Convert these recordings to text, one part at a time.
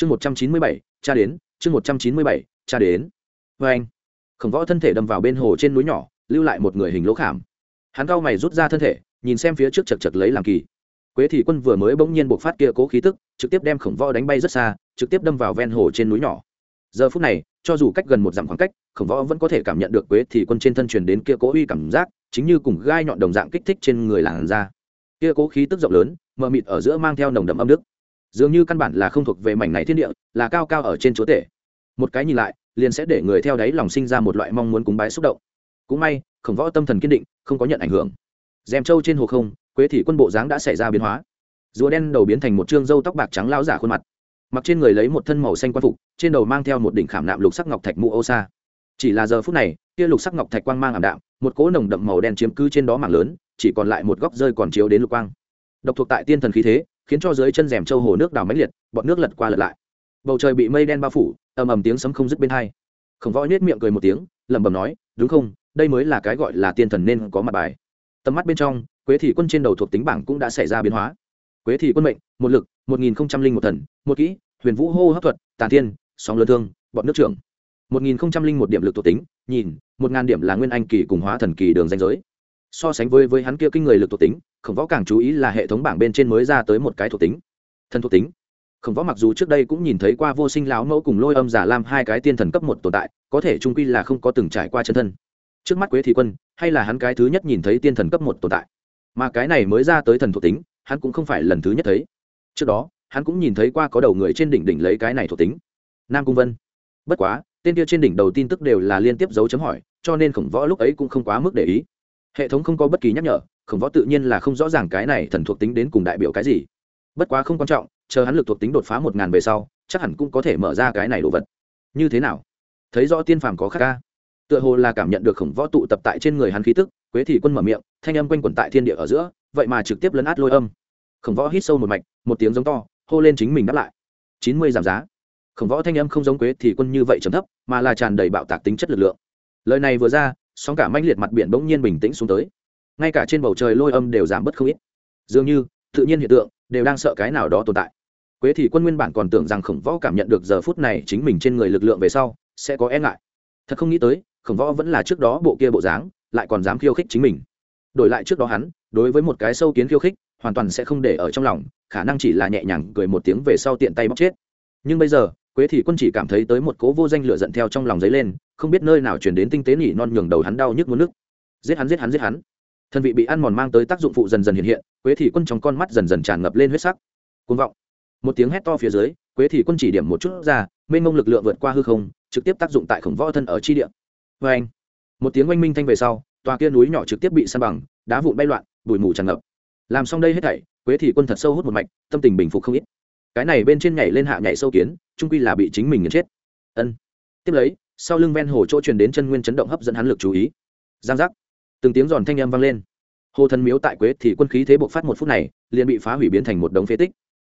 chương một trăm chín mươi bảy, cha đến, chương một trăm chín mươi bảy, cha đến. Vê anh, khổng võ thân thể đâm vào bên hồ trên núi nhỏ, lưu lại một người hình lỗ khảm. Hắn cao mày rút ra thân thể, nhìn xem phía trước chật chật lấy làm kỳ. Quế thị quân vừa mới bỗng nhiên buộc phát kia cố khí tức, trực tiếp đem khổng võ đánh bay rất xa, trực tiếp đâm vào ven hồ trên núi nhỏ. Giờ phút này, cho dù cách gần một dặm khoảng cách, khổng võ vẫn có thể cảm nhận được quế thị quân trên thân truyền đến kia cố uy cảm giác, chính như cùng gai nhọn đồng dạng kích thích trên người làn da. Kia cố khí tức rộng lớn, mờ mịt ở giữa mang theo nồng đậm âm đức dường như căn bản là không thuộc về mảnh này thiên địa, là cao cao ở trên chúa tể. Một cái nhìn lại, liền sẽ để người theo đáy lòng sinh ra một loại mong muốn cúng bái xúc động. Cũng may, khổng võ tâm thần kiên định, không có nhận ảnh hưởng. Dèm trâu trên hồ không, quế thị quân bộ dáng đã xảy ra biến hóa. Rùa đen đầu biến thành một trương râu tóc bạc trắng lao giả khuôn mặt. Mặc trên người lấy một thân màu xanh quan phục, trên đầu mang theo một đỉnh khảm nạm lục sắc ngọc thạch mũ ô sa. Chỉ là giờ phút này kia lục sắc ngọc thạch quang mang ảm đạm, một cỗ nồng đậm màu đen chiếm cứ trên đó mảng lớn, chỉ còn lại một góc rơi còn chiếu đến lục quang. Độc thuộc tại tiên thần khí thế khiến cho dưới chân rèm châu hồ nước đào mãnh liệt, bọn nước lật qua lật lại. Bầu trời bị mây đen bao phủ, ầm ầm tiếng sấm không dứt bên hai. Khổng võ nhếch miệng cười một tiếng, lẩm bẩm nói, đúng không, đây mới là cái gọi là tiên thần nên có mặt bài. Tầm mắt bên trong, quế thị quân trên đầu thuộc tính bảng cũng đã xảy ra biến hóa. Quế thị quân mệnh, một lực, một nghìn không trăm linh một thần, một kỹ, huyền vũ hô hấp thuật tàn thiên, sóng lớn thương, bọn nước trưởng. Một nghìn không trăm linh một điểm lực thuộc tính, nhìn, một ngàn điểm là nguyên anh kỳ cùng hóa thần kỳ đường danh giới so sánh với với hắn kia kinh người lực thuộc tính, khổng võ càng chú ý là hệ thống bảng bên trên mới ra tới một cái thuộc tính. Thần thuộc tính. Khổng võ mặc dù trước đây cũng nhìn thấy qua vô sinh lão mẫu cùng lôi âm giả lam hai cái tiên thần cấp một tồn tại, có thể trung quy là không có từng trải qua chân thân. Trước mắt quế thị quân, hay là hắn cái thứ nhất nhìn thấy tiên thần cấp một tồn tại. Mà cái này mới ra tới thần thuộc tính, hắn cũng không phải lần thứ nhất thấy. Trước đó, hắn cũng nhìn thấy qua có đầu người trên đỉnh đỉnh lấy cái này thuộc tính. Nam cung vân. Bất quá, tên kia trên đỉnh đầu tin tức đều là liên tiếp dấu chấm hỏi, cho nên khổng võ lúc ấy cũng không quá mức để ý hệ thống không có bất kỳ nhắc nhở, khổng võ tự nhiên là không rõ ràng cái này thần thuộc tính đến cùng đại biểu cái gì. Bất quá không quan trọng, chờ hắn lực thuộc tính đột phá một ngàn về sau, chắc hẳn cũng có thể mở ra cái này đồ vật. Như thế nào? Thấy rõ tiên phàm có khắc ca. Tựa hồ là cảm nhận được khổng võ tụ tập tại trên người hắn khí tức, quế thị quân mở miệng, thanh âm quanh quẩn tại thiên địa ở giữa, vậy mà trực tiếp lấn át lôi âm. Khổng võ hít sâu một mạch, một tiếng giống to, hô lên chính mình đáp lại. Chín mươi giảm giá. Khổng võ thanh âm không giống quế thị quân như vậy trầm thấp, mà là tràn đầy bạo tạc tính chất lực lượng. Lời này vừa ra sóng cả manh liệt mặt biển bỗng nhiên bình tĩnh xuống tới. Ngay cả trên bầu trời lôi âm đều giảm bớt không ít. Dường như, tự nhiên hiện tượng, đều đang sợ cái nào đó tồn tại. Quế thì quân nguyên bản còn tưởng rằng khổng võ cảm nhận được giờ phút này chính mình trên người lực lượng về sau, sẽ có e ngại. Thật không nghĩ tới, khổng võ vẫn là trước đó bộ kia bộ dáng, lại còn dám khiêu khích chính mình. Đổi lại trước đó hắn, đối với một cái sâu kiến khiêu khích, hoàn toàn sẽ không để ở trong lòng, khả năng chỉ là nhẹ nhàng cười một tiếng về sau tiện tay bóc chết. Nhưng bây giờ quế thị quân chỉ cảm thấy tới một cố vô danh lửa giận theo trong lòng dấy lên, không biết nơi nào chuyển đến tinh tế nỉ non nhường đầu hắn đau nhức muốn nước giết hắn giết hắn giết hắn. Thân vị bị ăn mòn mang tới tác dụng phụ dần dần hiện hiện, quế thị quân trong con mắt dần dần tràn ngập lên huyết sắc. Côn vọng. Một tiếng hét to phía dưới, quế thị quân chỉ điểm một chút ra, mênh mông lực lượng vượt qua hư không, trực tiếp tác dụng tại khổng võ thân ở chi địa. Vê anh, một tiếng oanh minh thanh về sau, tòa kia núi nhỏ trực tiếp bị san bằng, đá vụn bay loạn, bụi mù tràn ngập. Làm xong đây hết thảy, quế thị quân thật sâu hút một mạch, tâm tình bình phục không ít cái này bên trên nhảy lên hạ nhảy sâu kiến trung quy là bị chính mình nghiền chết. Ân. Tiếp lấy, sau lưng ven hồ chỗ truyền đến chân nguyên chấn động hấp dẫn hắn lực chú ý. Giang giác. Từng tiếng giòn thanh âm vang lên. Hồ thần miếu tại quế thì quân khí thế bộc phát một phút này, liền bị phá hủy biến thành một đống phế tích.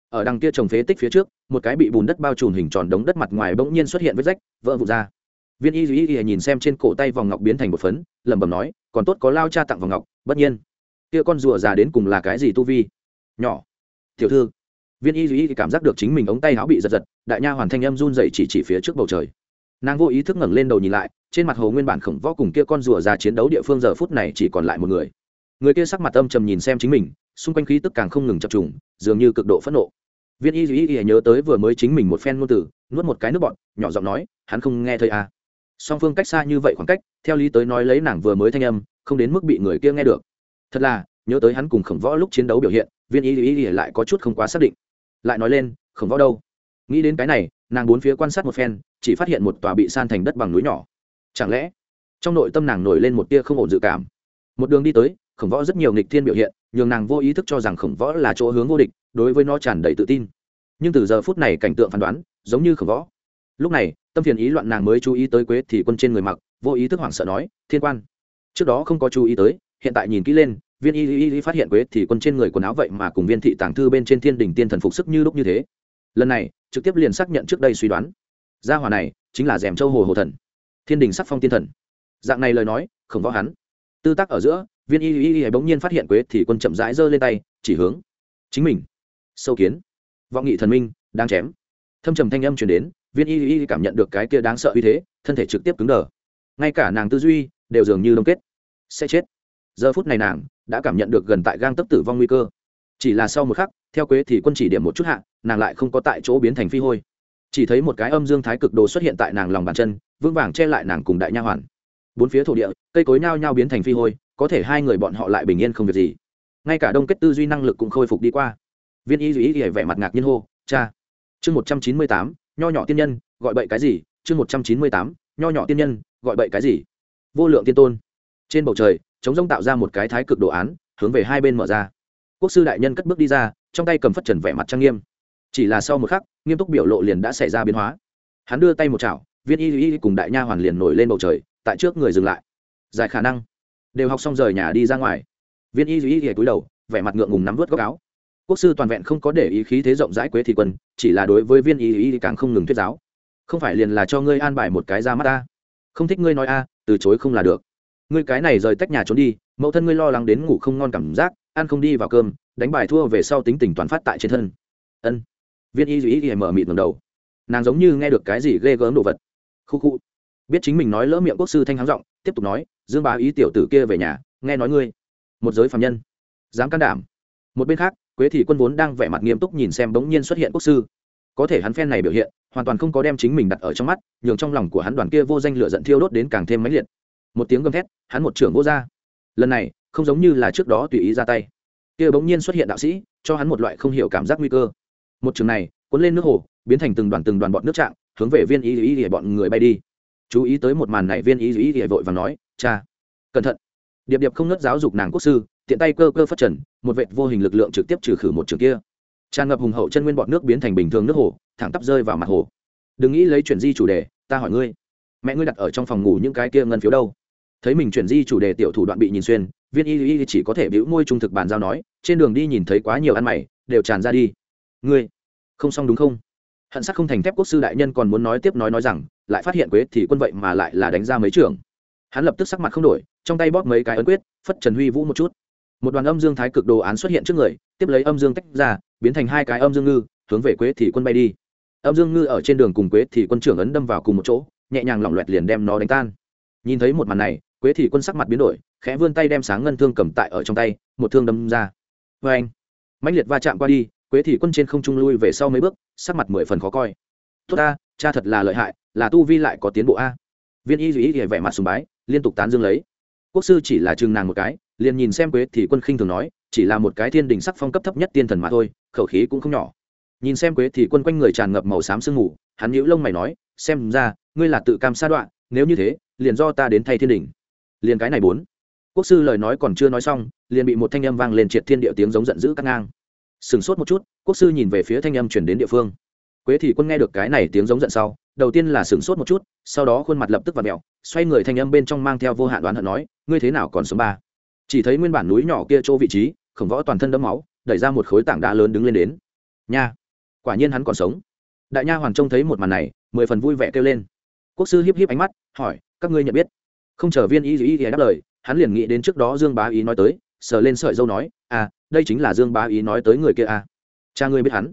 Ở đằng kia trồng phế tích phía trước, một cái bị bùn đất bao trùm hình tròn đống đất mặt ngoài bỗng nhiên xuất hiện vết rách, vỡ vụn ra. Viên y duy y nhìn xem trên cổ tay vòng ngọc biến thành một phấn, lẩm bẩm nói, còn tốt có lao cha tặng vòng ngọc, bất nhiên. Kia con rùa già đến cùng là cái gì tu vi? Nhỏ. Tiểu thư viên y duy cảm giác được chính mình ống tay áo bị giật giật, đại nha hoàn thanh âm run dậy chỉ chỉ phía trước bầu trời. Nàng vô ý thức ngẩng lên đầu nhìn lại, trên mặt hồ nguyên bản khổng võ cùng kia con rùa ra chiến đấu địa phương giờ phút này chỉ còn lại một người. Người kia sắc mặt âm trầm nhìn xem chính mình, xung quanh khí tức càng không ngừng chập trùng, dường như cực độ phẫn nộ. Viên y duy y nhớ tới vừa mới chính mình một phen ngôn từ, nuốt một cái nước bọn nhỏ giọng nói, hắn không nghe thấy à. song phương cách xa như vậy khoảng cách, theo lý tới nói lấy nàng vừa mới thanh âm, không đến mức bị người kia nghe được. Thật là, nhớ tới hắn cùng khổng võ lúc chiến đấu biểu hiện, viên y y y lại có chút không quá xác định lại nói lên, khổng võ đâu? Nghĩ đến cái này, nàng bốn phía quan sát một phen, chỉ phát hiện một tòa bị san thành đất bằng núi nhỏ. Chẳng lẽ, trong nội tâm nàng nổi lên một tia không ổn dự cảm? Một đường đi tới, khổng võ rất nhiều nghịch thiên biểu hiện, nhường nàng vô ý thức cho rằng khổng võ là chỗ hướng vô địch, đối với nó tràn đầy tự tin. Nhưng từ giờ phút này cảnh tượng phán đoán, giống như khổng võ. Lúc này, tâm phiền ý loạn nàng mới chú ý tới quế thì quân trên người mặc, vô ý thức hoảng sợ nói, thiên quan, trước đó không có chú ý tới, hiện tại nhìn kỹ lên viên y y y phát hiện quế thì quân trên người quần áo vậy mà cùng viên thị tàng thư bên trên thiên đình tiên thần phục sức như lúc như thế. Lần này, trực tiếp liền xác nhận trước đây suy đoán. Gia hỏa này, chính là rèm châu hồ hồ thần. Thiên đình sắc phong tiên thần. Dạng này lời nói không võ hắn. Tư tác ở giữa, viên y y y bỗng nhiên phát hiện quế thì quân chậm rãi giơ lên tay, chỉ hướng. Chính mình. Sâu kiến. Vọng nghị thần minh, đang chém. Thâm trầm thanh âm chuyển đến, viên y y cảm nhận được cái kia đáng sợ uy thế, thân thể trực tiếp cứng đờ. Ngay cả nàng tư duy, đều dường như đông kết. Sẽ chết. Giờ phút này nàng đã cảm nhận được gần tại gang tấp tử vong nguy cơ. Chỉ là sau một khắc, theo quế thì quân chỉ điểm một chút hạ, nàng lại không có tại chỗ biến thành phi hôi. Chỉ thấy một cái âm dương thái cực đồ xuất hiện tại nàng lòng bàn chân, vững vàng che lại nàng cùng đại nha hoàn. Bốn phía thổ địa, cây cối nhao nhao biến thành phi hôi, có thể hai người bọn họ lại bình yên không việc gì. Ngay cả đông kết tư duy năng lực cũng khôi phục đi qua. Viên y duy ý vẻ mặt ngạc nhiên hô, cha! Chương một trăm chín mươi tám, nho nhỏ tiên nhân, gọi bậy cái gì? Chương một trăm chín mươi tám, nho nhỏ tiên nhân, gọi bậy cái gì? Vô lượng tiên tôn. Trên bầu trời chống rông tạo ra một cái thái cực đồ án, hướng về hai bên mở ra. Quốc sư đại nhân cất bước đi ra, trong tay cầm phất trần vẻ mặt trang nghiêm. Chỉ là sau một khắc, nghiêm túc biểu lộ liền đã xảy ra biến hóa. Hắn đưa tay một chảo, viên y y cùng đại nha hoàn liền nổi lên bầu trời, tại trước người dừng lại. Giải khả năng. Đều học xong rời nhà đi ra ngoài. Viên y y y cúi đầu, vẻ mặt ngượng ngùng nắm vớt góc áo. Quốc sư toàn vẹn không có để ý khí thế rộng rãi quế thị quân, chỉ là đối với viên y y càng không ngừng thuyết giáo. Không phải liền là cho ngươi an bài một cái ra mắt ta. Không thích ngươi nói a, từ chối không là được ngươi cái này rời tách nhà trốn đi, mẫu thân ngươi lo lắng đến ngủ không ngon cảm giác, ăn không đi vào cơm, đánh bài thua về sau tính tình toàn phát tại trên thân. Ân. Viên y duy y mở mịt ngầm đầu. Nàng giống như nghe được cái gì ghê gớm đồ vật. Khu khu. Biết chính mình nói lỡ miệng quốc sư thanh háng giọng, tiếp tục nói, dương bá ý tiểu tử kia về nhà, nghe nói ngươi, một giới phạm nhân, dám can đảm. Một bên khác, quế thị quân vốn đang vẻ mặt nghiêm túc nhìn xem bỗng nhiên xuất hiện quốc sư. Có thể hắn phen này biểu hiện, hoàn toàn không có đem chính mình đặt ở trong mắt, nhường trong lòng của hắn đoàn kia vô danh lửa giận thiêu đốt đến càng thêm mãnh liệt một tiếng gầm thét, hắn một trưởng vô ra. Lần này, không giống như là trước đó tùy ý ra tay. Kia bỗng nhiên xuất hiện đạo sĩ, cho hắn một loại không hiểu cảm giác nguy cơ. Một trường này, cuốn lên nước hồ, biến thành từng đoàn từng đoàn bọn nước trạng, hướng về viên y y y bọn người bay đi. Chú ý tới một màn này, viên y y y vội và nói, cha, cẩn thận. Điệp điệp không ngớt giáo dục nàng quốc sư, tiện tay cơ cơ phát trần, một vệt vô hình lực lượng trực tiếp trừ khử một trường kia. Tràn ngập hùng hậu chân nguyên bọn nước biến thành bình thường nước hồ, thẳng tắp rơi vào mặt hồ. Đừng nghĩ lấy chuyển di chủ đề, ta hỏi ngươi. Mẹ ngươi đặt ở trong phòng ngủ những cái kia ngân phiếu đâu? Thấy mình chuyển di chủ đề tiểu thủ đoạn bị nhìn xuyên, viên y y chỉ có thể bĩu môi trung thực bàn giao nói, trên đường đi nhìn thấy quá nhiều ăn mày, đều tràn ra đi. Ngươi, không xong đúng không? Hận sắc không thành thép quốc sư đại nhân còn muốn nói tiếp nói nói rằng, lại phát hiện quế thì quân vậy mà lại là đánh ra mấy trường hắn lập tức sắc mặt không đổi, trong tay bóp mấy cái ấn quyết, phất trần huy vũ một chút. Một đoàn âm dương thái cực đồ án xuất hiện trước người, tiếp lấy âm dương tách ra, biến thành hai cái âm dương ngư, hướng về quế thì quân bay đi. Âm dương ngư ở trên đường cùng quế thì quân trưởng ấn đâm vào cùng một chỗ, nhẹ nhàng lỏng loẹt liền đem nó đánh tan. Nhìn thấy một màn này quế Thị quân sắc mặt biến đổi, khẽ vươn tay đem sáng ngân thương cầm tại ở trong tay, một thương đâm ra. Vê anh, mãnh liệt va chạm qua đi, quế Thị quân trên không trung lui về sau mấy bước, sắc mặt mười phần khó coi. Tốt a cha thật là lợi hại, là tu vi lại có tiến bộ a. Viên y duy vẻ mặt sùng bái, liên tục tán dương lấy. Quốc sư chỉ là chừng nàng một cái, liền nhìn xem quế Thị quân khinh thường nói, chỉ là một cái thiên đình sắc phong cấp thấp nhất tiên thần mà thôi, khẩu khí cũng không nhỏ. Nhìn xem quế Thị quân quanh người tràn ngập màu xám sương mù, hắn nhíu lông mày nói, xem ra, ngươi là tự cam sa đoạn, nếu như thế, liền do ta đến thay thiên đình liền cái này bốn. Quốc sư lời nói còn chưa nói xong, liền bị một thanh âm vang lên triệt thiên địa tiếng giống giận dữ cắt ngang. Sừng sốt một chút, quốc sư nhìn về phía thanh âm chuyển đến địa phương. Quế thị quân nghe được cái này tiếng giống giận sau, đầu tiên là sừng sốt một chút, sau đó khuôn mặt lập tức và mẹo xoay người thanh âm bên trong mang theo vô hạn đoán hận nói, ngươi thế nào còn sống ba? Chỉ thấy nguyên bản núi nhỏ kia chỗ vị trí, khổng võ toàn thân đẫm máu, đẩy ra một khối tảng đá lớn đứng lên đến. Nha, quả nhiên hắn còn sống. Đại nha hoàn trông thấy một màn này, mười phần vui vẻ kêu lên. Quốc sư hiếp hiếp ánh mắt, hỏi, các ngươi nhận biết? Không chờ viên y y y đáp lời, hắn liền nghĩ đến trước đó dương bá ý nói tới, sờ lên sợi dâu nói à đây chính là dương bá ý nói tới người kia à. Cha ngươi biết hắn.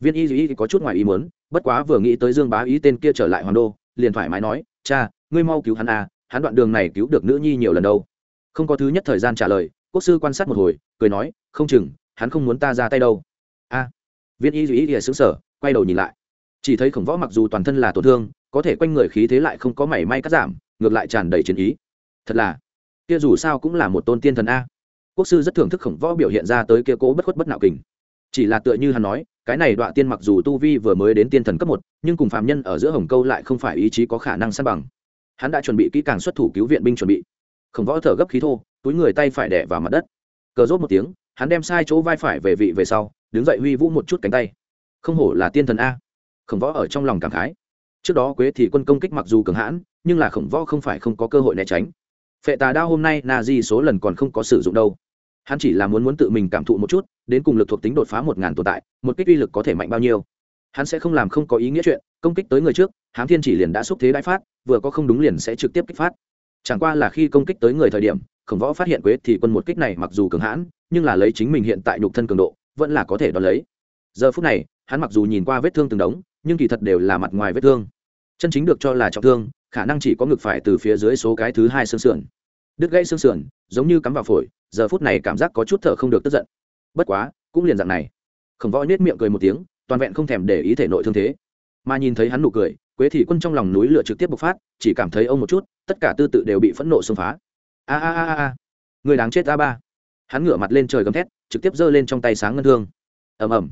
Viên y y có chút ngoài ý muốn, bất quá vừa nghĩ tới dương bá ý tên kia trở lại hoàng đô, liền thoải mái nói, cha, ngươi mau cứu hắn à hắn đoạn đường này cứu được nữ nhi nhiều lần đâu. Không có thứ nhất thời gian trả lời, quốc sư quan sát một hồi, cười nói, không chừng, hắn không muốn ta ra tay đâu. A. Viên y dĩ dĩ thì xứng sở quay đầu nhìn lại. Chỉ thấy khổng võ mặc dù toàn thân là tổn thương, có thể quanh người khí thế lại không có mảy may cắt giảm ngược lại tràn đầy chiến ý. Thật là, kia dù sao cũng là một tôn tiên thần a. Quốc sư rất thưởng thức khổng võ biểu hiện ra tới kia cố bất khuất bất nạo kình. Chỉ là tựa như hắn nói, cái này đoạn tiên mặc dù tu vi vừa mới đến tiên thần cấp một, nhưng cùng phạm nhân ở giữa hồng câu lại không phải ý chí có khả năng săn bằng. Hắn đã chuẩn bị kỹ càng xuất thủ cứu viện binh chuẩn bị. Khổng võ thở gấp khí thô, túi người tay phải đẻ vào mặt đất. Cờ rốt một tiếng, hắn đem sai chỗ vai phải về vị về sau, đứng dậy huy vũ một chút cánh tay. Không hổ là tiên thần a. Khổng võ ở trong lòng cảm khái trước đó quế thì quân công kích mặc dù cường hãn, nhưng là khổng võ không phải không có cơ hội né tránh. Phệ tà đao hôm nay na di số lần còn không có sử dụng đâu. Hắn chỉ là muốn muốn tự mình cảm thụ một chút, đến cùng lực thuộc tính đột phá một ngàn tồn tại, một kích uy lực có thể mạnh bao nhiêu. Hắn sẽ không làm không có ý nghĩa chuyện, công kích tới người trước, hám thiên chỉ liền đã xúc thế đại phát, vừa có không đúng liền sẽ trực tiếp kích phát. Chẳng qua là khi công kích tới người thời điểm, khổng võ phát hiện quế thì quân một kích này mặc dù cường hãn, nhưng là lấy chính mình hiện tại nhục thân cường độ, vẫn là có thể đo lấy. Giờ phút này, hắn mặc dù nhìn qua vết thương từng đống nhưng kỳ thật đều là mặt ngoài vết thương. Chân chính được cho là trọng thương, khả năng chỉ có ngực phải từ phía dưới số cái thứ hai xương sườn. Đứt gãy xương sườn, giống như cắm vào phổi, giờ phút này cảm giác có chút thở không được tức giận. Bất quá, cũng liền dạng này. Khổng võ nết miệng cười một tiếng, toàn vẹn không thèm để ý thể nội thương thế. Mà nhìn thấy hắn nụ cười, quế thị quân trong lòng núi lửa trực tiếp bộc phát, chỉ cảm thấy ông một chút, tất cả tư tự đều bị phẫn nộ xông phá. A a a a. Người đáng chết a ba. Hắn ngửa mặt lên trời gầm thét, trực tiếp giơ lên trong tay sáng ngân thương. Ầm ầm.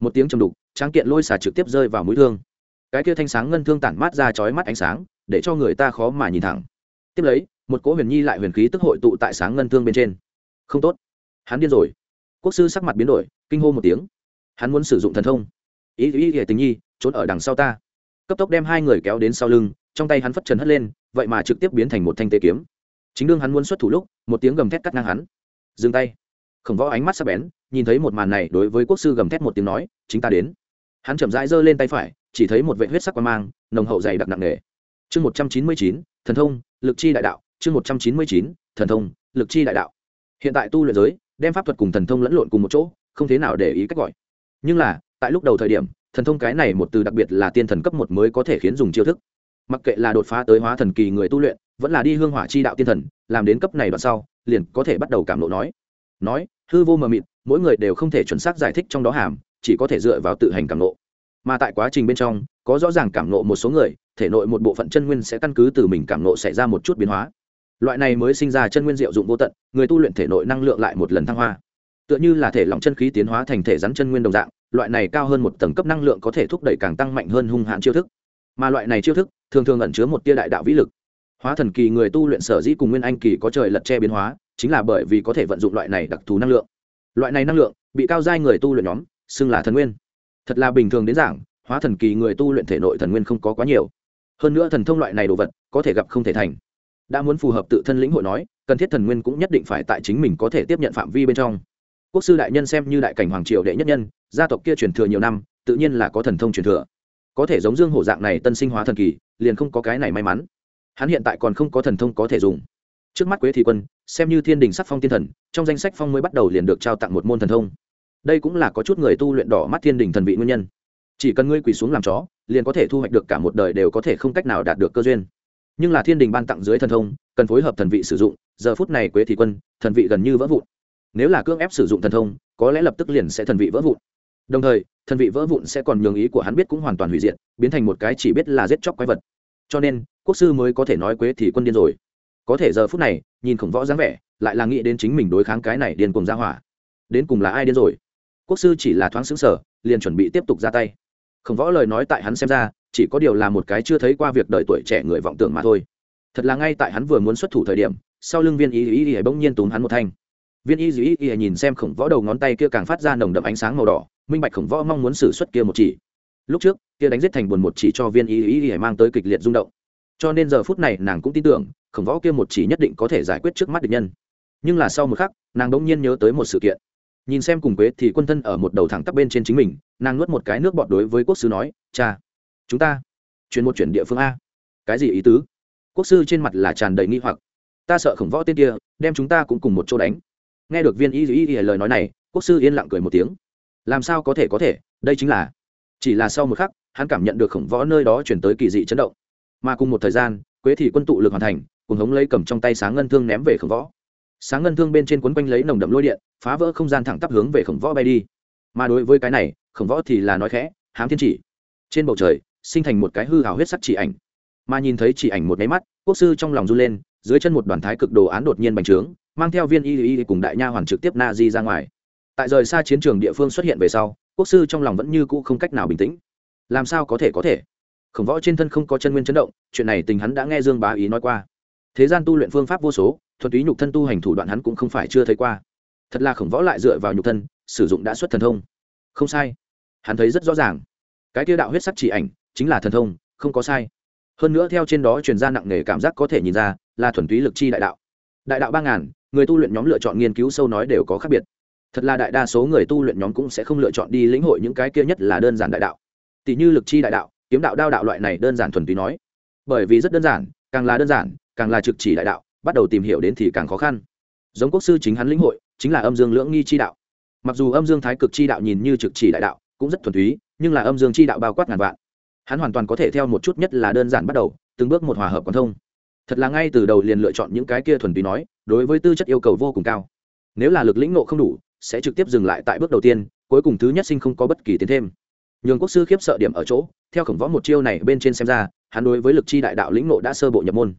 Một tiếng trầm đục tráng kiện lôi xả trực tiếp rơi vào mũi thương. Cái kia thanh sáng ngân thương tản mát ra chói mắt ánh sáng, để cho người ta khó mà nhìn thẳng. Tiếp lấy, một cỗ huyền nhi lại huyền khí tức hội tụ tại sáng ngân thương bên trên. Không tốt. Hắn điên rồi. Quốc sư sắc mặt biến đổi, kinh hô một tiếng. Hắn muốn sử dụng thần thông. Ý ý ý, tình nhi, trốn ở đằng sau ta. Cấp tốc đem hai người kéo đến sau lưng, trong tay hắn phất trần hất lên, vậy mà trực tiếp biến thành một thanh tế kiếm. Chính đương hắn muốn xuất thủ lúc, một tiếng gầm thét cắt ngang hắn. Dừng tay khổng võ ánh mắt sắp bén, nhìn thấy một màn này, đối với quốc sư gầm thét một tiếng nói, chính ta đến. Hắn chậm rãi giơ lên tay phải, chỉ thấy một vệ huyết sắc quan mang, nồng hậu dày đặc nặng nề. Chương một trăm chín mươi chín, thần thông, lực chi đại đạo, chương một trăm chín mươi chín, thần thông, lực chi đại đạo. Hiện tại tu luyện giới, đem pháp thuật cùng thần thông lẫn lộn cùng một chỗ, không thế nào để ý cách gọi. Nhưng là, tại lúc đầu thời điểm, thần thông cái này một từ đặc biệt là tiên thần cấp một mới có thể khiến dùng chiêu thức. Mặc kệ là đột phá tới hóa thần kỳ người tu luyện, vẫn là đi hương hỏa chi đạo tiên thần, làm đến cấp này đoạn sau, liền có thể bắt đầu cảm lộ nói nói, hư vô mờ mịt, mỗi người đều không thể chuẩn xác giải thích trong đó hàm, chỉ có thể dựa vào tự hành cảm nộ mà tại quá trình bên trong, có rõ ràng cảm nộ một số người, thể nội một bộ phận chân nguyên sẽ căn cứ từ mình cảm nộ xảy ra một chút biến hóa. Loại này mới sinh ra chân nguyên diệu dụng vô tận, người tu luyện thể nội năng lượng lại một lần thăng hoa. Tựa như là thể lỏng chân khí tiến hóa thành thể rắn chân nguyên đồng dạng, loại này cao hơn một tầng cấp năng lượng có thể thúc đẩy càng tăng mạnh hơn hung hãn chiêu thức. Mà loại này chiêu thức, thường thường ẩn chứa một tia đại đạo vĩ lực. Hóa thần kỳ người tu luyện sở dĩ cùng nguyên anh kỳ có trời lật che biến hóa chính là bởi vì có thể vận dụng loại này đặc thù năng lượng. Loại này năng lượng bị cao giai người tu luyện nhóm xưng là thần nguyên. Thật là bình thường đến giảng, hóa thần kỳ người tu luyện thể nội thần nguyên không có quá nhiều. Hơn nữa thần thông loại này đồ vật có thể gặp không thể thành. Đã muốn phù hợp tự thân lĩnh hội nói, cần thiết thần nguyên cũng nhất định phải tại chính mình có thể tiếp nhận phạm vi bên trong. Quốc sư đại nhân xem như đại cảnh hoàng triều đệ nhất nhân, gia tộc kia truyền thừa nhiều năm, tự nhiên là có thần thông truyền thừa. Có thể giống dương hổ dạng này tân sinh hóa thần kỳ, liền không có cái này may mắn. Hắn hiện tại còn không có thần thông có thể dùng trước mắt quế thị quân, xem như thiên đình sắc phong tiên thần, trong danh sách phong mới bắt đầu liền được trao tặng một môn thần thông. Đây cũng là có chút người tu luyện đỏ mắt thiên đình thần vị nguyên nhân. Chỉ cần ngươi quỳ xuống làm chó, liền có thể thu hoạch được cả một đời đều có thể không cách nào đạt được cơ duyên. Nhưng là thiên đình ban tặng dưới thần thông, cần phối hợp thần vị sử dụng, giờ phút này quế thị quân, thần vị gần như vỡ vụn. Nếu là cưỡng ép sử dụng thần thông, có lẽ lập tức liền sẽ thần vị vỡ vụn. Đồng thời, thần vị vỡ vụn sẽ còn nhường ý của hắn biết cũng hoàn toàn hủy diệt, biến thành một cái chỉ biết là giết chóc quái vật. Cho nên, quốc sư mới có thể nói quế Thị quân điên rồi có thể giờ phút này, nhìn khổng võ dáng vẻ, lại là nghĩ đến chính mình đối kháng cái này điên cùng ra hỏa. Đến cùng là ai điên rồi? Quốc sư chỉ là thoáng xứng sở liền chuẩn bị tiếp tục ra tay. Khổng võ lời nói tại hắn xem ra, chỉ có điều là một cái chưa thấy qua việc đời tuổi trẻ người vọng tưởng mà thôi. Thật là ngay tại hắn vừa muốn xuất thủ thời điểm, sau lưng viên y y ý bỗng nhiên túm hắn một thanh. Viên y dĩ y nhìn xem khổng võ đầu ngón tay kia càng phát ra nồng đậm ánh sáng màu đỏ, minh bạch khổng võ mong muốn xử xuất kia một chỉ. Lúc trước, kia đánh giết thành buồn một chỉ cho viên y y y mang tới kịch liệt rung động. Cho nên giờ phút này nàng cũng tin tưởng khổng võ kia một chỉ nhất định có thể giải quyết trước mắt địch nhân. Nhưng là sau một khắc, nàng đỗng nhiên nhớ tới một sự kiện. Nhìn xem cùng quế thì quân thân ở một đầu thẳng tắp bên trên chính mình, nàng nuốt một cái nước bọt đối với quốc sư nói, cha, chúng ta chuyển một chuyển địa phương a. Cái gì ý tứ? Quốc sư trên mặt là tràn đầy nghi hoặc. Ta sợ khổng võ tên kia, đem chúng ta cũng cùng một chỗ đánh. Nghe được viên y y lời nói này, quốc sư yên lặng cười một tiếng. Làm sao có thể có thể? Đây chính là chỉ là sau một khắc, hắn cảm nhận được khổng võ nơi đó chuyển tới kỳ dị chấn động. Mà cùng một thời gian, quế thị quân tụ lực hoàn thành cùng hống lấy cầm trong tay sáng ngân thương ném về khổng võ. Sáng ngân thương bên trên quấn quanh lấy nồng đậm lôi điện, phá vỡ không gian thẳng tắp hướng về khổng võ bay đi. Mà đối với cái này, khổng võ thì là nói khẽ, hám thiên chỉ. Trên bầu trời, sinh thành một cái hư hào huyết sắc chỉ ảnh. Mà nhìn thấy chỉ ảnh một máy mắt, quốc sư trong lòng run lên, dưới chân một đoàn thái cực đồ án đột nhiên bành trướng, mang theo viên y y cùng đại nha hoàn trực tiếp na di ra ngoài. Tại rời xa chiến trường địa phương xuất hiện về sau, quốc sư trong lòng vẫn như cũ không cách nào bình tĩnh. Làm sao có thể có thể? Khổng võ trên thân không có chân nguyên chấn động, chuyện này tình hắn đã nghe dương bá ý nói qua thế gian tu luyện phương pháp vô số thuật túy nhục thân tu hành thủ đoạn hắn cũng không phải chưa thấy qua. Thật là khổng võ lại dựa vào nhục thân, sử dụng đã xuất thần thông. Không sai. Hắn thấy rất rõ ràng. Cái tiêu đạo huyết sắc chỉ ảnh, chính là thần thông, không có sai. Hơn nữa theo trên đó truyền ra nặng nề cảm giác có thể nhìn ra, là thuần túy lực chi đại đạo. Đại đạo ba ngàn, người tu luyện nhóm lựa chọn nghiên cứu sâu nói đều có khác biệt. Thật là đại đa số người tu luyện nhóm cũng sẽ không lựa chọn đi lĩnh hội những cái kia nhất là đơn giản đại đạo. Tỷ như lực chi đại đạo, kiếm đạo đao đạo loại này đơn giản thuần túy nói. Bởi vì rất đơn giản, càng là đơn giản càng là trực chỉ đại đạo, bắt đầu tìm hiểu đến thì càng khó khăn. Giống quốc sư chính hắn lĩnh hội, chính là âm dương lưỡng nghi chi đạo. Mặc dù âm dương thái cực chi đạo nhìn như trực chỉ đại đạo, cũng rất thuần túy, nhưng là âm dương chi đạo bao quát ngàn vạn. Hắn hoàn toàn có thể theo một chút nhất là đơn giản bắt đầu, từng bước một hòa hợp quan thông. Thật là ngay từ đầu liền lựa chọn những cái kia thuần túy nói, đối với tư chất yêu cầu vô cùng cao. Nếu là lực lĩnh nộ không đủ, sẽ trực tiếp dừng lại tại bước đầu tiên, cuối cùng thứ nhất sinh không có bất kỳ tiến thêm. Nhường quốc sư khiếp sợ điểm ở chỗ, theo khổng võ một chiêu này bên trên xem ra, hắn đối với lực chi đại đạo lĩnh nộ đã sơ bộ nhập môn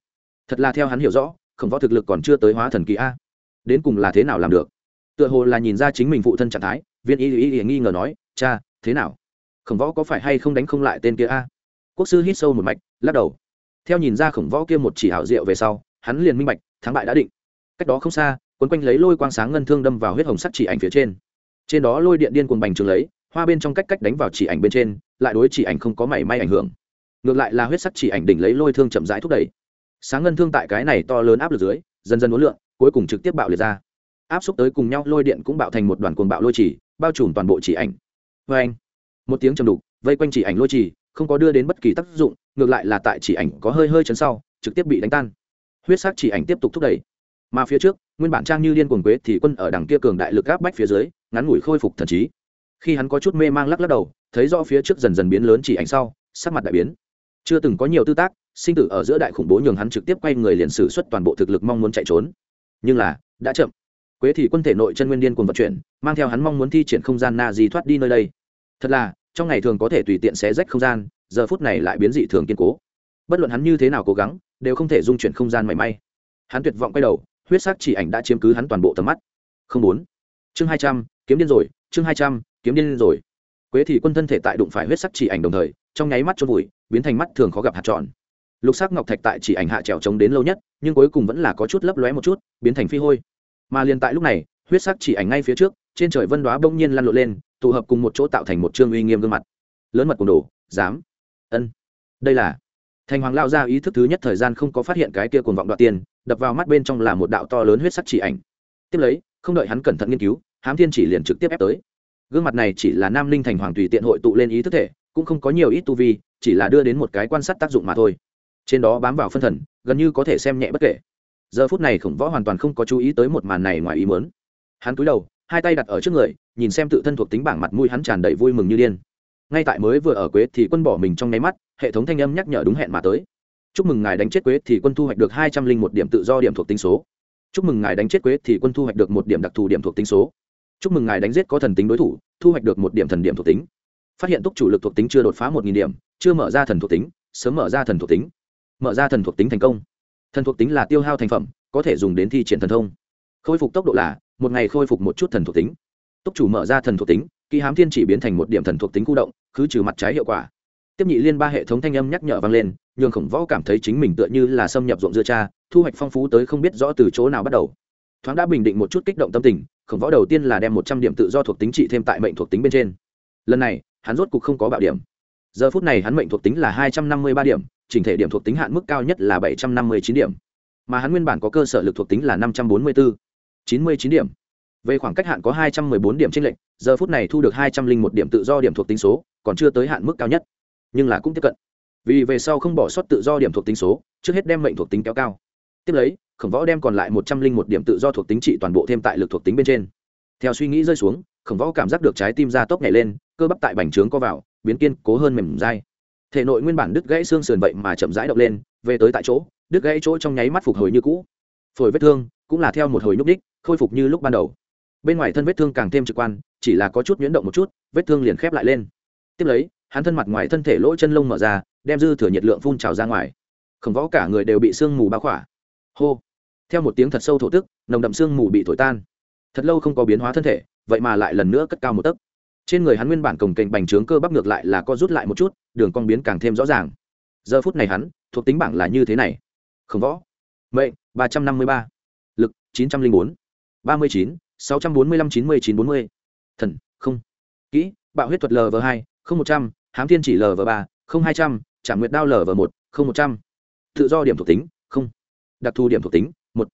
thật là theo hắn hiểu rõ, khổng võ thực lực còn chưa tới hóa thần kỳ a. Đến cùng là thế nào làm được? Tựa hồ là nhìn ra chính mình phụ thân trạng thái, viên y y y nghi ngờ nói, cha, thế nào? Khổng võ có phải hay không đánh không lại tên kia a? Quốc sư hít sâu một mạch, lắc đầu. Theo nhìn ra khổng võ kia một chỉ hảo diệu về sau, hắn liền minh bạch, thắng bại đã định. Cách đó không xa, quấn quanh lấy lôi quang sáng ngân thương đâm vào huyết hồng sắt chỉ ảnh phía trên. Trên đó lôi điện điên cuồng bành trường lấy, hoa bên trong cách cách đánh vào chỉ ảnh bên trên, lại đối chỉ ảnh không có mảy may ảnh hưởng. Ngược lại là huyết sắt chỉ ảnh đỉnh lấy lôi thương chậm rãi thúc đẩy sáng ngân thương tại cái này to lớn áp lực dưới, dần dần uốn lượn, cuối cùng trực tiếp bạo liệt ra. Áp xúc tới cùng nhau lôi điện cũng bạo thành một đoàn cuồng bạo lôi chỉ, bao trùm toàn bộ chỉ ảnh. Vê anh, một tiếng trầm đục, vây quanh chỉ ảnh lôi chỉ, không có đưa đến bất kỳ tác dụng, ngược lại là tại chỉ ảnh có hơi hơi chấn sau, trực tiếp bị đánh tan. Huyết sắc chỉ ảnh tiếp tục thúc đẩy. Mà phía trước, nguyên bản trang như điên cuồng quế thì quân ở đằng kia cường đại lực áp bách phía dưới, ngắn ngủi khôi phục thần trí. Khi hắn có chút mê mang lắc lắc đầu, thấy rõ phía trước dần dần biến lớn chỉ ảnh sau, sắc mặt đại biến. Chưa từng có nhiều tư tác sinh tử ở giữa đại khủng bố nhường hắn trực tiếp quay người liền sử xuất toàn bộ thực lực mong muốn chạy trốn. Nhưng là, đã chậm. Quế thì quân thể nội chân nguyên điên cuồng vận chuyển, mang theo hắn mong muốn thi triển không gian na di thoát đi nơi đây. Thật là, trong ngày thường có thể tùy tiện xé rách không gian, giờ phút này lại biến dị thường kiên cố. Bất luận hắn như thế nào cố gắng, đều không thể dung chuyển không gian mảy may. Hắn tuyệt vọng quay đầu, huyết sắc chỉ ảnh đã chiếm cứ hắn toàn bộ tầm mắt. Không bốn. Chương hai trăm, kiếm điên rồi, chương hai trăm, kiếm điên rồi. Quế thì quân thân thể tại đụng phải huyết sắc chỉ ảnh đồng thời, trong nháy mắt cho vùi, biến thành mắt thường khó gặp hạt tròn lục sắc ngọc thạch tại chỉ ảnh hạ trèo trống đến lâu nhất, nhưng cuối cùng vẫn là có chút lấp lóe một chút, biến thành phi hôi. Mà liền tại lúc này, huyết sắc chỉ ảnh ngay phía trước, trên trời vân đoá bỗng nhiên lăn lộn lên, tụ hợp cùng một chỗ tạo thành một trương uy nghiêm gương mặt. Lớn mật cùng đồ, dám. Ân. Đây là thành hoàng lao ra ý thức thứ nhất thời gian không có phát hiện cái kia cuồng vọng đoạt tiền, đập vào mắt bên trong là một đạo to lớn huyết sắc chỉ ảnh. Tiếp lấy, không đợi hắn cẩn thận nghiên cứu, hám thiên chỉ liền trực tiếp ép tới. Gương mặt này chỉ là nam linh thành hoàng tùy tiện hội tụ lên ý thức thể, cũng không có nhiều ít tu vi, chỉ là đưa đến một cái quan sát tác dụng mà thôi trên đó bám vào phân thần, gần như có thể xem nhẹ bất kể. Giờ phút này khổng võ hoàn toàn không có chú ý tới một màn này ngoài ý mớn hắn cúi đầu, hai tay đặt ở trước người, nhìn xem tự thân thuộc tính bảng mặt mũi hắn tràn đầy vui mừng như điên. Ngay tại mới vừa ở quế thì quân bỏ mình trong nháy mắt, hệ thống thanh âm nhắc nhở đúng hẹn mà tới. Chúc mừng ngài đánh chết quế thì quân thu hoạch được hai trăm linh một điểm tự do điểm thuộc tính số. Chúc mừng ngài đánh chết quế thì quân thu hoạch được một điểm đặc thù điểm thuộc tính số. Chúc mừng ngài đánh giết có thần tính đối thủ, thu hoạch được một điểm thần điểm thuộc tính. Phát hiện túc chủ lực thuộc tính chưa đột phá một nghìn điểm, chưa mở ra thần thuộc tính, sớm mở ra thần thuộc tính mở ra thần thuộc tính thành công. Thần thuộc tính là tiêu hao thành phẩm, có thể dùng đến thi triển thần thông. Khôi phục tốc độ là, một ngày khôi phục một chút thần thuộc tính. Túc chủ mở ra thần thuộc tính, ký hám thiên chỉ biến thành một điểm thần thuộc tính khu động cứ trừ mặt trái hiệu quả. Tiếp nhị liên ba hệ thống thanh âm nhắc nhở vang lên, nhường khổng võ cảm thấy chính mình tựa như là xâm nhập ruộng dưa cha, thu hoạch phong phú tới không biết rõ từ chỗ nào bắt đầu. Thoáng đã bình định một chút kích động tâm tình, khổng võ đầu tiên là đem một trăm điểm tự do thuộc tính trị thêm tại mệnh thuộc tính bên trên. Lần này, hắn rốt cục không có bạo điểm. Giờ phút này hắn mệnh thuộc tính là hai trăm năm mươi ba điểm chỉnh thể điểm thuộc tính hạn mức cao nhất là bảy trăm năm mươi chín điểm, mà hắn nguyên bản có cơ sở lực thuộc tính là năm trăm bốn mươi bốn, chín mươi chín điểm. Về khoảng cách hạn có hai trăm m ư ơ i bốn điểm trên lệch, giờ phút này thu được hai trăm linh một điểm tự do điểm thuộc tính số, còn chưa tới hạn mức cao nhất. Nhưng là cũng tiếp cận. Vì về sau không bỏ sót tự do điểm thuộc tính số, trước hết đem mệnh thuộc tính kéo cao. Tiếp lấy, khổng võ đem còn lại một trăm linh một điểm tự do thuộc tính trị toàn bộ thêm tại lực thuộc tính bên trên. Theo suy nghĩ rơi xuống, khổng võ cảm giác được trái tim ra tốc nhảy lên, cơ bắp tại bành trướng co vào, biến kiên cố hơn mềm dai thể nội nguyên bản đứt gãy xương sườn vậy mà chậm rãi động lên, về tới tại chỗ, đứt gãy chỗ trong nháy mắt phục hồi như cũ. Phổi vết thương cũng là theo một hồi nhúc đích khôi phục như lúc ban đầu. Bên ngoài thân vết thương càng thêm trực quan, chỉ là có chút nhuyễn động một chút, vết thương liền khép lại lên. Tiếp lấy, hắn thân mặt ngoài thân thể lỗ chân lông mở ra, đem dư thừa nhiệt lượng phun trào ra ngoài. Khổng võ cả người đều bị sương mù bao khỏa. Hô! Theo một tiếng thật sâu thổ tức, nồng đậm sương mù bị thổi tan. Thật lâu không có biến hóa thân thể, vậy mà lại lần nữa cất cao một tấc trên người hắn nguyên bản cồng kềnh bành trướng cơ bắp ngược lại là co rút lại một chút, đường cong biến càng thêm rõ ràng. Giờ phút này hắn, thuộc tính bảng là như thế này. Khổng võ. Mệnh, ba trăm năm mươi ba. Lực, chín trăm linh bốn. ba mươi chín, sáu trăm bốn mươi lăm chín mươi chín bốn mươi. Thần, không. Kỹ, bạo huyết thuật lv hai, không một trăm, hám thiên chỉ lv ba, không hai trăm trả nguyệt đao lv một, không một trăm. Tự do điểm thuộc tính, không. Đặc thù điểm thuộc tính, một.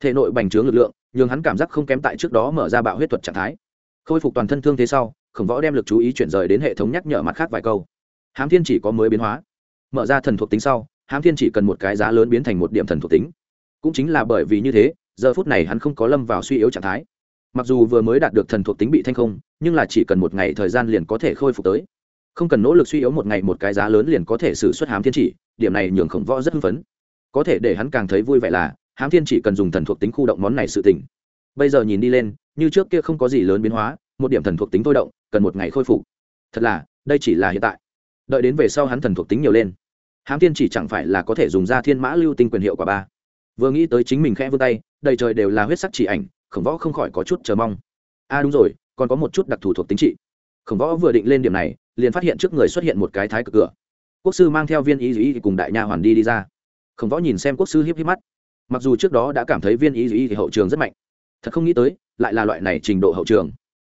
Thể nội bành trướng lực lượng, nhường hắn cảm giác không kém tại trước đó mở ra bạo huyết thuật trạng thái. Khôi phục toàn thân thương thế sau khổng võ đem lực chú ý chuyển rời đến hệ thống nhắc nhở mặt khác vài câu. Hám thiên chỉ có mới biến hóa. Mở ra thần thuộc tính sau, hám thiên chỉ cần một cái giá lớn biến thành một điểm thần thuộc tính. Cũng chính là bởi vì như thế, giờ phút này hắn không có lâm vào suy yếu trạng thái. Mặc dù vừa mới đạt được thần thuộc tính bị thanh không, nhưng là chỉ cần một ngày thời gian liền có thể khôi phục tới. Không cần nỗ lực suy yếu một ngày một cái giá lớn liền có thể xử xuất hám thiên chỉ, điểm này nhường khổng võ rất hưng phấn. Có thể để hắn càng thấy vui vẻ là, hám thiên chỉ cần dùng thần thuộc tính khu động món này sự tỉnh bây giờ nhìn đi lên, như trước kia không có gì lớn biến hóa một điểm thần thuộc tính thôi động, cần một ngày khôi phục. Thật là, đây chỉ là hiện tại. Đợi đến về sau hắn thần thuộc tính nhiều lên. Hám thiên chỉ chẳng phải là có thể dùng ra thiên mã lưu tinh quyền hiệu quả ba. Vừa nghĩ tới chính mình khẽ vươn tay, đầy trời đều là huyết sắc chỉ ảnh, khổng võ không khỏi có chút chờ mong. A à đúng rồi, còn có một chút đặc thù thuộc tính trị. Khổng võ vừa định lên điểm này, liền phát hiện trước người xuất hiện một cái thái cực cửa. Quốc sư mang theo viên ý dĩ cùng đại nha hoàn đi đi ra. Khổng võ nhìn xem quốc sư hiếp hiếp mắt. Mặc dù trước đó đã cảm thấy viên ý dĩ hậu trường rất mạnh. Thật không nghĩ tới, lại là loại này trình độ hậu trường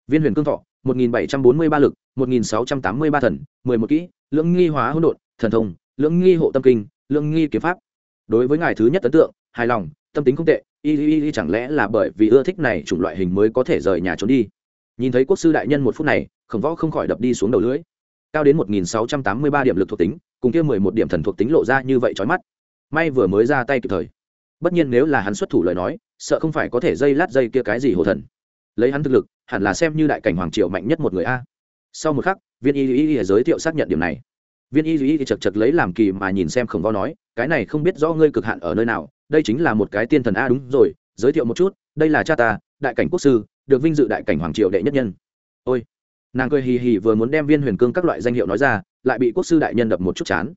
viên huyền cương thọ, một nghìn bảy trăm bốn mươi ba lực, một nghìn sáu trăm tám mươi ba thần, mười một kỹ, lưỡng nghi hóa hỗn độn, thần thông, lưỡng nghi hộ tâm kinh, lưỡng nghi kiếm pháp. Đối với ngài thứ nhất ấn tượng, hài lòng, tâm tính không tệ, y y y chẳng lẽ là bởi vì ưa thích này chủng loại hình mới có thể rời nhà trốn đi? Nhìn thấy quốc sư đại nhân một phút này, khổng võ không khỏi đập đi xuống đầu lưỡi. Cao đến một nghìn sáu trăm tám mươi ba điểm lực thuộc tính, cùng kia mười một điểm thần thuộc tính lộ ra như vậy trói mắt. May vừa mới ra tay kịp thời. Bất nhiên nếu là hắn xuất thủ lời nói, sợ không phải có thể dây lát dây kia cái gì hồ thần lấy hắn thực lực, hẳn là xem như đại cảnh hoàng triều mạnh nhất một người a. Sau một khắc, viên y y y giới thiệu xác nhận điểm này. Viên y y chật chật lấy làm kỳ mà nhìn xem khổng võ nói, cái này không biết rõ ngươi cực hạn ở nơi nào, đây chính là một cái tiên thần a, đúng rồi, giới thiệu một chút, đây là cha ta, đại cảnh quốc sư, được vinh dự đại cảnh hoàng triều đệ nhất nhân. Ôi! Nàng cười hì hì vừa muốn đem viên huyền cương các loại danh hiệu nói ra, lại bị quốc sư đại nhân đập một chút chán.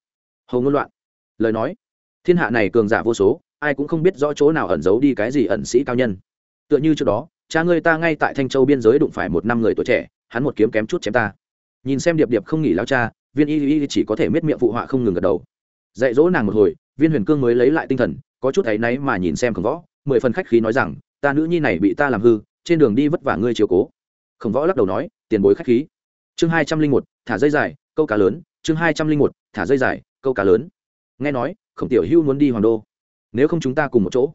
Hầu ngôn loạn. Lời nói. Thiên hạ này cường giả vô số, ai cũng không biết rõ chỗ nào ẩn giấu đi cái gì ẩn sĩ cao nhân. Tựa như trước đó cha ngươi ta ngay tại thanh châu biên giới đụng phải một năm người tuổi trẻ, hắn một kiếm kém chút chém ta. Nhìn xem điệp điệp không nghỉ lao cha, viên y y chỉ có thể miết miệng phụ họa không ngừng gật đầu. Dạy dỗ nàng một hồi, viên huyền cương mới lấy lại tinh thần, có chút thấy náy mà nhìn xem khổng võ, mười phần khách khí nói rằng, ta nữ nhi này bị ta làm hư, trên đường đi vất vả ngươi chiều cố. Khổng võ lắc đầu nói, tiền bối khách khí. Chương hai trăm linh một, thả dây dài, câu cá lớn. Chương hai trăm linh một, thả dây dài, câu cá lớn. Nghe nói, khổng tiểu hưu muốn đi hoàng đô. Nếu không chúng ta cùng một chỗ.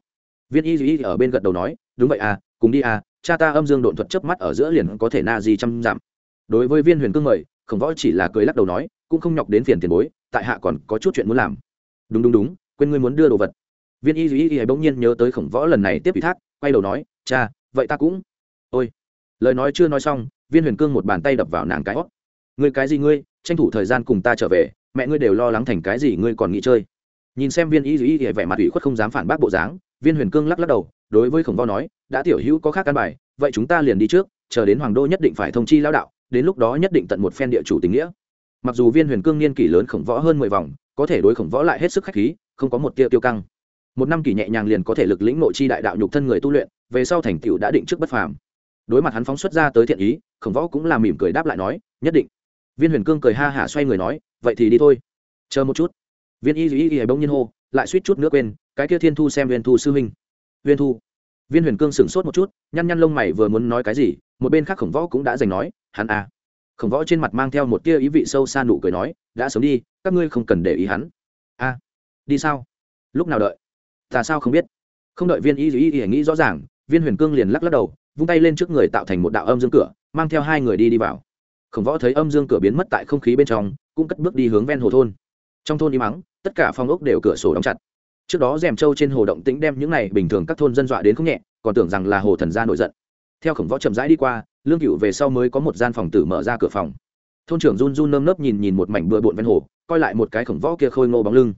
Viên y y ở bên gật đầu nói, đúng vậy à cùng đi à cha ta âm dương độn thuật chớp mắt ở giữa liền có thể na gì trăm dặm. Đối với viên huyền cương mời, khổng võ chỉ là cười lắc đầu nói, cũng không nhọc đến phiền tiền bối, tại hạ còn có chút chuyện muốn làm. Đúng đúng đúng, quên ngươi muốn đưa đồ vật. Viên y duy y bỗng nhiên nhớ tới khổng võ lần này tiếp ủy thác, quay đầu nói, cha, vậy ta cũng. Ôi. Lời nói chưa nói xong, viên huyền cương một bàn tay đập vào nàng cái hót. Ngươi cái gì ngươi, tranh thủ thời gian cùng ta trở về, mẹ ngươi đều lo lắng thành cái gì ngươi còn nghĩ chơi. Nhìn xem viên y duy y vẻ mặt ủy khuất không dám phản bác bộ dáng viên huyền cương lắc lắc đầu, đối với khổng võ nói, đã tiểu hữu có khác căn bài, vậy chúng ta liền đi trước, chờ đến hoàng đô nhất định phải thông chi lao đạo, đến lúc đó nhất định tận một phen địa chủ tình nghĩa. Mặc dù viên huyền cương niên kỷ lớn khổng võ hơn mười vòng, có thể đối khổng võ lại hết sức khách khí, không có một tia tiêu căng. Một năm kỷ nhẹ nhàng liền có thể lực lĩnh nội chi đại đạo nhục thân người tu luyện, về sau thành tựu đã định trước bất phàm. Đối mặt hắn phóng xuất ra tới thiện ý, khổng võ cũng là mỉm cười đáp lại nói, nhất định. Viên huyền cương cười ha hả xoay người nói, vậy thì đi thôi. Chờ một chút. Viên y y y bỗng nhiên hô, lại suýt chút nữa quên cái kia thiên thu xem viên thu sư huynh. Viên thu. Viên huyền cương sửng sốt một chút, nhăn nhăn lông mày vừa muốn nói cái gì, một bên khác khổng võ cũng đã giành nói, hắn à. Khổng võ trên mặt mang theo một tia ý vị sâu xa nụ cười nói, đã sớm đi, các ngươi không cần để ý hắn. A đi sao? Lúc nào đợi? Ta sao không biết? Không đợi viên y ý ý nghĩ rõ ràng, viên huyền cương liền lắc lắc đầu, vung tay lên trước người tạo thành một đạo âm dương cửa, mang theo hai người đi đi vào. Khổng võ thấy âm dương cửa biến mất tại không khí bên trong, cũng cất bước đi hướng ven hồ thôn. Trong thôn im mắng tất cả phong ốc đều cửa sổ đóng chặt trước đó rèm trâu trên hồ động tĩnh đem những này bình thường các thôn dân dọa đến không nhẹ, còn tưởng rằng là hồ thần gia nổi giận. Theo khổng võ chậm rãi đi qua, lương cựu về sau mới có một gian phòng tử mở ra cửa phòng. Thôn trưởng run run nơm nớp nhìn nhìn một mảnh bừa bộn ven hồ, coi lại một cái khổng võ kia khôi ngô bóng lưng.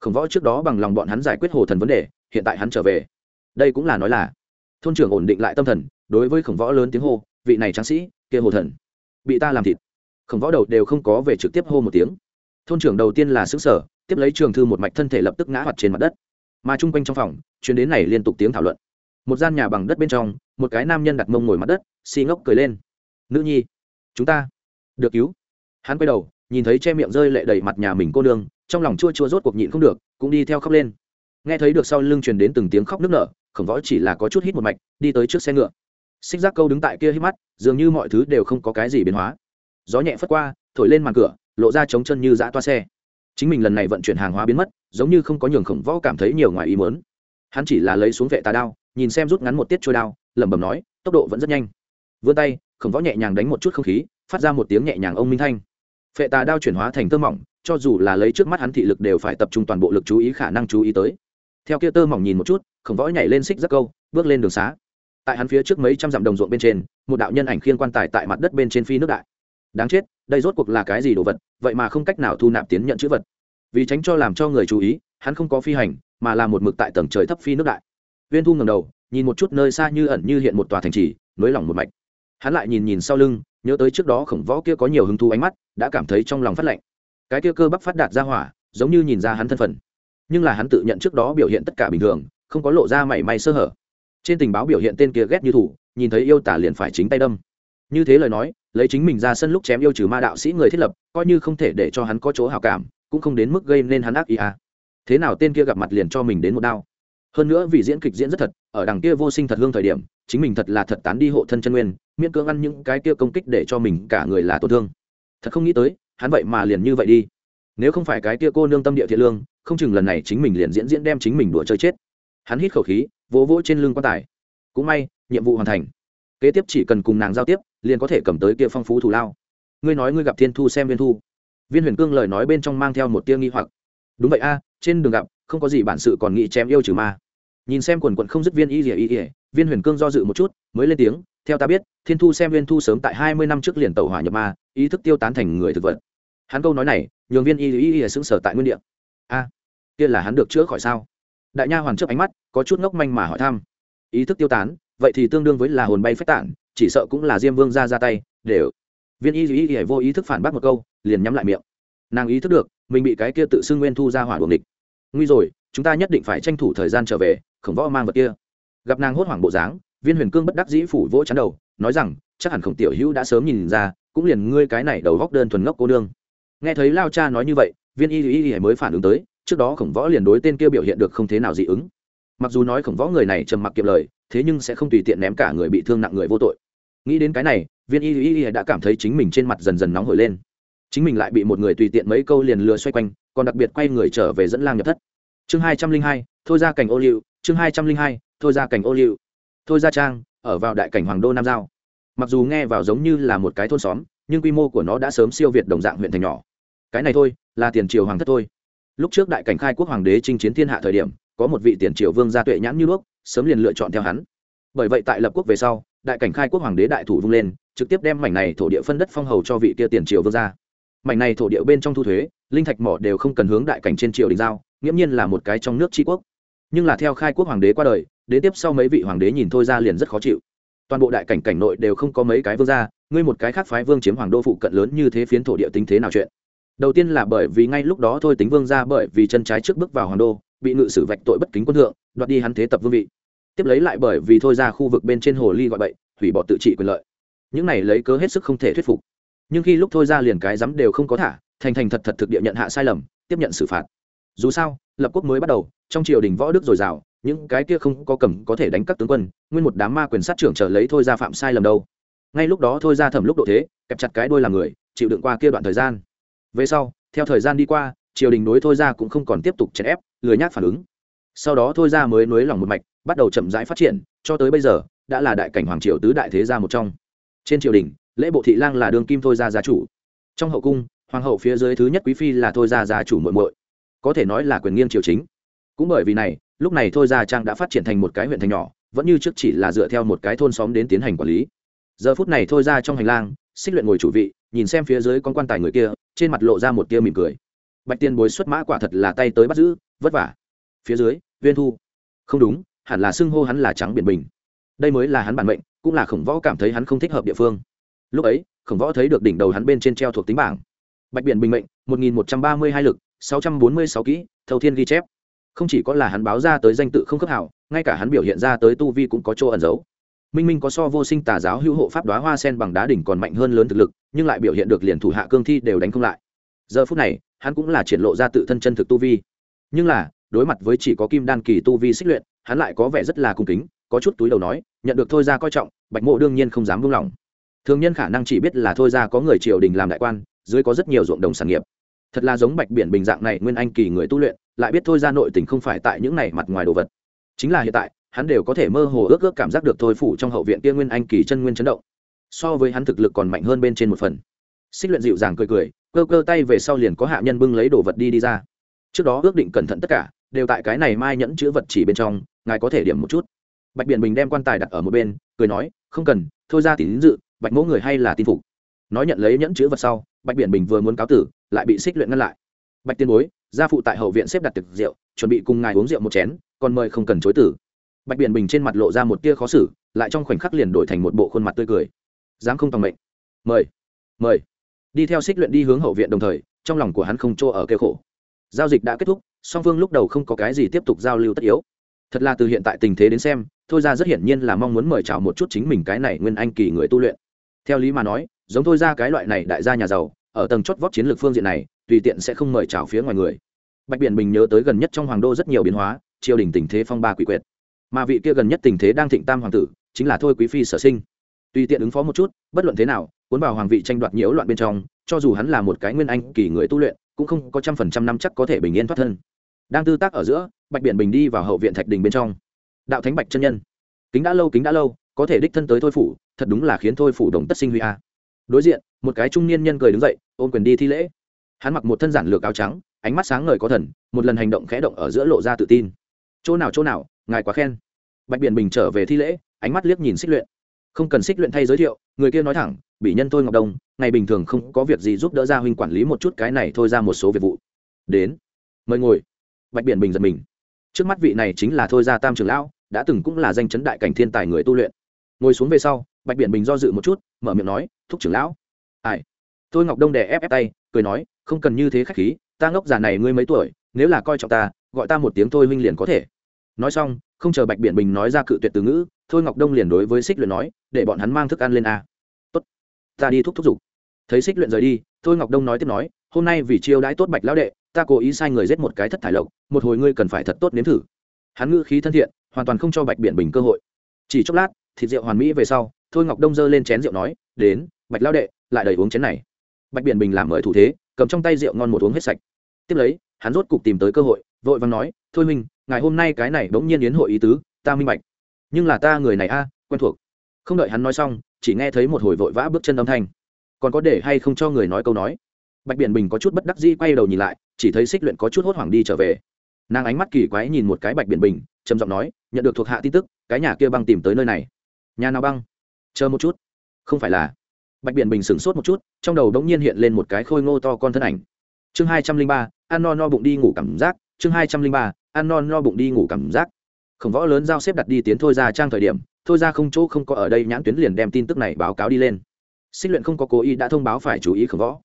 Khổng võ trước đó bằng lòng bọn hắn giải quyết hồ thần vấn đề, hiện tại hắn trở về. Đây cũng là nói là, thôn trưởng ổn định lại tâm thần, đối với khổng võ lớn tiếng hô, vị này tráng sĩ, kia hồ thần, bị ta làm thịt. Khổng võ đầu đều không có về trực tiếp hô một tiếng. Thôn trưởng đầu tiên là xứ sở tiếp lấy trường thư một mạch thân thể lập tức ngã hoạt trên mặt đất. Mà chung quanh trong phòng, chuyến đến này liên tục tiếng thảo luận. Một gian nhà bằng đất bên trong, một cái nam nhân đặt mông ngồi mặt đất xi ngốc cười lên. Nữ nhi, chúng ta được cứu. Hắn quay đầu, nhìn thấy che miệng rơi lệ đầy mặt nhà mình cô nương, trong lòng chua chua rốt cuộc nhịn không được, cũng đi theo khóc lên. Nghe thấy được sau lưng truyền đến từng tiếng khóc nức nở, khổng võ chỉ là có chút hít một mạch, đi tới trước xe ngựa. Xích giác câu đứng tại kia hít mắt, dường như mọi thứ đều không có cái gì biến hóa. Gió nhẹ phất qua, thổi lên màn cửa, lộ ra trống chân như dã toa xe chính mình lần này vận chuyển hàng hóa biến mất, giống như không có nhường khổng võ cảm thấy nhiều ngoài ý mớn hắn chỉ là lấy xuống vệ tà đao, nhìn xem rút ngắn một tiết trôi đao, lẩm bẩm nói, tốc độ vẫn rất nhanh. Vươn tay, khổng võ nhẹ nhàng đánh một chút không khí, phát ra một tiếng nhẹ nhàng ông minh thanh. Phệ tà đao chuyển hóa thành tơ mỏng, cho dù là lấy trước mắt hắn thị lực đều phải tập trung toàn bộ lực chú ý khả năng chú ý tới. Theo kia tơ mỏng nhìn một chút, khổng võ nhảy lên xích rất câu, bước lên đường xá. Tại hắn phía trước mấy trăm dặm đồng ruộng bên trên, một đạo nhân ảnh khiên quan tài tại mặt đất bên trên phi nước đại đáng chết, đây rốt cuộc là cái gì đồ vật, vậy mà không cách nào thu nạp tiến nhận chữ vật. Vì tránh cho làm cho người chú ý, hắn không có phi hành, mà là một mực tại tầng trời thấp phi nước đại. Viên thu ngầm đầu, nhìn một chút nơi xa như ẩn như hiện một tòa thành trì, nới lỏng một mạch. Hắn lại nhìn nhìn sau lưng, nhớ tới trước đó khổng võ kia có nhiều hứng thú ánh mắt, đã cảm thấy trong lòng phát lạnh. Cái kia cơ bắp phát đạt ra hỏa, giống như nhìn ra hắn thân phận. Nhưng là hắn tự nhận trước đó biểu hiện tất cả bình thường, không có lộ ra mảy may sơ hở. Trên tình báo biểu hiện tên kia ghét như thủ nhìn thấy yêu tả liền phải chính tay đâm như thế lời nói, lấy chính mình ra sân lúc chém yêu trừ ma đạo sĩ người thiết lập, coi như không thể để cho hắn có chỗ hào cảm, cũng không đến mức gây nên hắn ác ý à. thế nào tên kia gặp mặt liền cho mình đến một đao. Hơn nữa vì diễn kịch diễn rất thật, ở đằng kia vô sinh thật hương thời điểm, chính mình thật là thật tán đi hộ thân chân nguyên, miễn cưỡng ăn những cái kia công kích để cho mình cả người là tổn thương. Thật không nghĩ tới, hắn vậy mà liền như vậy đi. Nếu không phải cái kia cô nương tâm địa thiện lương, không chừng lần này chính mình liền diễn diễn đem chính mình đùa chơi chết. Hắn hít khẩu khí, vỗ vỗ trên lưng quan tài. Cũng may, nhiệm vụ hoàn thành kế tiếp chỉ cần cùng nàng giao tiếp, liền có thể cầm tới kia phong phú thù lao. Ngươi nói ngươi gặp thiên thu xem viên thu. Viên huyền cương lời nói bên trong mang theo một tia nghi hoặc. Đúng vậy a, trên đường gặp, không có gì bản sự còn nghĩ chém yêu trừ ma. Nhìn xem quần quận không dứt viên y ỉa y ỉa viên huyền cương do dự một chút, mới lên tiếng, theo ta biết, thiên thu xem viên thu sớm tại hai mươi năm trước liền tàu hỏa nhập ma, ý thức tiêu tán thành người thực vật. Hắn câu nói này, nhường viên y y y xứng sở tại nguyên địa. A, kia là hắn được chữa khỏi sao? Đại nha hoàn trước ánh mắt, có chút ngốc manh mà hỏi thăm. Ý thức tiêu tán vậy thì tương đương với là hồn bay phách tản, chỉ sợ cũng là diêm vương ra ra tay để viên y duy y vô ý thức phản bác một câu, liền nhắm lại miệng. Nàng ý thức được, mình bị cái kia tự xưng nguyên thu ra hỏa đuồng địch nguy rồi, chúng ta nhất định phải tranh thủ thời gian trở về, khổng võ mang vật kia. Gặp nàng hốt hoảng bộ dáng, viên huyền cương bất đắc dĩ phủ vỗ chắn đầu, nói rằng, chắc hẳn khổng tiểu hữu đã sớm nhìn ra, cũng liền ngươi cái này đầu góc đơn thuần ngốc cô nương. Nghe thấy lao cha nói như vậy, viên y y y mới phản ứng tới, trước đó khổng võ liền đối tên kia biểu hiện được không thế nào dị ứng. Mặc dù nói khổng võ người này trầm mặc kiệm lời thế nhưng sẽ không tùy tiện ném cả người bị thương nặng người vô tội. Nghĩ đến cái này, viên y y y đã cảm thấy chính mình trên mặt dần dần nóng hổi lên. Chính mình lại bị một người tùy tiện mấy câu liền lừa xoay quanh, còn đặc biệt quay người trở về dẫn lang nhập thất. Chương hai trăm linh hai, thôi ra cảnh ô liu, chương hai trăm linh hai, thôi ra cảnh ô liu. Thôi ra trang, ở vào đại cảnh hoàng đô nam giao. Mặc dù nghe vào giống như là một cái thôn xóm, nhưng quy mô của nó đã sớm siêu việt đồng dạng huyện thành nhỏ. Cái này thôi, là tiền triều hoàng thất thôi. Lúc trước đại cảnh khai quốc hoàng đế chinh chiến thiên hạ thời điểm, có một vị tiền triều vương gia tuệ nhãn như đuốc sớm liền lựa chọn theo hắn. Bởi vậy tại lập quốc về sau, đại cảnh khai quốc hoàng đế đại thủ vung lên, trực tiếp đem mảnh này thổ địa phân đất phong hầu cho vị kia tiền triều vương gia mảnh này thổ địa bên trong thu thuế, linh thạch mỏ đều không cần hướng đại cảnh trên triều đình giao, nghiễm nhiên là một cái trong nước tri quốc. Nhưng là theo khai quốc hoàng đế qua đời, đến tiếp sau mấy vị hoàng đế nhìn thôi ra liền rất khó chịu. Toàn bộ đại cảnh cảnh nội đều không có mấy cái vương gia, ngươi một cái khác phái vương chiếm hoàng đô phụ cận lớn như thế phiến thổ địa tính thế nào chuyện? Đầu tiên là bởi vì ngay lúc đó thôi tính vương gia bởi vì chân trái trước bước vào hoàng đô, bị ngự sử vạch tội bất kính quân thượng, đoạt đi hắn thế tập vương vị tiếp lấy lại bởi vì thôi ra khu vực bên trên hồ ly gọi bậy, hủy bỏ tự trị quyền lợi. Những này lấy cớ hết sức không thể thuyết phục. Nhưng khi lúc thôi ra liền cái dám đều không có thả, thành thành thật thật thực địa nhận hạ sai lầm, tiếp nhận xử phạt. Dù sao, lập quốc mới bắt đầu, trong triều đình võ đức dồi dào, những cái kia không có cầm có thể đánh các tướng quân, nguyên một đám ma quyền sát trưởng trở lấy thôi ra phạm sai lầm đâu. Ngay lúc đó thôi ra thẩm lúc độ thế, kẹp chặt cái đôi làm người, chịu đựng qua kia đoạn thời gian. Về sau, theo thời gian đi qua, triều đình đối thôi ra cũng không còn tiếp tục chèn ép, lười nhác phản ứng sau đó thôi ra mới nối lòng một mạch, bắt đầu chậm rãi phát triển, cho tới bây giờ, đã là đại cảnh hoàng triều tứ đại thế gia một trong. Trên triều đình, lễ bộ thị lang là đường kim thôi Gia gia chủ. Trong hậu cung, hoàng hậu phía dưới thứ nhất quý phi là thôi Gia gia chủ muội muội. Có thể nói là quyền nghiêng triều chính. Cũng bởi vì này, lúc này thôi Gia trang đã phát triển thành một cái huyện thành nhỏ, vẫn như trước chỉ là dựa theo một cái thôn xóm đến tiến hành quản lý. Giờ phút này thôi ra trong hành lang, xích luyện ngồi chủ vị, nhìn xem phía dưới con quan tài người kia, trên mặt lộ ra một tia mỉm cười. Bạch tiên bối xuất mã quả thật là tay tới bắt giữ, vất vả. Phía dưới viên thu. Không đúng, hẳn là xưng hô hắn là trắng biển bình. Đây mới là hắn bản mệnh, cũng là khổng võ cảm thấy hắn không thích hợp địa phương. Lúc ấy, khổng võ thấy được đỉnh đầu hắn bên trên treo thuộc tính bảng. Bạch biển bình mệnh, một nghìn một trăm ba mươi hai lực, sáu trăm bốn mươi sáu kỹ Thầu thiên ghi chép. Không chỉ có là hắn báo ra tới danh tự không cấp hảo, ngay cả hắn biểu hiện ra tới tu vi cũng có chỗ ẩn giấu. Minh minh có so vô sinh tà giáo hữu hộ pháp đoá hoa sen bằng đá đỉnh còn mạnh hơn lớn thực lực, nhưng lại biểu hiện được liền thủ hạ cương thi đều đánh không lại. Giờ phút này, hắn cũng là triển lộ ra tự thân chân thực tu vi. Nhưng là đối mặt với chỉ có kim đan kỳ tu vi xích luyện, hắn lại có vẻ rất là cung kính, có chút túi đầu nói, nhận được thôi ra coi trọng, bạch mộ đương nhiên không dám buông lỏng. Thường nhân khả năng chỉ biết là thôi ra có người triều đình làm đại quan, dưới có rất nhiều ruộng đồng sản nghiệp. Thật là giống bạch biển bình dạng này, nguyên anh kỳ người tu luyện, lại biết thôi ra nội tình không phải tại những này mặt ngoài đồ vật. Chính là hiện tại, hắn đều có thể mơ hồ ước ước cảm giác được thôi phủ trong hậu viện kia nguyên anh kỳ chân nguyên chấn động. So với hắn thực lực còn mạnh hơn bên trên một phần. Xích luyện dịu dàng cười cười, cơ cơ tay về sau liền có hạ nhân bưng lấy đồ vật đi đi ra. Trước đó ước định cẩn thận tất cả đều tại cái này mai nhẫn chữ vật chỉ bên trong, ngài có thể điểm một chút. Bạch biển bình đem quan tài đặt ở một bên, cười nói, không cần, thôi ra tín dự, bạch mẫu người hay là tin phục. Nói nhận lấy nhẫn chữ vật sau, bạch biển bình vừa muốn cáo tử, lại bị xích luyện ngăn lại. Bạch tiên bối, gia phụ tại hậu viện xếp đặt tiệc rượu, chuẩn bị cùng ngài uống rượu một chén, còn mời không cần chối tử. Bạch biển bình trên mặt lộ ra một tia khó xử, lại trong khoảnh khắc liền đổi thành một bộ khuôn mặt tươi cười. Dám không tòng mệnh. Mời mời. Đi theo xích luyện đi hướng hậu viện đồng thời, trong lòng của hắn không chỗ ở kêu khổ. Giao dịch đã kết thúc song phương lúc đầu không có cái gì tiếp tục giao lưu tất yếu. Thật là từ hiện tại tình thế đến xem, thôi ra rất hiển nhiên là mong muốn mời chào một chút chính mình cái này nguyên anh kỳ người tu luyện. Theo lý mà nói, giống thôi ra cái loại này đại gia nhà giàu, ở tầng chót vót chiến lược phương diện này, tùy tiện sẽ không mời chào phía ngoài người. Bạch biển bình nhớ tới gần nhất trong hoàng đô rất nhiều biến hóa, triều đình tình thế phong ba quỷ quyệt. Mà vị kia gần nhất tình thế đang thịnh tam hoàng tử, chính là thôi quý phi sở sinh. Tùy tiện ứng phó một chút, bất luận thế nào, cuốn vào hoàng vị tranh đoạt nhiễu loạn bên trong, cho dù hắn là một cái nguyên anh kỳ người tu luyện, cũng không có trăm phần trăm năm chắc có thể bình yên thoát thân đang tư tác ở giữa, bạch biển bình đi vào hậu viện thạch đình bên trong. Đạo thánh bạch chân nhân. Kính đã lâu, kính đã lâu, có thể đích thân tới thôi phủ, thật đúng là khiến thôi phủ đồng tất sinh huy a. Đối diện, một cái trung niên nhân cười đứng dậy, ôm quyền đi thi lễ. Hắn mặc một thân giản lược áo trắng, ánh mắt sáng ngời có thần, một lần hành động khẽ động ở giữa lộ ra tự tin. Chỗ nào chỗ nào, ngài quá khen. Bạch biển bình trở về thi lễ, ánh mắt liếc nhìn xích luyện. Không cần xích luyện thay giới thiệu, người kia nói thẳng bị nhân tôi ngọc đông, ngày bình thường không có việc gì giúp đỡ gia huynh quản lý một chút cái này thôi ra một số việc vụ. Đến, mời ngồi bạch biển bình giật mình. Trước mắt vị này chính là thôi Gia tam trường lão, đã từng cũng là danh chấn đại cảnh thiên tài người tu luyện. Ngồi xuống về sau, bạch biển bình do dự một chút, mở miệng nói, thúc trưởng lão. Ai? Thôi ngọc đông đè ép ép tay, cười nói, không cần như thế khách khí, ta ngốc già này ngươi mấy tuổi, nếu là coi trọng ta, gọi ta một tiếng thôi huynh liền có thể. Nói xong, không chờ bạch biển bình nói ra cự tuyệt từ ngữ, thôi ngọc đông liền đối với xích luyện nói, để bọn hắn mang thức ăn lên a. Tốt, ta đi thúc thúc giục thấy xích luyện rời đi, thôi ngọc đông nói tiếp nói hôm nay vì chiêu đãi tốt bạch lão đệ, ta cố ý sai người giết một cái thất thải lộc, một hồi ngươi cần phải thật tốt nếm thử. Hắn ngữ khí thân thiện, hoàn toàn không cho bạch biển bình cơ hội. Chỉ chốc lát, thịt rượu hoàn mỹ về sau, thôi ngọc đông giơ lên chén rượu nói, đến, bạch lão đệ, lại đầy uống chén này. Bạch biển bình làm mời thủ thế, cầm trong tay rượu ngon một uống hết sạch. Tiếp lấy, hắn rốt cục tìm tới cơ hội, vội vàng nói, thôi minh ngày hôm nay cái này bỗng nhiên yến hội ý tứ, ta minh bạch. Nhưng là ta người này a, quen thuộc. Không đợi hắn nói xong, chỉ nghe thấy một hồi vội vã bước chân âm thanh. Còn có để hay không cho người nói câu nói? Bạch biển bình có chút bất đắc dĩ quay đầu nhìn lại, chỉ thấy xích luyện có chút hốt hoảng đi trở về. Nàng ánh mắt kỳ quái nhìn một cái bạch biển bình, trầm giọng nói, nhận được thuộc hạ tin tức, cái nhà kia băng tìm tới nơi này. Nhà nào băng? Chờ một chút. Không phải là. Bạch biển bình sửng sốt một chút, trong đầu đống nhiên hiện lên một cái khôi ngô to con thân ảnh. Chương hai trăm linh ba, ăn no no bụng đi ngủ cảm giác. Chương hai trăm linh ba, ăn no no bụng đi ngủ cảm giác. Khổng võ lớn giao xếp đặt đi tiến thôi ra trang thời điểm, thôi ra không chỗ không có ở đây nhãn tuyến liền đem tin tức này báo cáo đi lên. Xích luyện không có cố ý đã thông báo phải chú ý khổng võ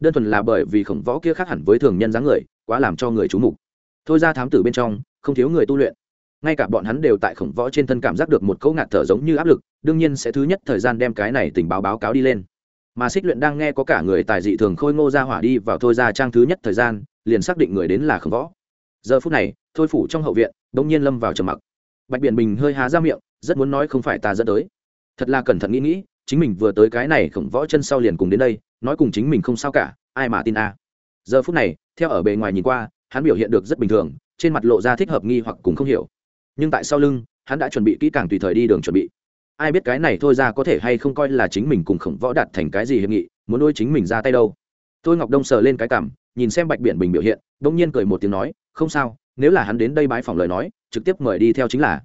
đơn thuần là bởi vì khổng võ kia khác hẳn với thường nhân dáng người, quá làm cho người chú mục. Thôi ra thám tử bên trong, không thiếu người tu luyện. Ngay cả bọn hắn đều tại khổng võ trên thân cảm giác được một câu ngạt thở giống như áp lực, đương nhiên sẽ thứ nhất thời gian đem cái này tình báo báo cáo đi lên. Mà xích luyện đang nghe có cả người tài dị thường khôi ngô ra hỏa đi vào thôi ra trang thứ nhất thời gian, liền xác định người đến là khổng võ. Giờ phút này, thôi phủ trong hậu viện đ ỗ n g nhiên lâm vào trầm mặc. Bạch biển bình hơi há ra miệng, rất muốn nói không phải ta dẫn tới. Thật là cẩn thận nghĩ nghĩ chính mình vừa tới cái này khổng võ chân sau liền cùng đến đây, nói cùng chính mình không sao cả, ai mà tin a. Giờ phút này, theo ở bề ngoài nhìn qua, hắn biểu hiện được rất bình thường, trên mặt lộ ra thích hợp nghi hoặc cùng không hiểu. Nhưng tại sau lưng, hắn đã chuẩn bị kỹ càng tùy thời đi đường chuẩn bị. Ai biết cái này thôi ra có thể hay không coi là chính mình cùng khổng võ đạt thành cái gì hiệp nghị, muốn nuôi chính mình ra tay đâu. Tôi ngọc đông sờ lên cái cảm, nhìn xem bạch biển bình biểu hiện đông nhiên cười một tiếng nói, không sao, nếu là hắn đến đây bãi phòng lời nói, trực tiếp mời đi theo chính là.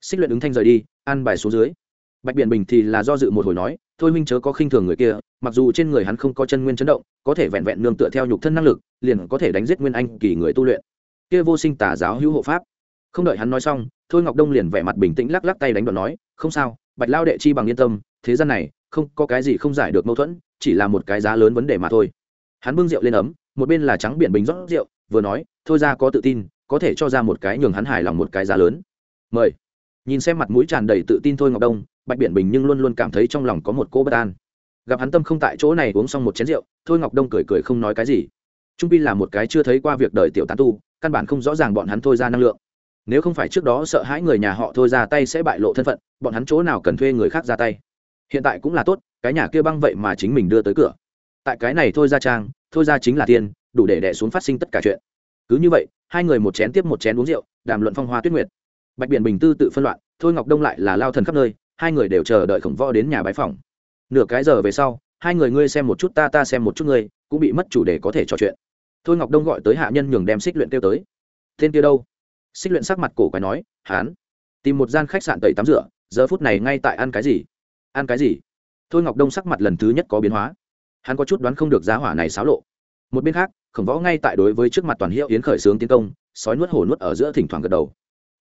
Xích luyện ứng thanh rời đi ăn bài xuống dưới bạch biển bình thì là do dự một hồi nói, thôi minh chớ có khinh thường người kia, mặc dù trên người hắn không có chân nguyên chấn động, có thể vẹn vẹn nương tựa theo nhục thân năng lực, liền có thể đánh giết nguyên anh kỳ người tu luyện. Kia vô sinh tà giáo hữu hộ pháp. Không đợi hắn nói xong, thôi ngọc đông liền vẻ mặt bình tĩnh lắc lắc tay đánh đoạn nói, không sao, bạch lao đệ chi bằng yên tâm, thế gian này, không có cái gì không giải được mâu thuẫn, chỉ là một cái giá lớn vấn đề mà thôi. Hắn bưng rượu lên ấm, một bên là trắng biển bình rót rượu, vừa nói, thôi ra có tự tin, có thể cho ra một cái nhường hắn hài lòng một cái giá lớn. Mời nhìn xem mặt mũi tràn đầy tự tin thôi ngọc đông, bạch biển bình nhưng luôn luôn cảm thấy trong lòng có một cô bất an. Gặp hắn tâm không tại chỗ này uống xong một chén rượu, thôi ngọc đông cười cười không nói cái gì. Trung pi là một cái chưa thấy qua việc đời tiểu tán tu, căn bản không rõ ràng bọn hắn thôi ra năng lượng. Nếu không phải trước đó sợ hãi người nhà họ thôi ra tay sẽ bại lộ thân phận, bọn hắn chỗ nào cần thuê người khác ra tay. Hiện tại cũng là tốt, cái nhà kia băng vậy mà chính mình đưa tới cửa. Tại cái này thôi ra trang, thôi ra chính là tiền, đủ để đẻ xuống phát sinh tất cả chuyện. Cứ như vậy, hai người một chén tiếp một chén uống rượu, đàm luận phong hoa tuyết nguyệt bạch biển bình tư tự phân loạn, thôi ngọc đông lại là lao thần khắp nơi, hai người đều chờ đợi khổng võ đến nhà bái phòng nửa cái giờ về sau, hai người ngươi xem một chút ta ta xem một chút ngươi, cũng bị mất chủ đề có thể trò chuyện. Thôi ngọc đông gọi tới hạ nhân nhường đem xích luyện kêu tới. Tên kia đâu? Xích luyện sắc mặt cổ quái nói hán tìm một gian khách sạn tẩy tắm rửa, giờ phút này ngay tại ăn cái gì? Ăn cái gì? Thôi ngọc đông sắc mặt lần thứ nhất có biến hóa. Hắn có chút đoán không được giá hỏa này xáo lộ. Một bên khác, khổng võ ngay tại đối với trước mặt toàn hiệu yến khởi xướng tiến công, sói nuốt hổ nuốt ở giữa thỉnh thoảng gật đầu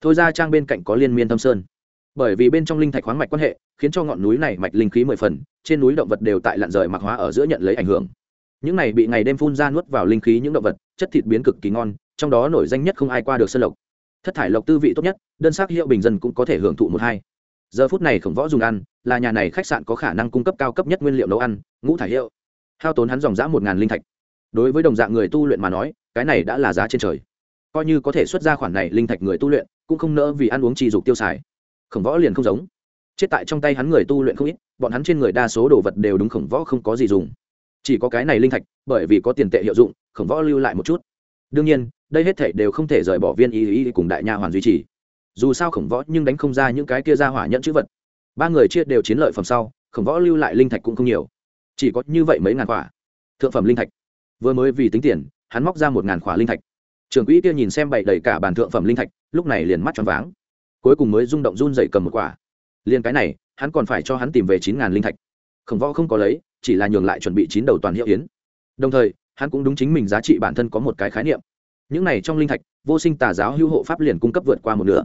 thôi ra trang bên cạnh có liên miên thâm sơn. Bởi vì bên trong linh thạch khoáng mạch quan hệ, khiến cho ngọn núi này mạch linh khí mười phần, trên núi động vật đều tại lặn rời mạc hóa ở giữa nhận lấy ảnh hưởng. Những này bị ngày đêm phun ra nuốt vào linh khí những động vật, chất thịt biến cực kỳ ngon, trong đó nổi danh nhất không ai qua được sơn lộc. Thất thải lộc tư vị tốt nhất, đơn sắc hiệu bình dân cũng có thể hưởng thụ một hai. Giờ phút này khổng võ dùng ăn, là nhà này khách sạn có khả năng cung cấp cao cấp nhất nguyên liệu nấu ăn, ngũ thải hiệu. Hao tốn hắn dòng dã một ngàn linh thạch. Đối với đồng dạng người tu luyện mà nói, cái này đã là giá trên trời. Coi như có thể xuất ra khoản này linh thạch người tu luyện cũng không nỡ vì ăn uống trì dục tiêu xài. Khổng võ liền không giống. Chết tại trong tay hắn người tu luyện không ít, bọn hắn trên người đa số đồ vật đều đúng khổng võ không có gì dùng. Chỉ có cái này linh thạch, bởi vì có tiền tệ hiệu dụng, khổng võ lưu lại một chút. Đương nhiên, đây hết thể đều không thể rời bỏ viên y y cùng đại nha hoàn duy trì. Dù sao khổng võ nhưng đánh không ra những cái kia ra hỏa nhận chữ vật. Ba người chia đều chiến lợi phẩm sau, khổng võ lưu lại linh thạch cũng không nhiều. Chỉ có như vậy mấy ngàn quả. Thượng phẩm linh thạch. Vừa mới vì tính tiền, hắn móc ra một ngàn quả linh thạch trưởng quỹ kia nhìn xem bậy đầy cả bàn thượng phẩm linh thạch, lúc này liền mắt tròn váng. Cuối cùng mới rung động run dậy cầm một quả. Liền cái này, hắn còn phải cho hắn tìm về chín ngàn linh thạch. Khổng võ không có lấy, chỉ là nhường lại chuẩn bị chín đầu toàn hiệu yến. Đồng thời, hắn cũng đúng chính mình giá trị bản thân có một cái khái niệm. Những này trong linh thạch, vô sinh tà giáo hữu hộ pháp liền cung cấp vượt qua một nửa.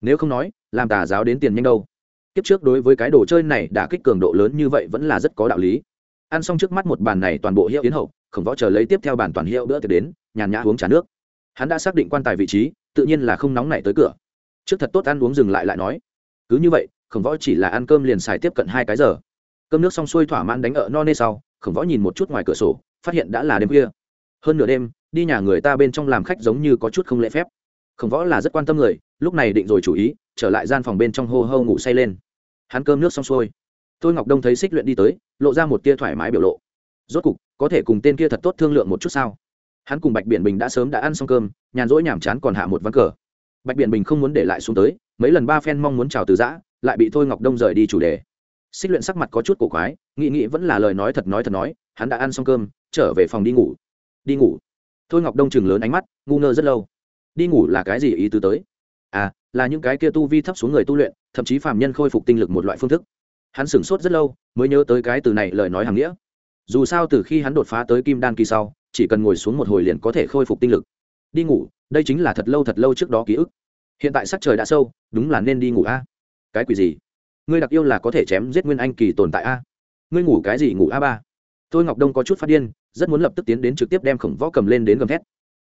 Nếu không nói, làm tà giáo đến tiền nhanh đâu. Kiếp trước đối với cái đồ chơi này đã kích cường độ lớn như vậy vẫn là rất có đạo lý. Ăn xong trước mắt một bàn này toàn bộ hiệu yến hậu, khổng võ chờ lấy tiếp theo bàn toàn hiệu bữa tiệc đến, nhàn nhã uống trà nước hắn đã xác định quan tài vị trí, tự nhiên là không nóng nảy tới cửa. Trước thật tốt ăn uống dừng lại lại nói, cứ như vậy, khổng võ chỉ là ăn cơm liền xài tiếp cận hai cái giờ. Cơm nước xong xuôi thỏa mãn đánh ở no nê sau, khổng võ nhìn một chút ngoài cửa sổ, phát hiện đã là đêm khuya. Hơn nửa đêm, đi nhà người ta bên trong làm khách giống như có chút không lễ phép. Khổng võ là rất quan tâm người, lúc này định rồi chủ ý, trở lại gian phòng bên trong hô hô ngủ say lên. Hắn cơm nước xong xuôi tôi ngọc đông thấy xích luyện đi tới, lộ ra một tia thoải mái biểu lộ. Rốt cục, có thể cùng tên kia thật tốt thương lượng một chút sao? Hắn cùng bạch biển bình đã sớm đã ăn xong cơm, nhàn rỗi nhàm chán còn hạ một ván cờ. Bạch biển bình không muốn để lại xuống tới, mấy lần ba phen mong muốn chào từ giã, lại bị thôi ngọc đông rời đi chủ đề. Xích luyện sắc mặt có chút cổ quái nghị nghị vẫn là lời nói thật nói thật nói, hắn đã ăn xong cơm, trở về phòng đi ngủ. Đi ngủ. Thôi ngọc đông chừng lớn ánh mắt, ngu ngơ rất lâu. Đi ngủ là cái gì ý tứ tới? À là những cái kia tu vi thấp xuống người tu luyện, thậm chí phạm nhân khôi phục tinh lực một loại phương thức. Hắn sửng sốt rất lâu, mới nhớ tới cái từ này lời nói hàng nghĩa dù sao từ khi hắn đột phá tới kim đan kỳ sau, chỉ cần ngồi xuống một hồi liền có thể khôi phục tinh lực. Đi ngủ, đây chính là thật lâu thật lâu trước đó ký ức. Hiện tại sắc trời đã sâu, đúng là nên đi ngủ a. Cái quỷ gì? Ngươi đặc yêu là có thể chém giết nguyên anh kỳ tồn tại a. Ngươi ngủ cái gì ngủ a ba? Tôi ngọc đông có chút phát điên, rất muốn lập tức tiến đến trực tiếp đem khổng võ cầm lên đến gầm thét.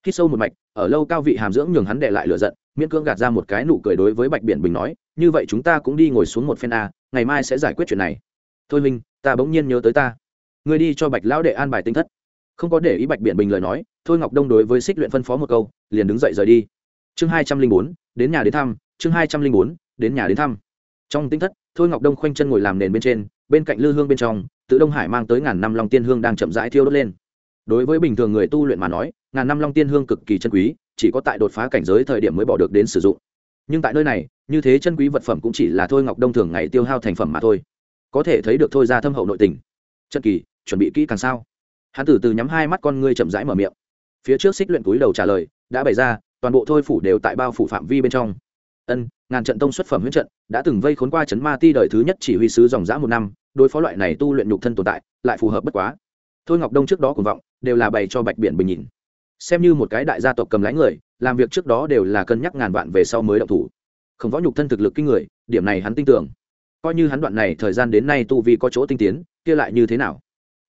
Khi sâu một mạch, ở lâu cao vị hàm dưỡng nhường hắn đệ lại lựa giận, miễn cưỡng gạt ra một cái nụ cười đối với bạch biển bình nói, như vậy chúng ta cũng đi ngồi xuống một phen a, ngày mai sẽ giải quyết chuyện này. Thôi minh, ta bỗng nhiên nhớ tới ta ngươi đi cho bạch lão đệ an bài tinh thất. Không có để ý bạch biển bình lời nói, thôi ngọc đông đối với xích luyện phân phó một câu, liền đứng dậy rời đi. Chương hai trăm linh bốn, đến nhà đến thăm, chương hai trăm linh bốn, đến nhà đến thăm. Trong tinh thất, thôi ngọc đông khoanh chân ngồi làm nền bên trên, bên cạnh lư hương bên trong, tự đông hải mang tới ngàn năm long tiên hương đang chậm rãi thiêu đốt lên. Đối với bình thường người tu luyện mà nói, ngàn năm long tiên hương cực kỳ chân quý, chỉ có tại đột phá cảnh giới thời điểm mới bỏ được đến sử dụng. Nhưng tại nơi này, như thế chân quý vật phẩm cũng chỉ là thôi ngọc đông thường ngày tiêu hao thành phẩm mà thôi. Có thể thấy được thôi ra thâm hậu nội tình. Chân kỳ chuẩn bị kỹ càng sao? Hắn từ từ nhắm hai mắt con ngươi chậm rãi mở miệng. Phía trước xích luyện túi đầu trả lời, đã bày ra, toàn bộ thôi phủ đều tại bao phủ phạm vi bên trong. Ân, ngàn trận tông xuất phẩm huyết trận, đã từng vây khốn qua chấn ma ti đời thứ nhất chỉ huy sứ dòng dã một năm, đối phó loại này tu luyện nhục thân tồn tại, lại phù hợp bất quá. Thôi ngọc đông trước đó cùng vọng, đều là bày cho bạch biển bình nhìn. Xem như một cái đại gia tộc cầm lái người, làm việc trước đó đều là cân nhắc ngàn vạn về sau mới động thủ. Không võ nhục thân thực lực kinh người, điểm này hắn tin tưởng. Coi như hắn đoạn này thời gian đến nay tu vi có chỗ tinh tiến, kia lại như thế nào?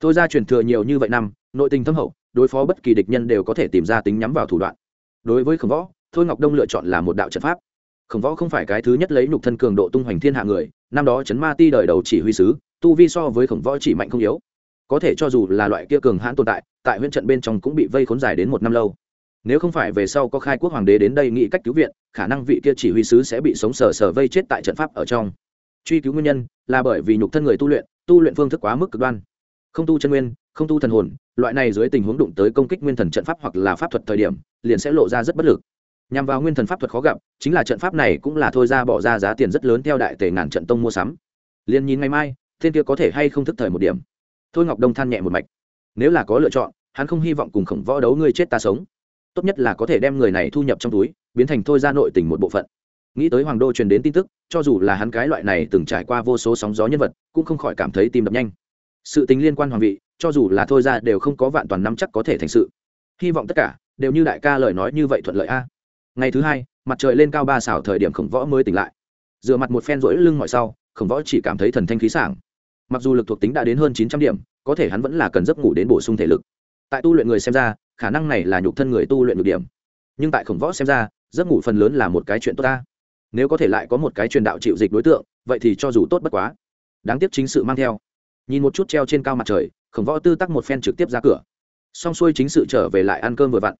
Tôi ra truyền thừa nhiều như vậy năm, nội tình thâm hậu, đối phó bất kỳ địch nhân đều có thể tìm ra tính nhắm vào thủ đoạn. Đối với khổng võ, thôi ngọc đông lựa chọn là một đạo trận pháp. Khổng võ không phải cái thứ nhất lấy nhục thân cường độ tung hoành thiên hạ người, năm đó chấn ma ti đời đầu chỉ huy sứ, tu vi so với khổng võ chỉ mạnh không yếu. Có thể cho dù là loại kia cường hãn tồn tại tại huyện trận bên trong cũng bị vây khốn dài đến một năm lâu. Nếu không phải về sau có khai quốc hoàng đế đến đây nghĩ cách cứu viện, khả năng vị kia chỉ huy sứ sẽ bị sống sờ sờ vây chết tại trận pháp ở trong. Truy cứu nguyên nhân là bởi vì nhục thân người tu luyện tu luyện phương thức quá mức cực đoan không tu chân nguyên, không tu thần hồn, loại này dưới tình huống đụng tới công kích nguyên thần trận pháp hoặc là pháp thuật thời điểm, liền sẽ lộ ra rất bất lực. Nhằm vào nguyên thần pháp thuật khó gặp, chính là trận pháp này cũng là thôi ra bỏ ra giá tiền rất lớn theo đại tề ngàn trận tông mua sắm. Liền nhìn ngày mai, thiên kia có thể hay không thức thời một điểm. Thôi ngọc đông than nhẹ một mạch. Nếu là có lựa chọn, hắn không hy vọng cùng khổng võ đấu ngươi chết ta sống. Tốt nhất là có thể đem người này thu nhập trong túi, biến thành thôi ra nội tình một bộ phận. Nghĩ tới hoàng đô truyền đến tin tức, cho dù là hắn cái loại này từng trải qua vô số sóng gió nhân vật, cũng không khỏi cảm thấy tim đập nhanh sự tính liên quan hoàng vị, cho dù là thôi ra đều không có vạn toàn nắm chắc có thể thành sự. Hy vọng tất cả đều như đại ca lời nói như vậy thuận lợi a. Ngày thứ hai, mặt trời lên cao ba xảo thời điểm khổng võ mới tỉnh lại. Dựa mặt một phen rỗi lưng mọi sau, khổng võ chỉ cảm thấy thần thanh khí sảng. Mặc dù lực thuộc tính đã đến hơn chín trăm điểm, có thể hắn vẫn là cần giấc ngủ đến bổ sung thể lực. Tại tu luyện người xem ra, khả năng này là nhục thân người tu luyện được điểm. Nhưng tại khổng võ xem ra, giấc ngủ phần lớn là một cái chuyện tốt ta. Nếu có thể lại có một cái truyền đạo chịu dịch đối tượng, vậy thì cho dù tốt bất quá. Đáng tiếc chính sự mang theo nhìn một chút treo trên cao mặt trời, khổng võ tư tắc một phen trực tiếp ra cửa. Xong xuôi chính sự trở về lại ăn cơm vừa vặn.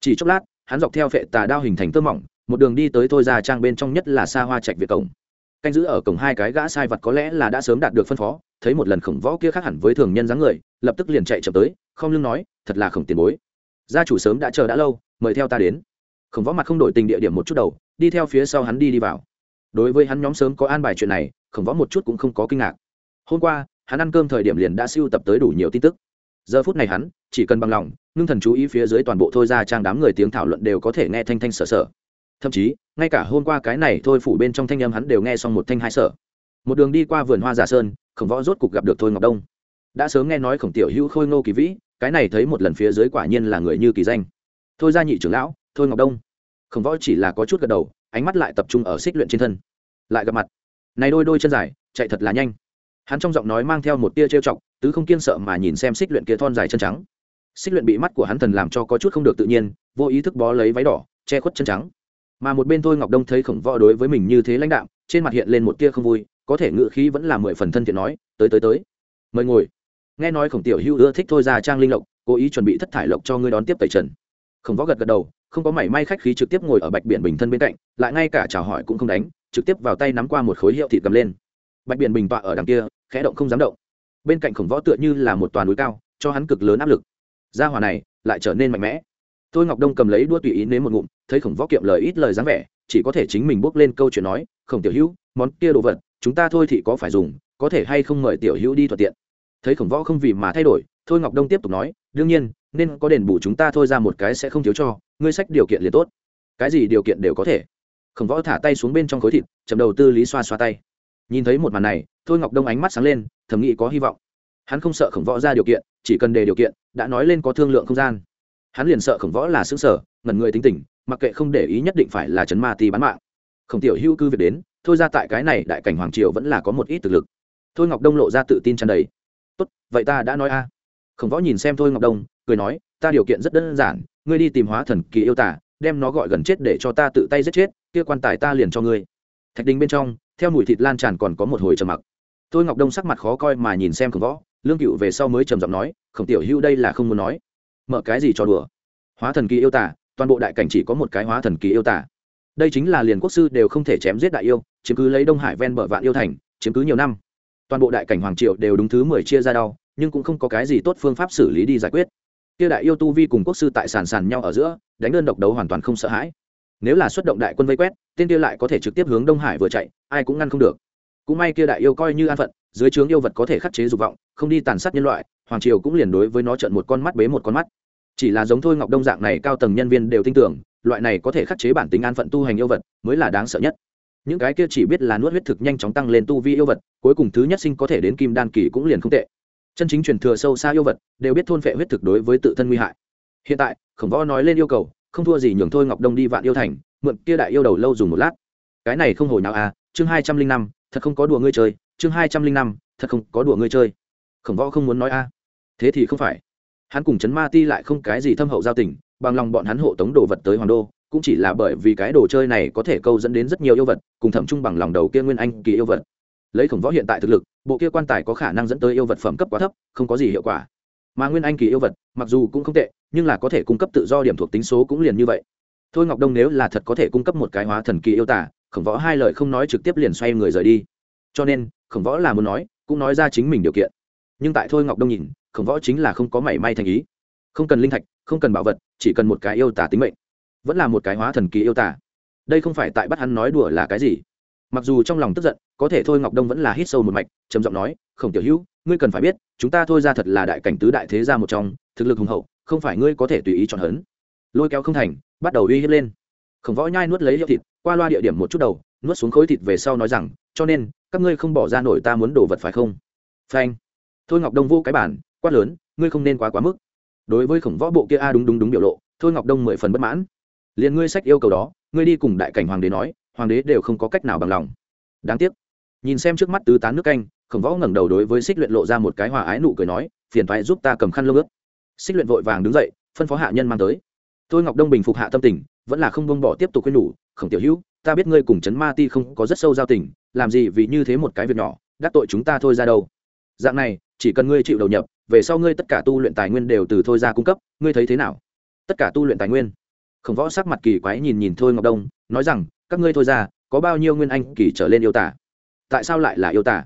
Chỉ chốc lát, hắn dọc theo phệ tà đao hình thành tơ mỏng, một đường đi tới thôi ra trang bên trong nhất là xa hoa trạch việt cổng. Canh giữ ở cổng hai cái gã sai vật có lẽ là đã sớm đạt được phân phó, thấy một lần khổng võ kia khác hẳn với thường nhân dáng người, lập tức liền chạy chậm tới, không lưng nói, thật là khổng tiền bối. Gia chủ sớm đã chờ đã lâu, mời theo ta đến. Khổng võ mặt không đổi tình địa điểm một chút đầu, đi theo phía sau hắn đi đi vào. Đối với hắn nhóm sớm có an bài chuyện này, khổng võ một chút cũng không có kinh ngạc. Hôm qua hắn ăn cơm thời điểm liền đã siêu tập tới đủ nhiều tin tức. Giờ phút này hắn, chỉ cần bằng lòng, ngưng thần chú ý phía dưới toàn bộ thôi ra trang đám người tiếng thảo luận đều có thể nghe thanh thanh sở sở. Thậm chí, ngay cả hôm qua cái này thôi phủ bên trong thanh âm hắn đều nghe xong một thanh hai sở. Một đường đi qua vườn hoa giả sơn, khổng võ rốt cục gặp được thôi ngọc đông. Đã sớm nghe nói khổng tiểu hữu khôi ngô kỳ vĩ, cái này thấy một lần phía dưới quả nhiên là người như kỳ danh. Thôi ra nhị trưởng lão, thôi ngọc đông. Khổng võ chỉ là có chút gật đầu, ánh mắt lại tập trung ở xích luyện trên thân. Lại gặp mặt. Này đôi đôi chân dài, chạy thật là nhanh hắn trong giọng nói mang theo một tia trêu chọc, tứ không kiên sợ mà nhìn xem xích luyện kia thon dài chân trắng. Xích luyện bị mắt của hắn thần làm cho có chút không được tự nhiên, vô ý thức bó lấy váy đỏ, che khuất chân trắng. Mà một bên thôi ngọc đông thấy khổng võ đối với mình như thế lãnh đạm, trên mặt hiện lên một tia không vui, có thể ngự khí vẫn là mười phần thân thiện nói, tới tới tới. Mời ngồi. Nghe nói khổng tiểu hữu ưa thích thôi ra trang linh lộc, cố ý chuẩn bị thất thải lộc cho ngươi đón tiếp tẩy trần. Khổng võ gật gật đầu, không có mảy may khách khí trực tiếp ngồi ở bạch biển bình thân bên cạnh, lại ngay cả chào hỏi cũng không đánh, trực tiếp vào tay nắm qua một khối hiệu thịt cầm lên bạch biển bình tọa ở đằng kia, khẽ động không dám động. Bên cạnh khổng võ tựa như là một toàn núi cao, cho hắn cực lớn áp lực. Gia hỏa này lại trở nên mạnh mẽ. Tôi ngọc đông cầm lấy đua tùy ý nếm một ngụm, thấy khổng võ kiệm lời ít lời dáng vẻ, chỉ có thể chính mình bước lên câu chuyện nói, khổng tiểu hữu, món kia đồ vật, chúng ta thôi thì có phải dùng, có thể hay không mời tiểu hữu đi thuận tiện? Thấy khổng võ không vì mà thay đổi, thôi ngọc đông tiếp tục nói, đương nhiên, nên có đền bù chúng ta thôi ra một cái sẽ không thiếu cho, ngươi sách điều kiện liền tốt. Cái gì điều kiện đều có thể. Khổng võ thả tay xuống bên trong khối thịt chầm đầu tư lý xoa xoa tay nhìn thấy một màn này, thôi ngọc đông ánh mắt sáng lên, thầm nghĩ có hy vọng. Hắn không sợ khổng võ ra điều kiện, chỉ cần đề điều kiện, đã nói lên có thương lượng không gian. Hắn liền sợ khổng võ là xứng sở, ngẩn người tính tình, mặc kệ không để ý nhất định phải là chấn ma ti bán mạng. Khổng tiểu hữu cư việc đến, thôi ra tại cái này đại cảnh hoàng triều vẫn là có một ít thực lực. Thôi ngọc đông lộ ra tự tin tràn đầy. Tốt, vậy ta đã nói a. Khổng võ nhìn xem thôi ngọc đông, cười nói, ta điều kiện rất đơn giản, ngươi đi tìm hóa thần kỳ yêu tả, đem nó gọi gần chết để cho ta tự tay giết chết, kia quan tài ta liền cho ngươi. Thạch đình bên trong theo mùi thịt lan tràn còn có một hồi trầm mặc. Tôi ngọc đông sắc mặt khó coi mà nhìn xem khổng võ, lương cựu về sau mới trầm giọng nói, khổng tiểu hữu đây là không muốn nói. Mở cái gì cho đùa? Hóa thần kỳ yêu tả toàn bộ đại cảnh chỉ có một cái hóa thần kỳ yêu tả đây chính là liền quốc sư đều không thể chém giết đại yêu, chiếm cứ lấy đông hải ven bờ vạn yêu thành, chiếm cứ nhiều năm. Toàn bộ đại cảnh hoàng triệu đều đúng thứ mười chia ra đau, nhưng cũng không có cái gì tốt phương pháp xử lý đi giải quyết. Kia đại yêu tu vi cùng quốc sư tại sàn sàn nhau ở giữa, đánh đơn độc đấu hoàn toàn không sợ hãi nếu là xuất động đại quân vây quét, tên kia lại có thể trực tiếp hướng đông hải vừa chạy, ai cũng ngăn không được. Cũng may kia đại yêu coi như an phận, dưới trướng yêu vật có thể khắc chế dục vọng, không đi tàn sát nhân loại, hoàng triều cũng liền đối với nó trận một con mắt bế một con mắt. Chỉ là giống thôi ngọc đông dạng này cao tầng nhân viên đều tin tưởng, loại này có thể khắc chế bản tính an phận tu hành yêu vật, mới là đáng sợ nhất. Những cái kia chỉ biết là nuốt huyết thực nhanh chóng tăng lên tu vi yêu vật, cuối cùng thứ nhất sinh có thể đến kim đan kỳ cũng liền không tệ. Chân chính truyền thừa sâu xa yêu vật, đều biết thôn phệ huyết thực đối với tự thân nguy hại. Hiện tại, khổng võ nói lên yêu cầu không thua gì nhường thôi ngọc đông đi vạn yêu thành, mượn kia đại yêu đầu lâu dùng một lát. Cái này không hồi nào à chương hai trăm linh năm, thật không có đùa ngươi chơi, chương hai trăm linh năm, thật không có đùa ngươi chơi. Khổng võ không muốn nói a. Thế thì không phải. Hắn cùng chấn ma ti lại không cái gì thâm hậu giao tình, bằng lòng bọn hắn hộ tống đồ vật tới hoàng đô, cũng chỉ là bởi vì cái đồ chơi này có thể câu dẫn đến rất nhiều yêu vật, cùng thẩm chung bằng lòng đầu kia nguyên anh kỳ yêu vật. Lấy khổng võ hiện tại thực lực, bộ kia quan tài có khả năng dẫn tới yêu vật phẩm cấp quá thấp, không có gì hiệu quả mà nguyên anh kỳ yêu vật, mặc dù cũng không tệ, nhưng là có thể cung cấp tự do điểm thuộc tính số cũng liền như vậy. Thôi ngọc đông nếu là thật có thể cung cấp một cái hóa thần kỳ yêu tả khổng võ hai lời không nói trực tiếp liền xoay người rời đi. Cho nên, khổng võ là muốn nói, cũng nói ra chính mình điều kiện. Nhưng tại thôi ngọc đông nhìn, khổng võ chính là không có mảy may thành ý. Không cần linh thạch, không cần bảo vật, chỉ cần một cái yêu tả tính mệnh. Vẫn là một cái hóa thần kỳ yêu tả đây không phải tại bắt hắn nói đùa là cái gì. Mặc dù trong lòng tức giận, có thể thôi ngọc đông vẫn là hít sâu một mạch, trầm giọng nói, khổng tiểu hữu ngươi cần phải biết, chúng ta thôi ra thật là đại cảnh tứ đại thế gia một trong, thực lực hùng hậu, không phải ngươi có thể tùy ý chọn hấn. Lôi kéo không thành, bắt đầu uy hiếp lên. Khổng võ nhai nuốt lấy hiệu thịt, qua loa địa điểm một chút đầu, nuốt xuống khối thịt về sau nói rằng, cho nên, các ngươi không bỏ ra nổi ta muốn đổ vật phải không? Phanh. Thôi ngọc đông vô cái bản, quát lớn, ngươi không nên quá quá mức. Đối với khổng võ bộ kia a đúng đúng đúng biểu lộ, thôi ngọc đông mười phần bất mãn. Liền ngươi sách yêu cầu đó, ngươi đi cùng đại cảnh hoàng đế nói, hoàng đế đều không có cách nào bằng lòng. Đáng tiếc. Nhìn xem trước mắt tứ tán nước canh khổng võ ngẩng đầu đối với xích luyện lộ ra một cái hòa ái nụ cười nói, phiền thoại giúp ta cầm khăn lông ướt. Xích luyện vội vàng đứng dậy, phân phó hạ nhân mang tới. Tôi ngọc đông bình phục hạ tâm tình, vẫn là không bông bỏ tiếp tục khuyên nhủ, khổng tiểu hữu, ta biết ngươi cùng Trấn ma ti không có rất sâu giao tình, làm gì vì như thế một cái việc nhỏ, đắc tội chúng ta thôi ra đâu. Dạng này, chỉ cần ngươi chịu đầu nhập, về sau ngươi tất cả tu luyện tài nguyên đều từ thôi ra cung cấp, ngươi thấy thế nào? Tất cả tu luyện tài nguyên. Khổng võ sắc mặt kỳ quái nhìn nhìn thôi ngọc đông, nói rằng, các ngươi thôi ra, có bao nhiêu nguyên anh kỳ trở lên yêu tả? Tại sao lại là yêu tả?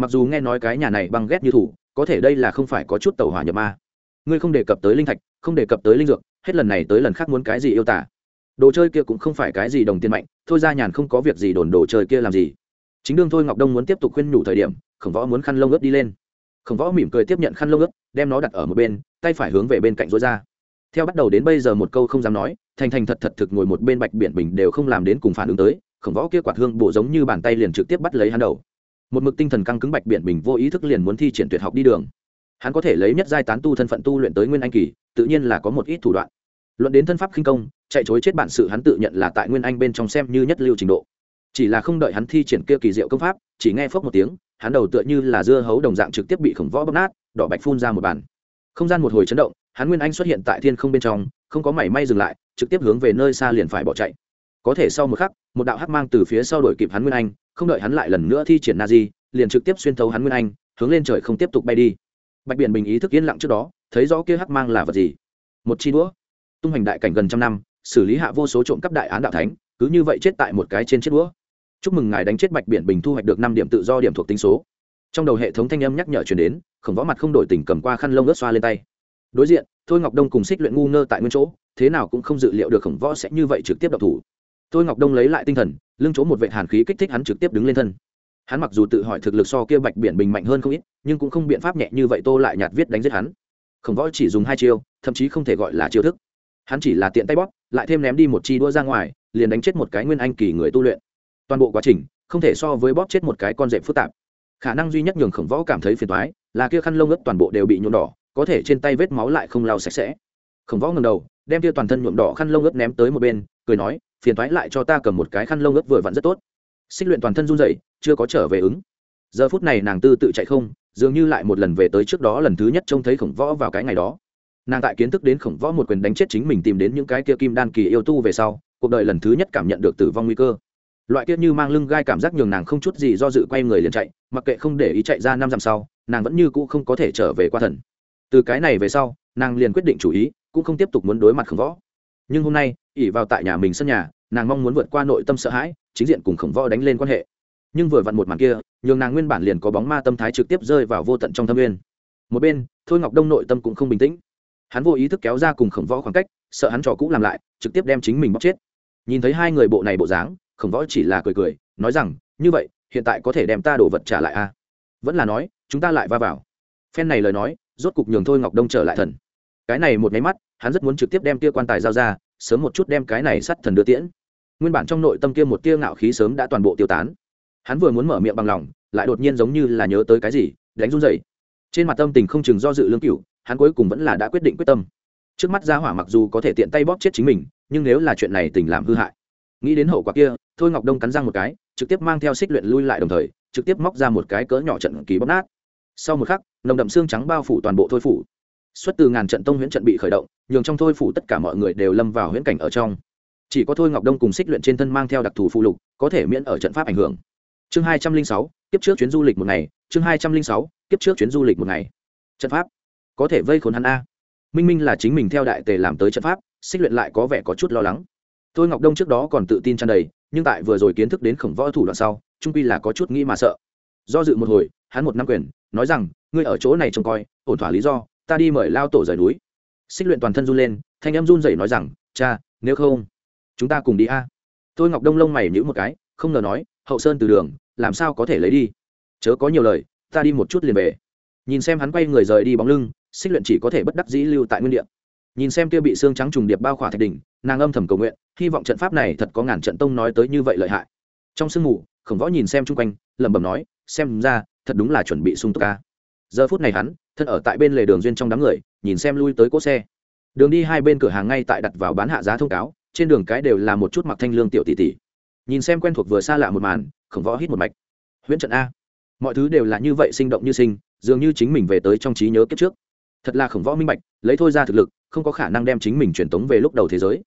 Mặc dù nghe nói cái nhà này băng ghét như thủ, có thể đây là không phải có chút tàu hỏa nhập ma. Ngươi không đề cập tới linh thạch, không đề cập tới linh dược, hết lần này tới lần khác muốn cái gì yêu tả. Đồ chơi kia cũng không phải cái gì đồng tiền mạnh, thôi ra nhàn không có việc gì đồn đồ chơi kia làm gì. Chính đương thôi ngọc đông muốn tiếp tục khuyên nhủ thời điểm, khổng võ muốn khăn lông ướt đi lên. Khổng võ mỉm cười tiếp nhận khăn lông ướt, đem nó đặt ở một bên, tay phải hướng về bên cạnh rối ra. Theo bắt đầu đến bây giờ một câu không dám nói, thành thành thật thật thực ngồi một bên bạch biển bình đều không làm đến cùng phản ứng tới, khổng võ kia quạt hương bộ giống như bàn tay liền trực tiếp bắt lấy hắn đầu một mực tinh thần căng cứng bạch biển bình vô ý thức liền muốn thi triển tuyệt học đi đường. Hắn có thể lấy nhất giai tán tu thân phận tu luyện tới nguyên anh kỳ, tự nhiên là có một ít thủ đoạn. Luận đến thân pháp khinh công, chạy chối chết bản sự hắn tự nhận là tại nguyên anh bên trong xem như nhất lưu trình độ. Chỉ là không đợi hắn thi triển kia kỳ diệu công pháp, chỉ nghe phốc một tiếng, hắn đầu tựa như là dưa hấu đồng dạng trực tiếp bị khổng võ bóp nát, đỏ bạch phun ra một bản không gian một hồi chấn động, hắn nguyên anh xuất hiện tại thiên không bên trong, không có mảy may dừng lại, trực tiếp hướng về nơi xa liền phải bỏ chạy có thể sau một khắc, một đạo hắc mang từ phía sau đuổi kịp hắn nguyên anh, không đợi hắn lại lần nữa thi triển na di liền trực tiếp xuyên thấu hắn nguyên anh, hướng lên trời không tiếp tục bay đi. Bạch biển bình ý thức yên lặng trước đó, thấy rõ kia hắc mang là vật gì. Một chi đũa. Tung hành đại cảnh gần trăm năm, xử lý hạ vô số trộm cắp đại án đạo thánh, cứ như vậy chết tại một cái trên chiếc đũa. Chúc mừng ngài đánh chết bạch biển bình thu hoạch được năm điểm tự do điểm thuộc tính số. Trong đầu hệ thống thanh âm nhắc nhở chuyển đến, khổng võ mặt không đổi tình cầm qua khăn lông ớt xoa lên tay. Đối diện, thôi ngọc đông cùng xích luyện ngu ngơ tại nguyên chỗ, thế nào cũng không dự liệu được khổng võ sẽ như vậy trực tiếp đập thủ thôi ngọc đông lấy lại tinh thần, lưng chỗ một vệ hàn khí kích thích hắn trực tiếp đứng lên thân. Hắn mặc dù tự hỏi thực lực so kia bạch biển bình mạnh hơn không ít, nhưng cũng không biện pháp nhẹ như vậy tô lại nhạt viết đánh giết hắn. Khổng võ chỉ dùng hai chiêu, thậm chí không thể gọi là chiêu thức. Hắn chỉ là tiện tay bóp, lại thêm ném đi một chi đua ra ngoài, liền đánh chết một cái nguyên anh kỳ người tu luyện. Toàn bộ quá trình, không thể so với bóp chết một cái con rệp phức tạp. Khả năng duy nhất nhường khổng võ cảm thấy phiền toái, là kia khăn lông ướt toàn bộ đều bị nhuộm đỏ, có thể trên tay vết máu lại không lau sạch sẽ. Khổng võ ngầm đầu, đem kia toàn thân nhuộm đỏ khăn lông ướt ném tới một bên, cười nói phiền toái lại cho ta cầm một cái khăn lông ướt vừa vặn rất tốt. Xích luyện toàn thân run rẩy, chưa có trở về ứng. Giờ phút này nàng tư tự chạy không, dường như lại một lần về tới trước đó lần thứ nhất trông thấy khổng võ vào cái ngày đó. Nàng tại kiến thức đến khổng võ một quyền đánh chết chính mình tìm đến những cái kia kim đan kỳ yêu tu về sau, cuộc đời lần thứ nhất cảm nhận được tử vong nguy cơ. Loại kia như mang lưng gai cảm giác nhường nàng không chút gì do dự quay người liền chạy, mặc kệ không để ý chạy ra năm dặm sau, nàng vẫn như cũ không có thể trở về qua thần. Từ cái này về sau, nàng liền quyết định chủ ý, cũng không tiếp tục muốn đối mặt khổng võ. Nhưng hôm nay ỉ vào tại nhà mình sân nhà, nàng mong muốn vượt qua nội tâm sợ hãi, chính diện cùng khổng võ đánh lên quan hệ. Nhưng vừa vặn một màn kia, nhường nàng nguyên bản liền có bóng ma tâm thái trực tiếp rơi vào vô tận trong thâm nguyên. Một bên, thôi ngọc đông nội tâm cũng không bình tĩnh. Hắn vô ý thức kéo ra cùng khổng võ khoảng cách, sợ hắn trò cũ làm lại, trực tiếp đem chính mình bóc chết. Nhìn thấy hai người bộ này bộ dáng, khổng võ chỉ là cười cười, nói rằng, như vậy, hiện tại có thể đem ta đổ vật trả lại a à? vẫn là nói, chúng ta lại va vào. Phen này lời nói, rốt cục nhường thôi ngọc đông trở lại thần. Cái này một máy mắt, hắn rất muốn trực tiếp đem tia quan tài giao ra sớm một chút đem cái này sắt thần đưa tiễn. Nguyên bản trong nội tâm kia một tia ngạo khí sớm đã toàn bộ tiêu tán. Hắn vừa muốn mở miệng bằng lòng, lại đột nhiên giống như là nhớ tới cái gì, đánh run dậy trên mặt tâm tình không chừng do dự lương cựu hắn cuối cùng vẫn là đã quyết định quyết tâm. Trước mắt gia hỏa mặc dù có thể tiện tay bóp chết chính mình, nhưng nếu là chuyện này tình làm hư hại. Nghĩ đến hậu quả kia, thôi ngọc đông cắn răng một cái, trực tiếp mang theo xích luyện lui lại đồng thời, trực tiếp móc ra một cái cỡ nhỏ trận kỳ bóp nát. Sau một khắc, nồng đậm xương trắng bao phủ toàn bộ thôi phủ xuất từ ngàn trận tông huyễn trận bị khởi động, nhường trong thôi phủ tất cả mọi người đều lâm vào huyễn cảnh ở trong. Chỉ có thôi ngọc đông cùng xích luyện trên thân mang theo đặc thù phụ lục, có thể miễn ở trận pháp ảnh hưởng. Chương hai trăm linh sáu, kiếp trước chuyến du lịch một ngày, chương hai trăm linh sáu, kiếp trước chuyến du lịch một ngày. Trận pháp. Có thể vây khốn hắn a. Minh minh là chính mình theo đại tề làm tới trận pháp, xích luyện lại có vẻ có chút lo lắng. Thôi ngọc đông trước đó còn tự tin tràn đầy, nhưng tại vừa rồi kiến thức đến khổng võ thủ đoạn sau, trung pi là có chút nghĩ mà sợ. Do dự một hồi, hắn một năm quyền, nói rằng, ngươi ở chỗ này trông coi, ổn thỏa lý do ta đi mời lao tổ rời núi. Xích luyện toàn thân run lên, thanh em run rẩy nói rằng, cha, nếu không, chúng ta cùng đi a. Tôi ngọc đông lông mày nhữ một cái, không ngờ nói, hậu sơn từ đường, làm sao có thể lấy đi? Chớ có nhiều lời, ta đi một chút liền về. Nhìn xem hắn quay người rời đi bóng lưng, xích luyện chỉ có thể bất đắc dĩ lưu tại nguyên địa. Nhìn xem kia bị xương trắng trùng điệp bao khỏa thạch đỉnh, nàng âm thầm cầu nguyện, hy vọng trận pháp này thật có ngàn trận tông nói tới như vậy lợi hại. Trong sương mù, khổng võ nhìn xem chung quanh, lẩm bẩm nói, xem ra, thật đúng là chuẩn bị sung túc ca giờ phút này hắn thân ở tại bên lề đường duyên trong đám người, nhìn xem lui tới cỗ xe. Đường đi hai bên cửa hàng ngay tại đặt vào bán hạ giá thông cáo, trên đường cái đều là một chút mặc thanh lương tiểu tỷ tỷ. Nhìn xem quen thuộc vừa xa lạ một màn, khổng võ hít một mạch. Huyễn trận a. Mọi thứ đều là như vậy sinh động như sinh, dường như chính mình về tới trong trí nhớ kiếp trước. Thật là khổng võ minh bạch, lấy thôi ra thực lực, không có khả năng đem chính mình truyền tống về lúc đầu thế giới.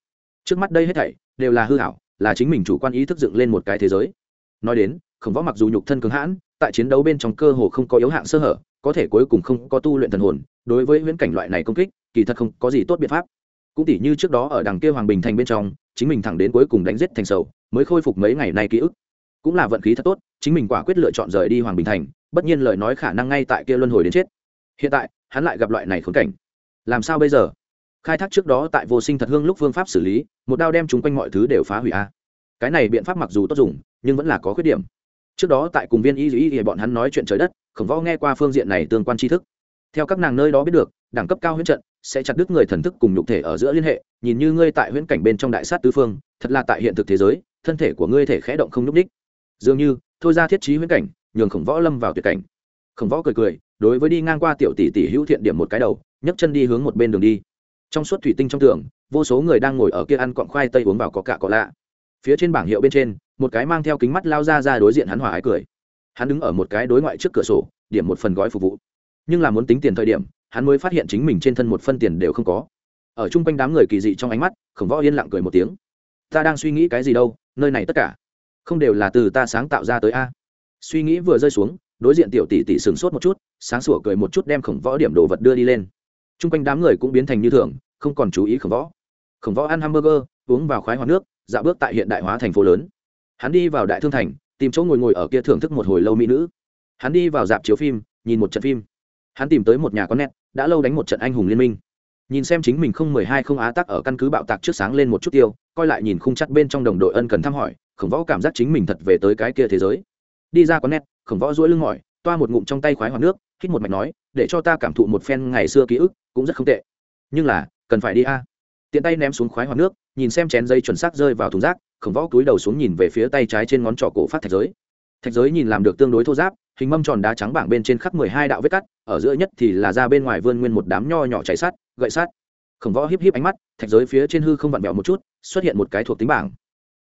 Trước mắt đây hết thảy, đều là hư hảo là chính mình chủ quan ý thức dựng lên một cái thế giới. Nói đến, khổng võ mặc dù nhục thân cứng hãn, tại chiến đấu bên trong cơ hồ không có yếu hạng sơ hở có thể cuối cùng không có tu luyện thần hồn, đối với huyễn cảnh loại này công kích, kỳ thật không có gì tốt biện pháp. Cũng tỉ như trước đó ở đằng kia hoàng bình thành bên trong, chính mình thẳng đến cuối cùng đánh giết thành sầu, mới khôi phục mấy ngày nay ký ức. Cũng là vận khí thật tốt, chính mình quả quyết lựa chọn rời đi hoàng bình thành, bất nhiên lời nói khả năng ngay tại kia luân hồi đến chết. Hiện tại, hắn lại gặp loại này khốn cảnh. Làm sao bây giờ? Khai thác trước đó tại vô sinh thật hương lúc phương pháp xử lý, một đao đem chúng quanh mọi thứ đều phá hủy a. Cái này biện pháp mặc dù tốt dùng, nhưng vẫn là có khuyết điểm trước đó tại cùng viên y y thì bọn hắn nói chuyện trời đất, khổng võ nghe qua phương diện này tương quan tri thức. Theo các nàng nơi đó biết được, đẳng cấp cao huyễn trận sẽ chặt đứt người thần thức cùng nhục thể ở giữa liên hệ, nhìn như ngươi tại huyễn cảnh bên trong đại sát tứ phương, thật là tại hiện thực thế giới, thân thể của ngươi thể khẽ động không nhúc ních dường như, thôi ra thiết trí huyễn cảnh, nhường khổng võ lâm vào tuyệt cảnh. Khổng võ cười cười, đối với đi ngang qua tiểu tỷ tỷ hữu thiện điểm một cái đầu, nhấc chân đi hướng một bên đường đi. Trong suốt thủy tinh trong tường, vô số người đang ngồi ở kia ăn cọn khoai tây uống vào có cả có lạ. Phía trên bảng hiệu bên trên một cái mang theo kính mắt lao ra ra đối diện hắn hòa ái cười. Hắn đứng ở một cái đối ngoại trước cửa sổ, điểm một phần gói phục vụ. Nhưng là muốn tính tiền thời điểm, hắn mới phát hiện chính mình trên thân một phân tiền đều không có. Ở chung quanh đám người kỳ dị trong ánh mắt, khổng võ yên lặng cười một tiếng. Ta đang suy nghĩ cái gì đâu, nơi này tất cả không đều là từ ta sáng tạo ra tới a. Suy nghĩ vừa rơi xuống, đối diện tiểu tỷ tỷ sửng sốt một chút, sáng sủa cười một chút đem khổng võ điểm đồ vật đưa đi lên. Chung quanh đám người cũng biến thành như thường, không còn chú ý khổng võ. Khổng võ ăn hamburger, uống vào khoái hoa nước, dạo bước tại hiện đại hóa thành phố lớn hắn đi vào đại thương thành, tìm chỗ ngồi ngồi ở kia thưởng thức một hồi lâu mỹ nữ. Hắn đi vào dạp chiếu phim, nhìn một trận phim. Hắn tìm tới một nhà có nét, đã lâu đánh một trận anh hùng liên minh. Nhìn xem chính mình không mười hai không á tắc ở căn cứ bạo tạc trước sáng lên một chút tiêu, coi lại nhìn khung chặt bên trong đồng đội ân cần thăm hỏi, khổng võ cảm giác chính mình thật về tới cái kia thế giới. Đi ra con nét, khổng võ duỗi lưng mỏi, toa một ngụm trong tay khoái hoặc nước, hít một mạch nói, để cho ta cảm thụ một phen ngày xưa ký ức, cũng rất không tệ. Nhưng là, cần phải đi a tiện tay ném xuống khoái hoặc nước, nhìn xem chén dây chuẩn xác rơi vào thùng rác, khổng võ cúi đầu xuống nhìn về phía tay trái trên ngón trỏ cổ phát thạch giới. Thạch giới nhìn làm được tương đối thô giáp, hình mâm tròn đá trắng bảng bên trên khắc mười hai đạo vết cắt, ở giữa nhất thì là ra bên ngoài vươn nguyên một đám nho nhỏ cháy sắt, gậy sát. khổng võ híp híp ánh mắt, thạch giới phía trên hư không vặn vẹo một chút, xuất hiện một cái thuộc tính bảng.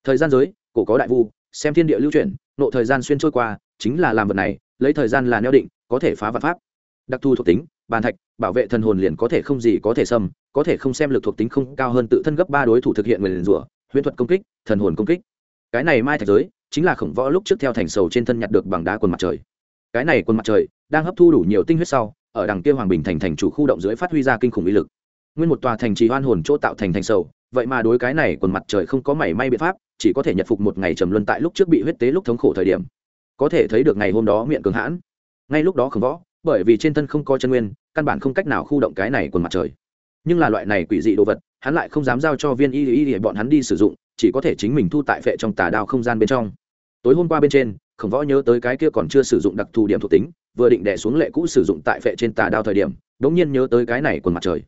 Thời gian giới, cổ có đại vu, xem thiên địa lưu chuyển, nộ thời gian xuyên trôi qua, chính là làm vật này, lấy thời gian là neo định, có thể phá vật pháp. Đặc thù thuộc tính bàn thạch, bảo vệ thần hồn liền có thể không gì có thể xâm, có thể không xem lực thuộc tính không cao hơn tự thân gấp ba đối thủ thực hiện nguyền rủa, huyễn thuật công kích, thần hồn công kích. Cái này mai thạch giới, chính là khổng võ lúc trước theo thành sầu trên thân nhặt được bằng đá quần mặt trời. Cái này quần mặt trời, đang hấp thu đủ nhiều tinh huyết sau, ở đằng kia hoàng bình thành thành chủ khu động dưới phát huy ra kinh khủng uy lực. Nguyên một tòa thành trì hoan hồn chỗ tạo thành thành sầu, vậy mà đối cái này quần mặt trời không có mảy may biện pháp, chỉ có thể nhật phục một ngày trầm luân tại lúc trước bị huyết tế lúc thống khổ thời điểm. Có thể thấy được ngày hôm đó miệng cường hãn. Ngay lúc đó khổng võ bởi vì trên thân không có chân nguyên, căn bản không cách nào khu động cái này quần mặt trời. Nhưng là loại này quỷ dị đồ vật, hắn lại không dám giao cho viên y y để bọn hắn đi sử dụng, chỉ có thể chính mình thu tại phệ trong tà đao không gian bên trong. Tối hôm qua bên trên, khổng võ nhớ tới cái kia còn chưa sử dụng đặc thù điểm thuộc tính, vừa định đẻ xuống lệ cũ sử dụng tại phệ trên tà đao thời điểm đ ỗ n g nhiên nhớ tới cái này quần mặt trời.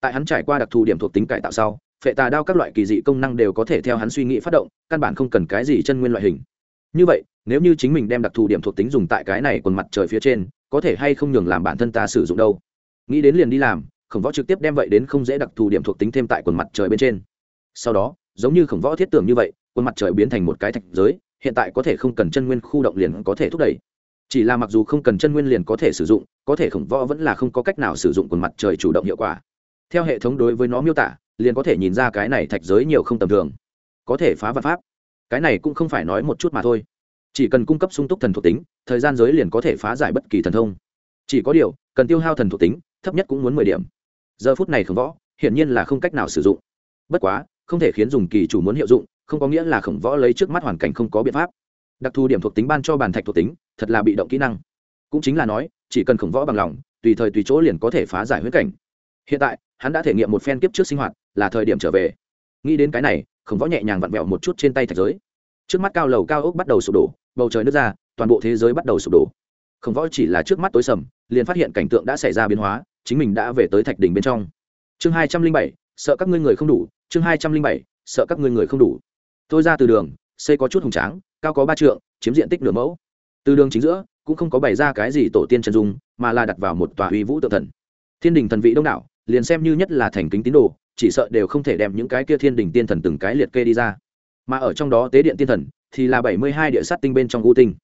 Tại hắn trải qua đặc thù điểm thuộc tính cải tạo sau, phệ tà đao các loại kỳ dị công năng đều có thể theo hắn suy nghĩ phát động, căn bản không cần cái gì chân nguyên loại hình. Như vậy, nếu như chính mình đem đặc thù điểm thuộc tính dùng tại cái này quần mặt trời phía trên có thể hay không nhường làm bản thân ta sử dụng đâu. Nghĩ đến liền đi làm, khổng võ trực tiếp đem vậy đến không dễ đặc thù điểm thuộc tính thêm tại quần mặt trời bên trên. Sau đó, giống như khổng võ thiết tưởng như vậy, quần mặt trời biến thành một cái thạch giới, hiện tại có thể không cần chân nguyên khu động liền có thể thúc đẩy. Chỉ là mặc dù không cần chân nguyên liền có thể sử dụng, có thể khổng võ vẫn là không có cách nào sử dụng quần mặt trời chủ động hiệu quả. Theo hệ thống đối với nó miêu tả, liền có thể nhìn ra cái này thạch giới nhiều không tầm thường. Có thể phá vật pháp. Cái này cũng không phải nói một chút mà thôi chỉ cần cung cấp sung túc thần thuộc tính, thời gian giới liền có thể phá giải bất kỳ thần thông. Chỉ có điều, cần tiêu hao thần thuộc tính, thấp nhất cũng muốn mười điểm. Giờ phút này khổng võ, hiển nhiên là không cách nào sử dụng. Bất quá, không thể khiến dùng kỳ chủ muốn hiệu dụng, không có nghĩa là khổng võ lấy trước mắt hoàn cảnh không có biện pháp. Đặc thù điểm thuộc tính ban cho bàn thạch thuộc tính, thật là bị động kỹ năng. Cũng chính là nói, chỉ cần khổng võ bằng lòng, tùy thời tùy chỗ liền có thể phá giải huyết cảnh. Hiện tại, hắn đã thể nghiệm một phen kiếp trước sinh hoạt, là thời điểm trở về. Nghĩ đến cái này, khổng võ nhẹ nhàng vặn vẹo một chút trên tay thạch giới trước mắt cao lầu cao ốc bắt đầu sụp đổ, bầu trời nước ra, toàn bộ thế giới bắt đầu sụp đổ. Khổng võ chỉ là trước mắt tối sầm, liền phát hiện cảnh tượng đã xảy ra biến hóa, chính mình đã về tới thạch đỉnh bên trong. Chương hai trăm linh bảy, sợ các ngươi người không đủ, chương hai trăm linh bảy, sợ các ngươi người không đủ. Tôi ra từ đường, xây có chút hùng tráng, cao có ba trượng, chiếm diện tích nửa mẫu. Từ đường chính giữa, cũng không có bày ra cái gì tổ tiên chân dung, mà là đặt vào một tòa uy vũ tự thần. Thiên đình thần vị đông đảo, liền xem như nhất là thành kính tín đồ, chỉ sợ đều không thể đem những cái kia thiên đình tiên thần từng cái liệt kê đi ra mà ở trong đó tế điện tiên thần thì là bảy mươi hai địa sát tinh bên trong u tinh.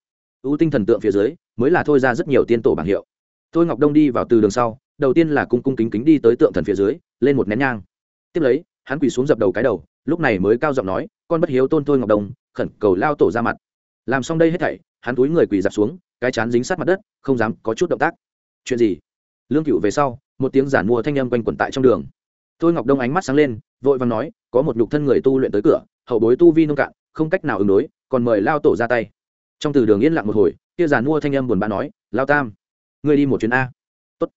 U tinh thần tượng phía dưới mới là thôi ra rất nhiều tiên tổ bảng hiệu. Thôi ngọc đông đi vào từ đường sau, đầu tiên là cung cung kính kính đi tới tượng thần phía dưới, lên một nén nhang. Tiếp lấy, hắn quỳ xuống dập đầu cái đầu, lúc này mới cao giọng nói, con bất hiếu tôn thôi ngọc đông, khẩn cầu lao tổ ra mặt. Làm xong đây hết thảy, hắn túi người quỳ dạp xuống, cái chán dính sát mặt đất, không dám có chút động tác. Chuyện gì? Lương cựu về sau, một tiếng giản mua thanh âm quanh quẩn tại trong đường. Thôi ngọc đông ánh mắt sáng lên vội vàng nói, có một nhục thân người tu luyện tới cửa, hậu bối tu vi nông cạn, không cách nào ứng đối, còn mời lao tổ ra tay. Trong từ đường yên lặng một hồi, kia giàn mua thanh âm buồn bã nói, lao tam, ngươi đi một chuyến a. Tốt.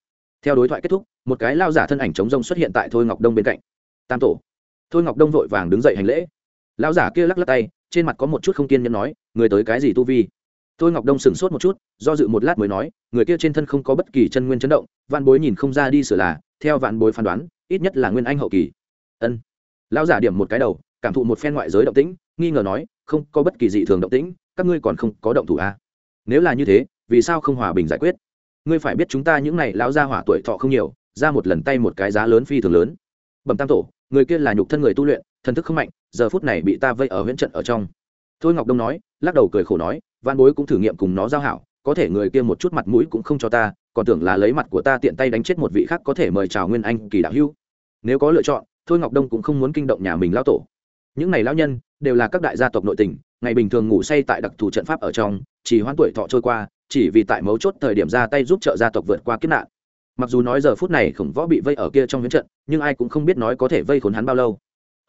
theo đối thoại kết thúc, một cái lao giả thân ảnh chống rông xuất hiện tại thôi ngọc đông bên cạnh. Tam tổ. Thôi ngọc đông vội vàng đứng dậy hành lễ. Lão giả kia lắc lắc tay, trên mặt có một chút không kiên nhẫn nói, người tới cái gì tu vi? Thôi ngọc đông sửng sốt một chút, do dự một lát mới nói, người kia trên thân không có bất kỳ chân nguyên chấn động, vạn bối nhìn không ra đi sửa là, theo vạn bối phán đoán, ít nhất là nguyên anh hậu kỳ ân. Lão giả điểm một cái đầu, cảm thụ một phen ngoại giới động tĩnh, nghi ngờ nói, không có bất kỳ dị thường động tĩnh, các ngươi còn không có động thủ à? nếu là như thế, vì sao không hòa bình giải quyết? Ngươi phải biết chúng ta những này lão gia hỏa tuổi thọ không nhiều, ra một lần tay một cái giá lớn phi thường lớn. Bẩm tam tổ, người kia là nhục thân người tu luyện, thần thức không mạnh, giờ phút này bị ta vây ở huyễn trận ở trong. Thôi ngọc đông nói, lắc đầu cười khổ nói văn bối cũng thử nghiệm cùng nó giao hảo, có thể người kia một chút mặt mũi cũng không cho ta, còn tưởng là lấy mặt của ta tiện tay đánh chết một vị khác có thể mời chào nguyên anh kỳ đạo hưu. Nếu có lựa chọn thôi ngọc đông cũng không muốn kinh động nhà mình lão tổ. Những này lão nhân đều là các đại gia tộc nội tình, ngày bình thường ngủ say tại đặc thù trận pháp ở trong, chỉ hoãn tuổi thọ trôi qua, chỉ vì tại mấu chốt thời điểm ra tay giúp trợ gia tộc vượt qua kiếp nạn. Mặc dù nói giờ phút này khổng võ bị vây ở kia trong huyễn trận, nhưng ai cũng không biết nói có thể vây khốn hắn bao lâu.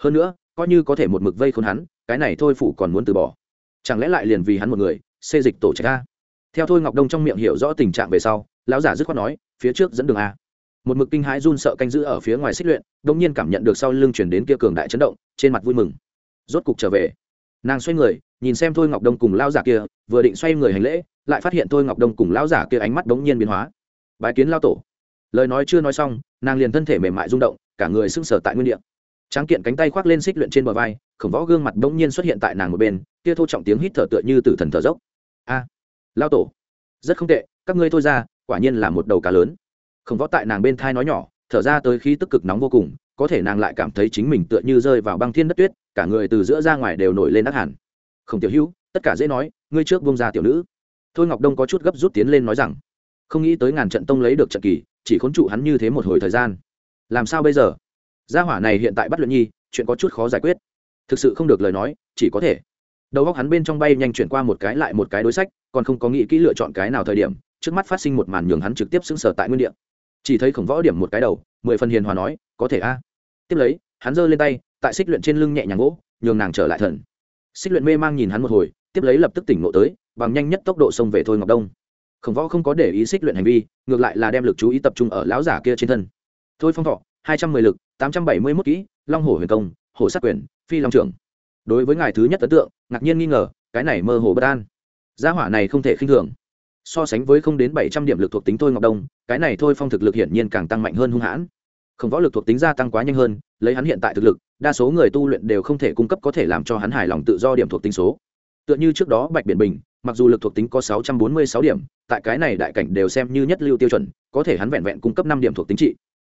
Hơn nữa, coi như có thể một mực vây khốn hắn, cái này thôi phủ còn muốn từ bỏ. Chẳng lẽ lại liền vì hắn một người, xê dịch tổ trạch a? Theo thôi ngọc đông trong miệng hiểu rõ tình trạng về sau, lão giả dứt khoát nói, phía trước dẫn đường a một mực kinh hãi run sợ canh giữ ở phía ngoài xích luyện đông nhiên cảm nhận được sau lưng chuyển đến kia cường đại chấn động, trên mặt vui mừng. Rốt cục trở về. Nàng xoay người, nhìn xem thôi ngọc đông cùng lao giả kia, vừa định xoay người hành lễ, lại phát hiện thôi ngọc đông cùng lao giả kia ánh mắt đống nhiên biến hóa. Bài kiến lao tổ. Lời nói chưa nói xong, nàng liền thân thể mềm mại rung động, cả người sưng sờ tại nguyên địa. Tráng kiện cánh tay khoác lên xích luyện trên bờ vai, khổng võ gương mặt bỗng nhiên xuất hiện tại nàng một bên, kia thô trọng tiếng hít thở tựa như từ thần thở dốc. A lao tổ. Rất không tệ, các ngươi thôi ra, quả nhiên là một đầu cá lớn khổng võ tại nàng bên thai nói nhỏ, thở ra tới khí tức cực nóng vô cùng, có thể nàng lại cảm thấy chính mình tựa như rơi vào băng thiên đất tuyết, cả người từ giữa ra ngoài đều nổi lên ác hẳn. Không tiểu hữu, tất cả dễ nói, ngươi trước bông ra tiểu nữ. Thôi ngọc đông có chút gấp rút tiến lên nói rằng, không nghĩ tới ngàn trận tông lấy được trận kỳ, chỉ khốn trụ hắn như thế một hồi thời gian. Làm sao bây giờ? Gia hỏa này hiện tại bắt luyện nhi, chuyện có chút khó giải quyết. Thực sự không được lời nói, chỉ có thể. Đầu góc hắn bên trong bay nhanh chuyển qua một cái lại một cái đối sách, còn không có nghĩ kỹ lựa chọn cái nào thời điểm, trước mắt phát sinh một màn nhường hắn trực tiếp xứng sở tại nguyên địa chỉ thấy khổng võ điểm một cái đầu, mười phần hiền hòa nói, có thể a. Tiếp lấy, hắn giơ lên tay, tại xích luyện trên lưng nhẹ nhàng gỗ, nhường nàng trở lại thần. Xích luyện mê mang nhìn hắn một hồi, tiếp lấy lập tức tỉnh ngộ tới, bằng nhanh nhất tốc độ xông về thôi ngọc đông. Khổng võ không có để ý xích luyện hành vi, ngược lại là đem lực chú ý tập trung ở lão giả kia trên thân. Thôi phong thọ, hai trăm mười lực, tám trăm bảy mươi mốt kỹ, long hổ huyền công, hổ sát quyền, phi long trưởng. Đối với ngài thứ nhất ấn tượng, ngạc nhiên nghi ngờ, cái này mơ hồ bất an. Gia hỏa này không thể khinh thường so sánh với không đến bảy trăm điểm lực thuộc tính thôi ngọc đông, cái này thôi phong thực lực hiển nhiên càng tăng mạnh hơn hung hãn. Không võ lực thuộc tính gia tăng quá nhanh hơn, lấy hắn hiện tại thực lực, đa số người tu luyện đều không thể cung cấp có thể làm cho hắn hài lòng tự do điểm thuộc tính số. Tựa như trước đó bạch biển bình, mặc dù lực thuộc tính có sáu trăm bốn mươi sáu điểm, tại cái này đại cảnh đều xem như nhất lưu tiêu chuẩn, có thể hắn vẹn vẹn cung cấp năm điểm thuộc tính trị.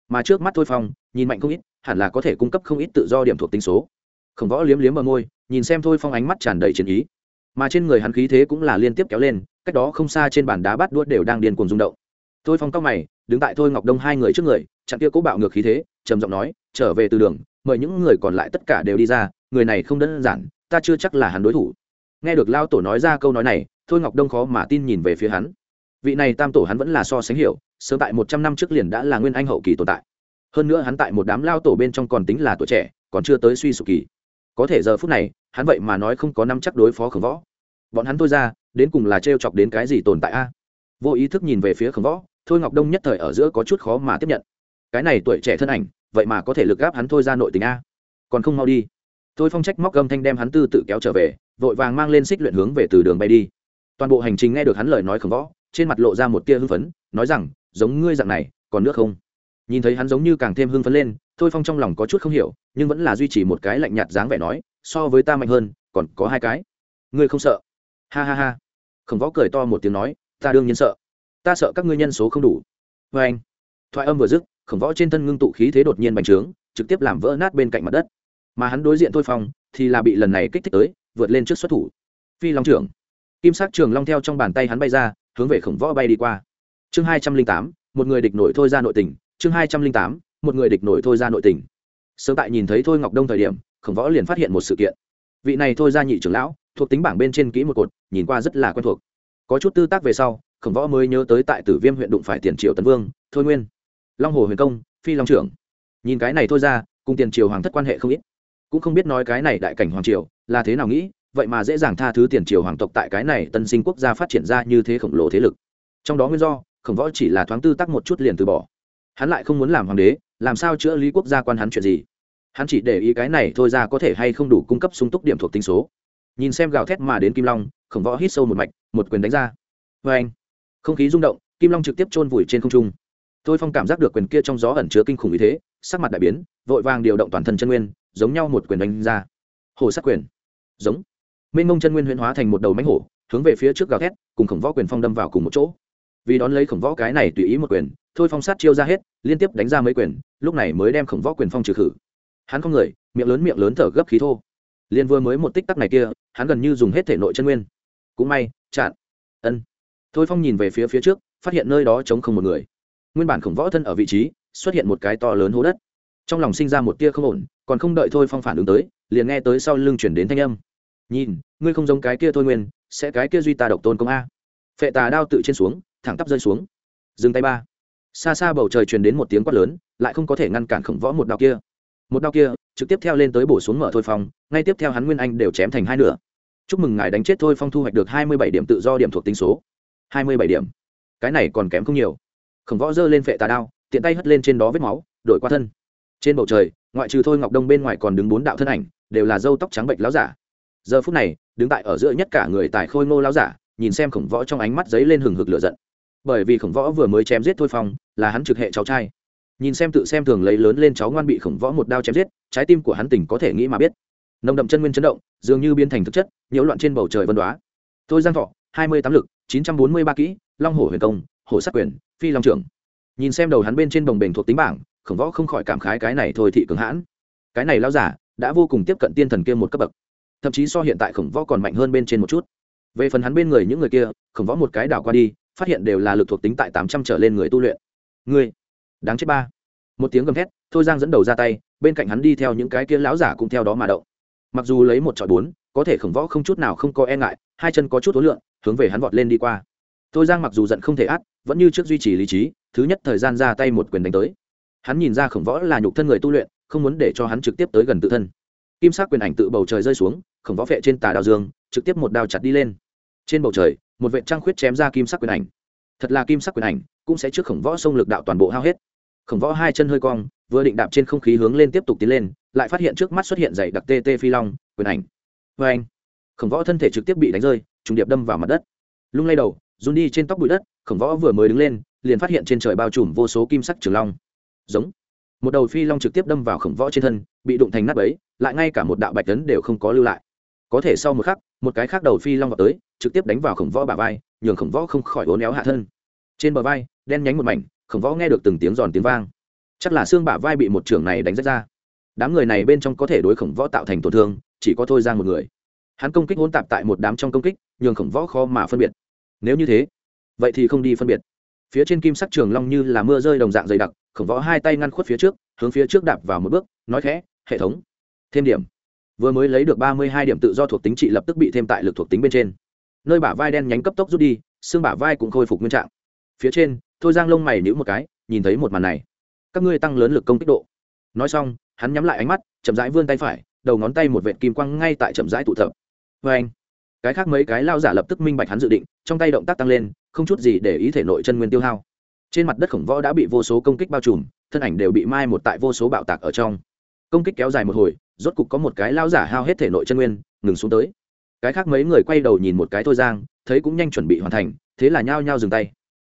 Mà trước mắt thôi phong, nhìn mạnh không ít, hẳn là có thể cung cấp không ít tự do điểm thuộc tính số. Khổng võ liếm liếm bờ môi, nhìn xem thôi phong ánh mắt tràn đầy chiến ý. Mà trên người hắn khí thế cũng là liên tiếp kéo lên cách đó không xa trên bàn đá bát đuốt đều đang điên cuồng rung động. Thôi phong cao mày, đứng tại thôi ngọc đông hai người trước người, chặn kia cố bạo ngược khí thế, trầm giọng nói, trở về từ đường, mời những người còn lại tất cả đều đi ra, người này không đơn giản, ta chưa chắc là hắn đối thủ. Nghe được lao tổ nói ra câu nói này, thôi ngọc đông khó mà tin nhìn về phía hắn. Vị này tam tổ hắn vẫn là so sánh hiểu, sớm tại một trăm năm trước liền đã là nguyên anh hậu kỳ tồn tại. Hơn nữa hắn tại một đám lao tổ bên trong còn tính là tuổi trẻ, còn chưa tới suy sụp kỳ. Có thể giờ phút này, hắn vậy mà nói không có năm chắc đối phó khổng võ. Bọn hắn thôi ra đến cùng là t chọc đến cái gì tồn tại a? Vô ý thức nhìn về phía khổng võ, thôi ngọc đông nhất thời ở giữa có chút khó mà tiếp nhận. Cái này tuổi trẻ thân ảnh, vậy mà có thể lực gáp hắn thôi ra nội tình a? Còn không mau đi. Thôi phong trách móc gâm thanh đem hắn tư tự kéo trở về, vội vàng mang lên xích luyện hướng về từ đường bay đi. Toàn bộ hành trình nghe được hắn lời nói khổng võ, trên mặt lộ ra một tia hưng phấn, nói rằng, giống ngươi dạng này, còn nước không? Nhìn thấy hắn giống như càng thêm hưng phấn lên, thôi phong trong lòng có chút không hiểu, nhưng vẫn là duy trì một cái lạnh nhạt dáng vẻ nói, so với ta mạnh hơn, còn có hai cái. Ngươi không sợ? Ha ha ha khổng võ cười to một tiếng nói, ta đương nhiên sợ. Ta sợ các ngươi nhân số không đủ. Vê anh, thoại âm vừa dứt, khổng võ trên thân ngưng tụ khí thế đột nhiên bành trướng, trực tiếp làm vỡ nát bên cạnh mặt đất. Mà hắn đối diện thôi phong, thì là bị lần này kích thích tới, vượt lên trước xuất thủ. Phi long trưởng. Kim sắc trường long theo trong bàn tay hắn bay ra, hướng về khổng võ bay đi qua. Chương hai trăm linh tám, một người địch nổi thôi ra nội tỉnh chương hai trăm linh tám, một người địch nổi thôi ra nội tỉnh sớm tại nhìn thấy thôi ngọc đông thời điểm, khổng võ liền phát hiện một sự kiện. Vị này thôi ra nhị trưởng lão thuộc tính bảng bên trên kỹ một cột, nhìn qua rất là quen thuộc. Có chút tư tác về sau, khổng võ mới nhớ tới tại tử viêm huyện đụng phải tiền triều tấn vương, thôi nguyên. Long hồ huyền công, phi long trưởng. Nhìn cái này thôi ra, cùng tiền triều hoàng thất quan hệ không ít. Cũng không biết nói cái này đại cảnh hoàng triều là thế nào nghĩ, vậy mà dễ dàng tha thứ tiền triều hoàng tộc tại cái này tân sinh quốc gia phát triển ra như thế khổng lồ thế lực. Trong đó nguyên do, khổng võ chỉ là thoáng tư tắc một chút liền từ bỏ. Hắn lại không muốn làm hoàng đế, làm sao chữa lý quốc gia quan hắn chuyện gì? Hắn chỉ để ý cái này thôi ra có thể hay không đủ cung cấp sung túc điểm thuộc tính số nhìn xem gào thét mà đến kim long, khổng võ hít sâu một mạch, một quyền đánh ra. Vê anh, không khí rung động, kim long trực tiếp chôn vùi trên không trung. Thôi phong cảm giác được quyền kia trong gió ẩn chứa kinh khủng ý thế, sắc mặt đại biến, vội vàng điều động toàn thân chân nguyên, giống nhau một quyền đánh ra. Hồ sát quyền. Giống. Mênh mông chân nguyên huyễn hóa thành một đầu mánh hổ, hướng về phía trước gào thét, cùng khổng võ quyền phong đâm vào cùng một chỗ. Vì đón lấy khổng võ cái này tùy ý một quyền, thôi phong sát chiêu ra hết, liên tiếp đánh ra mấy quyền, lúc này mới đem khổng võ quyền phong trừ khử. Hắn không người, miệng lớn miệng lớn thở gấp khí thô. Liền vừa mới một tích tắc này kia hắn gần như dùng hết thể nội chân nguyên. Cũng may, chặn. Ân. Thôi phong nhìn về phía phía trước, phát hiện nơi đó chống không một người. Nguyên bản khổng võ thân ở vị trí, xuất hiện một cái to lớn hố đất. Trong lòng sinh ra một tia không ổn, còn không đợi thôi phong phản ứng tới, liền nghe tới sau lưng chuyển đến thanh âm. Nhìn, ngươi không giống cái kia thôi nguyên, sẽ cái kia duy ta độc tôn công a. Phệ tà đao tự trên xuống, thẳng tắp rơi xuống. Dừng tay ba. Xa xa bầu trời truyền đến một tiếng quát lớn, lại không có thể ngăn cản khổng võ một đao kia. Một đao kia, trực tiếp theo lên tới bổ xuống mở thôi phong ngay tiếp theo hắn nguyên anh đều chém thành hai nửa. Chúc mừng ngài đánh chết thôi, phong thu hoạch được hai mươi bảy điểm tự do, điểm thuộc tính số. hai mươi bảy điểm. Cái này còn kém không nhiều. Khổng võ giơ lên phệ tà đao, tiện tay hất lên trên đó vết máu, đổi qua thân. Trên bầu trời, ngoại trừ thôi ngọc đông bên ngoài còn đứng bốn đạo thân ảnh, đều là dâu tóc trắng bệnh láo giả. Giờ phút này, đứng tại ở giữa nhất cả người tài khôi ngô láo giả, nhìn xem khổng võ trong ánh mắt dấy lên hừng hực lửa giận. Bởi vì khổng võ vừa mới chém giết thôi phong, là hắn trực hệ cháu trai. Nhìn xem tự xem thường lấy lớn lên cháu ngoan bị khổng võ một đao chém giết, trái tim của hắn tỉnh có thể nghĩ mà biết nồng đậm chân nguyên chấn động dường như biến thành thực chất nhiễu loạn trên bầu trời vân đoá. Tôi giang thọ hai mươi tám lực chín trăm bốn mươi ba kỹ long hổ huyền công hổ sát quyền phi long trưởng. Nhìn xem đầu hắn bên trên bồng bềnh thuộc tính bảng khổng võ không khỏi cảm khái cái này thôi thị cường hãn. Cái này lao giả đã vô cùng tiếp cận tiên thần kia một cấp bậc. Thậm chí so hiện tại khổng võ còn mạnh hơn bên trên một chút. Về phần hắn bên người những người kia khổng võ một cái đảo qua đi phát hiện đều là lực thuộc tính tại tám trăm trở lên người tu luyện. Người, đáng chết ba. Một tiếng gầm thét thôi giang dẫn đầu ra tay bên cạnh hắn đi theo những cái kia lão giả cũng theo đó mà động mặc dù lấy một trọi bốn, có thể khổng võ không chút nào không có e ngại, hai chân có chút ối lượng hướng về hắn vọt lên đi qua. Thôi giang mặc dù giận không thể át, vẫn như trước duy trì lý trí, thứ nhất thời gian ra tay một quyền đánh tới. Hắn nhìn ra khổng võ là nhục thân người tu luyện, không muốn để cho hắn trực tiếp tới gần tự thân. Kim sắc quyền ảnh tự bầu trời rơi xuống, khổng võ phệ trên tà đào dương, trực tiếp một đao chặt đi lên. Trên bầu trời, một vệ trăng khuyết chém ra kim sắc quyền ảnh. Thật là kim sắc quyền ảnh, cũng sẽ trước khổng võ sông lực đạo toàn bộ hao hết. Khổng võ hai chân hơi cong, vừa định đạp trên không khí hướng lên tiếp tục tiến lên lại phát hiện trước mắt xuất hiện dày đặc tê tê phi long, quyền ảnh. Vê anh, khổng võ thân thể trực tiếp bị đánh rơi, trùng điệp đâm vào mặt đất. Lung lay đầu, run đi trên tóc bụi đất, khổng võ vừa mới đứng lên, liền phát hiện trên trời bao trùm vô số kim sắc trường long. Giống. Một đầu phi long trực tiếp đâm vào khổng võ trên thân, bị đụng thành nắp ấy lại ngay cả một đạo bạch tấn đều không có lưu lại. Có thể sau một khắc, một cái khác đầu phi long vào tới, trực tiếp đánh vào khổng võ bà vai, nhường khổng võ không khỏi hố néo hạ thân. Trên bờ vai, đen nhánh một mảnh, khổng võ nghe được từng tiếng giòn tiếng vang. Chắc là xương bả vai bị một trường này đánh rách ra đám người này bên trong có thể đối khổng võ tạo thành tổn thương, chỉ có thôi Giang một người. Hắn công kích hỗn tạp tại một đám trong công kích, nhường khổng võ khó mà phân biệt. Nếu như thế, vậy thì không đi phân biệt. Phía trên kim sắc trường long như là mưa rơi đồng dạng dày đặc, khổng võ hai tay ngăn khuất phía trước, hướng phía trước đạp vào một bước, nói khẽ, hệ thống, thêm điểm. Vừa mới lấy được ba mươi hai điểm tự do thuộc tính trị lập tức bị thêm tại lực thuộc tính bên trên. Nơi bả vai đen nhánh cấp tốc rút đi, xương bả vai cũng khôi phục nguyên trạng. Phía trên, thôi giang lông mày nhữ một cái, nhìn thấy một màn này. Các ngươi tăng lớn lực công kích độ. Nói xong hắn nhắm lại ánh mắt, chậm rãi vươn tay phải, đầu ngón tay một vệt kim quang ngay tại chậm rãi tụ tập. Vê anh, cái khác mấy cái lao giả lập tức minh bạch hắn dự định, trong tay động tác tăng lên, không chút gì để ý thể nội chân nguyên tiêu hao. Trên mặt đất khổng võ đã bị vô số công kích bao trùm, thân ảnh đều bị mai một tại vô số bạo tạc ở trong. Công kích kéo dài một hồi, rốt cục có một cái lao giả hao hết thể nội chân nguyên, ngừng xuống tới. Cái khác mấy người quay đầu nhìn một cái thôi giang, thấy cũng nhanh chuẩn bị hoàn thành, thế là nhao nhao dừng tay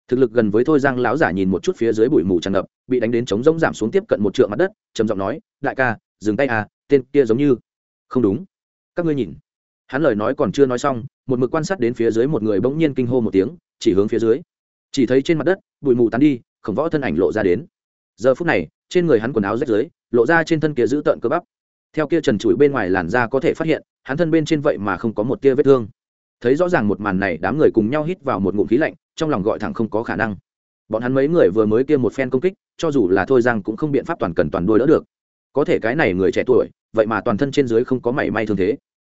thực lực gần với thôi giang lão giả nhìn một chút phía dưới bụi mù tràn ngập, bị đánh đến trống rỗng giảm xuống tiếp cận một trượng mặt đất, trầm giọng nói, đại ca, dừng tay à tên kia giống như không đúng, các ngươi nhìn. Hắn lời nói còn chưa nói xong, một mực quan sát đến phía dưới một người bỗng nhiên kinh hô một tiếng, chỉ hướng phía dưới. Chỉ thấy trên mặt đất, bụi mù tán đi, khổng võ thân ảnh lộ ra đến. Giờ phút này, trên người hắn quần áo rách dưới lộ ra trên thân kia giữ tợn cơ bắp. Theo kia trần trụi bên ngoài làn da có thể phát hiện, hắn thân bên trên vậy mà không có một tia vết thương. Thấy rõ ràng một màn này, đám người cùng nhau hít vào một ngụm khí lạnh trong lòng gọi thẳng không có khả năng. Bọn hắn mấy người vừa mới kia một phen công kích, cho dù là thôi giang cũng không biện pháp toàn cần toàn đuôi đỡ được. Có thể cái này người trẻ tuổi, vậy mà toàn thân trên dưới không có mảy may thương thế.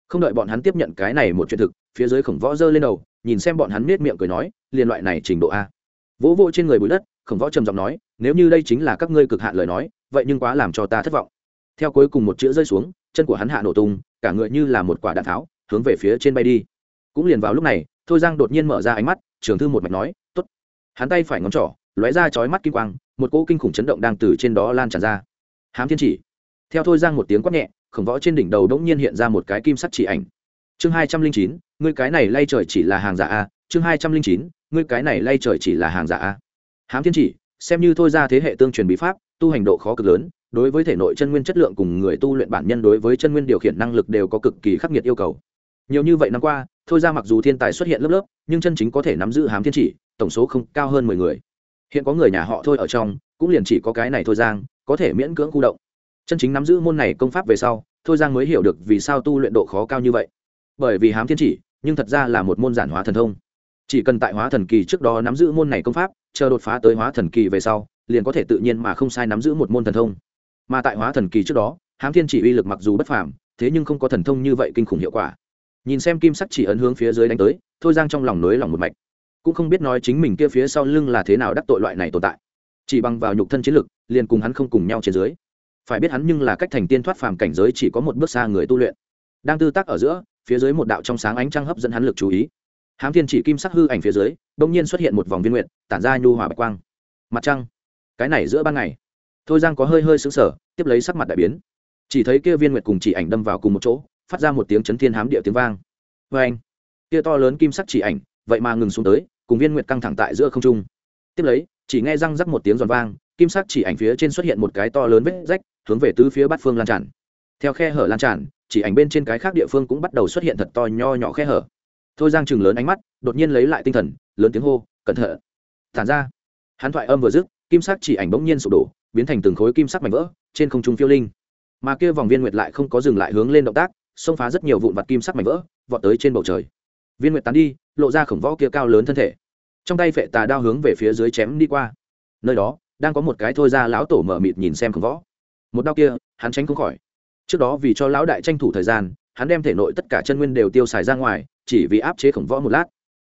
Không đợi bọn hắn tiếp nhận cái này một chuyện thực, phía dưới khổng võ giơ lên đầu, nhìn xem bọn hắn nết miệng cười nói, liên loại này trình độ a. Vỗ vô trên người bụi đất, khổng võ trầm giọng nói, nếu như đây chính là các ngươi cực hạn lời nói, vậy nhưng quá làm cho ta thất vọng. Theo cuối cùng một chữ rơi xuống, chân của hắn hạ nổ tung, cả người như là một quả đạn tháo, hướng về phía trên bay đi. Cũng liền vào lúc này, thôi giang đột nhiên mở ra ánh mắt trường thư một mạch nói tốt, hắn tay phải ngón trỏ lóe ra chói mắt kim quang một cỗ kinh khủng chấn động đang từ trên đó lan tràn ra. Hám thiên chỉ. Theo thôi giang một tiếng quát nhẹ khổng võ trên đỉnh đầu đ ỗ n g nhiên hiện ra một cái kim sắt chỉ ảnh. Chương hai trăm linh chín ngươi cái này lay trời chỉ là hàng giả a chương hai trăm linh chín ngươi cái này lay trời chỉ là hàng giả a. Hám thiên chỉ xem như thôi ra thế hệ tương truyền bí pháp tu hành độ khó cực lớn đối với thể nội chân nguyên chất lượng cùng người tu luyện bản nhân đối với chân nguyên điều khiển năng lực đều có cực kỳ khắc nghiệt yêu cầu. Nhiều như vậy năm qua thôi ra mặc dù thiên tài xuất hiện lớp lớp, nhưng chân chính có thể nắm giữ hám thiên chỉ, tổng số không cao hơn mười người. Hiện có người nhà họ thôi ở trong, cũng liền chỉ có cái này thôi giang, có thể miễn cưỡng khu động. Chân chính nắm giữ môn này công pháp về sau, thôi giang mới hiểu được vì sao tu luyện độ khó cao như vậy. Bởi vì hám thiên chỉ, nhưng thật ra là một môn giản hóa thần thông. Chỉ cần tại hóa thần kỳ trước đó nắm giữ môn này công pháp, chờ đột phá tới hóa thần kỳ về sau, liền có thể tự nhiên mà không sai nắm giữ một môn thần thông. Mà tại hóa thần kỳ trước đó, hám thiên chỉ uy lực mặc dù bất phàm, thế nhưng không có thần thông như vậy kinh khủng hiệu quả nhìn xem kim sắc chỉ ấn hướng phía dưới đánh tới, thôi giang trong lòng nới lòng một mạch. Cũng không biết nói chính mình kia phía sau lưng là thế nào đắc tội loại này tồn tại. Chỉ bằng vào nhục thân chiến lực, liền cùng hắn không cùng nhau trên dưới. Phải biết hắn nhưng là cách thành tiên thoát phàm cảnh giới chỉ có một bước xa người tu luyện. Đang tư tác ở giữa, phía dưới một đạo trong sáng ánh trăng hấp dẫn hắn lực chú ý. Hám thiên chỉ kim sắc hư ảnh phía dưới đông nhiên xuất hiện một vòng viên nguyện tản ra nhu hòa bạch quang. Mặt trăng. Cái này giữa ban ngày. Thôi giang có hơi hơi xứng sở tiếp lấy sắc mặt đại biến. Chỉ thấy kia viên nguyệt cùng chỉ ảnh đâm vào cùng một chỗ phát ra một tiếng chấn thiên hám địa tiếng vang. Vê anh kia to lớn kim sắc chỉ ảnh, vậy mà ngừng xuống tới, cùng viên nguyệt căng thẳng tại giữa không trung. Tiếp lấy, chỉ nghe răng rắc một tiếng giòn vang, kim sắc chỉ ảnh phía trên xuất hiện một cái to lớn vết rách, hướng về tứ phía bát phương lan tràn. Theo khe hở lan tràn, chỉ ảnh bên trên cái khác địa phương cũng bắt đầu xuất hiện thật to nho nhỏ khe hở. Thôi giang chừng lớn ánh mắt, đột nhiên lấy lại tinh thần, lớn tiếng hô, cẩn thận! Tản ra. Hắn thoại âm vừa dứt, kim sắc chỉ ảnh bỗng nhiên sụp đổ, biến thành từng khối kim sắc mảnh vỡ, trên không trung phiêu linh. Mà kia vòng viên nguyệt lại không có dừng lại hướng lên động tác xông phá rất nhiều vụn vặt kim sắc mảnh vỡ, vọt tới trên bầu trời. Viên nguyệt tán đi, lộ ra khổng võ kia cao lớn thân thể. Trong tay phệ tà đao hướng về phía dưới chém đi qua. Nơi đó, đang có một cái thôi ra lão tổ mở mịt nhìn xem khổng võ. Một đao kia, hắn tránh không khỏi. Trước đó vì cho lão đại tranh thủ thời gian, hắn đem thể nội tất cả chân nguyên đều tiêu xài ra ngoài, chỉ vì áp chế khổng võ một lát.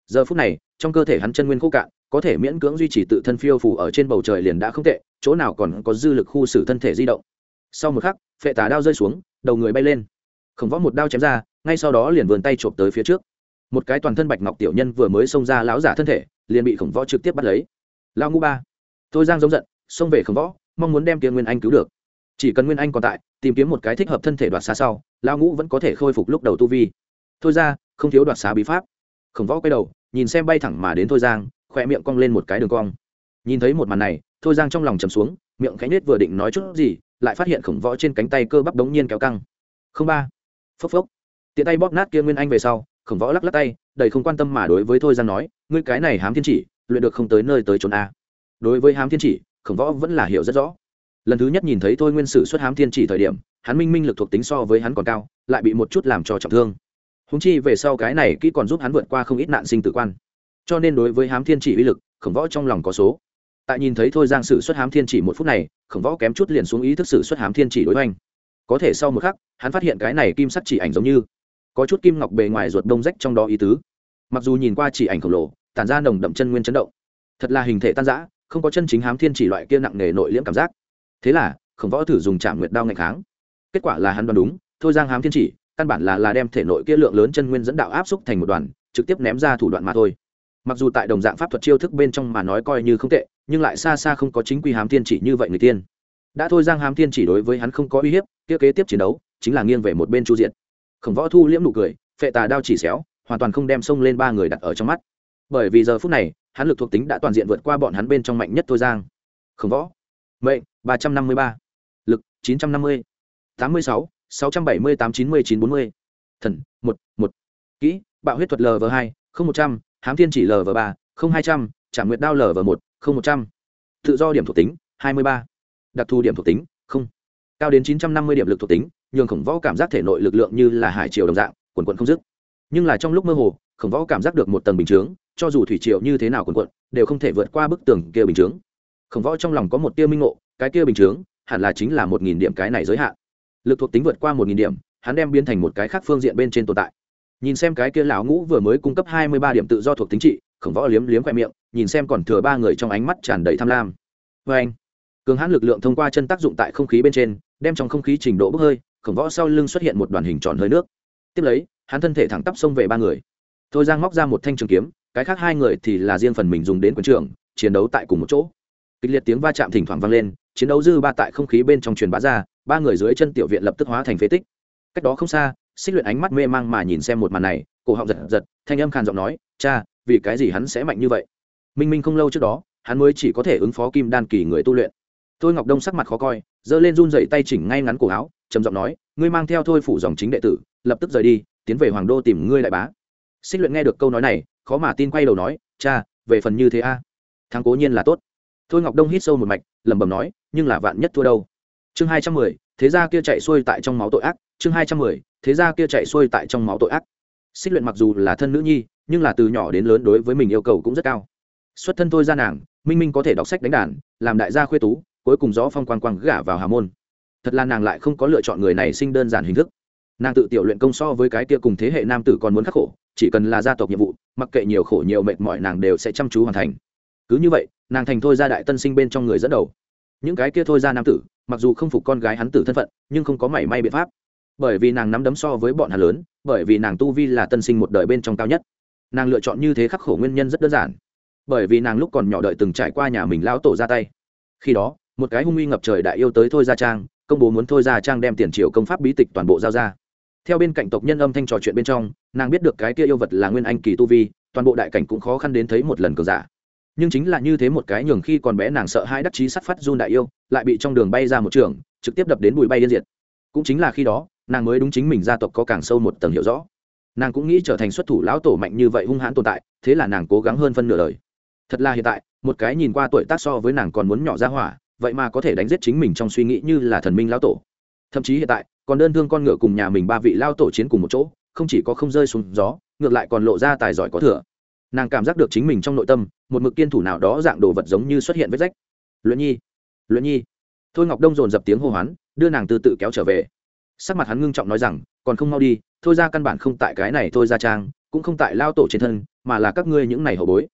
Giờ phút này, trong cơ thể hắn chân nguyên khô cạn, có thể miễn cưỡng duy trì tự thân phiêu phủ ở trên bầu trời liền đã không tệ, chỗ nào còn có dư lực khu xử thân thể di động. Sau một khắc, phệ tà đao rơi xuống, đầu người bay lên khổng võ một đao chém ra, ngay sau đó liền vườn tay trộm tới phía trước. Một cái toàn thân bạch ngọc tiểu nhân vừa mới xông ra lão giả thân thể, liền bị khổng võ trực tiếp bắt lấy. Lao ngũ ba, tôi giang giống giận, xông về khổng võ, mong muốn đem kia nguyên anh cứu được. Chỉ cần nguyên anh còn tại, tìm kiếm một cái thích hợp thân thể đoạt xá sau lao ngũ vẫn có thể khôi phục lúc đầu tu vi. Thôi ra, không thiếu đoạt xá bí pháp. Khổng võ quay đầu, nhìn xem bay thẳng mà đến thôi giang, khỏe miệng cong lên một cái đường cong. Nhìn thấy một màn này, thôi giang trong lòng chầm xuống, miệng cánh nết vừa định nói chút gì, lại phát hiện khổng võ trên cánh tay cơ bắp đống nhiên kéo căng. Không ba phốc phốc. Tiện tay bóp nát kia nguyên anh về sau, khổng võ lắc lắc tay, đầy không quan tâm mà đối với thôi giang nói, ngươi cái này hám thiên chỉ, luyện được không tới nơi tới trốn a. Đối với hám thiên chỉ, khổng võ vẫn là hiểu rất rõ. Lần thứ nhất nhìn thấy thôi nguyên sử xuất hám thiên chỉ thời điểm, hắn minh minh lực thuộc tính so với hắn còn cao, lại bị một chút làm cho trọng thương. Húng chi về sau cái này kỹ còn giúp hắn vượt qua không ít nạn sinh tử quan. Cho nên đối với hám thiên chỉ uy lực, khổng võ trong lòng có số. Tại nhìn thấy thôi giang sử xuất hám thiên chỉ một phút này, khổng võ kém chút liền xuống ý thức sử xuất hám thiên chỉ đối oanh có thể sau một khắc, hắn phát hiện cái này kim sắt chỉ ảnh giống như có chút kim ngọc bề ngoài ruột đông rách trong đó ý tứ. Mặc dù nhìn qua chỉ ảnh khổng lồ, tản ra nồng đậm chân nguyên chấn động, thật là hình thể tan giã không có chân chính hám thiên chỉ loại kia nặng nề nội liễm cảm giác. Thế là, khổng võ thử dùng trạm nguyệt đao ngày kháng. Kết quả là hắn đoán đúng, thôi giang hám thiên chỉ, căn bản là là đem thể nội kia lượng lớn chân nguyên dẫn đạo áp xúc thành một đoàn, trực tiếp ném ra thủ đoạn mà thôi. Mặc dù tại đồng dạng pháp thuật chiêu thức bên trong mà nói coi như không tệ, nhưng lại xa xa không có chính quy hám thiên chỉ như vậy người tiên đã thôi giang hám thiên chỉ đối với hắn không có uy hiếp, kia kế tiếp chiến đấu chính là nghiêng về một bên chu diện khổng võ thu liễm nụ cười, phệ tà đao chỉ xéo, hoàn toàn không đem xông lên ba người đặt ở trong mắt. Bởi vì giờ phút này, hắn lực thuộc tính đã toàn diện vượt qua bọn hắn bên trong mạnh nhất thôi giang. Khổng võ, mệnh ba trăm năm mươi ba, lực chín trăm năm mươi, tám mươi sáu sáu trăm bảy mươi, tám chín mươi, chín bốn mươi, thần, một một, kỹ, bạo huyết thuật lv hai, không một trăm, hám thiên chỉ lv ba, không hai trăm trả nguyệt đao lv một, không một trăm. Tự do điểm thuộc tính, hai mươi ba đặc thù điểm thuộc tính, không. Cao đến chín trăm năm mươi điểm lực thuộc tính, nhường khổng võ cảm giác thể nội lực lượng như là hải triều đồng dạng, quần quận không dứt. Nhưng là trong lúc mơ hồ, khổng võ cảm giác được một tầng bình chướng, cho dù thủy triều như thế nào quần quận, đều không thể vượt qua bức tường kia bình chướng. Khổng võ trong lòng có một tia minh ngộ, cái kia bình chướng, hẳn là chính là một nghìn điểm cái này giới hạn. Lực thuộc tính vượt qua một nghìn điểm, hắn đem biến thành một cái khác phương diện bên trên tồn tại. Nhìn xem cái kia lão ngũ vừa mới cung cấp hai mươi ba điểm tự do thuộc tính trị, khổng võ liếm liếm khoe miệng, nhìn xem còn thừa ba người trong ánh mắt tràn đầy tham lam. Vê anh cường hãn lực lượng thông qua chân tác dụng tại không khí bên trên, đem trong không khí trình độ bốc hơi, khổng võ sau lưng xuất hiện một đoàn hình tròn hơi nước. Tiếp lấy, hắn thân thể thẳng tắp xông về ba người. Thôi giang móc ra một thanh trường kiếm, cái khác hai người thì là riêng phần mình dùng đến quần trường chiến đấu tại cùng một chỗ. Kịch liệt tiếng va chạm thỉnh thoảng vang lên, chiến đấu dư ba tại không khí bên trong truyền bá ra, ba người dưới chân tiểu viện lập tức hóa thành phế tích. Cách đó không xa, xích luyện ánh mắt mê mang mà nhìn xem một màn này, cổ họng giật giật, thanh âm khàn giọng nói, cha, vì cái gì hắn sẽ mạnh như vậy? Minh minh không lâu trước đó, hắn mới chỉ có thể ứng phó kim đan kỳ người tu luyện tôi ngọc đông sắc mặt khó coi, giơ lên run dậy tay chỉnh ngay ngắn cổ áo, trầm giọng nói, ngươi mang theo thôi phủ dòng chính đệ tử, lập tức rời đi, tiến về hoàng đô tìm ngươi đại bá. Xích luyện nghe được câu nói này, khó mà tin quay đầu nói, cha, về phần như thế a? Thắng cố nhiên là tốt. Thôi ngọc đông hít sâu một mạch, lẩm bẩm nói, nhưng là vạn nhất thua đâu? Chương hai trăm mười, thế gia kia chạy xuôi tại trong máu tội ác, chương hai trăm mười, thế gia kia chạy xuôi tại trong máu tội ác. Xích luyện mặc dù là thân nữ nhi, nhưng là từ nhỏ đến lớn đối với mình yêu cầu cũng rất cao. Xuất thân thôi ra nàng, minh minh có thể đọc sách đánh đàn, làm đại gia khuê tú cuối cùng gió phong quang quang gả vào hà môn. Thật là nàng lại không có lựa chọn người này sinh đơn giản hình thức. Nàng tự tiểu luyện công so với cái kia cùng thế hệ nam tử còn muốn khắc khổ, chỉ cần là gia tộc nhiệm vụ, mặc kệ nhiều khổ nhiều mệt mỏi nàng đều sẽ chăm chú hoàn thành. Cứ như vậy, nàng thành thôi ra đại tân sinh bên trong người dẫn đầu. Những cái kia thôi ra nam tử, mặc dù không phục con gái hắn tử thân phận, nhưng không có mảy may biện pháp. Bởi vì nàng nắm đấm so với bọn hắn lớn, bởi vì nàng tu vi là tân sinh một đời bên trong cao nhất. Nàng lựa chọn như thế khắc khổ nguyên nhân rất đơn giản. Bởi vì nàng lúc còn nhỏ đợi từng trải qua nhà mình lão tổ ra tay. Khi đó một cái hung uy ngập trời đại yêu tới thôi ra trang, công bố muốn thôi ra trang đem tiền triều công pháp bí tịch toàn bộ giao ra. Theo bên cạnh tộc nhân âm thanh trò chuyện bên trong, nàng biết được cái kia yêu vật là nguyên anh kỳ tu vi, toàn bộ đại cảnh cũng khó khăn đến thấy một lần cờ giả. Nhưng chính là như thế một cái nhường khi còn bé nàng sợ hai đắc chí sắt phát run đại yêu, lại bị trong đường bay ra một trường, trực tiếp đập đến bụi bay điên diệt. Cũng chính là khi đó, nàng mới đúng chính mình gia tộc có càng sâu một tầng hiểu rõ. Nàng cũng nghĩ trở thành xuất thủ lão tổ mạnh như vậy hung hãn tồn tại, thế là nàng cố gắng hơn phân nửa đời. Thật là hiện tại, một cái nhìn qua tuổi tác so với nàng còn muốn nhỏ ra hỏa vậy mà có thể đánh giết chính mình trong suy nghĩ như là thần minh lao tổ. Thậm chí hiện tại, còn đơn thương con ngựa cùng nhà mình ba vị lao tổ chiến cùng một chỗ, không chỉ có không rơi xuống gió, ngược lại còn lộ ra tài giỏi có thừa. Nàng cảm giác được chính mình trong nội tâm, một mực kiên thủ nào đó dạng đồ vật giống như xuất hiện vết rách. Luyện nhi luyện nhi. Thôi ngọc đông dồn dập tiếng hô hoán, đưa nàng từ tự kéo trở về. Sắc mặt hắn ngưng trọng nói rằng, còn không mau đi, thôi ra căn bản không tại cái này thôi ra trang, cũng không tại lao tổ trên thân, mà là các ngươi những này hậu bối.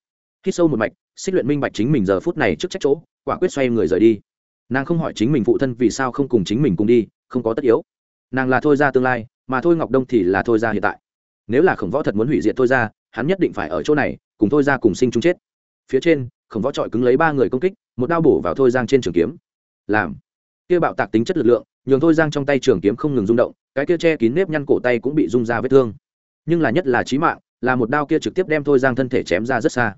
Khi sâu một mạch, xích luyện minh bạch chính mình giờ phút này trước trách chỗ quả quyết xoay người rời đi. Nàng không hỏi chính mình phụ thân vì sao không cùng chính mình cùng đi, không có tất yếu. Nàng là thôi ra tương lai, mà thôi ngọc đông thì là thôi ra hiện tại. Nếu là khổng võ thật muốn hủy diệt thôi ra, hắn nhất định phải ở chỗ này, cùng thôi ra cùng sinh chung chết. Phía trên, khổng võ trọi cứng lấy ba người công kích, một đao bổ vào thôi giang trên trường kiếm. Làm. Kia bạo tạc tính chất lực lượng, nhường thôi giang trong tay trường kiếm không ngừng rung động, cái kia che kín nếp nhăn cổ tay cũng bị rung ra vết thương. Nhưng là nhất là trí mạng, là một đao kia trực tiếp đem thôi giang thân thể chém ra rất xa.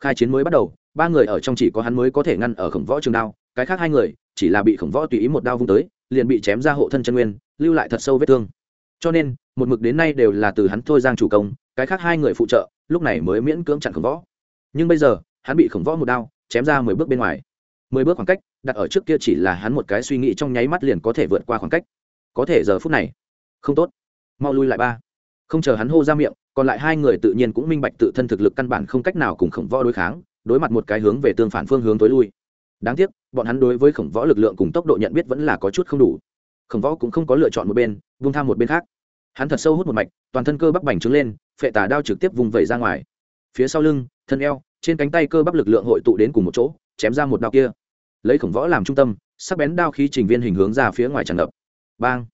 Khai chiến mới bắt đầu ba người ở trong chỉ có hắn mới có thể ngăn ở khổng võ trường đao, cái khác hai người chỉ là bị khổng võ tùy ý một đao vung tới, liền bị chém ra hộ thân chân nguyên, lưu lại thật sâu vết thương. Cho nên, một mực đến nay đều là từ hắn thôi giang chủ công, cái khác hai người phụ trợ, lúc này mới miễn cưỡng chặn khổng võ. Nhưng bây giờ, hắn bị khổng võ một đao, chém ra mười bước bên ngoài. Mười bước khoảng cách, đặt ở trước kia chỉ là hắn một cái suy nghĩ trong nháy mắt liền có thể vượt qua khoảng cách. Có thể giờ phút này, không tốt. Mau lui lại ba. Không chờ hắn hô ra miệng, còn lại hai người tự nhiên cũng minh bạch tự thân thực lực căn bản không cách nào cùng khổng võ đối kháng đối mặt một cái hướng về tương phản phương hướng tối lui. Đáng tiếc, bọn hắn đối với khổng võ lực lượng cùng tốc độ nhận biết vẫn là có chút không đủ. Khổng võ cũng không có lựa chọn một bên, vung tham một bên khác. Hắn thật sâu hút một mạch, toàn thân cơ bắp bành trướng lên, phệ tà đao trực tiếp vùng vẩy ra ngoài. Phía sau lưng, thân eo, trên cánh tay cơ bắp lực lượng hội tụ đến cùng một chỗ, chém ra một đao kia. Lấy khổng võ làm trung tâm, sắc bén đao khí trình viên hình hướng ra phía ngoài tràn ngập. Bang!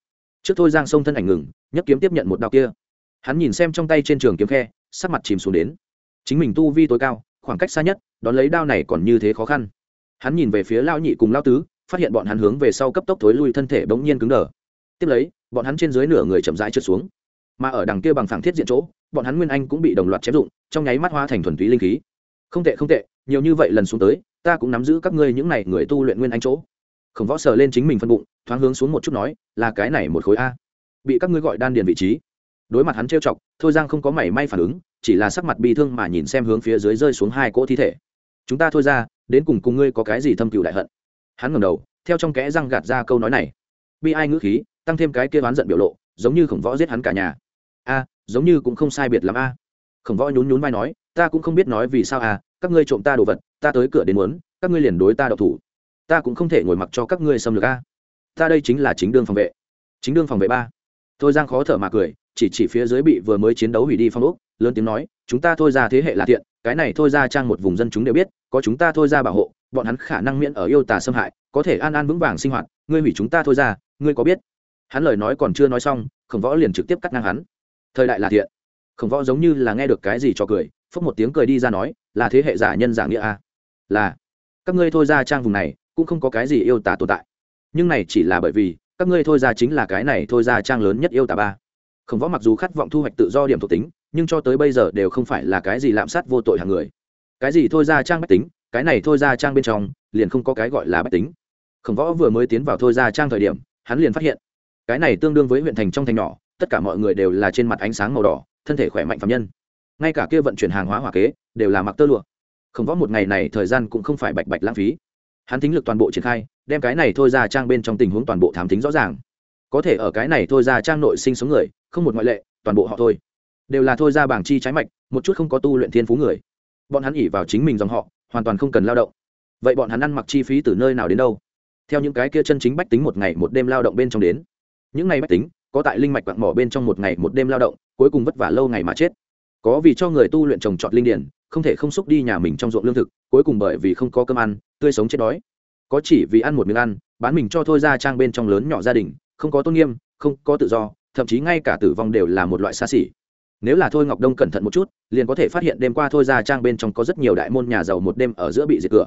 Trước thôi giang sông thân ảnh ngừng nhấc kiếm tiếp nhận một đao kia. Hắn nhìn xem trong tay trên trường kiếm khe, sắc mặt chìm xuống đến. Chính mình tu vi tối cao khoảng cách xa nhất, đón lấy đao này còn như thế khó khăn. Hắn nhìn về phía lao nhị cùng lao tứ, phát hiện bọn hắn hướng về sau cấp tốc thối lui thân thể bỗng nhiên cứng đờ. Tiếp lấy, bọn hắn trên dưới nửa người chậm rãi trượt xuống. Mà ở đằng kia bằng phẳng thiết diện chỗ, bọn hắn nguyên anh cũng bị đồng loạt chém dụng, trong nháy mắt hoa thành thuần túy linh khí. Không tệ không tệ, nhiều như vậy lần xuống tới, ta cũng nắm giữ các ngươi những này người tu luyện nguyên anh chỗ. Khổng võ sờ lên chính mình phân bụng, thoáng hướng xuống một chút nói, là cái này một khối a. Bị các ngươi gọi đan điền vị trí đối mặt hắn trêu chọc, thôi giang không có mảy may phản ứng, chỉ là sắc mặt bi thương mà nhìn xem hướng phía dưới rơi xuống hai cỗ thi thể. Chúng ta, thôi ra đến cùng cùng ngươi có cái gì thâm cựu đại hận? Hắn ngẩng đầu, theo trong kẽ răng gạt ra câu nói này. Bi ai ngữ khí, tăng thêm cái kia oán giận biểu lộ, giống như khổng võ giết hắn cả nhà. A, giống như cũng không sai biệt lắm a. Khổng võ nhún nhún vai nói, ta cũng không biết nói vì sao a, các ngươi trộm ta đồ vật, ta tới cửa đến muốn, các ngươi liền đối ta độc thủ. Ta cũng không thể ngồi mặc cho các ngươi xâm lược a. Ta đây chính là chính đương phòng vệ. Chính đương phòng vệ ba. Thôi giang khó thở mà cười chỉ chỉ phía dưới bị vừa mới chiến đấu hủy đi phong ốc, lớn tiếng nói, chúng ta thôi ra thế hệ là thiện, cái này thôi ra trang một vùng dân chúng đều biết, có chúng ta thôi ra bảo hộ, bọn hắn khả năng miễn ở yêu tà xâm hại, có thể an an vững vàng sinh hoạt, ngươi hủy chúng ta thôi ra, ngươi có biết? Hắn lời nói còn chưa nói xong, khổng võ liền trực tiếp cắt ngang hắn. Thời đại là thiện. Khổng võ giống như là nghe được cái gì cho cười, phốc một tiếng cười đi ra nói, là thế hệ giả nhân giả nghĩa a. Là, các ngươi thôi ra trang vùng này, cũng không có cái gì yêu tà tồn tại. Nhưng này chỉ là bởi vì, các ngươi thôi ra chính là cái này thôi ra trang lớn nhất yêu tà ba khổng võ mặc dù khát vọng thu hoạch tự do điểm thuộc tính, nhưng cho tới bây giờ đều không phải là cái gì lạm sát vô tội hàng người. Cái gì thôi ra trang bách tính, cái này thôi ra trang bên trong, liền không có cái gọi là bách tính. Khổng võ vừa mới tiến vào thôi ra trang thời điểm, hắn liền phát hiện, cái này tương đương với huyện thành trong thành nhỏ, tất cả mọi người đều là trên mặt ánh sáng màu đỏ, thân thể khỏe mạnh phạm nhân. Ngay cả kia vận chuyển hàng hóa hỏa kế, đều là mặc tơ lụa. Khổng võ một ngày này thời gian cũng không phải bạch bạch lãng phí. Hắn thính lực toàn bộ triển khai, đem cái này thôi ra trang bên trong tình huống toàn bộ thám tính rõ ràng. Có thể ở cái này thôi ra trang nội sinh sống người không một ngoại lệ, toàn bộ họ thôi. Đều là thôi ra bảng chi trái mạch, một chút không có tu luyện thiên phú người. Bọn hắn ỉ vào chính mình dòng họ, hoàn toàn không cần lao động. Vậy bọn hắn ăn mặc chi phí từ nơi nào đến đâu? Theo những cái kia chân chính bách tính một ngày một đêm lao động bên trong đến. Những ngày bách tính, có tại linh mạch quặng mỏ bên trong một ngày một đêm lao động, cuối cùng vất vả lâu ngày mà chết. Có vì cho người tu luyện trồng trọt linh điển, không thể không xúc đi nhà mình trong ruộng lương thực, cuối cùng bởi vì không có cơm ăn, tươi sống chết đói. Có chỉ vì ăn một miếng ăn, bán mình cho thôi ra trang bên trong lớn nhỏ gia đình, không có tôn nghiêm, không có tự do thậm chí ngay cả tử vong đều là một loại xa xỉ. Nếu là thôi ngọc đông cẩn thận một chút, liền có thể phát hiện đêm qua thôi ra trang bên trong có rất nhiều đại môn nhà giàu một đêm ở giữa bị diệt cửa.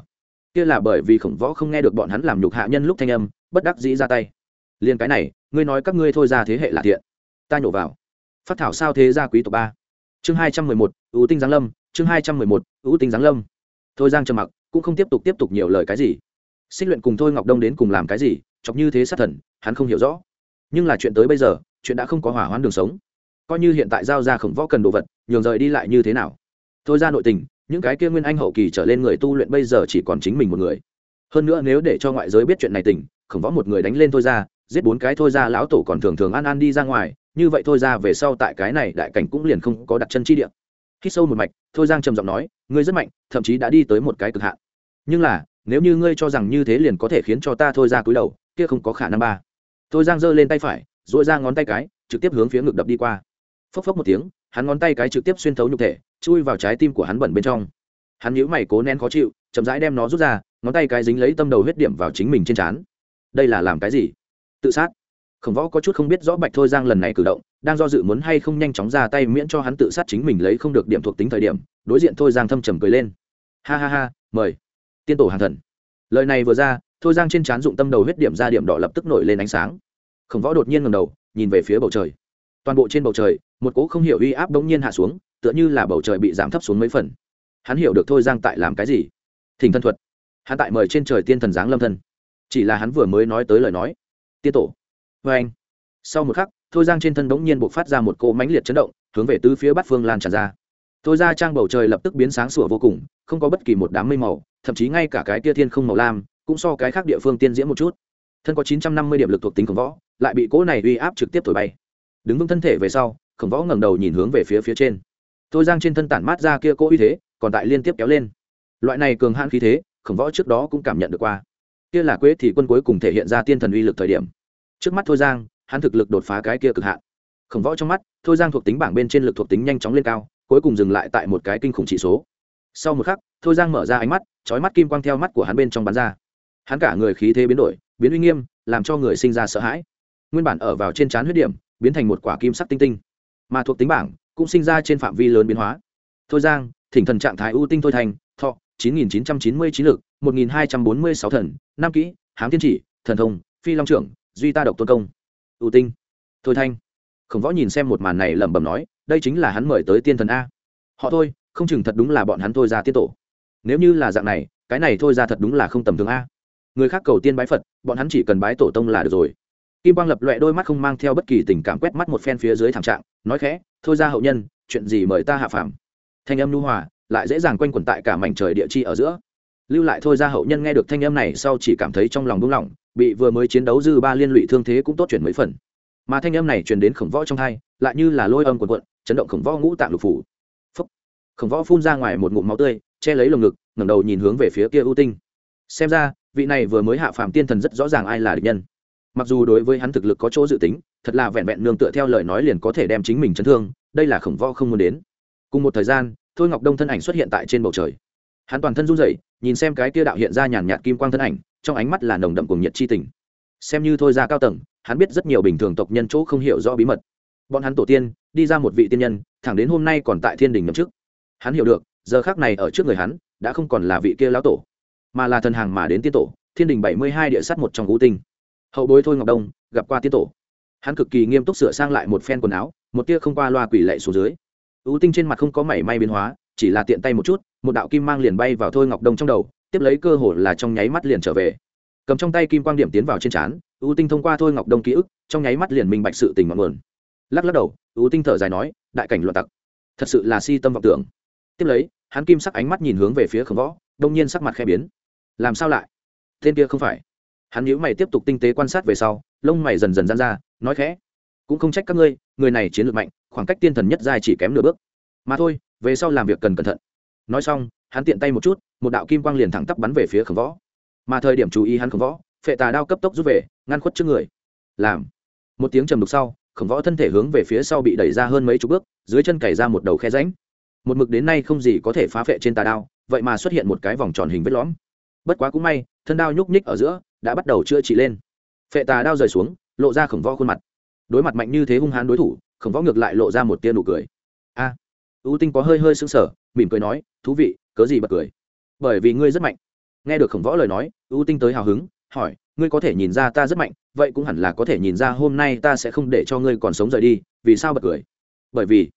Kia là bởi vì khổng võ không nghe được bọn hắn làm nhục hạ nhân lúc thanh âm, bất đắc dĩ ra tay. Liền cái này, ngươi nói các ngươi thôi ra thế hệ là thiện. Ta nhổ vào. Phát thảo sao thế gia quý tộc ba. Chương hai trăm mười một ưu tinh giáng lâm, chương hai trăm mười một ưu tinh giáng lâm. Thôi giang trầm mặc, cũng không tiếp tục tiếp tục nhiều lời cái gì. Xích luyện cùng thôi ngọc đông đến cùng làm cái gì, chọc như thế sát thần, hắn không hiểu rõ. Nhưng là chuyện tới bây giờ chuyện đã không có hỏa hoãn đường sống. Coi như hiện tại giao ra khổng võ cần đồ vật, nhường rời đi lại như thế nào? Thôi ra nội tình, những cái kia nguyên anh hậu kỳ trở lên người tu luyện bây giờ chỉ còn chính mình một người. Hơn nữa nếu để cho ngoại giới biết chuyện này tình, khổng võ một người đánh lên thôi ra, giết bốn cái thôi ra lão tổ còn thường thường an an đi ra ngoài, như vậy thôi ra về sau tại cái này đại cảnh cũng liền không có đặt chân chi địa. Khi sâu một mạch, thôi giang trầm giọng nói, ngươi rất mạnh, thậm chí đã đi tới một cái cực hạn. Nhưng là, nếu như ngươi cho rằng như thế liền có thể khiến cho ta thôi ra cúi đầu, kia không có khả năng ba. Thôi giang giơ lên tay phải dội ra ngón tay cái, trực tiếp hướng phía ngực đập đi qua. Phốc phốc một tiếng, hắn ngón tay cái trực tiếp xuyên thấu nhục thể, chui vào trái tim của hắn bẩn bên trong. Hắn nhíu mày cố nén khó chịu, chậm rãi đem nó rút ra, ngón tay cái dính lấy tâm đầu huyết điểm vào chính mình trên trán. Đây là làm cái gì? Tự sát. Khổng võ có chút không biết rõ bạch thôi giang lần này cử động, đang do dự muốn hay không nhanh chóng ra tay miễn cho hắn tự sát chính mình lấy không được điểm thuộc tính thời điểm, đối diện thôi giang thâm trầm cười lên. Ha ha ha, mời. Tiên tổ hàng thần. Lời này vừa ra, thôi giang trên trán dụng tâm đầu huyết điểm ra điểm đỏ lập tức nổi lên ánh sáng khổng võ đột nhiên ngầm đầu, nhìn về phía bầu trời. Toàn bộ trên bầu trời, một cỗ không hiểu uy áp bỗng nhiên hạ xuống, tựa như là bầu trời bị giảm thấp xuống mấy phần. Hắn hiểu được thôi giang tại làm cái gì. Thỉnh thân thuật. Hắn tại mời trên trời tiên thần giáng lâm thân. Chỉ là hắn vừa mới nói tới lời nói. Tiên tổ. Vê anh. Sau một khắc, thôi giang trên thân bỗng nhiên buộc phát ra một cỗ mãnh liệt chấn động, hướng về tứ phía bát phương lan tràn ra. Thôi ra trang bầu trời lập tức biến sáng sủa vô cùng, không có bất kỳ một đám mây màu, thậm chí ngay cả cái tia thiên không màu lam, cũng so cái khác địa phương tiên diễn một chút. Thân có chín trăm năm mươi điểm lực thuộc tính khổng võ lại bị cỗ này uy áp trực tiếp thổi bay. Đứng vững thân thể về sau, khổng võ ngẩng đầu nhìn hướng về phía phía trên. Thôi giang trên thân tản mát ra kia cỗ uy thế, còn tại liên tiếp kéo lên. Loại này cường hãn khí thế, khổng võ trước đó cũng cảm nhận được qua. Kia là quế thì quân cuối cùng thể hiện ra tiên thần uy lực thời điểm. Trước mắt thôi giang, hắn thực lực đột phá cái kia cực hạn. Khổng võ trong mắt, thôi giang thuộc tính bảng bên trên lực thuộc tính nhanh chóng lên cao, cuối cùng dừng lại tại một cái kinh khủng chỉ số. Sau một khắc, thôi giang mở ra ánh mắt trói mắt kim quang theo mắt của hắn bên trong bắn ra. Hắn cả người khí thế biến đổi, biến uy nghiêm, làm cho người sinh ra sợ hãi nguyên bản ở vào trên trán huyết điểm, biến thành một quả kim sắc tinh tinh. Mà thuộc tính bảng cũng sinh ra trên phạm vi lớn biến hóa. Thôi giang, thỉnh thần trạng thái ưu tinh thôi thành, thọ, chín nghìn chín trăm chín mươi chín lực, một nghìn hai trăm bốn mươi sáu thần năm kỹ, hám thiên chỉ, thần thông, phi long trưởng, duy ta độc tôn công. Ưu tinh. Thôi thanh. Khổng võ nhìn xem một màn này lẩm bẩm nói, đây chính là hắn mời tới tiên thần a. Họ thôi, không chừng thật đúng là bọn hắn thôi ra tiết tổ. Nếu như là dạng này, cái này thôi ra thật đúng là không tầm thường a. Người khác cầu tiên bái phật, bọn hắn chỉ cần bái tổ tông là được rồi kim quang lập loẹ đôi mắt không mang theo bất kỳ tình cảm quét mắt một phen phía dưới thảm trạng, nói khẽ, thôi ra hậu nhân, chuyện gì mời ta hạ phàm? Thanh âm nu hòa, lại dễ dàng quanh quẩn tại cả mảnh trời địa chi ở giữa. Lưu lại thôi ra hậu nhân nghe được thanh âm này sau chỉ cảm thấy trong lòng buông lỏng, bị vừa mới chiến đấu dư ba liên lụy thương thế cũng tốt chuyển mấy phần. Mà thanh âm này truyền đến khổng võ trong hai, lại như là lôi âm quần quận chấn động khổng võ ngũ tạng lục phủ. Phúc. Khổng võ phun ra ngoài một ngụm máu tươi, che lấy lồng ngực, ngẩng đầu nhìn hướng về phía kia ưu tinh. Xem ra, vị này vừa mới hạ phàm tiên thần rất rõ ràng ai là địch nhân mặc dù đối với hắn thực lực có chỗ dự tính, thật là vẹn vẹn nương tựa theo lời nói liền có thể đem chính mình chấn thương, đây là khổng võ không muốn đến. Cùng một thời gian, thôi ngọc đông thân ảnh xuất hiện tại trên bầu trời. Hắn toàn thân run rẩy, nhìn xem cái kia đạo hiện ra nhàn nhạt kim quang thân ảnh, trong ánh mắt là nồng đậm cùng nhiệt chi tình. Xem như thôi ra cao tầng, hắn biết rất nhiều bình thường tộc nhân chỗ không hiểu rõ bí mật. Bọn hắn tổ tiên, đi ra một vị tiên nhân, thẳng đến hôm nay còn tại thiên đình nhậm chức. Hắn hiểu được, giờ khác này ở trước người hắn, đã không còn là vị kia lão tổ, mà là thần hàng mà đến tiên tổ, thiên đình bảy mươi hai địa sắt một trong ngũ tinh hậu bối thôi ngọc đông, gặp qua tiên tổ. Hắn cực kỳ nghiêm túc sửa sang lại một phen quần áo, một tia không qua loa quỷ lệ xuống dưới. Ưu tinh trên mặt không có mảy may biến hóa, chỉ là tiện tay một chút, một đạo kim mang liền bay vào thôi ngọc đông trong đầu, tiếp lấy cơ hội là trong nháy mắt liền trở về. Cầm trong tay kim quang điểm tiến vào trên trán ưu tinh thông qua thôi ngọc đông ký ức, trong nháy mắt liền minh bạch sự tình ngọn nguồn. Lắc lắc đầu ưu tinh thở dài nói, đại cảnh loạn tặc, thật sự là si tâm vọng tưởng. Tiếp lấy, hắn kim sắc ánh mắt nhìn hướng về phía khổng võ, đông nhiên sắc mặt khe biến. Làm sao lại? Tên kia không phải hắn nhíu mày tiếp tục tinh tế quan sát về sau, lông mày dần dần dán ra, nói khẽ, cũng không trách các ngươi, người này chiến lược mạnh, khoảng cách tiên thần nhất dài chỉ kém nửa bước. Mà thôi, về sau làm việc cần cẩn thận. Nói xong, hắn tiện tay một chút, một đạo kim quang liền thẳng tắp bắn về phía khổng võ. Mà thời điểm chú ý hắn khổng võ, phệ tà đao cấp tốc rút về, ngăn khuất trước người. Làm. Một tiếng trầm đục sau, khổng võ thân thể hướng về phía sau bị đẩy ra hơn mấy chục bước, dưới chân cày ra một đầu khe ránh một mực đến nay không gì có thể phá phệ trên tà đao, vậy mà xuất hiện một cái vòng tròn hình vết lõm. Bất quá cũng may, thân đao nhúc nhích ở giữa đã bắt đầu chữa trị lên. Phệ tà đao rời xuống lộ ra khổng võ khuôn mặt. Đối mặt mạnh như thế hung hãn đối thủ khổng võ ngược lại lộ ra một tia nụ cười. A! À, ưu tinh có hơi hơi sững sờ mỉm cười nói thú vị cớ gì bật cười? Bởi vì ngươi rất mạnh. Nghe được khổng võ lời nói ưu tinh tới hào hứng hỏi ngươi có thể nhìn ra ta rất mạnh vậy cũng hẳn là có thể nhìn ra hôm nay ta sẽ không để cho ngươi còn sống rời đi vì sao bật cười? Bởi vì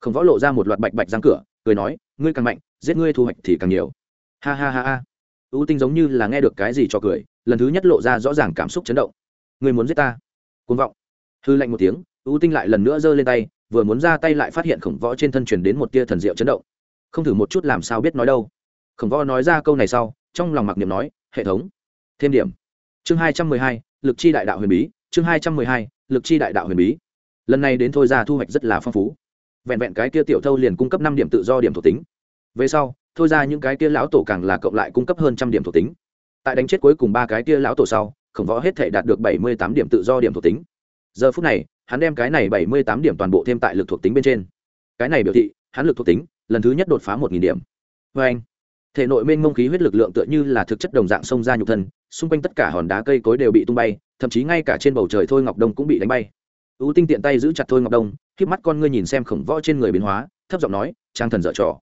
khổng võ lộ ra một loạt bạch bạch răng cửa cười nói ngươi càng mạnh giết ngươi thu hoạch thì càng nhiều. Ha ha ha ha. Ưu tinh giống như là nghe được cái gì cho cười lần thứ nhất lộ ra rõ ràng cảm xúc chấn động. Người muốn giết ta? Côn vọng. Hư lạnh một tiếng ưu tinh lại lần nữa giơ lên tay, vừa muốn ra tay lại phát hiện khổng võ trên thân truyền đến một tia thần diệu chấn động. Không thử một chút làm sao biết nói đâu. Khổng võ nói ra câu này sau, trong lòng mặc niệm nói, hệ thống, thêm điểm. Chương hai trăm mười hai, lực chi đại đạo huyền bí, chương hai trăm mười hai, lực chi đại đạo huyền bí. Lần này đến thôi ra thu hoạch rất là phong phú. Vẹn vẹn cái kia tiểu thâu liền cung cấp năm điểm tự do điểm thuộc tính. Về sau, thôi ra những cái kia lão tổ càng là cộng lại cung cấp hơn trăm điểm thuộc tính tại đánh chết cuối cùng ba cái kia lão tổ sau, khổng võ hết thể đạt được bảy mươi tám điểm tự do điểm thuộc tính. Giờ phút này, hắn đem cái này bảy mươi tám điểm toàn bộ thêm tại lực thuộc tính bên trên. Cái này biểu thị, hắn lực thuộc tính, lần thứ nhất đột phá một nghìn điểm. Vê anh, thể nội mênh mông khí huyết lực lượng tựa như là thực chất đồng dạng sông ra nhục thân, xung quanh tất cả hòn đá cây cối đều bị tung bay, thậm chí ngay cả trên bầu trời thôi ngọc đông cũng bị đánh bay. Ưu tinh tiện tay giữ chặt thôi ngọc đông k mắt con ngươi nhìn xem khổng võ trên người biến hóa, thấp giọng nói, trang thần dở trò.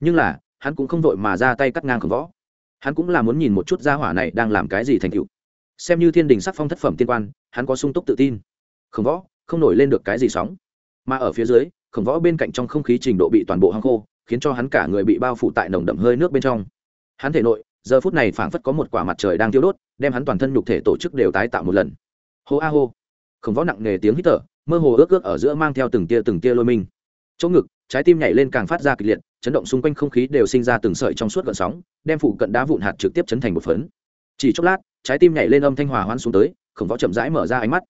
Nhưng là, hắn cũng không vội mà ra tay cắt ngang khổng võ hắn cũng là muốn nhìn một chút gia hỏa này đang làm cái gì thành tựu. Xem như thiên đình sắc phong thất phẩm tiên quan, hắn có sung túc tự tin. Khổng võ, không nổi lên được cái gì sóng. Mà ở phía dưới, khổng võ bên cạnh trong không khí trình độ bị toàn bộ hăng khô, khiến cho hắn cả người bị bao phủ tại nồng đậm hơi nước bên trong. Hắn thể nội, giờ phút này phảng phất có một quả mặt trời đang tiêu đốt, đem hắn toàn thân nhục thể tổ chức đều tái tạo một lần. Hô a hô. Khổng võ nặng nề tiếng hít thở, mơ hồ ước ước ở giữa mang theo từng tia từng tia lôi minh. Chỗ ngực, trái tim nhảy lên càng phát ra kịch liệt chấn động xung quanh không khí đều sinh ra từng sợi trong suốt gợn sóng, đem phụ cận đá vụn hạt trực tiếp chấn thành một phấn. Chỉ chốc lát, trái tim nhảy lên âm thanh hòa hoan xuống tới, khổng võ chậm rãi mở ra ánh mắt.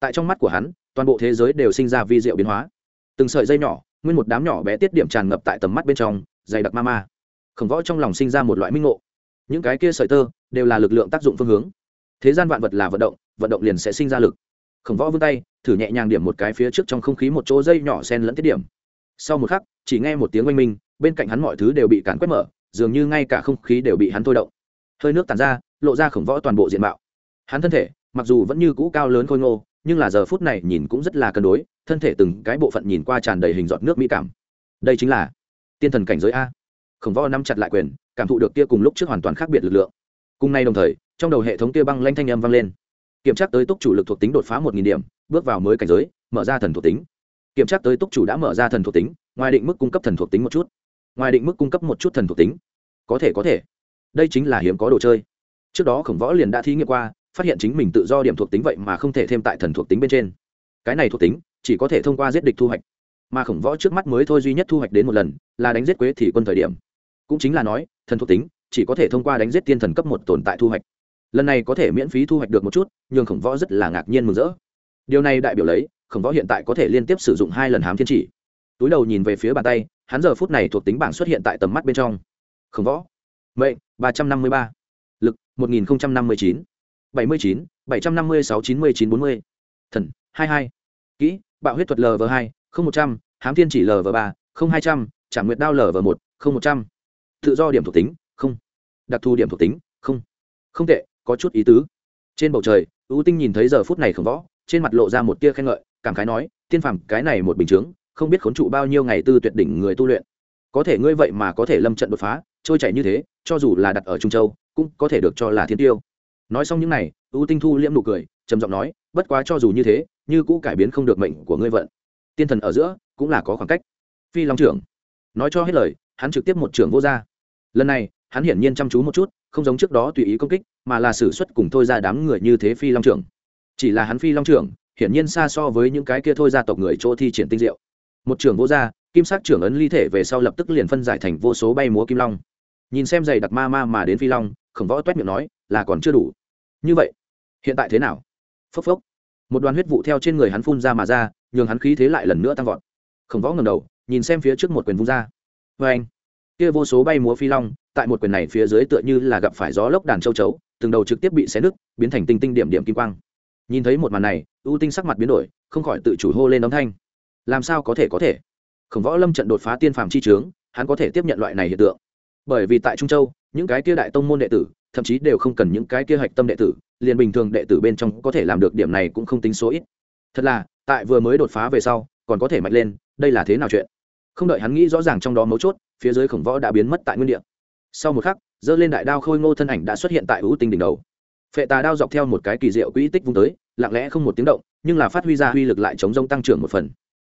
Tại trong mắt của hắn, toàn bộ thế giới đều sinh ra vi diệu biến hóa. Từng sợi dây nhỏ, nguyên một đám nhỏ bé tiết điểm tràn ngập tại tầm mắt bên trong, dày đặc ma ma. Khổng võ trong lòng sinh ra một loại minh ngộ. Những cái kia sợi tơ đều là lực lượng tác dụng phương hướng. Thế gian vạn vật là vận động vận động liền sẽ sinh ra lực. Khổng võ vươn tay, thử nhẹ nhàng điểm một cái phía trước trong không khí một chỗ dây nhỏ sen lẫn tiết điểm. Sau một khắc, chỉ nghe một tiếng oanh minh bên cạnh hắn mọi thứ đều bị cản quét mở, dường như ngay cả không khí đều bị hắn thôi động. Hơi nước tàn ra, lộ ra khổng võ toàn bộ diện mạo. Hắn thân thể, mặc dù vẫn như cũ cao lớn khôi ngô, nhưng là giờ phút này nhìn cũng rất là cân đối, thân thể từng cái bộ phận nhìn qua tràn đầy hình giọt nước mỹ cảm. Đây chính là tiên thần cảnh giới a. Khổng võ nắm chặt lại quyền, cảm thụ được kia cùng lúc trước hoàn toàn khác biệt lực lượng. Cùng nay đồng thời, trong đầu hệ thống kia băng lanh thanh âm vang lên. Kiểm tra tới túc chủ lực thuộc tính đột phá một nghìn điểm, bước vào mới cảnh giới, mở ra thần thuộc tính. Kiểm tra tới túc chủ đã mở ra thần thuộc tính, ngoài định mức cung cấp thần thuộc tính một chút ngoài định mức cung cấp một chút thần thuộc tính. Có thể có thể. Đây chính là hiếm có đồ chơi. Trước đó khổng võ liền đã thí nghiệm qua, phát hiện chính mình tự do điểm thuộc tính vậy mà không thể thêm tại thần thuộc tính bên trên. Cái này thuộc tính, chỉ có thể thông qua giết địch thu hoạch. Mà khổng võ trước mắt mới thôi duy nhất thu hoạch đến một lần, là đánh giết quế thì quân thời điểm. Cũng chính là nói, thần thuộc tính, chỉ có thể thông qua đánh giết tiên thần cấp một tồn tại thu hoạch. Lần này có thể miễn phí thu hoạch được một chút nhưng khổng võ rất là ngạc nhiên mừng rỡ. Điều này đại biểu lấy, khổng võ hiện tại có thể liên tiếp sử dụng hai lần hám thiên chỉ túi đầu nhìn về phía bàn tay, hắn giờ phút này thuộc tính bảng xuất hiện tại tầm mắt bên trong. Khổng võ. Mệnh, ba trăm năm mươi ba. Lực, một nghìn năm mươi chín. bảy mươi chín, bảy trăm năm mươi sáu, chín mươi chín, bốn mươi. Thần, hai hai. Kỹ, bạo huyết thuật lv hai, không một trăm. Hám thiên chỉ lv ba, không hai trăm. Trả nguyệt đao lv một, không một trăm. Tự do điểm thuộc tính, không. Đặc thù điểm thuộc tính, không. Không tệ, có chút ý tứ. Trên bầu trời, ưu tinh nhìn thấy giờ phút này khổng võ, trên mặt lộ ra một tia khen ngợi, cảm khái nói, tiên phàm, cái này một bình chướng không biết khốn trụ bao nhiêu ngày tư tuyệt đỉnh người tu luyện. Có thể ngươi vậy mà có thể lâm trận đột phá, trôi chảy như thế, cho dù là đặt ở trung châu, cũng có thể được cho là thiên tiêu. Nói xong những này ưu tinh thu liễm nụ cười, trầm giọng nói, bất quá cho dù như thế, như cũ cải biến không được mệnh của ngươi vận. Tiên thần ở giữa, cũng là có khoảng cách. Phi long trưởng. Nói cho hết lời, hắn trực tiếp một trưởng vô ra. Lần này, hắn hiển nhiên chăm chú một chút, không giống trước đó tùy ý công kích, mà là xử suất cùng thôi ra đám người như thế phi long trưởng. Chỉ là hắn phi long trưởng, hiển nhiên xa so với những cái kia thôi ra tộc người chỗ thi triển tinh diệu một trưởng vô gia, kim sắc trưởng ấn ly thể về sau lập tức liền phân giải thành vô số bay múa kim long. Nhìn xem giày đặc ma ma mà đến phi long, khổng võ toét miệng nói, là còn chưa đủ. Như vậy, hiện tại thế nào? Phốc phốc. Một đoàn huyết vụ theo trên người hắn phun ra mà ra, nhường hắn khí thế lại lần nữa tăng vọt. Khổng võ ngầm đầu, nhìn xem phía trước một quyền vung ra. Vê anh. Kia vô số bay múa phi long, tại một quyền này phía dưới tựa như là gặp phải gió lốc đàn châu chấu, từng đầu trực tiếp bị xé nứt, biến thành tinh tinh điểm điểm kim quang. Nhìn thấy một màn này, ưu tinh sắc mặt biến đổi, không khỏi tự chủ hô lên âm thanh làm sao có thể có thể? Khổng võ lâm trận đột phá tiên phàm chi trướng hắn có thể tiếp nhận loại này hiện tượng. Bởi vì tại trung châu, những cái kia đại tông môn đệ tử, thậm chí đều không cần những cái kia hạch tâm đệ tử, liền bình thường đệ tử bên trong có thể làm được điểm này cũng không tính số ít. Thật là, tại vừa mới đột phá về sau, còn có thể mạnh lên, đây là thế nào chuyện? Không đợi hắn nghĩ rõ ràng trong đó mấu chốt, phía dưới khổng võ đã biến mất tại nguyên địa. Sau một khắc dơ lên đại đao khôi ngô thân ảnh đã xuất hiện tại hữu tinh đỉnh đầu. Phệ tà đao dọc theo một cái kỳ diệu quỹ tích vung tới, lặng lẽ không một tiếng động, nhưng là phát huy ra uy lực lại chống rông tăng trưởng một phần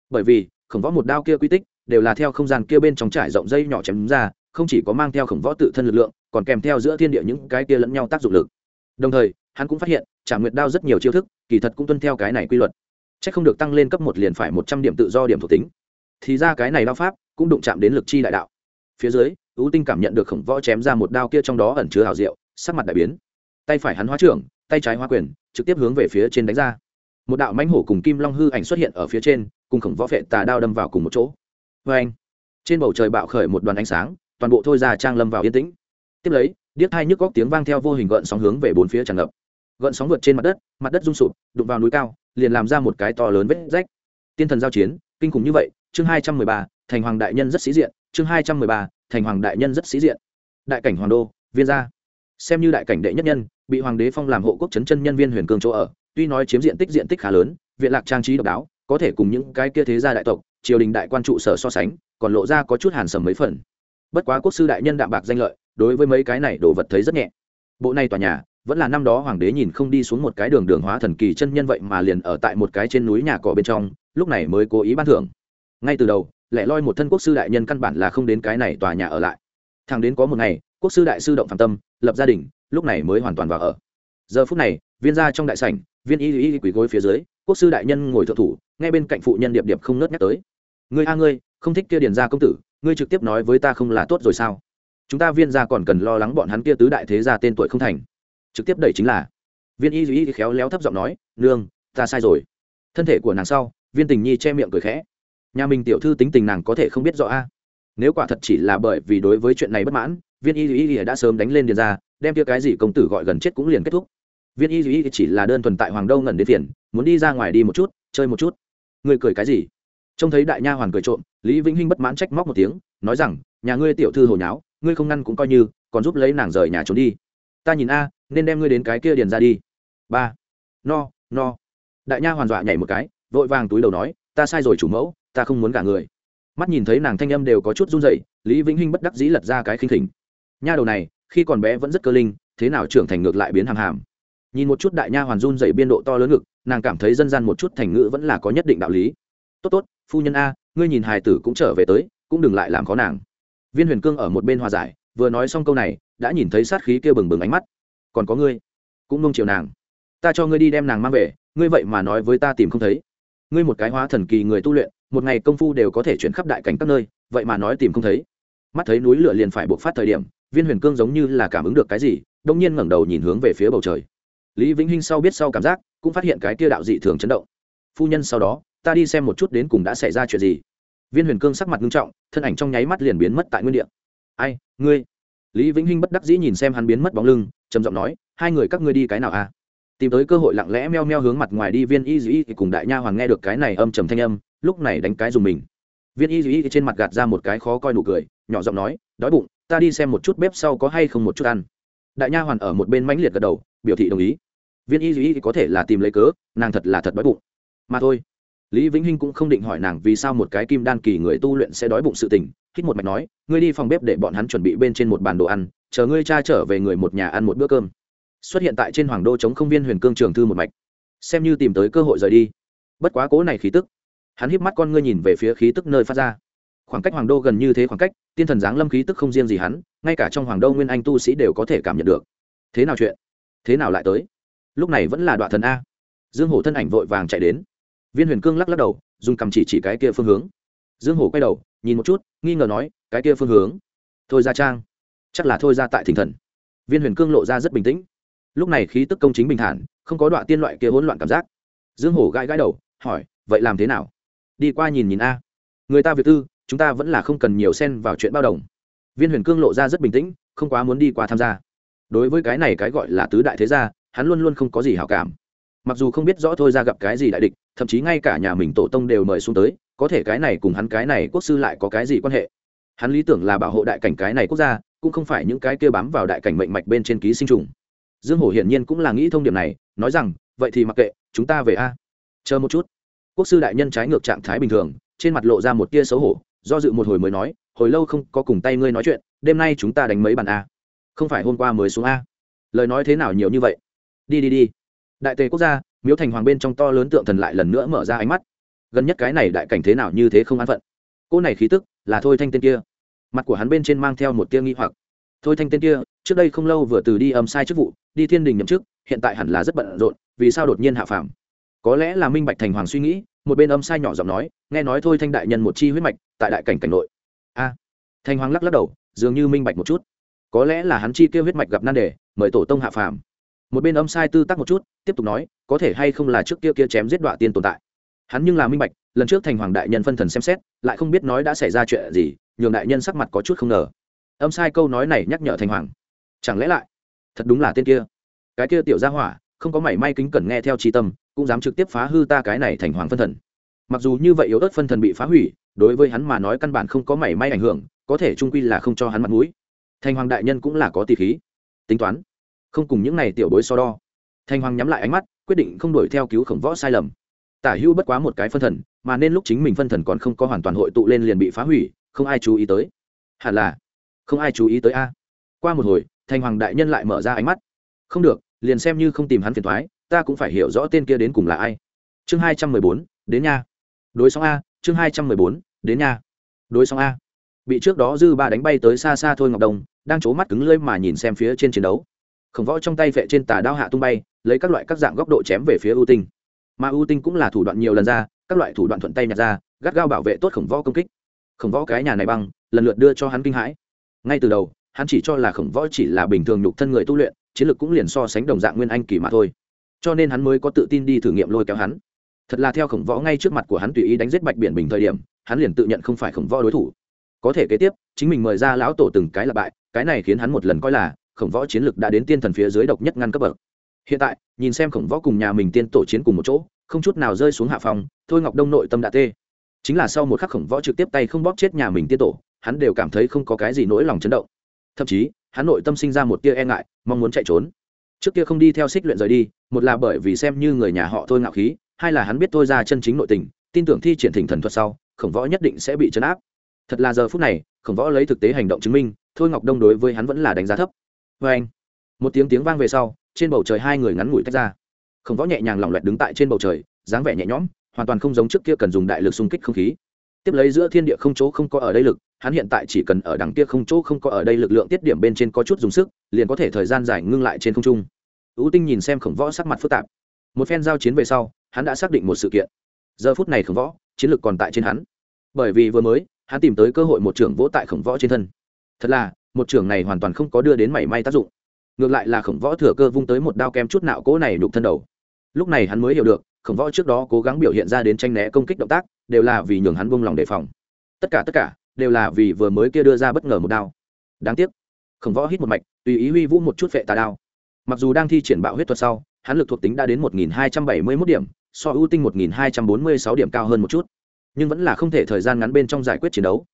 bởi vì, khổng võ một đao kia quy tích đều là theo không gian kia bên trong trải rộng dây nhỏ chém ra, không chỉ có mang theo khổng võ tự thân lực lượng, còn kèm theo giữa thiên địa những cái kia lẫn nhau tác dụng lực. Đồng thời, hắn cũng phát hiện trả nguyệt đao rất nhiều chiêu thức, kỳ thật cũng tuân theo cái này quy luật. C h ắ c không được tăng lên cấp một liền phải một trăm điểm tự do điểm thuộc tính. Thì ra cái này đao pháp cũng đụng chạm đến lực chi đại đạo. Phía dưới ưu tinh cảm nhận được khổng võ chém ra một đao kia trong đó ẩn chứa hào diệu, sắc mặt đại biến. Tay phải hắn hóa trưởng, tay trái hóa quyền, trực tiếp hướng về phía trên đánh ra. Một đạo mãnh hổ cùng kim long hư ảnh xuất hiện ở phía trên cùng khổng võ phệ tà đao đâm vào cùng một chỗ. Vê anh, trên bầu trời bạo khởi một đoàn ánh sáng, toàn bộ thôi ra trang lâm vào yên tĩnh. Tiếp lấy, điếc hai nhức góc tiếng vang theo vô hình gợn sóng hướng về bốn phía tràn ngập. Gợn sóng vượt trên mặt đất mặt đất rung sụp, đụng vào núi cao, liền làm ra một cái to lớn vết rách. Tiên thần giao chiến, kinh khủng như vậy, chương hai trăm mười ba, thành hoàng đại nhân rất sĩ diện, chương hai trăm mười ba, thành hoàng đại nhân rất sĩ diện. Đại cảnh hoàng đô, viên gia. Xem như đại cảnh đệ nhất nhân, bị hoàng đế phong làm hộ quốc chấn chân nhân viên huyền cương chỗ ở, tuy nói chiếm diện tích diện tích khá lớn, viện lạc trang trí độc đáo có thể cùng những cái kia thế gia đại tộc, triều đình đại quan trụ sở so sánh, còn lộ ra có chút hàn sầm mấy phần. Bất quá quốc sư đại nhân đạm bạc danh lợi, đối với mấy cái này đồ vật thấy rất nhẹ. Bộ này tòa nhà, vẫn là năm đó hoàng đế nhìn không đi xuống một cái đường đường hóa thần kỳ chân nhân vậy mà liền ở tại một cái trên núi nhà cỏ bên trong, lúc này mới cố ý ban thưởng. Ngay từ đầu, lẻ loi một thân quốc sư đại nhân căn bản là không đến cái này tòa nhà ở lại. Thằng đến có một ngày, quốc sư đại sư động phạm tâm, lập gia đình, lúc này mới hoàn toàn vào ở. Giờ phút này, viên gia trong đại sảnh, viên y y quỳ gối phía dưới quốc sư đại nhân ngồi thượng thủ ngay bên cạnh phụ nhân điệp điệp không nớt nhắc tới. Ngươi a ngươi, không thích kia điền gia công tử, ngươi trực tiếp nói với ta không là tốt rồi sao? Chúng ta viên gia còn cần lo lắng bọn hắn kia tứ đại thế gia tên tuổi không thành. Trực tiếp đẩy chính là. Viên y duy khéo léo thấp giọng nói, nương, ta sai rồi. Thân thể của nàng sau, viên tình nhi che miệng cười khẽ. Nhà mình tiểu thư tính tình nàng có thể không biết rõ a. Nếu quả thật chỉ là bởi vì đối với chuyện này bất mãn, viên y duy đã sớm đánh lên điền ra đem kia cái gì công tử gọi gần chết cũng liền kết thúc viên y duy chỉ là đơn thuần tại hoàng đâu ngẩn đến phiền, muốn đi ra ngoài đi một chút, chơi một chút. Người cười cái gì? Trông thấy đại nha hoàn cười trộm, lý vĩnh hinh bất mãn trách móc một tiếng, nói rằng, nhà ngươi tiểu thư hồi nháo, ngươi không ngăn cũng coi như, còn giúp lấy nàng rời nhà trốn đi. Ta nhìn a, nên đem ngươi đến cái kia điền ra đi. Ba. No no. Đại nha hoàn dọa nhảy một cái, vội vàng túi đầu nói, ta sai rồi chủ mẫu, ta không muốn cả người. Mắt nhìn thấy nàng thanh âm đều có chút run dậy lý vĩnh hinh bất đắc dĩ lật ra cái khinh khỉnh. Nha đầu này, khi còn bé vẫn rất cơ linh, thế nào trưởng thành ngược lại biến hàm hàm nhìn một chút đại nha hoàn run dậy biên độ to lớn ngực, nàng cảm thấy dân gian một chút thành ngữ vẫn là có nhất định đạo lý. Tốt tốt, phu nhân a, ngươi nhìn hài tử cũng trở về tới, cũng đừng lại làm khó nàng. Viên huyền cương ở một bên hòa giải, vừa nói xong câu này, đã nhìn thấy sát khí kia bừng bừng ánh mắt. Còn có ngươi, cũng nông chiều nàng. Ta cho ngươi đi đem nàng mang về, ngươi vậy mà nói với ta tìm không thấy. Ngươi một cái hóa thần kỳ người tu luyện, một ngày công phu đều có thể chuyển khắp đại cảnh các nơi, vậy mà nói tìm không thấy. Mắt thấy núi lửa liền phải buộc phát thời điểm, viên huyền cương giống như là cảm ứng được cái gì đông nhiên ngẩng đầu nhìn hướng về phía bầu trời lý vĩnh hinh sau biết sau cảm giác, cũng phát hiện cái kia đạo dị thường chấn động. Phu nhân sau đó, ta đi xem một chút đến cùng đã xảy ra chuyện gì. Viên huyền cương sắc mặt nghiêm trọng, thân ảnh trong nháy mắt liền biến mất tại nguyên địa. Ai, ngươi? Lý vĩnh hinh bất đắc dĩ nhìn xem hắn biến mất bóng lưng, trầm giọng nói, hai người các ngươi đi cái nào à? Tìm tới cơ hội lặng lẽ meo meo hướng mặt ngoài đi, viên y dĩ thì cùng đại nha hoàng nghe được cái này âm trầm thanh âm, lúc này đánh cái dùng mình. Viên y dĩ trên mặt gạt ra một cái khó coi nụ cười, nhỏ giọng nói, đói bụng, ta đi xem một chút bếp sau có hay không một chút ăn. Đại nha hoàn ở một bên mãnh liệt gật đầu, biểu thị đồng ý viên y duy có thể là tìm lấy cớ, nàng thật là thật đói bụng. Mà thôi, lý vĩnh hinh cũng không định hỏi nàng vì sao một cái kim đan kỳ người tu luyện sẽ đói bụng sự tình hít một mạch nói, ngươi đi phòng bếp để bọn hắn chuẩn bị bên trên một bàn đồ ăn, chờ ngươi cha trở về người một nhà ăn một bữa cơm. Xuất hiện tại trên hoàng đô chống không viên huyền cương trường thư một mạch. Xem như tìm tới cơ hội rời đi. Bất quá cố này khí tức, hắn híp mắt con ngươi nhìn về phía khí tức nơi phát ra. Khoảng cách hoàng đô gần như thế khoảng cách, tiên thần giáng lâm khí tức không riêng gì hắn, ngay cả trong hoàng đô nguyên anh tu sĩ đều có thể cảm nhận được. Thế nào chuyện? Thế nào lại tới? Lúc này vẫn là đoạn thần a. Dương hổ thân ảnh vội vàng chạy đến. Viên huyền cương lắc lắc đầu, dùng cầm chỉ chỉ cái kia phương hướng. Dương hổ quay đầu, nhìn một chút, nghi ngờ nói, cái kia phương hướng? Thôi ra trang. Chắc là thôi ra tại thỉnh thần. Viên huyền cương lộ ra rất bình tĩnh. Lúc này khí tức công chính bình thản, không có đoạn tiên loại kia hỗn loạn cảm giác. Dương hổ gãi gãi đầu, hỏi, vậy làm thế nào? Đi qua nhìn nhìn a. Người ta việc tư, chúng ta vẫn là không cần nhiều xen vào chuyện bao đồng. Viên huyền cương lộ ra rất bình tĩnh, không quá muốn đi qua tham gia. Đối với cái này cái gọi là tứ đại thế gia hắn luôn luôn không có gì hảo cảm. Mặc dù không biết rõ thôi ra gặp cái gì đại địch, thậm chí ngay cả nhà mình tổ tông đều mời xuống tới, có thể cái này cùng hắn cái này quốc sư lại có cái gì quan hệ? Hắn lý tưởng là bảo hộ đại cảnh cái này quốc gia, cũng không phải những cái kia bám vào đại cảnh mệnh mạch bên trên ký sinh trùng. Dương hổ hiển nhiên cũng là nghĩ thông điểm này, nói rằng, vậy thì mặc kệ, chúng ta về a. Chờ một chút. Quốc sư đại nhân trái ngược trạng thái bình thường, trên mặt lộ ra một tia xấu hổ, do dự một hồi mới nói, hồi lâu không có cùng tay ngươi nói chuyện, đêm nay chúng ta đánh mấy bàn a? Không phải hôm qua mới xuống a. Lời nói thế nào nhiều như vậy? Đi đi đi. Đại tề quốc gia, miếu thành hoàng bên trong to lớn tượng thần lại lần nữa mở ra ánh mắt. Gần nhất cái này đại cảnh thế nào như thế không an phận. Cô này khí tức, là thôi thanh tên kia. Mặt của hắn bên trên mang theo một tia nghi hoặc. Thôi thanh tên kia, trước đây không lâu vừa từ đi âm sai chức vụ, đi thiên đình nhậm chức, hiện tại hẳn là rất bận rộn, vì sao đột nhiên hạ phàm? Có lẽ là minh bạch thành hoàng suy nghĩ, một bên âm sai nhỏ giọng nói, nghe nói thôi thanh đại nhân một chi huyết mạch, tại đại cảnh cảnh nội. A. Thành hoàng lắc lắc đầu, dường như minh bạch một chút. Có lẽ là hắn chi kêu huyết mạch gặp nan đề, mời tổ tông hạ phàm một bên âm sai tư tắc một chút, tiếp tục nói, có thể hay không là trước kia kia chém giết đoạn tiên tồn tại. Hắn nhưng là minh bạch, lần trước thành hoàng đại nhân phân thần xem xét, lại không biết nói đã xảy ra chuyện gì, nhường đại nhân sắc mặt có chút không ngờ. Âm sai câu nói này nhắc nhở thành hoàng. Chẳng lẽ lại, thật đúng là tên kia? Cái kia tiểu gia hỏa, không có mảy may kính cẩn nghe theo tri tâm, cũng dám trực tiếp phá hư ta cái này thành hoàng phân thần. Mặc dù như vậy yếu ớt phân thần bị phá hủy, đối với hắn mà nói căn bản không có mảy may ảnh hưởng, có thể trung quy là không cho hắn mặt mũi. Thành hoàng đại nhân cũng là có tỷ khí. Tính toán không cùng những này tiểu bối so đo. Thanh hoàng nhắm lại ánh mắt, quyết định không đuổi theo cứu khổng võ sai lầm. Tả hữu bất quá một cái phân thần, mà nên lúc chính mình phân thần còn không có hoàn toàn hội tụ lên liền bị phá hủy, không ai chú ý tới. Hẳn là, không ai chú ý tới a. Qua một hồi, Thanh hoàng đại nhân lại mở ra ánh mắt. Không được, liền xem như không tìm hắn phiền thoái ta cũng phải hiểu rõ tên kia đến cùng là ai. Chương hai trăm mười bốn, đến nha. Đối sóng a, chương hai trăm mười bốn, đến nha. Đối sóng a. Bị trước đó dư ba đánh bay tới xa xa thôi ngọc đông đang c mắt cứng lưỡi mà nhìn xem phía trên chiến đấu khổng võ trong tay vệ trên tà đao hạ tung bay, lấy các loại các dạng góc độ chém về phía ưu tinh. Mà ưu tinh cũng là thủ đoạn nhiều lần ra, các loại thủ đoạn thuận tay nhặt ra, gắt gao bảo vệ tốt khổng võ công kích. Khổng võ cái nhà này băng, lần lượt đưa cho hắn kinh hãi. Ngay từ đầu, hắn chỉ cho là khổng võ chỉ là bình thường nhục thân người tu luyện, chiến lược cũng liền so sánh đồng dạng nguyên anh kỳ mà thôi. Cho nên hắn mới có tự tin đi thử nghiệm lôi kéo hắn. Thật là theo khổng võ ngay trước mặt của hắn tùy ý đánh giết bạch biển bình thời điểm, hắn liền tự nhận không phải khổng võ đối thủ. Có thể kế tiếp, chính mình mời ra lão tổ từng cái là bại, cái này khiến hắn một lần coi là khổng võ chiến lực đã đến tiên thần phía dưới độc nhất ngăn cấp bậc. Hiện tại, nhìn xem khổng võ cùng nhà mình tiên tổ chiến cùng một chỗ, không chút nào rơi xuống hạ phòng thôi ngọc đông nội tâm đã tê. Chính là sau một khắc khổng võ trực tiếp tay không bóp chết nhà mình tiên tổ, hắn đều cảm thấy không có cái gì nỗi lòng chấn động. Thậm chí, hắn nội tâm sinh ra một tia e ngại, mong muốn chạy trốn. Trước kia không đi theo xích luyện rời đi, một là bởi vì xem như người nhà họ thôi ngạo khí, hai là hắn biết tôi ra chân chính nội tình, tin tưởng thi triển thỉnh thần thuật sau, khổng võ nhất định sẽ bị chấn áp. Thật là giờ phút này, khổng võ lấy thực tế hành động chứng minh, thôi ngọc đông đối với hắn vẫn là đánh giá thấp vê anh. Một tiếng tiếng vang về sau, trên bầu trời hai người ngắn ngủi tách ra. Khổng võ nhẹ nhàng lỏng loẹt đứng tại trên bầu trời, dáng vẻ nhẹ nhõm, hoàn toàn không giống trước kia cần dùng đại lực xung kích không khí. Tiếp lấy giữa thiên địa không chỗ không có ở đây lực, hắn hiện tại chỉ cần ở đằng kia không chỗ không có ở đây lực lượng tiết điểm bên trên có chút dùng sức, liền có thể thời gian dài ngưng lại trên không trung. Ưu tinh nhìn xem khổng võ sắc mặt phức tạp. Một phen giao chiến về sau, hắn đã xác định một sự kiện. Giờ phút này khổng võ, chiến lược còn tại trên hắn. Bởi vì vừa mới, hắn tìm tới cơ hội một trưởng vỗ tại khổng võ trên thân. Thật là một trưởng này hoàn toàn không có đưa đến mảy may tác dụng. Ngược lại là khổng võ thừa cơ vung tới một đao kem chút nạo cỗ này đục thân đầu. Lúc này hắn mới hiểu được, khổng võ trước đó cố gắng biểu hiện ra đến tranh né công kích động tác, đều là vì nhường hắn buông lòng đề phòng. Tất cả tất cả, đều là vì vừa mới kia đưa ra bất ngờ một đao. Đáng tiếc, khổng võ hít một mạch, tùy ý huy vũ một chút vệ tà đao. Mặc dù đang thi triển bạo huyết thuật sau, hắn lực thuộc tính đã đến một nghìn hai trăm bảy mươi mốt điểm, so ưu tinh một nghìn hai trăm bốn mươi sáu điểm cao hơn một chút. Nhưng vẫn là không thể thời gian ngắn bên trong giải quyết chiến đấu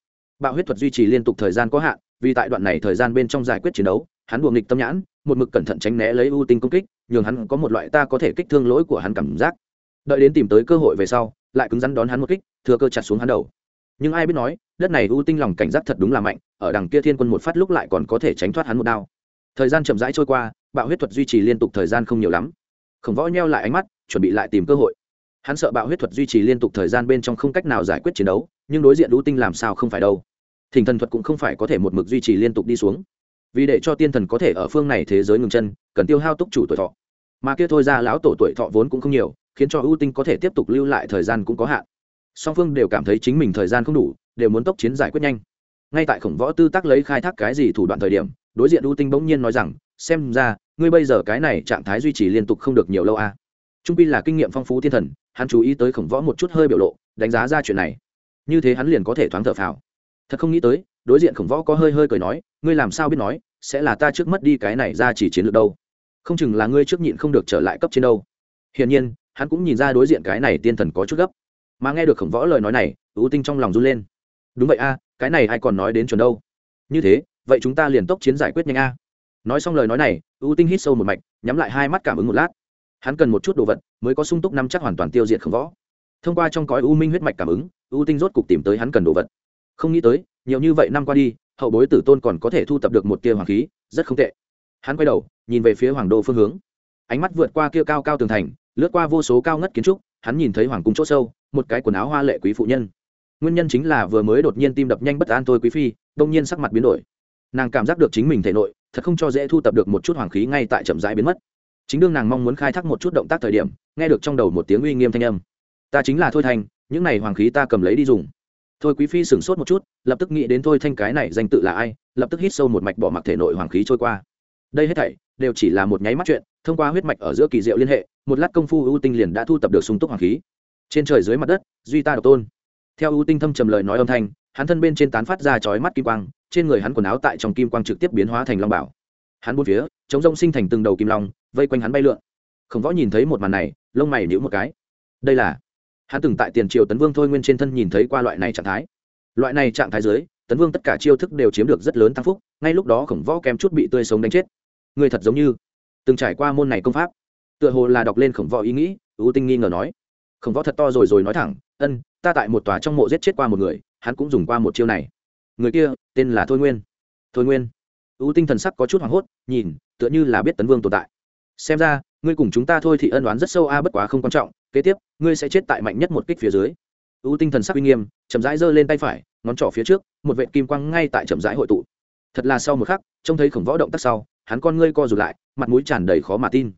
bạo huyết thuật duy trì liên tục thời gian có hạn, vì tại đoạn này thời gian bên trong giải quyết chiến đấu, hắn buồng nghịch tâm nhãn, một mực cẩn thận tránh né lấy ưu tinh công kích, nhường hắn có một loại ta có thể kích thương lỗi của hắn cảm giác. Đợi đến tìm tới cơ hội về sau, lại cứng rắn đón hắn một kích, thừa cơ chặt xuống hắn đầu. Nhưng ai biết nói, đất này ưu tinh lòng cảnh giác thật đúng là mạnh, ở đằng kia thiên quân một phát lúc lại còn có thể tránh thoát hắn một đao. Thời gian chậm rãi trôi qua, bạo huyết thuật duy trì liên tục thời gian không nhiều lắm. Khổng võ nheo lại ánh mắt, chuẩn bị lại tìm cơ hội. Hắn sợ bạo huyết thuật duy trì liên tục thời gian bên trong không cách nào giải quyết chiến đấu, nhưng đối diện ưu tinh làm sao không phải đâu thỉnh thần thuật cũng không phải có thể một mực duy trì liên tục đi xuống. Vì để cho tiên thần có thể ở phương này thế giới ngừng chân, cần tiêu hao túc chủ tuổi thọ. Mà kia thôi ra lão tổ tuổi thọ vốn cũng không nhiều, khiến cho ưu tinh có thể tiếp tục lưu lại thời gian cũng có hạn. Song phương đều cảm thấy chính mình thời gian không đủ, đều muốn tốc chiến giải quyết nhanh. Ngay tại khổng võ tư tác lấy khai thác cái gì thủ đoạn thời điểm, đối diện ưu tinh bỗng nhiên nói rằng, xem ra, ngươi bây giờ cái này trạng thái duy trì liên tục không được nhiều lâu a à. trung pi là kinh nghiệm phong phú thiên thần, hắn chú ý tới khổng võ một chút hơi biểu lộ, đánh giá ra chuyện này. Như thế hắn liền có thể thoáng thở phào thật không nghĩ tới, đối diện khổng võ có hơi hơi cười nói, ngươi làm sao biết nói, sẽ là ta trước mất đi cái này ra chỉ chiến lược đâu? Không chừng là ngươi trước nhịn không được trở lại cấp trên đâu. Hiển nhiên, hắn cũng nhìn ra đối diện cái này tiên thần có chút gấp. Mà nghe được khổng võ lời nói này, ưu tinh trong lòng run lên. Đúng vậy a, cái này ai còn nói đến chuẩn đâu? Như thế, vậy chúng ta liền tốc chiến giải quyết nhanh a. Nói xong lời nói này, ưu tinh hít sâu một mạch, nhắm lại hai mắt cảm ứng một lát. Hắn cần một chút đồ vật, mới có sung túc năm chắc hoàn toàn tiêu diệt khổng võ. Thông qua trong cõi u minh huyết mạch cảm ứng, ưu tinh rốt cục tìm tới hắn cần đồ vật không nghĩ tới, nhiều như vậy năm qua đi, hậu bối tử tôn còn có thể thu tập được một tia hoàng khí, rất không tệ. Hắn quay đầu, nhìn về phía hoàng đô phương hướng. Ánh mắt vượt qua kia cao cao tường thành, lướt qua vô số cao ngất kiến trúc, hắn nhìn thấy hoàng cung chỗ sâu, một cái quần áo hoa lệ quý phụ nhân. Nguyên nhân chính là vừa mới đột nhiên tim đập nhanh bất an thôi quý phi, đông nhiên sắc mặt biến đổi. Nàng cảm giác được chính mình thể nội, thật không cho dễ thu tập được một chút hoàng khí ngay tại chậm rãi biến mất. Chính đương nàng mong muốn khai thác một chút động tác thời điểm, nghe được trong đầu một tiếng uy nghiêm thanh âm. Ta chính là thôi thành, những này hoàng khí ta cầm lấy đi dùng thôi quý phi sửng sốt một chút, lập tức nghĩ đến thôi thanh cái này danh tự là ai, lập tức hít sâu một mạch bỏ mặc thể nội hoàng khí trôi qua. Đây hết thảy đều chỉ là một nháy mắt chuyện, thông qua huyết mạch ở giữa kỳ diệu liên hệ, một lát công phu ưu tinh liền đã thu tập được sung túc hoàng khí. Trên trời dưới mặt đất, duy ta độc tôn. Theo ưu tinh thâm trầm lời nói âm thanh, hắn thân bên trên tán phát ra chói mắt kim quang, trên người hắn quần áo tại trong kim quang trực tiếp biến hóa thành long bảo. Hắn bốn phía, chống rông sinh thành từng đầu kim long, vây quanh hắn bay lượn. Khổng võ nhìn thấy một màn này, lông mày nhíu một cái. Đây là hắn từng tại tiền triều tấn vương thôi nguyên trên thân nhìn thấy qua loại này trạng thái. Loại này trạng thái dưới, tấn vương tất cả chiêu thức đều chiếm được rất lớn tăng phúc, ngay lúc đó khổng võ kém chút bị tươi sống đánh chết. Người thật giống như từng trải qua môn này công pháp. Tựa hồ là đọc lên khổng võ ý nghĩ ưu tinh nghi ngờ nói. Khổng võ thật to rồi rồi nói thẳng, ân, ta tại một tòa trong mộ giết chết qua một người, hắn cũng dùng qua một chiêu này. Người kia tên là thôi nguyên. Thôi nguyên. Ưu tinh thần sắc có chút hoảng hốt, nhìn, tựa như là biết tấn vương tồn tại. Xem ra, ngươi cùng chúng ta thôi thì ân đoán rất sâu a, bất quá không quan trọng kế tiếp, ngươi sẽ chết tại mạnh nhất một kích phía dưới. Ưu tinh thần sắc uy nghiêm, chậm rãi giơ lên tay phải, ngón trỏ phía trước, một vệ kim quang ngay tại chậm rãi hội tụ. Thật là sau một khắc, trông thấy khổng võ động tác sau, hắn con ngươi co rụt lại, mặt mũi tràn đầy khó mà tin.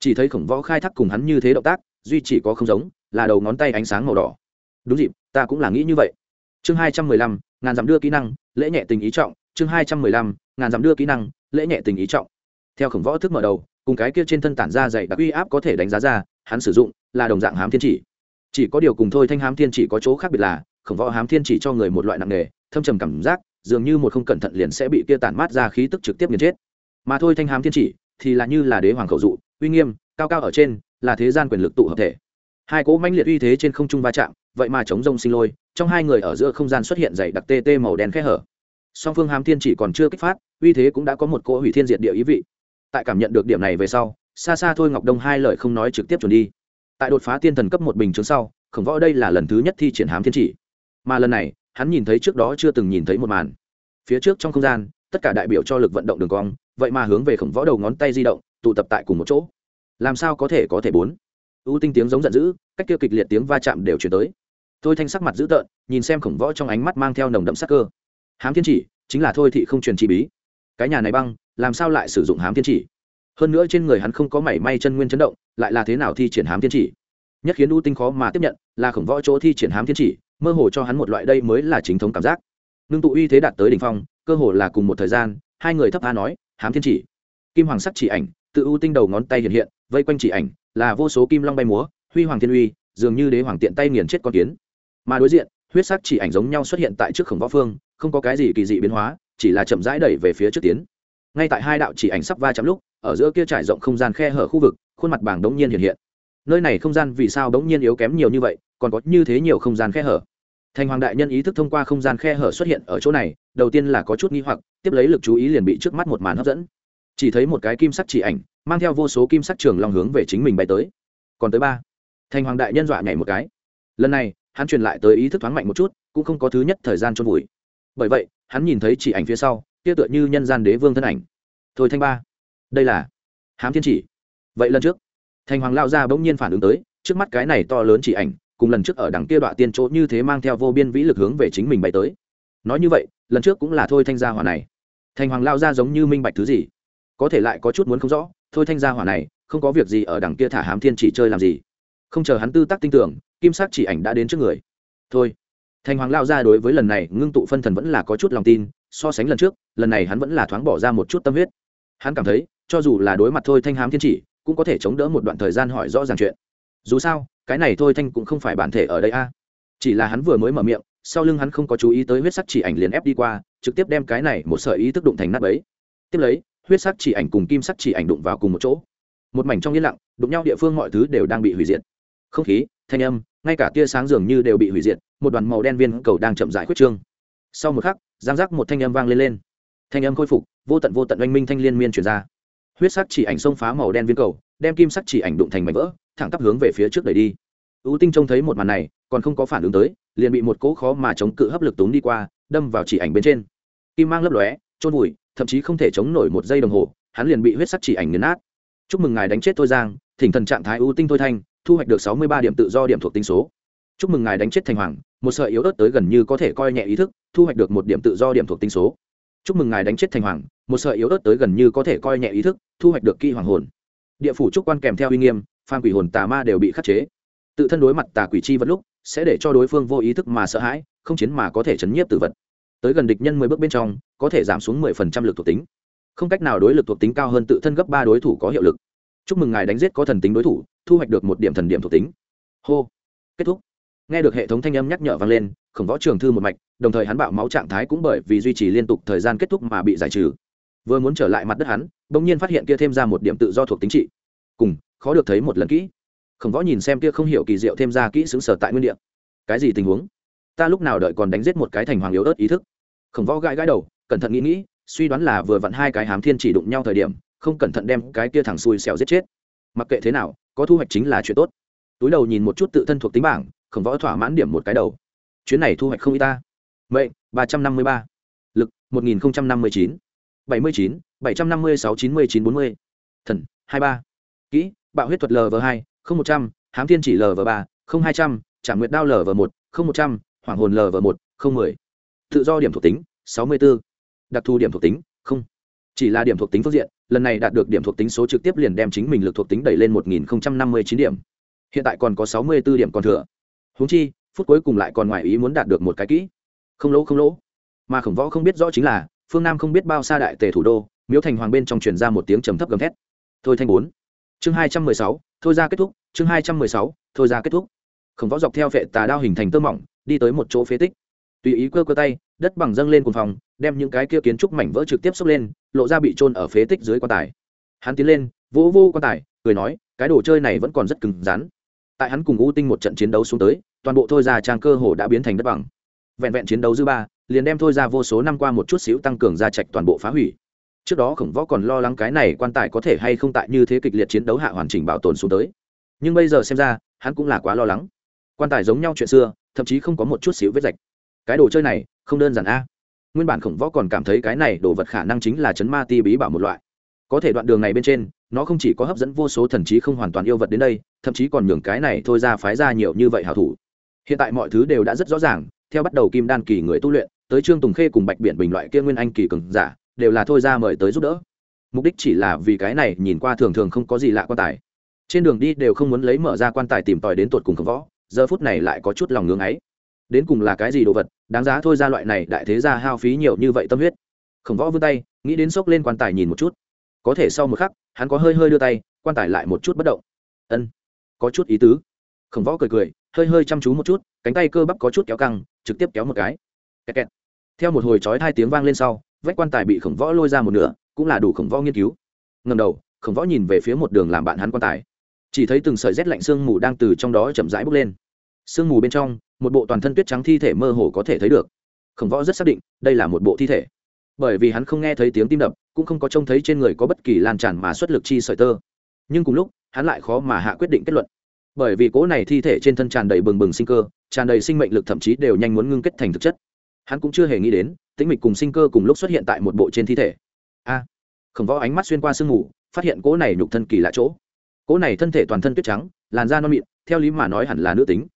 Chỉ thấy khổng võ khai thác cùng hắn như thế động tác, duy chỉ có không giống, là đầu ngón tay ánh sáng màu đỏ. Đúng dịp, ta cũng là nghĩ như vậy. Chương hai trăm mười lăm, ngàn dặm đưa kỹ năng, lễ nhẹ tình ý trọng. Chương hai trăm mười lăm, ngàn dặm đưa kỹ năng, lễ nhẹ tình ý trọng. Theo khổng võ thức mở đầu, cùng cái kia trên thân tản ra dày đặc uy áp có thể đánh giá ra hắn sử dụng là đồng dạng hám thiên chỉ. Chỉ có điều cùng thôi thanh hám thiên chỉ có chỗ khác biệt là, khổng võ hám thiên chỉ cho người một loại nặng nề, thâm trầm cảm giác, dường như một không cẩn thận liền sẽ bị kia tản mát ra khí tức trực tiếp nghiền chết. Mà thôi thanh hám thiên chỉ thì là như là đế hoàng khẩu dụ, uy nghiêm, cao cao ở trên, là thế gian quyền lực tụ hợp thể. Hai cỗ mãnh liệt uy thế trên không trung va chạm, vậy mà chống rông sinh lôi, trong hai người ở giữa không gian xuất hiện dày đặc tê tê màu đen khẽ hở. Song phương hám thiên chỉ còn chưa kích phát, uy thế cũng đã có một cỗ hủy thiên diệt địa ý vị. Tại cảm nhận được điểm này về sau xa xa thôi ngọc đông hai lời không nói trực tiếp chuẩn đi. Tại đột phá tiên thần cấp một bình chứng sau, khổng võ đây là lần thứ nhất thi triển hám thiên chỉ. Mà lần này, hắn nhìn thấy trước đó chưa từng nhìn thấy một màn. Phía trước trong không gian, tất cả đại biểu cho lực vận động đường cong, vậy mà hướng về khổng võ đầu ngón tay di động, tụ tập tại cùng một chỗ. Làm sao có thể có thể bốn? U tinh tiếng giống giận dữ, cách kia kịch liệt tiếng va chạm đều chuyển tới. Tôi thanh sắc mặt dữ tợn, nhìn xem khổng võ trong ánh mắt mang theo nồng đậm sắc cơ. Hám thiên chỉ, chính là thôi thị không truyền chi bí. Cái nhà này băng, làm sao lại sử dụng hám thiên chỉ? Hơn nữa trên người hắn không có mảy may chân nguyên chấn động, lại là thế nào thi triển hám thiên chỉ? Nhất khiến u tinh khó mà tiếp nhận, là khổng võ chỗ thi triển hám thiên chỉ, mơ hồ cho hắn một loại đây mới là chính thống cảm giác. Ngưng tụ uy thế đạt tới đỉnh phong, cơ hồ là cùng một thời gian, hai người thấp tha nói, hám thiên chỉ. Kim hoàng sắc chỉ ảnh, tự u tinh đầu ngón tay hiện hiện, vây quanh chỉ ảnh, là vô số kim long bay múa, huy hoàng thiên uy, dường như đế hoàng tiện tay nghiền chết con kiến. Mà đối diện, huyết sắc chỉ ảnh giống nhau xuất hiện tại trước khổng võ phương, không có cái gì kỳ dị biến hóa, chỉ là chậm rãi đẩy về phía trước tiến. Ngay tại hai đạo chỉ ảnh sắp va chạm lúc ở giữa kia trải rộng không gian khe hở khu vực, khuôn mặt bảng đống nhiên hiện hiện. Nơi này không gian vì sao đống nhiên yếu kém nhiều như vậy, còn có như thế nhiều không gian khe hở. Thành hoàng đại nhân ý thức thông qua không gian khe hở xuất hiện ở chỗ này, đầu tiên là có chút nghi hoặc, tiếp lấy lực chú ý liền bị trước mắt một màn hấp dẫn. Chỉ thấy một cái kim sắc chỉ ảnh, mang theo vô số kim sắc trường long hướng về chính mình bay tới. Còn tới ba. Thành hoàng đại nhân dọa nhảy một cái. Lần này, hắn truyền lại tới ý thức thoáng mạnh một chút, cũng không có thứ nhất thời gian trôn vùi. Bởi vậy, hắn nhìn thấy chỉ ảnh phía sau, kia tựa như nhân gian đế vương thân ảnh. Thôi thanh ba đây là hám thiên chỉ. Vậy lần trước, thành hoàng lao ra bỗng nhiên phản ứng tới, trước mắt cái này to lớn chỉ ảnh, cùng lần trước ở đằng kia đoạn tiên chỗ như thế mang theo vô biên vĩ lực hướng về chính mình bay tới. Nói như vậy, lần trước cũng là thôi thanh gia hỏa này. Thành hoàng lao ra giống như minh bạch thứ gì? Có thể lại có chút muốn không rõ, thôi thanh gia hỏa này, không có việc gì ở đằng kia thả hám thiên chỉ chơi làm gì? Không chờ hắn tư tác tin tưởng, kim sắc chỉ ảnh đã đến trước người. Thôi. Thành hoàng lao ra đối với lần này ngưng tụ phân thần vẫn là có chút lòng tin, so sánh lần trước, lần này hắn vẫn là thoáng bỏ ra một chút tâm huyết. Hắn cảm thấy cho dù là đối mặt thôi thanh hám thiên chỉ, cũng có thể chống đỡ một đoạn thời gian hỏi rõ ràng chuyện. Dù sao, cái này thôi thanh cũng không phải bản thể ở đây a. Chỉ là hắn vừa mới mở miệng, sau lưng hắn không có chú ý tới huyết sắc chỉ ảnh liền ép đi qua, trực tiếp đem cái này một sợi ý thức đụng thành nắp ấy tiếp lấy, huyết sắc chỉ ảnh cùng kim sắc chỉ ảnh đụng vào cùng một chỗ. Một mảnh trong yên lặng, đụng nhau địa phương mọi thứ đều đang bị hủy diệt. Không khí, thanh âm, ngay cả tia sáng dường như đều bị hủy diệt, một đoàn màu đen viên cầu đang chậm rãi khuyết trương. Sau một khắc, giang giác một thanh âm vang lên lên. Thanh âm khôi phục, vô tận vô tận oanh minh thanh liên miên chuyển ra huyết sắc chỉ ảnh xông phá màu đen viên cầu, đem kim sắc chỉ ảnh đụng thành mảnh vỡ, thẳng tắp hướng về phía trước đẩy đi. U tinh trông thấy một màn này, còn không có phản ứng tới, liền bị một cỗ khó mà chống cự hấp lực túng đi qua, đâm vào chỉ ảnh bên trên. Kim mang lấp lóe trôn vùi, thậm chí không thể chống nổi một giây đồng hồ, hắn liền bị huyết sắc chỉ ảnh nghiền nát. Chúc mừng ngài đánh chết thôi giang, thỉnh thần trạng thái ưu tinh thôi thanh, thu hoạch được sáu mươi ba điểm tự do điểm thuộc tinh số. Chúc mừng ngài đánh chết thành hoàng, một sợi yếu ớt tới gần như có thể coi nhẹ ý thức, thu hoạch được một điểm tự do điểm thuộc tinh số chúc mừng ngài đánh chết thành hoàng, một sợi yếu ớt tới gần như có thể coi nhẹ ý thức, thu hoạch được kỹ hoàng hồn. Địa phủ trúc quan kèm theo uy nghiêm phan quỷ hồn tà ma đều bị khắc chế. Tự thân đối mặt tà quỷ chi vật lúc, sẽ để cho đối phương vô ý thức mà sợ hãi, không chiến mà có thể chấn nhiếp tử vật. Tới gần địch nhân mười bước bên trong, có thể giảm xuống mười phần trăm lực thuộc tính. Không cách nào đối lực thuộc tính cao hơn tự thân gấp ba đối thủ có hiệu lực. Chúc mừng ngài đánh giết có thần tính đối thủ, thu hoạch được một điểm thần điểm thuộc tính. Hô. Kết thúc nghe được hệ thống thanh âm nhắc nhở vang lên, khổng võ trường thư một mạch, đồng thời hắn bạo máu trạng thái cũng bởi vì duy trì liên tục thời gian kết thúc mà bị giải trừ. Vừa muốn trở lại mặt đất hắn, bỗng nhiên phát hiện kia thêm ra một điểm tự do thuộc tính trị. Cùng, khó được thấy một lần kỹ. Khổng võ nhìn xem kia không hiểu kỳ diệu thêm ra kỹ xứng sở tại nguyên địa. Cái gì tình huống? Ta lúc nào đợi còn đánh giết một cái thành hoàng yếu ớt ý thức? Khổng võ gãi gãi đầu, cẩn thận nghĩ nghĩ, suy đoán là vừa vặn hai cái hám thiên chỉ đụng nhau thời điểm, không cẩn thận đem cái kia thẳng xui xẻo giết chết. Mặc kệ thế nào, có thu hoạch chính là chuyện tốt. Túi đầu nhìn một chút tự thân thuộc tính bảng khổng võ thỏa mãn điểm một cái đầu. Chuyến này thu hoạch không y ta. Mệnh, ba trăm năm mươi ba. Lực, một nghìn năm mươi chín. bảy mươi chín, bảy trăm năm mươi sáu, chín mươi chín, bốn mươi. Thần, hai ba. Kỹ, bạo huyết thuật lv hai, không một trăm. H á m thiên chỉ lv ba, không hai trăm. Trả nguyệt đao lv một, không một trăm. Hoàng hồn lv một, không mười. Tự do điểm thuộc tính, sáu mươi b ố đặc thù điểm thuộc tính, không. Chỉ là điểm thuộc tính phương diện, lần này đạt được điểm thuộc tính số trực tiếp liền đem chính mình lực thuộc tính đẩy lên một nghìn năm mươi chín điểm. Hiện tại còn có sáu mươi b ố điểm còn thừa huống chi, phút cuối cùng lại còn ngoài ý muốn đạt được một cái kỹ. Không lỗ không lỗ. Mà khổng võ không biết rõ chính là, phương nam không biết bao xa đại tề thủ đô, miếu thành hoàng bên trong truyền ra một tiếng trầm thấp gầm thét. Thôi thanh bốn. Chương hai trăm mười sáu, thôi ra kết thúc, chương hai trăm mười sáu, thôi ra kết thúc. Khổng võ dọc theo vệ tà đao hình thành tơ mỏng, đi tới một chỗ phế tích. Tùy ý cơ cơ tay, đất bằng dâng lên cùng phòng, đem những cái kia kiến trúc mảnh vỡ trực tiếp xốc lên, lộ ra bị trôn ở phế tích dưới quan tài. Hắn tiến lên, vỗ vô quan tài, cười nói, cái đồ chơi này vẫn còn rất cứng rắn tại hắn cùng u tinh một trận chiến đấu xuống tới, toàn bộ thôi ra trang cơ hồ đã biến thành đất bằng. Vẹn vẹn chiến đấu dư ba, liền đem thôi ra vô số năm qua một chút xíu tăng cường gia trạch toàn bộ phá hủy. Trước đó khổng võ còn lo lắng cái này quan tài có thể hay không tại như thế kịch liệt chiến đấu hạ hoàn chỉnh bảo tồn xuống tới. Nhưng bây giờ xem ra, hắn cũng là quá lo lắng. Quan tài giống nhau chuyện xưa, thậm chí không có một chút xíu vết rạch. Cái đồ chơi này, không đơn giản a. Nguyên bản khổng võ còn cảm thấy cái này đồ vật khả năng chính là chấn ma ti bí bảo một loại. Có thể đoạn đường này bên trên, nó không chỉ có hấp dẫn vô số thần trí không hoàn toàn yêu vật đến đây thậm chí còn nhường cái này thôi ra phái ra nhiều như vậy hảo thủ. Hiện tại mọi thứ đều đã rất rõ ràng, theo bắt đầu kim đan kỳ người tu luyện, tới trương tùng khê cùng bạch biển bình loại kia nguyên anh kỳ cường giả, đều là thôi ra mời tới giúp đỡ. Mục đích chỉ là vì cái này nhìn qua thường thường không có gì lạ quan tài. Trên đường đi đều không muốn lấy mở ra quan tài tìm tòi đến tột cùng khổng võ, giờ phút này lại có chút lòng ngưng ấy. Đến cùng là cái gì đồ vật, đáng giá thôi ra loại này đại thế gia hao phí nhiều như vậy tâm huyết. Khổng võ vươn tay, nghĩ đến xốc lên quan tài nhìn một chút. Có thể sau một khắc, hắn có hơi hơi đưa tay, quan tài lại một chút bất động. Ân có chút ý tứ. Khổng võ cười cười, hơi hơi chăm chú một chút, cánh tay cơ bắp có chút kéo căng, trực tiếp kéo một cái. Kẹt kẹt. theo một hồi chói hai tiếng vang lên sau, vách quan tài bị khổng võ lôi ra một nửa, cũng là đủ khổng võ nghiên cứu. Ngầm đầu, khổng võ nhìn về phía một đường làm bạn hắn quan tài. Chỉ thấy từng sợi rét lạnh sương mù đang từ trong đó chậm rãi bốc lên. Sương mù bên trong, một bộ toàn thân tuyết trắng thi thể mơ hồ có thể thấy được. Khổng võ rất xác định, đây là một bộ thi thể. Bởi vì hắn không nghe thấy tiếng tim đập, cũng không có trông thấy trên người có bất kỳ lan tràn mà xuất lực chi sợi tơ nhưng cùng lúc, hắn lại khó mà hạ quyết định kết luận. Bởi vì cỗ này thi thể trên thân tràn đầy bừng bừng sinh cơ, tràn đầy sinh mệnh lực thậm chí đều nhanh muốn ngưng kết thành thực chất. Hắn cũng chưa hề nghĩ đến, tĩnh mịch cùng sinh cơ cùng lúc xuất hiện tại một bộ trên thi thể. A! Khổng võ ánh mắt xuyên qua sương mù, phát hiện cỗ này nhục thân kỳ lạ chỗ. Cỗ này thân thể toàn thân tuyết trắng, làn da non mịn, theo lý mà nói hẳn là nữ tính.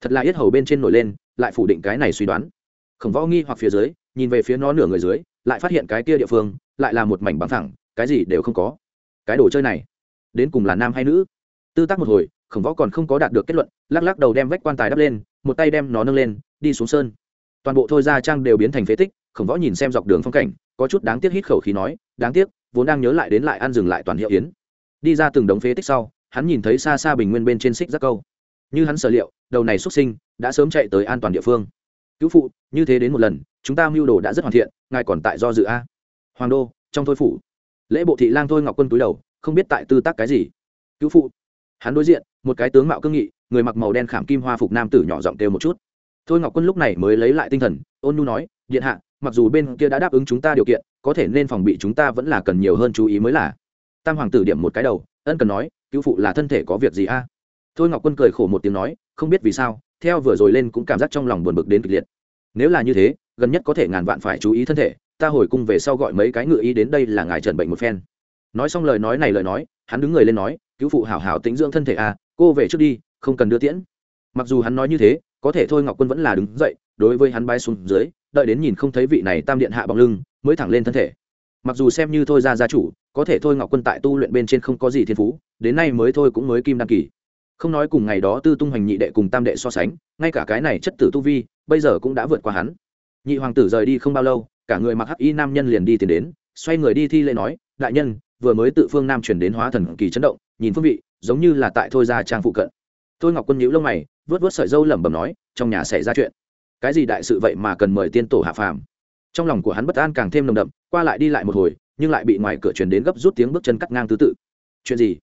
Thật là yết hầu bên trên nổi lên, lại phủ định cái này suy đoán. Khổng võ nghi hoặc phía dưới, nhìn về phía nó nửa người dưới, lại phát hiện cái kia địa phương, lại là một mảnh bằng thẳng cái gì đều không có. Cái đồ chơi này đến cùng là nam hay nữ? Tư tác một hồi, khổng võ còn không có đạt được kết luận, lắc lắc đầu đem vách quan tài đắp lên, một tay đem nó nâng lên, đi xuống sơn. Toàn bộ thôi ra trang đều biến thành phế tích, khổng võ nhìn xem dọc đường phong cảnh, có chút đáng tiếc hít khẩu khí nói, đáng tiếc, vốn đang nhớ lại đến lại ăn dừng lại toàn hiệu yến. Đi ra từng đống phế tích sau, hắn nhìn thấy xa xa bình nguyên bên trên xích giác câu. Như hắn sở liệu, đầu này xuất sinh, đã sớm chạy tới an toàn địa phương. Cứu phụ, như thế đến một lần, chúng ta mưu đồ đã rất hoàn thiện, ngài còn tại do dự a? Hoàng đô, trong thôi phủ. Lễ bộ thị lang thôi ngọc quân túi đầu không biết tại tư tác cái gì. Cứu phụ. Hắn đối diện, một cái tướng mạo cương nghị, người mặc màu đen khảm kim hoa phục nam tử nhỏ giọng kêu một chút. Thôi ngọc quân lúc này mới lấy lại tinh thần, ôn nhu nói, điện hạ, mặc dù bên kia đã đáp ứng chúng ta điều kiện, có thể nên phòng bị chúng ta vẫn là cần nhiều hơn chú ý mới là. Tam hoàng tử điểm một cái đầu, ân cần nói, cứu phụ là thân thể có việc gì a? Thôi ngọc quân cười khổ một tiếng nói, không biết vì sao, theo vừa rồi lên cũng cảm giác trong lòng buồn bực đến kịch liệt. Nếu là như thế, gần nhất có thể ngàn vạn phải chú ý thân thể, ta hồi cung về sau gọi mấy cái ngựa ý đến đây là ngài trần bệnh một phen nói xong lời nói này lời nói hắn đứng người lên nói cứu phụ hảo hảo tĩnh dưỡng thân thể à, cô về trước đi không cần đưa tiễn. Mặc dù hắn nói như thế có thể thôi ngọc quân vẫn là đứng dậy đối với hắn bay xuống dưới đợi đến nhìn không thấy vị này tam điện hạ bằng lưng mới thẳng lên thân thể. Mặc dù xem như thôi ra gia chủ có thể thôi ngọc quân tại tu luyện bên trên không có gì thiên phú đến nay mới thôi cũng mới kim đăng kỳ. Không nói cùng ngày đó tư tung hoành nhị đệ cùng tam đệ so sánh ngay cả cái này chất tử tu vi bây giờ cũng đã vượt qua hắn. Nhị hoàng tử rời đi không bao lâu cả người mặc hắc y nam nhân liền đi tìm đến xoay người đi thi lễ nói đại nhân vừa mới tự phương nam chuyển đến hóa thần kỳ chấn động, nhìn phương vị, giống như là tại thôi ra trang phụ cận. Thôi ngọc quân nhíu lông mày vớt vớt sợi dâu lẩm bẩm nói, trong nhà xảy ra chuyện. Cái gì đại sự vậy mà cần mời tiên tổ hạ phàm? Trong lòng của hắn bất an càng thêm nồng đậm, qua lại đi lại một hồi, nhưng lại bị ngoài cửa truyền đến gấp rút tiếng bước chân cắt ngang tứ tự. Chuyện gì?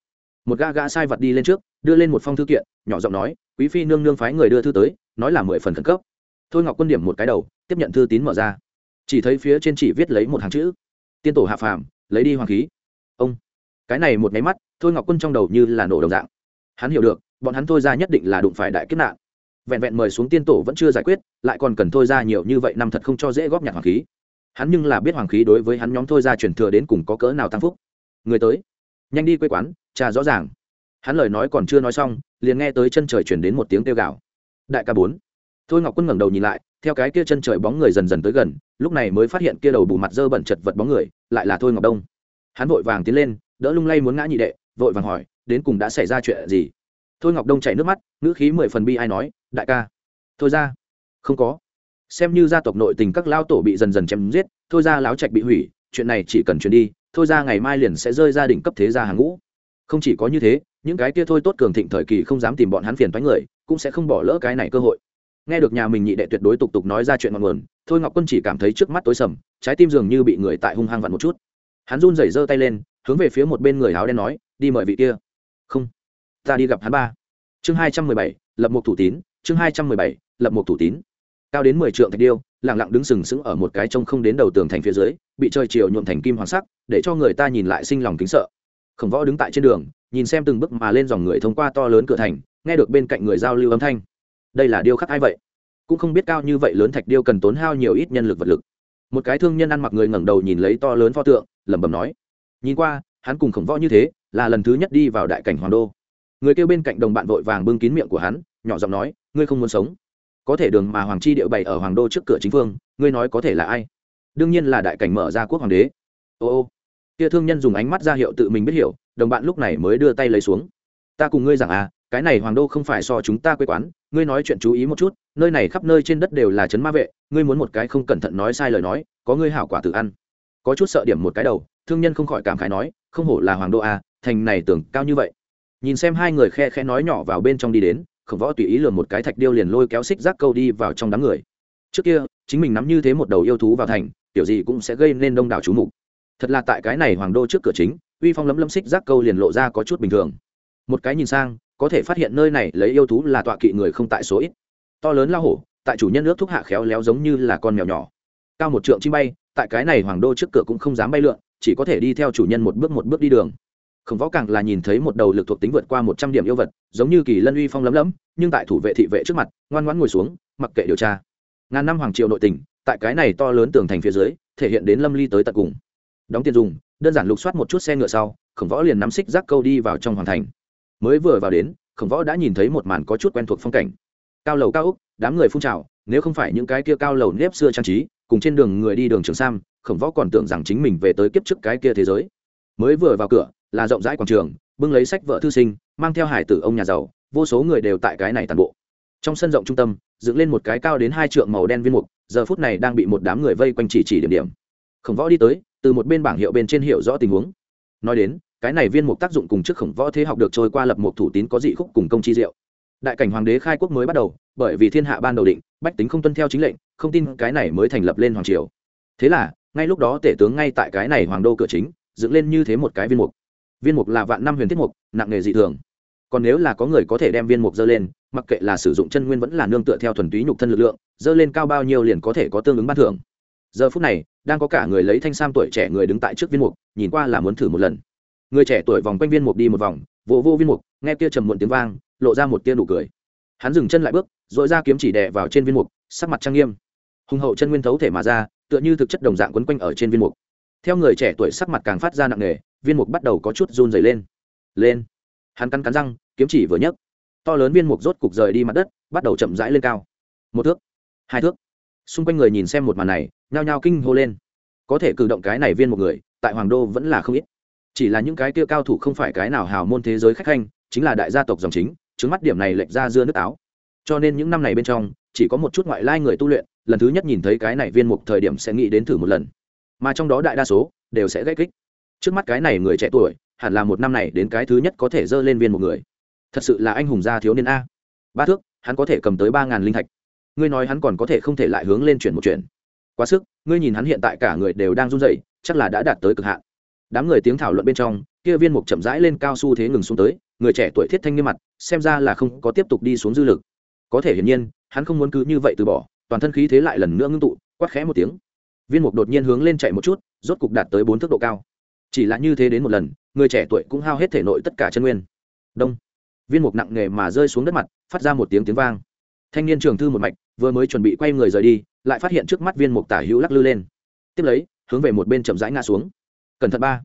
Một ga gã sai vật đi lên trước, đưa lên một phong thư kiện, nhỏ giọng nói, quý phi nương nương phái người đưa thư tới, nói là mười phần khẩn cấp. Thôi ngọc quân điểm một cái đầu, tiếp nhận thư tín mở ra. Chỉ thấy phía trên chỉ viết lấy một hàng chữ. Tiên tổ hạ phàm, lấy đi hoàng khí cái này một máy mắt, thôi ngọc quân trong đầu như là nổ đồng dạng. Hắn hiểu được, bọn hắn thôi ra nhất định là đụng phải đại kết nạn. Vẹn vẹn mời xuống tiên tổ vẫn chưa giải quyết, lại còn cần thôi ra nhiều như vậy năm thật không cho dễ góp nhặt hoàng khí. Hắn nhưng là biết hoàng khí đối với hắn nhóm thôi ra truyền thừa đến cùng có cỡ nào tăng phúc. Người tới, nhanh đi quê quán trà rõ ràng. Hắn lời nói còn chưa nói xong, liền nghe tới chân trời chuyển đến một tiếng kêu gào. Đại ca bốn. Thôi ngọc quân ngẩng đầu nhìn lại, theo cái kia chân trời bóng người dần dần tới gần, lúc này mới phát hiện kia đầu bù mặt dơ bẩn chật vật bóng người, lại là thôi ngọc đông. Hắn vội vàng tiến lên đỡ lung lay muốn ngã nhị đệ, vội vàng hỏi, đến cùng đã xảy ra chuyện gì? Thôi ngọc đông chảy nước mắt, ngữ khí mười phần bi ai nói, đại ca. Thôi ra. Không có. Xem như gia tộc nội tình các lao tổ bị dần dần chém giết, thôi ra láo trạch bị hủy, chuyện này chỉ cần chuyển đi, thôi ra ngày mai liền sẽ rơi gia đình cấp thế gia hàng ngũ. Không chỉ có như thế, những cái kia thôi tốt cường thịnh thời kỳ không dám tìm bọn hắn phiền thoái người, cũng sẽ không bỏ lỡ cái này cơ hội. Nghe được nhà mình nhị đệ tuyệt đối tục tục nói ra chuyện ngọn nguồn, thôi ngọc quân chỉ cảm thấy trước mắt tối sầm, trái tim dường như bị người tại hung hăng vặn một chút hắn run rẩy giơ tay lên, hướng về phía một bên người áo đen nói, đi mời vị kia. Không, ta đi gặp hắn ba. Chương hai trăm mười bảy, lập một thủ tín, chương hai trăm mười bảy, lập một thủ tín. Cao đến mười trượng thạch điêu lẳng lặng đứng sừng sững ở một cái trông không đến đầu tường thành phía dưới, bị trời chiều nhuộm thành kim hoàng sắc, để cho người ta nhìn lại sinh lòng kính sợ. Khổng võ đứng tại trên đường, nhìn xem từng bước mà lên dòng người thông qua to lớn cửa thành, nghe được bên cạnh người giao lưu âm thanh. Đây là điêu khắc ai vậy? Cũng không biết cao như vậy lớn thạch điêu cần tốn hao nhiều ít nhân lực vật lực một cái thương nhân ăn mặc người ngẩng đầu nhìn lấy to lớn pho tượng, lẩm bẩm nói, nhìn qua, hắn cùng khổng võ như thế, là lần thứ nhất đi vào đại cảnh hoàng đô. Người kêu bên cạnh đồng bạn vội vàng bưng kín miệng của hắn, nhỏ giọng nói, ngươi không muốn sống. Có thể đường mà hoàng chi điệu bày ở hoàng đô trước cửa chính phương ngươi nói có thể là ai? Đương nhiên là đại cảnh mở ra quốc hoàng đế. Ô ô. Kia thương nhân dùng ánh mắt ra hiệu tự mình biết hiểu, đồng bạn lúc này mới đưa tay lấy xuống. Ta cùng ngươi rằng à cái này hoàng đô không phải so chúng ta quê quán, ngươi nói chuyện chú ý một chút, nơi này khắp nơi trên đất đều là trấn ma vệ, ngươi muốn một cái không cẩn thận nói sai lời nói, có ngươi hảo quả tự ăn. Có chút sợ điểm một cái đầu, thương nhân không khỏi cảm khái nói, không hổ là hoàng đô à thành này tưởng cao như vậy. Nhìn xem hai người khe khe nói nhỏ vào bên trong đi đến, khổng võ tùy ý lừa một cái thạch điêu liền lôi kéo xích rác câu đi vào trong đám người. Trước kia, chính mình nắm như thế một đầu yêu thú vào thành, kiểu gì cũng sẽ gây nên đông đảo chú mục. Thật là tại cái này hoàng đô trước cửa chính, uy phong lấm lấm xích rác câu liền lộ ra có chút bình thường. Một cái nhìn sang có thể phát hiện nơi này lấy yêu thú là tọa kỵ người không tại số ít. To lớn lao hổ, tại chủ nhân nước thúc hạ khéo léo giống như là con mèo nhỏ. Cao một trượng chim bay, tại cái này hoàng đô trước cửa cũng không dám bay lượn, chỉ có thể đi theo chủ nhân một bước một bước đi đường. Khổng võ càng là nhìn thấy một đầu lực thuộc tính vượt qua một trăm điểm yêu vật, giống như kỳ lân uy phong lấm lấm, nhưng tại thủ vệ thị vệ trước mặt, ngoan ngoãn ngồi xuống, mặc kệ điều tra. Ngàn năm hoàng triều nội tình, tại cái này to lớn tường thành phía dưới, thể hiện đến lâm ly tới tận cùng. Đóng tiền dùng, đơn giản lục soát một chút xe ngựa sau, khổng võ liền nắm xích rác câu đi vào trong hoàng thành mới vừa vào đến, khổng võ đã nhìn thấy một màn có chút quen thuộc phong cảnh. Cao lầu cao úc, đám người phun trào, nếu không phải những cái kia cao lầu nếp xưa trang trí, cùng trên đường người đi đường trường sam, khổng võ còn tưởng rằng chính mình về tới kiếp trước cái kia thế giới. Mới vừa vào cửa, là rộng rãi quảng trường, bưng lấy sách vợ thư sinh, mang theo hải tử ông nhà giàu, vô số người đều tại cái này toàn bộ. Trong sân rộng trung tâm, dựng lên một cái cao đến hai trượng màu đen viên mục, giờ phút này đang bị một đám người vây quanh chỉ chỉ điểm điểm. Khổng võ đi tới, từ một bên bảng hiệu bên trên hiệu rõ tình huống. Nói đến cái này viên mục tác dụng cùng trước khổng võ thế học được trôi qua lập một thủ tín có dị khúc cùng công chi diệu. Đại cảnh hoàng đế khai quốc mới bắt đầu, bởi vì thiên hạ ban đầu định, bách tính không tuân theo chính lệnh, không tin cái này mới thành lập lên hoàng triều. Thế là, ngay lúc đó tể tướng ngay tại cái này hoàng đô cửa chính, dựng lên như thế một cái viên mục. Viên mục là vạn năm huyền thiết mục, nặng nghề dị thường. Còn nếu là có người có thể đem viên mục dơ lên, mặc kệ là sử dụng chân nguyên vẫn là nương tựa theo thuần túy nhục thân lực lượng, dơ lên cao bao nhiêu liền có thể có tương ứng ban thưởng. Giờ phút này, đang có cả người lấy thanh sam tuổi trẻ người đứng tại trước viên mục, nhìn qua là muốn thử một lần người trẻ tuổi vòng quanh viên mục đi một vòng vỗ vô, vô viên mục nghe kia trầm muộn tiếng vang lộ ra một tia nụ cười. Hắn dừng chân lại bước dội ra kiếm chỉ đè vào trên viên mục sắc mặt trang nghiêm. Hùng hậu chân nguyên thấu thể mà ra tựa như thực chất đồng dạng quấn quanh ở trên viên mục. Theo người trẻ tuổi sắc mặt càng phát ra nặng nề viên mục bắt đầu có chút run dày lên. Lên. Hắn cắn cắn răng kiếm chỉ vừa nhấc. To lớn viên mục rốt cục rời đi mặt đất bắt đầu chậm rãi lên cao. Một thước hai thước. Xung quanh người nhìn xem một màn này nhao nhao kinh hô lên. Có thể cử động cái này viên một người tại hoàng đô vẫn là không ít chỉ là những cái kia cao thủ không phải cái nào hào môn thế giới khách khanh, chính là đại gia tộc dòng chính, trước mắt điểm này lệch ra dưa nước táo cho nên những năm này bên trong, chỉ có một chút ngoại lai người tu luyện, lần thứ nhất nhìn thấy cái này viên mục thời điểm sẽ nghĩ đến thử một lần. Mà trong đó đại đa số đều sẽ gây kích. Trước mắt cái này người trẻ tuổi, hẳn là một năm này đến cái thứ nhất có thể dơ lên viên một người. Thật sự là anh hùng gia thiếu niên a. Ba thước, hắn có thể cầm tới ba ngàn linh thạch. Ngươi nói hắn còn có thể không thể lại hướng lên chuyển một chuyện. Quá sức, ngươi nhìn hắn hiện tại cả người đều đang run rẩy, chắc là đã đạt tới cực hạn đám người tiếng thảo luận bên trong, kia viên mục chậm rãi lên cao su thế ngừng xuống tới, người trẻ tuổi thiết thanh nghiêm mặt, xem ra là không có tiếp tục đi xuống dư lực. Có thể hiển nhiên, hắn không muốn cứ như vậy từ bỏ, toàn thân khí thế lại lần nữa ngưng tụ, quát khẽ một tiếng. Viên mục đột nhiên hướng lên chạy một chút, rốt cục đạt tới bốn tốc độ cao. Chỉ là như thế đến một lần, người trẻ tuổi cũng hao hết thể nội tất cả chân nguyên. Đông. Viên mục nặng nề mà rơi xuống đất mặt, phát ra một tiếng tiếng vang. Thanh niên trường thư một mạch, vừa mới chuẩn bị quay người rời đi, lại phát hiện trước mắt viên mục tả hữu lắc lư lên. Tiếp lấy, hướng về một bên chậm rãi ngã xuống cẩn thận ba.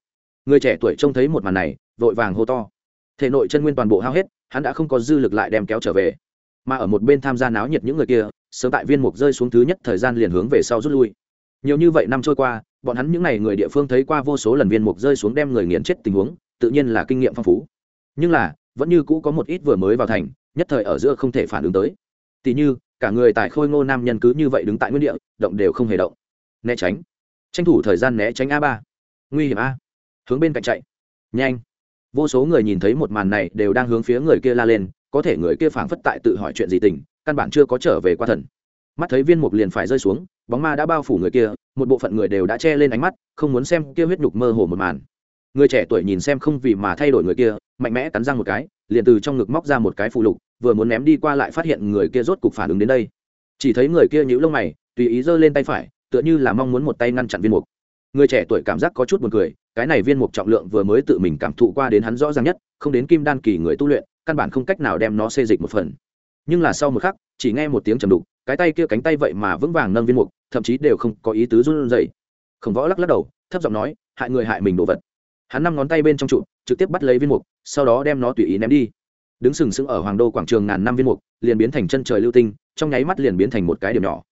Người trẻ tuổi trông thấy một màn này, vội vàng hô to. Thể nội chân nguyên toàn bộ hao hết, hắn đã không có dư lực lại đem kéo trở về. Mà ở một bên tham gia náo nhiệt những người kia, sớm tại viên mục rơi xuống thứ nhất thời gian liền hướng về sau rút lui. Nhiều như vậy năm trôi qua, bọn hắn những n à y người địa phương thấy qua vô số lần viên mục rơi xuống đem người nghiền chết tình huống, tự nhiên là kinh nghiệm phong phú. Nhưng là, vẫn như cũ có một ít vừa mới vào thành, nhất thời ở giữa không thể phản ứng tới. Tỉ như, cả người tại khôi ngô nam nhân cứ như vậy đứng tại nguyên địa, động đều không hề động. Né tránh. Tranh thủ thời gian né tránh a ba nguy hiểm a. Hướng bên cạnh chạy. Nhanh. Vô số người nhìn thấy một màn này đều đang hướng phía người kia la lên, có thể người kia phảng phất tại tự hỏi chuyện gì tình, căn bản chưa có trở về qua thần. Mắt thấy viên mục liền phải rơi xuống, bóng ma đã bao phủ người kia, một bộ phận người đều đã che lên ánh mắt, không muốn xem kia huyết nhục mơ hồ một màn. Người trẻ tuổi nhìn xem không vì mà thay đổi người kia, mạnh mẽ cắn răng một cái, liền từ trong ngực móc ra một cái phụ lục, vừa muốn ném đi qua lại phát hiện người kia rốt cục phản ứng đến đây. Chỉ thấy người kia nhíu lông mày, tùy ý giơ lên tay phải, tựa như là mong muốn một tay ngăn chặn viên mục người trẻ tuổi cảm giác có chút buồn cười, cái này viên mục trọng lượng vừa mới tự mình cảm thụ qua đến hắn rõ ràng nhất, không đến kim đan kỳ người tu luyện, căn bản không cách nào đem nó xê dịch một phần. Nhưng là sau một khắc, chỉ nghe một tiếng trầm đục, cái tay kia cánh tay vậy mà vững vàng nâng viên mục, thậm chí đều không có ý tứ run rẩy. Khổng võ lắc lắc đầu, thấp giọng nói, hại người hại mình đồ vật. Hắn năm ngón tay bên trong trụ, trực tiếp bắt lấy viên mục, sau đó đem nó tùy ý ném đi. Đứng sừng sững ở hoàng đô quảng trường ngàn năm viên mục, liền biến thành chân trời lưu tinh, trong nháy mắt liền biến thành một cái điểm nhỏ.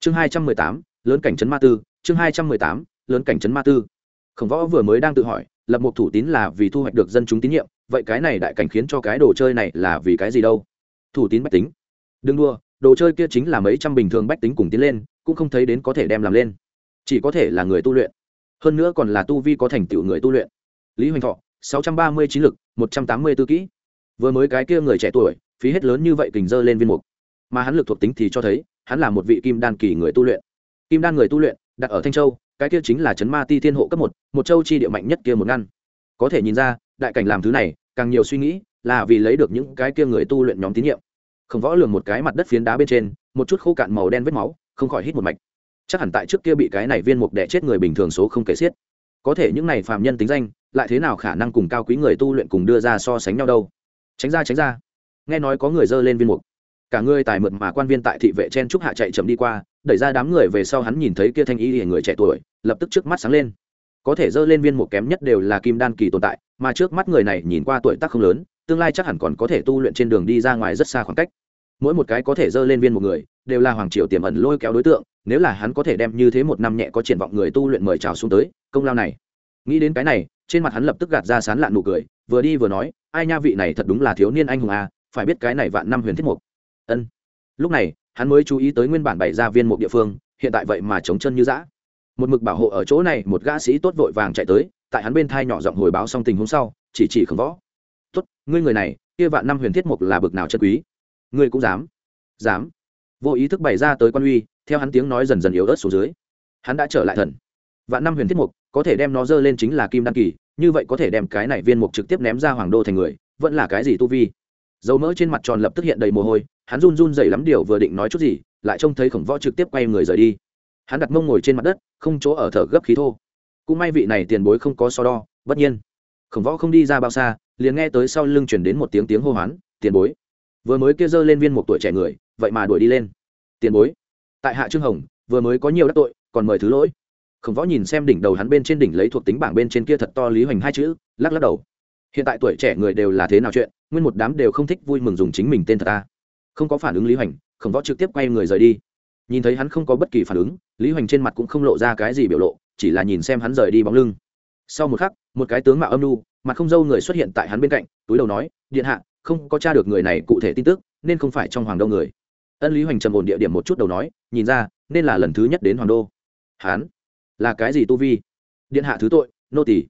Chương hai trăm mười tám, lớn cảnh trấn ma tư, chương hai trăm mười tám lớn cảnh trấn ma tư. Khổng võ vừa mới đang tự hỏi, lập một thủ tín là vì thu hoạch được dân chúng tín nhiệm, vậy cái này đại cảnh khiến cho cái đồ chơi này là vì cái gì đâu? Thủ tín bách tính. Đừng đua đồ chơi kia chính là mấy trăm bình thường bách tính cùng tiến lên, cũng không thấy đến có thể đem làm lên. Chỉ có thể là người tu luyện. Hơn nữa còn là tu vi có thành tựu người tu luyện. Lý hoành thọ, sáu trăm ba mươi chín lực, một trăm tám mươi tư kỹ. Vừa mới cái kia người trẻ tuổi, phí hết lớn như vậy kình dơ lên viên mục. Mà hắn lực thuộc tính thì cho thấy, hắn là một vị kim đan kỳ người tu luyện. Kim đan người tu luyện, đặt ở thanh châu cái kia chính là chấn ma ti thiên hộ cấp một một châu chi địa mạnh nhất kia một ngăn. Có thể nhìn ra, đại cảnh làm thứ này, càng nhiều suy nghĩ là vì lấy được những cái kia người tu luyện nhóm tín nhiệm. Không võ lường một cái mặt đất phiến đá bên trên, một chút khô cạn màu đen vết máu, không khỏi hít một mạch. Chắc hẳn tại trước kia bị cái này viên mục đẻ chết người bình thường số không kể xiết. Có thể những này phàm nhân tính danh, lại thế nào khả năng cùng cao quý người tu luyện cùng đưa ra so sánh nhau đâu? Tránh ra tránh ra. Nghe nói có người dơ lên viên mục cả người tài mượt mà quan viên tại thị vệ chen trúc hạ chạy chậm đi qua, đẩy ra đám người về sau hắn nhìn thấy kia thanh y người trẻ tuổi, lập tức trước mắt sáng lên. Có thể dơ lên viên một kém nhất đều là kim đan kỳ tồn tại, mà trước mắt người này nhìn qua tuổi tác không lớn, tương lai chắc hẳn còn có thể tu luyện trên đường đi ra ngoài rất xa khoảng cách. Mỗi một cái có thể dơ lên viên một người, đều là hoàng triều tiềm ẩn lôi kéo đối tượng, nếu là hắn có thể đem như thế một năm nhẹ có triển vọng người tu luyện mời chào xuống tới, công lao này. Nghĩ đến cái này, trên mặt hắn lập tức gạt ra sán lạn nụ cười, vừa đi vừa nói, ai nha, vị này thật đúng là thiếu niên anh hùng à phải biết cái này vạn năm huyền thiết mục ân. Lúc này, hắn mới chú ý tới nguyên bản bày ra viên một địa phương, hiện tại vậy mà chống chân như dã. Một mực bảo hộ ở chỗ này, một gã sĩ tốt vội vàng chạy tới, tại hắn bên thai nhỏ giọng hồi báo xong tình huống sau, chỉ chỉ khổng võ. Tốt, ngươi người này, kia vạn năm huyền thiết mục là bực nào chân quý. Ngươi cũng dám. Dám. Vô ý thức bày ra tới quan uy, theo hắn tiếng nói dần dần yếu ớt xuống dưới. Hắn đã trở lại thần. Vạn năm huyền thiết mục, có thể đem nó dơ lên chính là kim đan kỳ, như vậy có thể đem cái này viên mục trực tiếp ném ra hoàng đô thành người, vẫn là cái gì tu vi? Dầu mỡ trên mặt tròn lập tức hiện đầy mồ hôi, hắn run run dày lắm điều vừa định nói chút gì, lại trông thấy khổng võ trực tiếp quay người rời đi. Hắn đặt mông ngồi trên mặt đất, không chỗ ở thở gấp khí thô. Cũng may vị này tiền bối không có so đo, bất nhiên. Khổng võ không đi ra bao xa, liền nghe tới sau lưng chuyển đến một tiếng tiếng hô hoán, tiền bối. Vừa mới kia giơ lên viên một tuổi trẻ người, vậy mà đuổi đi lên. Tiền bối. Tại hạ trương hồng, vừa mới có nhiều đắc tội, còn mời thứ lỗi. Khổng võ nhìn xem đỉnh đầu hắn bên trên đỉnh lấy thuộc tính bảng bên trên kia thật to lý hoành hai chữ, lắc lắc đầu hiện tại tuổi trẻ người đều là thế nào chuyện, nguyên một đám đều không thích vui mừng dùng chính mình tên thật ta. Không có phản ứng lý hoành, khổng võ trực tiếp quay người rời đi. Nhìn thấy hắn không có bất kỳ phản ứng, lý hoành trên mặt cũng không lộ ra cái gì biểu lộ, chỉ là nhìn xem hắn rời đi bóng lưng. Sau một khắc, một cái tướng mạo âm lu mặt không dâu người xuất hiện tại hắn bên cạnh, túi đầu nói, điện hạ, không có t r a được người này cụ thể tin tức, nên không phải trong hoàng đô người. Ân lý hoành trầm ổn địa điểm một chút đầu nói, nhìn ra, nên là lần thứ nhất đến hoàng đô. Hán là cái gì tu vi? Điện hạ thứ tội, nô tỷ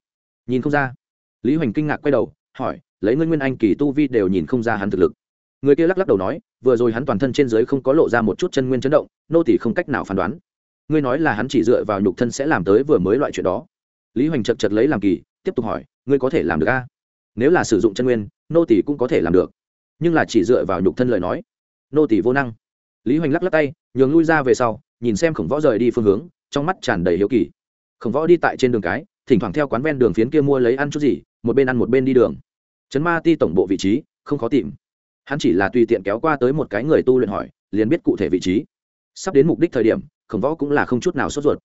nhìn không ra lý hoành kinh ngạc quay đầu, hỏi, lấy ngươi nguyên anh kỳ tu vi đều nhìn không ra hắn thực lực. Người kia lắc lắc đầu nói, vừa rồi hắn toàn thân trên giới không có lộ ra một chút chân nguyên chấn động, nô tỷ không cách nào phán đoán. Ngươi nói là hắn chỉ dựa vào nhục thân sẽ làm tới vừa mới loại chuyện đó. Lý hoành chật chật lấy làm kỳ, tiếp tục hỏi, ngươi có thể làm được a? Nếu là sử dụng chân nguyên, nô tỷ cũng có thể làm được, nhưng là chỉ dựa vào nhục thân lời nói. Nô tỷ vô năng. Lý hoành lắc lắc tay, nhường lui ra về sau, nhìn xem khổng võ rời đi phương hướng, trong mắt tràn đầy hiếu kỳ. Khổng võ đi tại trên đường cái thỉnh thoảng theo quán ven đường phiến kia mua lấy ăn chút gì, một bên ăn một bên đi đường. Trấn ma ti tổng bộ vị trí, không khó tìm. Hắn chỉ là tùy tiện kéo qua tới một cái người tu luyện hỏi, liền biết cụ thể vị trí. Sắp đến mục đích thời điểm, khổng võ cũng là không chút nào sốt ruột.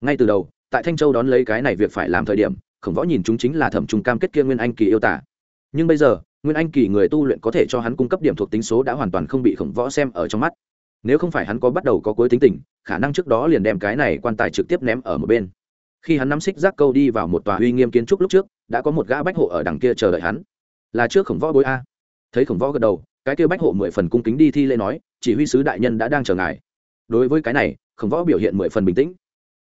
Ngay từ đầu, tại thanh châu đón lấy cái này việc phải làm thời điểm, khổng võ nhìn chúng chính là thẩm trung cam kết kia nguyên anh kỳ yêu tả. Nhưng bây giờ, nguyên anh kỳ người tu luyện có thể cho hắn cung cấp điểm thuộc tính số đã hoàn toàn không bị khổng võ xem ở trong mắt. Nếu không phải hắn có bắt đầu có cuối tính tình, khả năng trước đó liền đem cái này quan tài trực tiếp ném ở một bên khi hắn nắm xích rác câu đi vào một tòa uy nghiêm kiến trúc lúc trước, đã có một gã bách hộ ở đằng kia chờ đợi hắn. Là trước khổng võ bối a. Thấy khổng võ gật đầu, cái kia bách hộ mười phần cung kính đi thi lễ nói, chỉ huy sứ đại nhân đã đang chờ ngài. Đối với cái này, khổng võ biểu hiện mười phần bình tĩnh.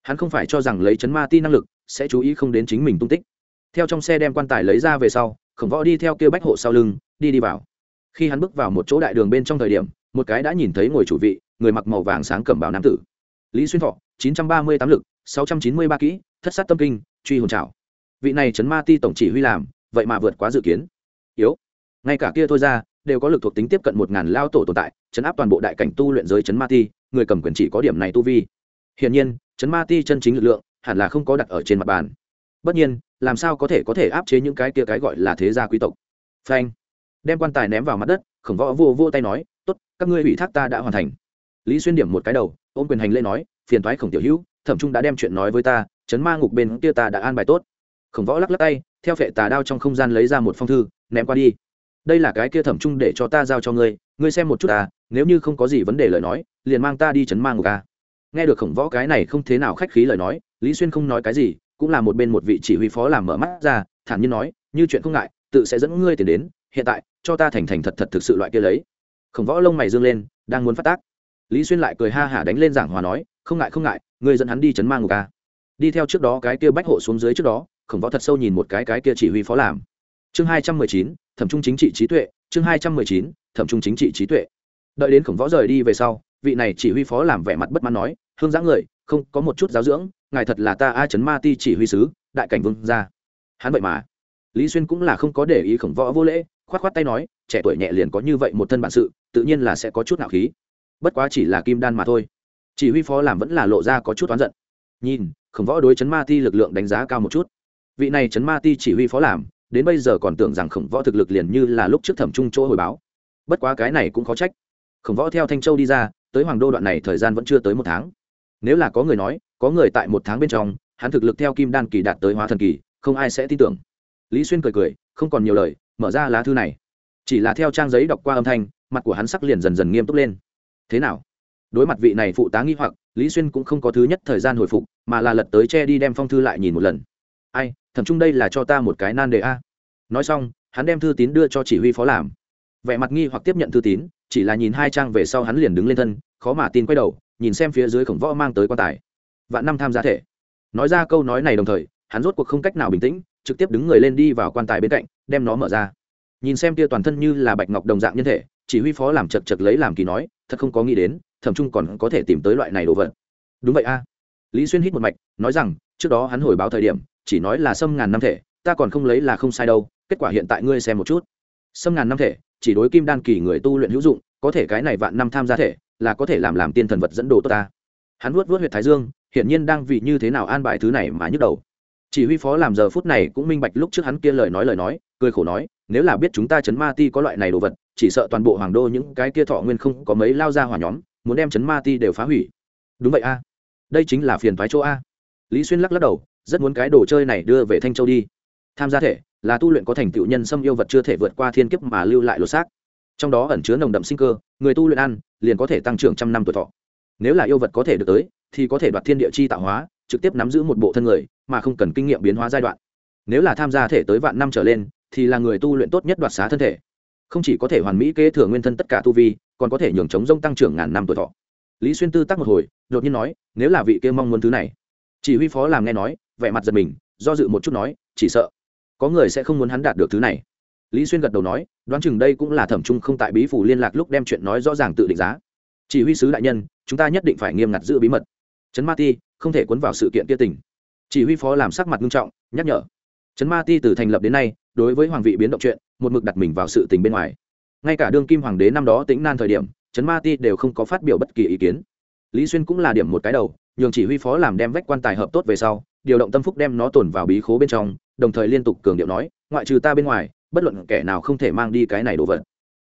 Hắn không phải cho rằng lấy chấn ma ti năng lực sẽ chú ý không đến chính mình tung tích. Theo trong xe đem quan tài lấy ra về sau, khổng võ đi theo kia bách hộ sau lưng, đi đi vào. Khi hắn bước vào một chỗ đại đường bên trong thời điểm, một cái đã nhìn thấy ngồi chủ vị, người mặc màu vàng sáng cẩm bào nam tử. Lý xuyên thọ, chín trăm ba mươi tám lực, sáu trăm chín mươi ba kỹ thất sát tâm kinh, truy hồn trào vị này chấn ma ti tổng chỉ huy làm, vậy mà vượt quá dự kiến. Yếu. Ngay cả kia thôi ra, đều có lực thuộc tính tiếp cận một ngàn lao tổ tồn tại, chấn áp toàn bộ đại cảnh tu luyện giới chấn ma ti, người cầm quyền chỉ có điểm này tu vi. Hiển nhiên chấn ma ti chân chính lực lượng, hẳn là không có đặt ở trên mặt bàn. Bất nhiên, làm sao có thể có thể áp chế những cái kia cái gọi là thế gia quý tộc? Phanh. Đem quan tài ném vào mặt đất, khổng võ vô vô tay nói, tốt, các ngươi ủy thác ta đã hoàn thành. Lý xuyên điểm một cái đầu, ôm quyền hành lễ nói, phiền thoái khổng tiểu hữu, thẩm trung đã đem chuyện nói với ta chấn ma ngục bên kia ta đã an bài tốt. Khổng võ lắc lắc tay, theo phệ tà đao trong không gian lấy ra một phong thư, ném qua đi. Đây là cái kia thẩm trung để cho ta giao cho ngươi ngươi xem một chút ta, nếu như không có gì vấn đề lời nói, liền mang ta đi chấn ma ngục a nghe được khổng võ cái này không thế nào khách khí lời nói, lý xuyên không nói cái gì, cũng là một bên một vị chỉ huy phó làm mở mắt ra, thản nhiên nói, như chuyện không ngại, tự sẽ dẫn ngươi tiền đến, hiện tại, cho ta thành thành thật thật thực sự loại kia lấy. Khổng võ lông mày dương lên, đang muốn phát tác. Lý xuyên lại cười ha hả đánh lên giảng hòa nói, không ngại không ngại, ngươi dẫn hắn đi chấn ma ngục ca đi theo trước đó cái kia bách hộ xuống dưới trước đó, khổng võ thật sâu nhìn một cái cái kia chỉ huy phó làm. Chương hai trăm mười chín, thẩm trung chính trị trí tuệ, chương hai trăm mười chín, thẩm trung chính trị trí tuệ. Đợi đến khổng võ rời đi về sau, vị này chỉ huy phó làm vẻ mặt bất mãn nói, hương giã người, không, có một chút giáo dưỡng, ngài thật là ta a chấn ma ti chỉ huy sứ, đại cảnh vương gia. Hắn vậy mà. Lý xuyên cũng là không có để ý khổng võ vô lễ, khoát khoát tay nói, trẻ tuổi nhẹ liền có như vậy một thân bản sự, tự nhiên là sẽ có chút nạo khí. Bất quá chỉ là kim đan mà thôi. Chỉ huy phó làm vẫn là lộ ra có chút oán giận. Nhìn khổng võ đối chấn ma ti lực lượng đánh giá cao một chút. Vị này chấn ma ti chỉ huy phó làm, đến bây giờ còn tưởng rằng khổng võ thực lực liền như là lúc trước thẩm trung chỗ hồi báo. Bất quá cái này cũng khó trách. Khổng võ theo thanh châu đi ra, tới hoàng đô đoạn này thời gian vẫn chưa tới một tháng. Nếu là có người nói, có người tại một tháng bên trong, hắn thực lực theo kim đan kỳ đạt tới hóa thần kỳ, không ai sẽ tin tưởng. Lý xuyên cười cười, không còn nhiều lời, mở ra lá thư này. Chỉ là theo trang giấy đọc qua âm thanh, mặt của hắn sắc liền dần dần nghiêm túc lên. Thế nào? Đối mặt vị này phụ tá nghi hoặc, lý xuyên cũng không có thứ nhất thời gian hồi phục, mà là lật tới che đi đem phong thư lại nhìn một lần. Ai thầm chung đây là cho ta một cái nan đề a. Nói xong, hắn đem thư tín đưa cho chỉ huy phó làm. Vẻ mặt nghi hoặc tiếp nhận thư tín, chỉ là nhìn hai trang về sau hắn liền đứng lên thân, khó mà tin quay đầu, nhìn xem phía dưới khổng võ mang tới quan tài. Vạn năm tham gia thể. Nói ra câu nói này đồng thời, hắn rốt cuộc không cách nào bình tĩnh, trực tiếp đứng người lên đi vào quan tài bên cạnh, đem nó mở ra. Nhìn xem kia toàn thân như là bạch ngọc đồng dạng nhân thể, chỉ huy phó làm chật chật lấy làm kỳ nói, thật không có nghĩ đến thẩm trung còn có thể tìm tới loại này đồ vật. Đúng vậy a. Lý xuyên hít một mạch, nói rằng, trước đó hắn hồi báo thời điểm, chỉ nói là xâm ngàn năm thể, ta còn không lấy là không sai đâu, kết quả hiện tại ngươi xem một chút. Xâm ngàn năm thể, chỉ đối kim đan kỳ người tu luyện hữu dụng, có thể cái này vạn năm tham gia thể, là có thể làm làm tiên thần vật dẫn đồ tốt ta. Hắn vuốt vuốt huyệt thái dương, hiển nhiên đang vì như thế nào an bài thứ này mà nhức đầu. Chỉ huy phó làm giờ phút này cũng minh bạch lúc trước hắn kia lời nói lời nói, cười khổ nói, nếu là biết chúng ta chấn ma ti có loại này đồ vật, chỉ sợ toàn bộ hoàng đô những cái kia thọ nguyên không có mấy lao ra hỏa nhóm muốn đem chấn ma ti đều phá hủy. Đúng vậy a. Đây chính là phiền thoái chỗ a. Lý xuyên lắc lắc đầu, rất muốn cái đồ chơi này đưa về thanh châu đi. Tham gia thể, là tu luyện có thành tựu nhân xâm yêu vật chưa thể vượt qua thiên kiếp mà lưu lại lột xác. Trong đó ẩn chứa nồng đậm sinh cơ, người tu luyện ăn, liền có thể tăng trưởng trăm năm tuổi thọ. Nếu là yêu vật có thể được tới, thì có thể đoạt thiên địa chi tạo hóa, trực tiếp nắm giữ một bộ thân người, mà không cần kinh nghiệm biến hóa giai đoạn. Nếu là tham gia thể tới vạn năm trở lên, thì là người tu luyện tốt nhất đoạt xá thân thể. Không chỉ có thể hoàn mỹ kế thừa nguyên thân tất cả tu vi còn có thể nhường chống rông tăng trưởng ngàn năm tuổi thọ. Lý xuyên tư tắc một hồi, đột nhiên nói, nếu là vị kia mong muốn thứ này. Chỉ huy phó làm nghe nói, vẻ mặt giật mình, do dự một chút nói, chỉ sợ, có người sẽ không muốn hắn đạt được thứ này. Lý xuyên gật đầu nói, đoán chừng đây cũng là thẩm trung không tại bí phủ liên lạc lúc đem chuyện nói rõ ràng tự định giá. Chỉ huy sứ đại nhân, chúng ta nhất định phải nghiêm ngặt giữ bí mật. Trấn ma ti, không thể cuốn vào sự kiện kia tình. Chỉ huy phó làm sắc mặt nghiêm trọng, nhắc nhở. Trấn ma ti từ thành lập đến nay, đối với hoàng vị biến động chuyện, một mực đặt mình vào sự tình bên ngoài ngay cả đương kim hoàng đế năm đó tính nan thời điểm, trấn ma ti đều không có phát biểu bất kỳ ý kiến. Lý xuyên cũng là điểm một cái đầu, nhường chỉ huy phó làm đem vách quan tài hợp tốt về sau, điều động tâm phúc đem nó tồn vào bí khố bên trong, đồng thời liên tục cường điệu nói, ngoại trừ ta bên ngoài, bất luận kẻ nào không thể mang đi cái này đồ vật.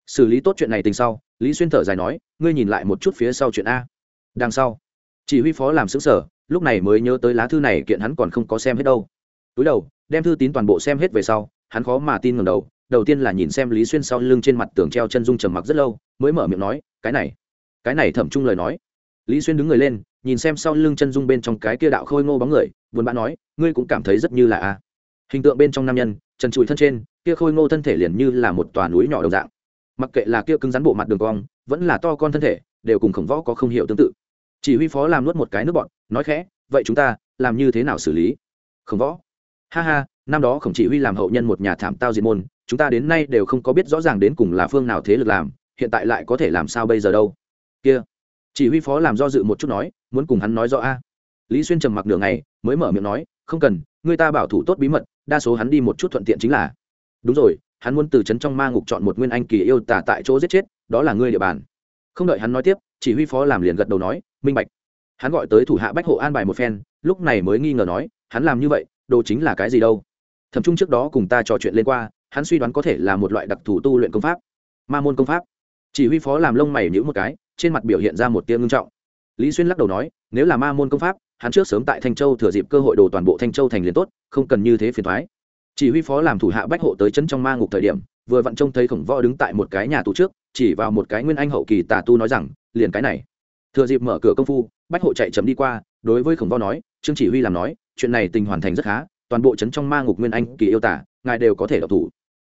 Xử lý tốt chuyện này tình sau, lý xuyên thở dài nói, ngươi nhìn lại một chút phía sau chuyện a. Đằng sau, chỉ huy phó làm xứng sở lúc này mới nhớ tới lá thư này kiện hắn còn không có xem hết đâu. Túi đầu, đem thư tín toàn bộ xem hết về sau, hắn khó mà tin ngầm đầu đầu tiên là nhìn xem lý xuyên sau lưng trên mặt tường treo chân dung trầm mặc rất lâu, mới mở miệng nói, cái này cái này thẩm trung lời nói. Lý xuyên đứng người lên, nhìn xem sau lưng chân dung bên trong cái kia đạo khôi ngô bóng người, buồn bã nói, ngươi cũng cảm thấy rất như là a. Hình tượng bên trong nam nhân, trần trụi thân trên, kia khôi ngô thân thể liền như là một tòa núi nhỏ đồng dạng. Mặc kệ là kia cứng rắn bộ mặt đường cong, vẫn là to con thân thể, đều cùng khổng võ có không hiểu tương tự. Chỉ huy phó làm nuốt một cái nước bọn, nói khẽ, vậy chúng ta làm như thế nào xử lý? Khổng võ, ha ha năm đó khổng chỉ huy làm hậu nhân một nhà thảm tao diệt môn, chúng ta đến nay đều không có biết rõ ràng đến cùng là phương nào thế lực làm, hiện tại lại có thể làm sao bây giờ đâu. Kia, chỉ huy phó làm do dự một chút nói, muốn cùng hắn nói rõ a. Lý xuyên trầm mặc nửa ngày, mới mở miệng nói, không cần, người ta bảo thủ tốt bí mật, đa số hắn đi một chút thuận tiện chính là. Đúng rồi, hắn muốn từ trấn trong ma ngục chọn một nguyên anh kỳ yêu tả tại chỗ giết chết, đó là ngươi địa bàn. Không đợi hắn nói tiếp, chỉ huy phó làm liền gật đầu nói, minh bạch. Hắn gọi tới thủ hạ bách hộ an bài một phen, lúc này mới nghi ngờ nói, hắn làm như vậy, đồ chính là cái gì đâu? Thẩm trung trước đó cùng ta trò chuyện lên qua, hắn suy đoán có thể là một loại đặc thù tu luyện công pháp, ma môn công pháp. Chỉ huy phó làm lông mày nhữ một cái, trên mặt biểu hiện ra một tia ngưng trọng. Lý xuyên lắc đầu nói, nếu là ma môn công pháp, hắn trước sớm tại thanh châu thừa dịp cơ hội đồ toàn bộ thanh châu thành liền tốt, không cần như thế phiền thoái. Chỉ huy phó làm thủ hạ bách hộ tới chân trong ma ngục thời điểm, vừa vặn trông thấy khổng võ đứng tại một cái nhà tù trước, chỉ vào một cái nguyên anh hậu kỳ tà tu nói rằng, liền cái này. Thừa dịp mở cửa công phu, bách hộ chạy chấm đi qua, đối với khổng võ nói, trương chỉ huy làm nói, chuyện này tình hoàn thành rất khá toàn bộ trấn trong ma ngục nguyên anh kỳ yêu tả, ngài đều có thể đọc thủ.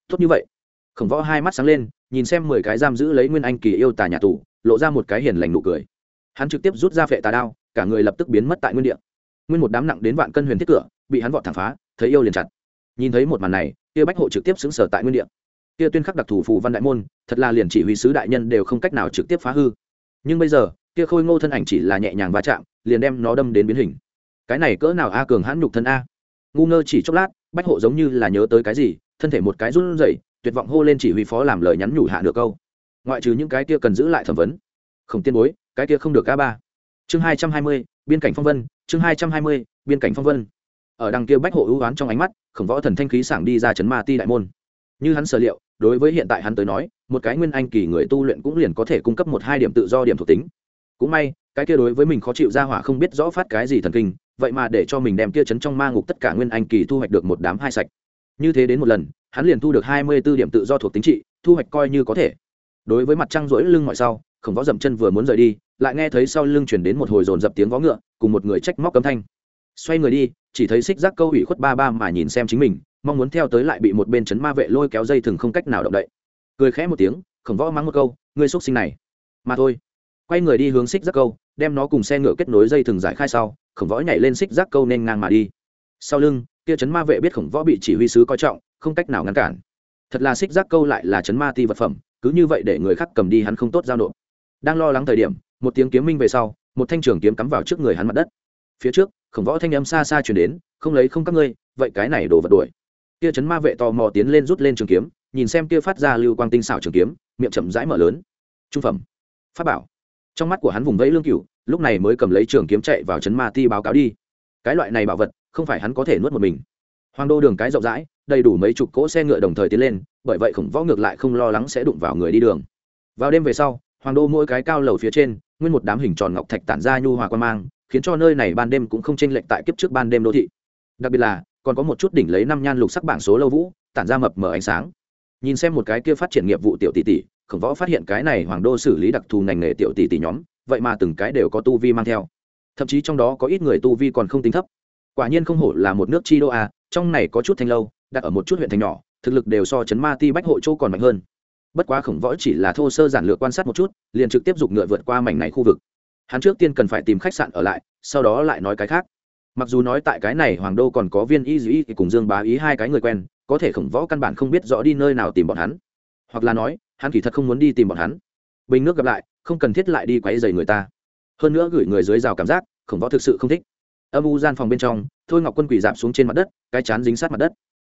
Tốt như vậy. Khổng võ hai mắt sáng lên, nhìn xem mười cái giam giữ lấy nguyên anh kỳ yêu tà nhà tù, lộ ra một cái hiền lành nụ cười. Hắn trực tiếp rút ra phệ tà đao, cả người lập tức biến mất tại nguyên địa. Nguyên một đám nặng đến vạn cân huyền thiết cửa, bị hắn vọt thẳng phá, thấy yêu liền chặt. Nhìn thấy một màn này kia bách hộ trực tiếp xứng sở tại nguyên địa. Kia tuyên khắc đặc thủ phù văn đại môn, thật là liền chỉ huy sứ đại nhân đều không cách nào trực tiếp phá hư. Nhưng bây giờ kia khôi ngô thân ảnh chỉ là nhẹ nhàng va chạm, liền đem nó đâm đến biến hình. Cái này cỡ nào a cường hãn nhục thân a? Ngu ngơ chỉ chốc lát, bách hộ giống như là nhớ tới cái gì, thân thể một cái run rẩy, tuyệt vọng hô lên chỉ huy phó làm lời nhắn nhủ hạ được câu. Ngoại trừ những cái kia cần giữ lại thẩm vấn. Không tiên bối, cái kia không được ca ba. Chương hai trăm hai mươi, biên cảnh phong vân, chương hai trăm hai mươi, biên cảnh phong vân. Ở đằng kia bách hộ ưu oán trong ánh mắt, khổng võ thần thanh khí sảng đi ra chấn ma ti đại môn. Như hắn sở liệu, đối với hiện tại hắn tới nói, một cái nguyên anh kỳ người tu luyện cũng liền có thể cung cấp một hai điểm tự do điểm thuộc tính. Cũng may, cái kia đối với mình khó chịu ra hỏa không biết rõ phát cái gì thần kinh vậy mà để cho mình đem kia chấn trong ma ngục tất cả nguyên anh kỳ thu hoạch được một đám hai sạch. Như thế đến một lần, hắn liền thu được hai mươi b ố điểm tự do thuộc tính trị, thu hoạch coi như có thể. Đối với mặt trăng rỗi lưng ngoại sau, khổng võ dậm chân vừa muốn rời đi, lại nghe thấy sau lưng chuyển đến một hồi dồn dập tiếng vó ngựa, cùng một người trách móc cấm thanh. Xoay người đi, chỉ thấy xích giác câu ủy khuất ba ba mà nhìn xem chính mình, mong muốn theo tới lại bị một bên chấn ma vệ lôi kéo dây thừng không cách nào động đậy. Cười khẽ một tiếng, khổng võ mắng một câu, ngươi xúc sinh này. Mà thôi. Quay người đi hướng xích giác câu, đem nó cùng xe ngựa kết nối dây thừng giải khai sau khổng võ nhảy lên xích giác câu nên ngang mà đi. Sau lưng, kia chấn ma vệ biết khổng võ bị chỉ huy sứ coi trọng, không cách nào ngăn cản. Thật là xích giác câu lại là chấn ma ti vật phẩm, cứ như vậy để người khác cầm đi hắn không tốt giao nộp. Đang lo lắng thời điểm, một tiếng kiếm minh về sau, một thanh trường kiếm cắm vào trước người hắn mặt đất. Phía trước, khổng võ thanh âm xa xa chuyển đến, không lấy không các ngươi, vậy cái này đổ vật đuổi. Kia chấn ma vệ tò mò tiến lên rút lên trường kiếm, nhìn xem kia phát ra lưu quang tinh xảo trường kiếm, miệng chậm rãi mở lớn. Trung phẩm. Pháp bảo. Trong mắt của hắn vùng vẫy lương cửu lúc này mới cầm lấy trường kiếm chạy vào chấn ma ti báo cáo đi. Cái loại này bảo vật, không phải hắn có thể nuốt một mình. Hoàng đô đường cái rộng rãi, đầy đủ mấy chục cỗ xe ngựa đồng thời tiến lên, bởi vậy khổng võ ngược lại không lo lắng sẽ đụng vào người đi đường. Vào đêm về sau hoàng đô mỗi cái cao lầu phía trên, nguyên một đám hình tròn ngọc thạch tản ra nhu hòa quan mang, khiến cho nơi này ban đêm cũng không chênh lệch tại kiếp trước ban đêm đô thị. Đặc biệt là, còn có một chút đỉnh lấy năm nhan lục sắc bảng số lâu vũ, tản ra mập mờ ánh sáng. Nhìn xem một cái kia phát triển nghiệp vụ tiểu tỷ tỷ khổng võ phát hiện cái này hoàng đô xử lý đặc thù ngành nghề tiểu tỷ tỷ nhóm, vậy mà từng cái đều có tu vi mang theo. Thậm chí trong đó có ít người tu vi còn không tính thấp. Quả nhiên không hổ là một nước chi đô a, trong này có chút thanh lâu, đặt ở một chút huyện thành nhỏ, thực lực đều so chấn ma ti bách Hội châu còn mạnh hơn. Bất quá khổng võ chỉ là thô sơ giản lược quan sát một chút, liền trực tiếp giục ngựa vượt qua mảnh này khu vực. Hắn trước tiên cần phải tìm khách sạn ở lại, sau đó lại nói cái khác. Mặc dù nói tại cái này hoàng đô còn có viên y dĩ cùng dương bá ý hai cái người quen, có thể khổng võ căn bản không biết rõ đi nơi nào tìm bọn hắn. Hoặc là nói hắn kỳ thật không muốn đi tìm bọn hắn. Bình nước gặp lại, không cần thiết lại đi quấy dày người ta. Hơn nữa gửi người dưới rào cảm giác, khổng võ thực sự không thích. Âm u gian phòng bên trong, thôi ngọc quân quỳ dạp xuống trên mặt đất, cái chán dính sát mặt đất.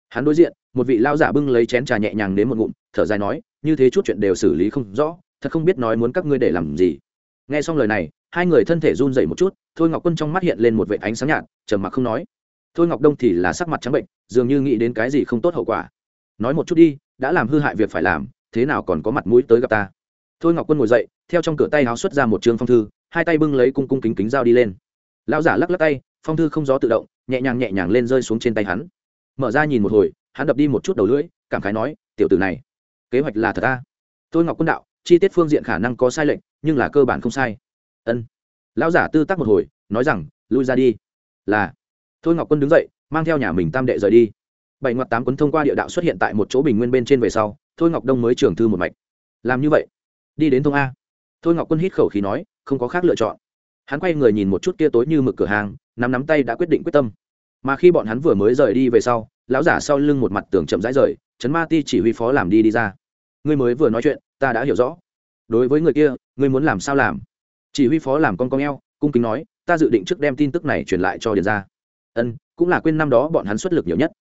Hắn đối diện, một vị lao giả bưng lấy chén trà nhẹ nhàng đến một ngụm, thở dài nói, như thế chút chuyện đều xử lý không rõ, thật không biết nói muốn các ngươi để làm gì. Nghe xong lời này, hai người thân thể run dậy một chút, thôi ngọc quân trong mắt hiện lên một vệ ánh sáng nhạt, trầm mặc không nói. Thôi ngọc đông thì là sắc mặt trắng bệnh, dường như nghĩ đến cái gì không tốt hậu quả. Nói một chút đi, đã làm hư hại việc phải làm thế nào còn có mặt mũi tới gặp ta? Thôi ngọc quân ngồi dậy, theo trong cửa tay áo xuất ra một trường phong thư, hai tay bưng lấy cung cung kính kính dao đi lên. Lão giả lắc lắc tay, phong thư không gió tự động, nhẹ nhàng nhẹ nhàng lên rơi xuống trên tay hắn. Mở ra nhìn một hồi, hắn đập đi một chút đầu lưỡi, cảm khái nói, tiểu tử này, kế hoạch là thật ta Thôi ngọc quân đạo, chi tiết phương diện khả năng có sai lệch, nhưng là cơ bản không sai. Ân. Lão giả tư tác một hồi, nói rằng, lui ra đi. Là. Thôi ngọc quân đứng dậy, mang theo nhà mình tam đệ rời đi. Bảy ngoặt tám quân thông qua địa đạo xuất hiện tại một chỗ bình nguyên bên trên về sau thôi ngọc đông mới trưởng thư một mạch làm như vậy đi đến thông a thôi ngọc quân hít khẩu khí nói không có khác lựa chọn hắn quay người nhìn một chút kia tối như mực cửa hàng nắm nắm tay đã quyết định quyết tâm mà khi bọn hắn vừa mới rời đi về sau lão giả sau lưng một mặt tường chậm rãi rời trấn ma ti chỉ huy phó làm đi đi ra ngươi mới vừa nói chuyện ta đã hiểu rõ đối với người kia ngươi muốn làm sao làm chỉ huy phó làm con con eo cung kính nói ta dự định trước đem tin tức này truyền lại cho điền ra ân cũng là quên năm đó bọn hắn xuất lực nhiều nhất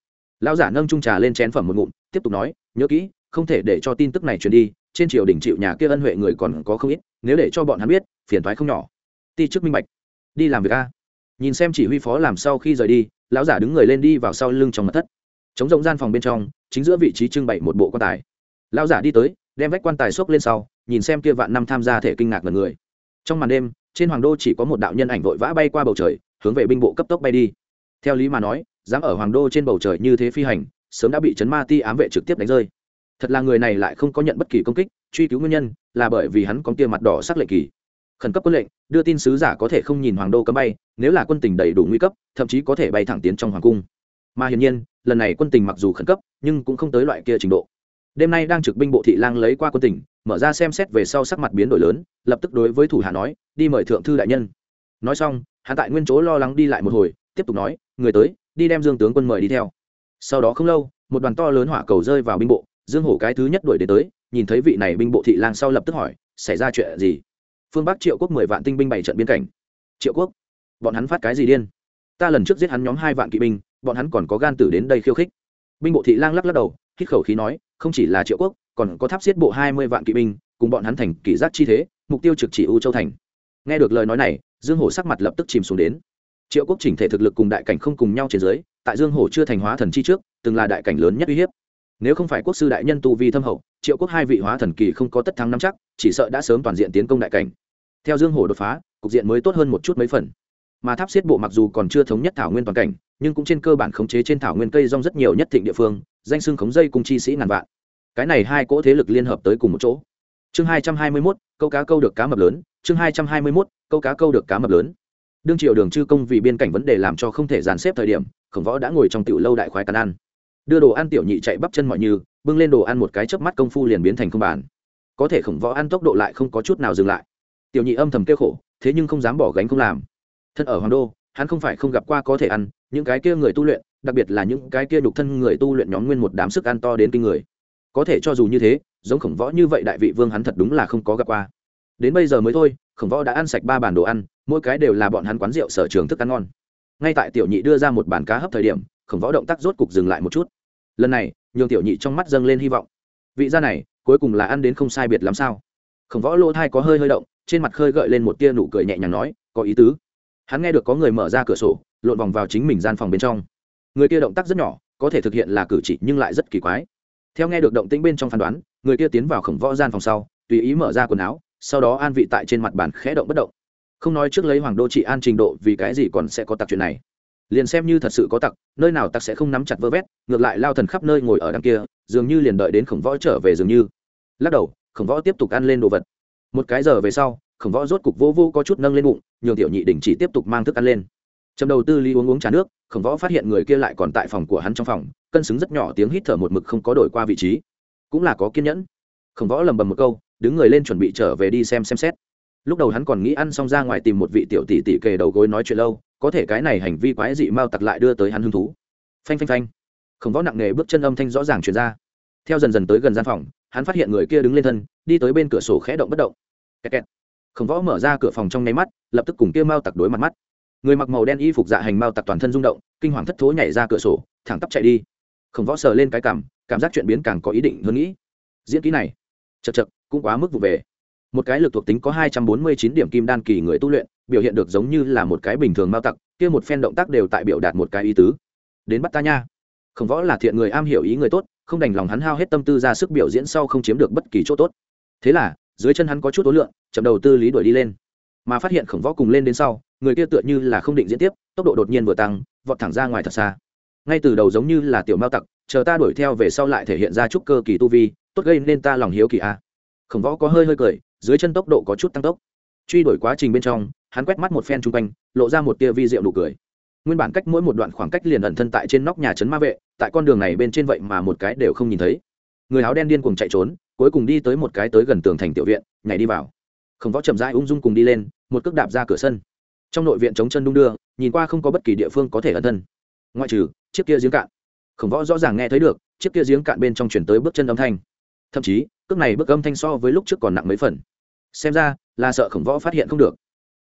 lão giả nâng trung trà lên chén phẩm một ngụm tiếp tục nói nhớ kỹ không thể để cho tin tức này truyền đi, trên triều đình chịu nhà kia ân huệ người còn có không ít, nếu để cho bọn hắn biết, phiền thoái không nhỏ. Ti chức minh bạch. Đi làm việc a. Nhìn xem chỉ huy phó làm sau khi rời đi, lão giả đứng người lên đi vào sau lưng trong mặt thất. Chống rộng gian phòng bên trong, chính giữa vị trí trưng bày một bộ quan tài. Lão giả đi tới, đem vách quan tài xốc lên sau, nhìn xem kia vạn năm tham gia thể kinh ngạc ngần người. Trong màn đêm, trên hoàng đô chỉ có một đạo nhân ảnh vội vã bay qua bầu trời, hướng về binh bộ cấp tốc bay đi. Theo lý mà nói, dám ở hoàng đô trên bầu trời như thế phi hành, sớm đã bị chấn ma ti ám vệ trực tiếp đánh rơi thật là người này lại không có nhận bất kỳ công kích, truy cứu nguyên nhân là bởi vì hắn có kia mặt đỏ sắc lệ kỳ. Khẩn cấp quân lệnh, đưa tin sứ giả có thể không nhìn hoàng đô cấm bay, nếu là quân tình đầy đủ nguy cấp, thậm chí có thể bay thẳng tiến trong hoàng cung. Mà hiển nhiên, lần này quân tình mặc dù khẩn cấp, nhưng cũng không tới loại kia trình độ. Đêm nay đang trực binh bộ thị lang lấy qua quân tình, mở ra xem xét về sau sắc mặt biến đổi lớn, lập tức đối với thủ hạ nói, đi mời thượng thư đại nhân. Nói xong hạ tại nguyên chỗ lo lắng đi lại một hồi, tiếp tục nói, người tới, đi đem dương tướng quân mời đi theo. Sau đó không lâu, một đoàn to lớn hỏa cầu rơi vào binh bộ dương hổ cái thứ nhất đuổi đến tới, nhìn thấy vị này binh bộ thị lang sau lập tức hỏi, xảy ra chuyện gì? Phương bắc triệu quốc mười vạn tinh binh bảy trận biên cảnh. Triệu quốc? Bọn hắn phát cái gì điên? Ta lần trước giết hắn nhóm hai vạn kỵ binh, bọn hắn còn có gan tử đến đây khiêu khích. Binh bộ thị lang lắc lắc đầu, hít khẩu khí nói, không chỉ là triệu quốc, còn có tháp xiết bộ hai mươi vạn kỵ binh, cùng bọn hắn thành kỷ giác chi thế, mục tiêu trực chỉ u châu thành. Nghe được lời nói này, dương hổ sắc mặt lập tức chìm xuống đến. Triệu quốc chỉnh thể thực lực cùng đại cảnh không cùng nhau trên dưới, tại dương hổ chưa thành hóa thần chi trước, từng là đại cảnh lớn nhất uy hiếp nếu không phải quốc sư đại nhân tu vi thâm hậu, triệu quốc hai vị hóa thần kỳ không có tất thắng năm chắc, chỉ sợ đã sớm toàn diện tiến công đại cảnh. Theo dương hổ đột phá, cục diện mới tốt hơn một chút mấy phần. Mà tháp xiết bộ mặc dù còn chưa thống nhất thảo nguyên toàn cảnh, nhưng cũng trên cơ bản khống chế trên thảo nguyên cây rong rất nhiều nhất thịnh địa phương, danh xưng khống dây cùng chi sĩ ngàn vạn. Cái này hai cỗ thế lực liên hợp tới cùng một chỗ. Chương hai trăm hai mươi mốt, câu cá câu được cá mập lớn, chương hai trăm hai mươi mốt, câu cá câu được cá mập lớn. Đương triệu đường chư công vì biên cảnh vấn đề làm cho không thể dàn xếp thời điểm, khổng võ đã ngồi trong tiểu lâu đại khoái cắn ăn đưa đồ ăn tiểu nhị chạy bắp chân mọi như, bưng lên đồ ăn một cái chớp mắt công phu liền biến thành không bàn. Có thể khổng võ ăn tốc độ lại không có chút nào dừng lại. Tiểu nhị âm thầm kêu khổ, thế nhưng không dám bỏ gánh không làm. Thân ở hoàng đô, hắn không phải không gặp qua có thể ăn, những cái kia người tu luyện, đặc biệt là những cái kia đục thân người tu luyện nhóm nguyên một đám sức ăn to đến kinh người. Có thể cho dù như thế, giống khổng võ như vậy đại vị vương hắn thật đúng là không có gặp qua. Đến bây giờ mới thôi, khổng võ đã ăn sạch ba bàn đồ ăn, mỗi cái đều là bọn hắn quán rượu sở trường thức ăn ngon. Ngay tại tiểu nhị đưa ra một bàn cá hấp thời điểm khổng võ động tác rốt cục dừng lại một chút. Lần này, nhường tiểu nhị trong mắt dâng lên hy vọng. Vị gia này, cuối cùng là ăn đến không sai biệt lắm sao? Khổng võ lỗ thai có hơi hơi động, trên mặt khơi gợi lên một tia nụ cười nhẹ nhàng nói, có ý tứ. Hắn nghe được có người mở ra cửa sổ, lộn vòng vào chính mình gian phòng bên trong. Người kia động tác rất nhỏ, có thể thực hiện là cử chỉ nhưng lại rất kỳ quái. Theo nghe được động tĩnh bên trong phán đoán, người kia tiến vào khổng võ gian phòng sau, tùy ý mở ra quần áo, sau đó an vị tại trên mặt bàn khẽ động bất động. Không nói trước lấy hoàng đô trị an trình độ vì cái gì còn sẽ có tặc chuyện này liền xem như thật sự có tặc, nơi nào tặc sẽ không nắm chặt vơ vét, ngược lại lao thần khắp nơi ngồi ở đằng kia, dường như liền đợi đến khổng võ trở về dường như. Lắc đầu, khổng võ tiếp tục ăn lên đồ vật. Một cái giờ về sau, khổng võ rốt cục vô vô có chút nâng lên bụng, nhường tiểu nhị đình chỉ tiếp tục mang thức ăn lên. Trong đầu tư ly uống uống trà nước, khổng võ phát hiện người kia lại còn tại phòng của hắn trong phòng, cân xứng rất nhỏ tiếng hít thở một mực không có đổi qua vị trí. Cũng là có kiên nhẫn. Khổng võ lầm bầm một câu, đứng người lên chuẩn bị trở về đi xem xem xét. Lúc đầu hắn còn nghĩ ăn xong ra ngoài tìm một vị tiểu tỷ tỷ kề đầu gối nói chuyện lâu có thể cái này hành vi quái dị mau tặc lại đưa tới hắn hứng thú. Phanh phanh phanh. Khổng võ nặng nề bước chân âm thanh rõ ràng truyền ra. Theo dần dần tới gần gian phòng, hắn phát hiện người kia đứng lên thân, đi tới bên cửa sổ khẽ động bất động. Kẹt kẹt. khổng võ mở ra cửa phòng trong nháy mắt, lập tức cùng kia mau tặc đối mặt mắt. Người mặc màu đen y phục dạ hành mau tặc toàn thân rung động, kinh hoàng thất thố nhảy ra cửa sổ, thẳng tắp chạy đi. Khổng võ sờ lên cái cảm cảm giác chuyện biến càng có ý định hơn nghĩ. Diễn kỹ này chật chật cũng quá mức vụ về một cái lực thuộc tính có hai trăm bốn mươi chín điểm kim đan kỳ người tu luyện, biểu hiện được giống như là một cái bình thường mao tặc, kia một phen động tác đều tại biểu đạt một cái ý tứ. Đến bắt ta nha. Khổng võ là thiện người am hiểu ý người tốt, không đành lòng hắn hao hết tâm tư ra sức biểu diễn sau không chiếm được bất kỳ chỗ tốt. Thế là, dưới chân hắn có chút ối lượng, chậm đầu tư lý đuổi đi lên. Mà phát hiện khổng võ cùng lên đến sau, người kia tựa như là không định diễn tiếp, tốc độ đột nhiên vừa tăng, vọt thẳng ra ngoài thật xa. Ngay từ đầu giống như là tiểu mao tặc, chờ ta đuổi theo về sau lại thể hiện ra chút cơ kỳ tu vi, tốt gây nên ta lòng hiếu kỳ a. Khổng võ có hơi hơi cười dưới chân tốc độ có chút tăng tốc. Truy đuổi quá trình bên trong, hắn quét mắt một phen chung quanh, lộ ra một tia vi rượu nụ cười. Nguyên bản cách mỗi một đoạn khoảng cách liền ẩn thân tại trên nóc nhà trấn ma vệ, tại con đường này bên trên vậy mà một cái đều không nhìn thấy. Người áo đen điên cùng chạy trốn, cuối cùng đi tới một cái tới gần tường thành tiểu viện, nhảy đi vào. Khổng võ chậm rãi ung dung cùng đi lên, một cước đạp ra cửa sân. Trong nội viện chống chân đung đưa, nhìn qua không có bất kỳ địa phương có thể ẩn thân. Ngoại trừ, chiếc kia giếng cạn. Khổng võ rõ ràng nghe thấy được, chiếc kia giếng cạn bên trong chuyển tới bước chân âm thanh. Thậm chí, cước này bước âm thanh so với lúc trước còn nặng mấy phần xem ra, là sợ khổng võ phát hiện không được.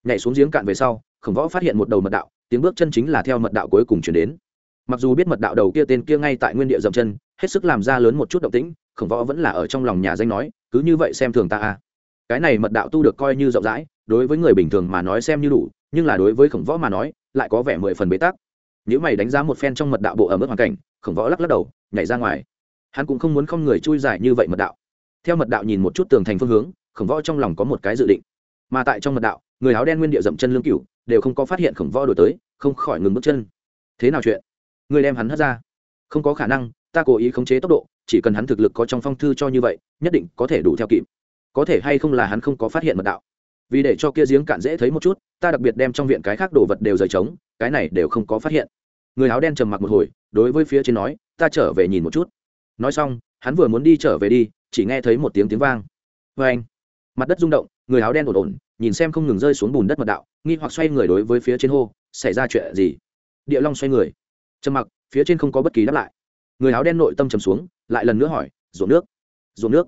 Nhảy xuống giếng cạn về sau, khổng võ phát hiện một đầu mật đạo, tiếng bước chân chính là theo mật đạo cuối cùng chuyển đến. Mặc dù biết mật đạo đầu kia tên kia ngay tại nguyên địa dậm chân, hết sức làm ra lớn một chút động tĩnh, khổng võ vẫn là ở trong lòng nhà danh nói, cứ như vậy xem thường ta à. Cái này mật đạo tu được coi như rộng rãi, đối với người bình thường mà nói xem như đủ, nhưng là đối với khổng võ mà nói, lại có vẻ mười phần bế tắc. Nếu mày đánh giá một phen trong mật đạo bộ ở mức hoàn cảnh, khổng võ lắc lắc đầu, nhảy ra ngoài. Hắn cũng không muốn không người chui dài như vậy mật đạo. Theo mật đạo nhìn một chút tường thành phương hướng khổng võ trong lòng có một cái dự định. Mà tại trong mật đạo, người áo đen nguyên địa dậm chân lương cửu đều không có phát hiện khổng võ đổi tới, không khỏi ngừng bước chân. Thế nào chuyện? Người đem hắn hất ra. Không có khả năng, ta cố ý khống chế tốc độ, chỉ cần hắn thực lực có trong phong thư cho như vậy, nhất định có thể đủ theo kịp. Có thể hay không là hắn không có phát hiện mật đạo. Vì để cho kia giếng cạn dễ thấy một chút, ta đặc biệt đem trong viện cái khác đồ vật đều rời trống, cái này đều không có phát hiện. Người áo đen trầm mặc một hồi, đối với phía trên nói, ta trở về nhìn một chút. Nói xong, hắn vừa muốn đi trở về đi, chỉ nghe thấy một tiếng tiếng vang. Vê anh mặt đất rung động, người áo đen ổn ổn, nhìn xem không ngừng rơi xuống bùn đất mật đạo, nghi hoặc xoay người đối với phía trên hô, xảy ra chuyện gì? Địa long xoay người. Trầm mặc, phía trên không có bất kỳ đáp lại. Người áo đen nội tâm trầm xuống, lại lần nữa hỏi, ruộng nước? Ruộng nước?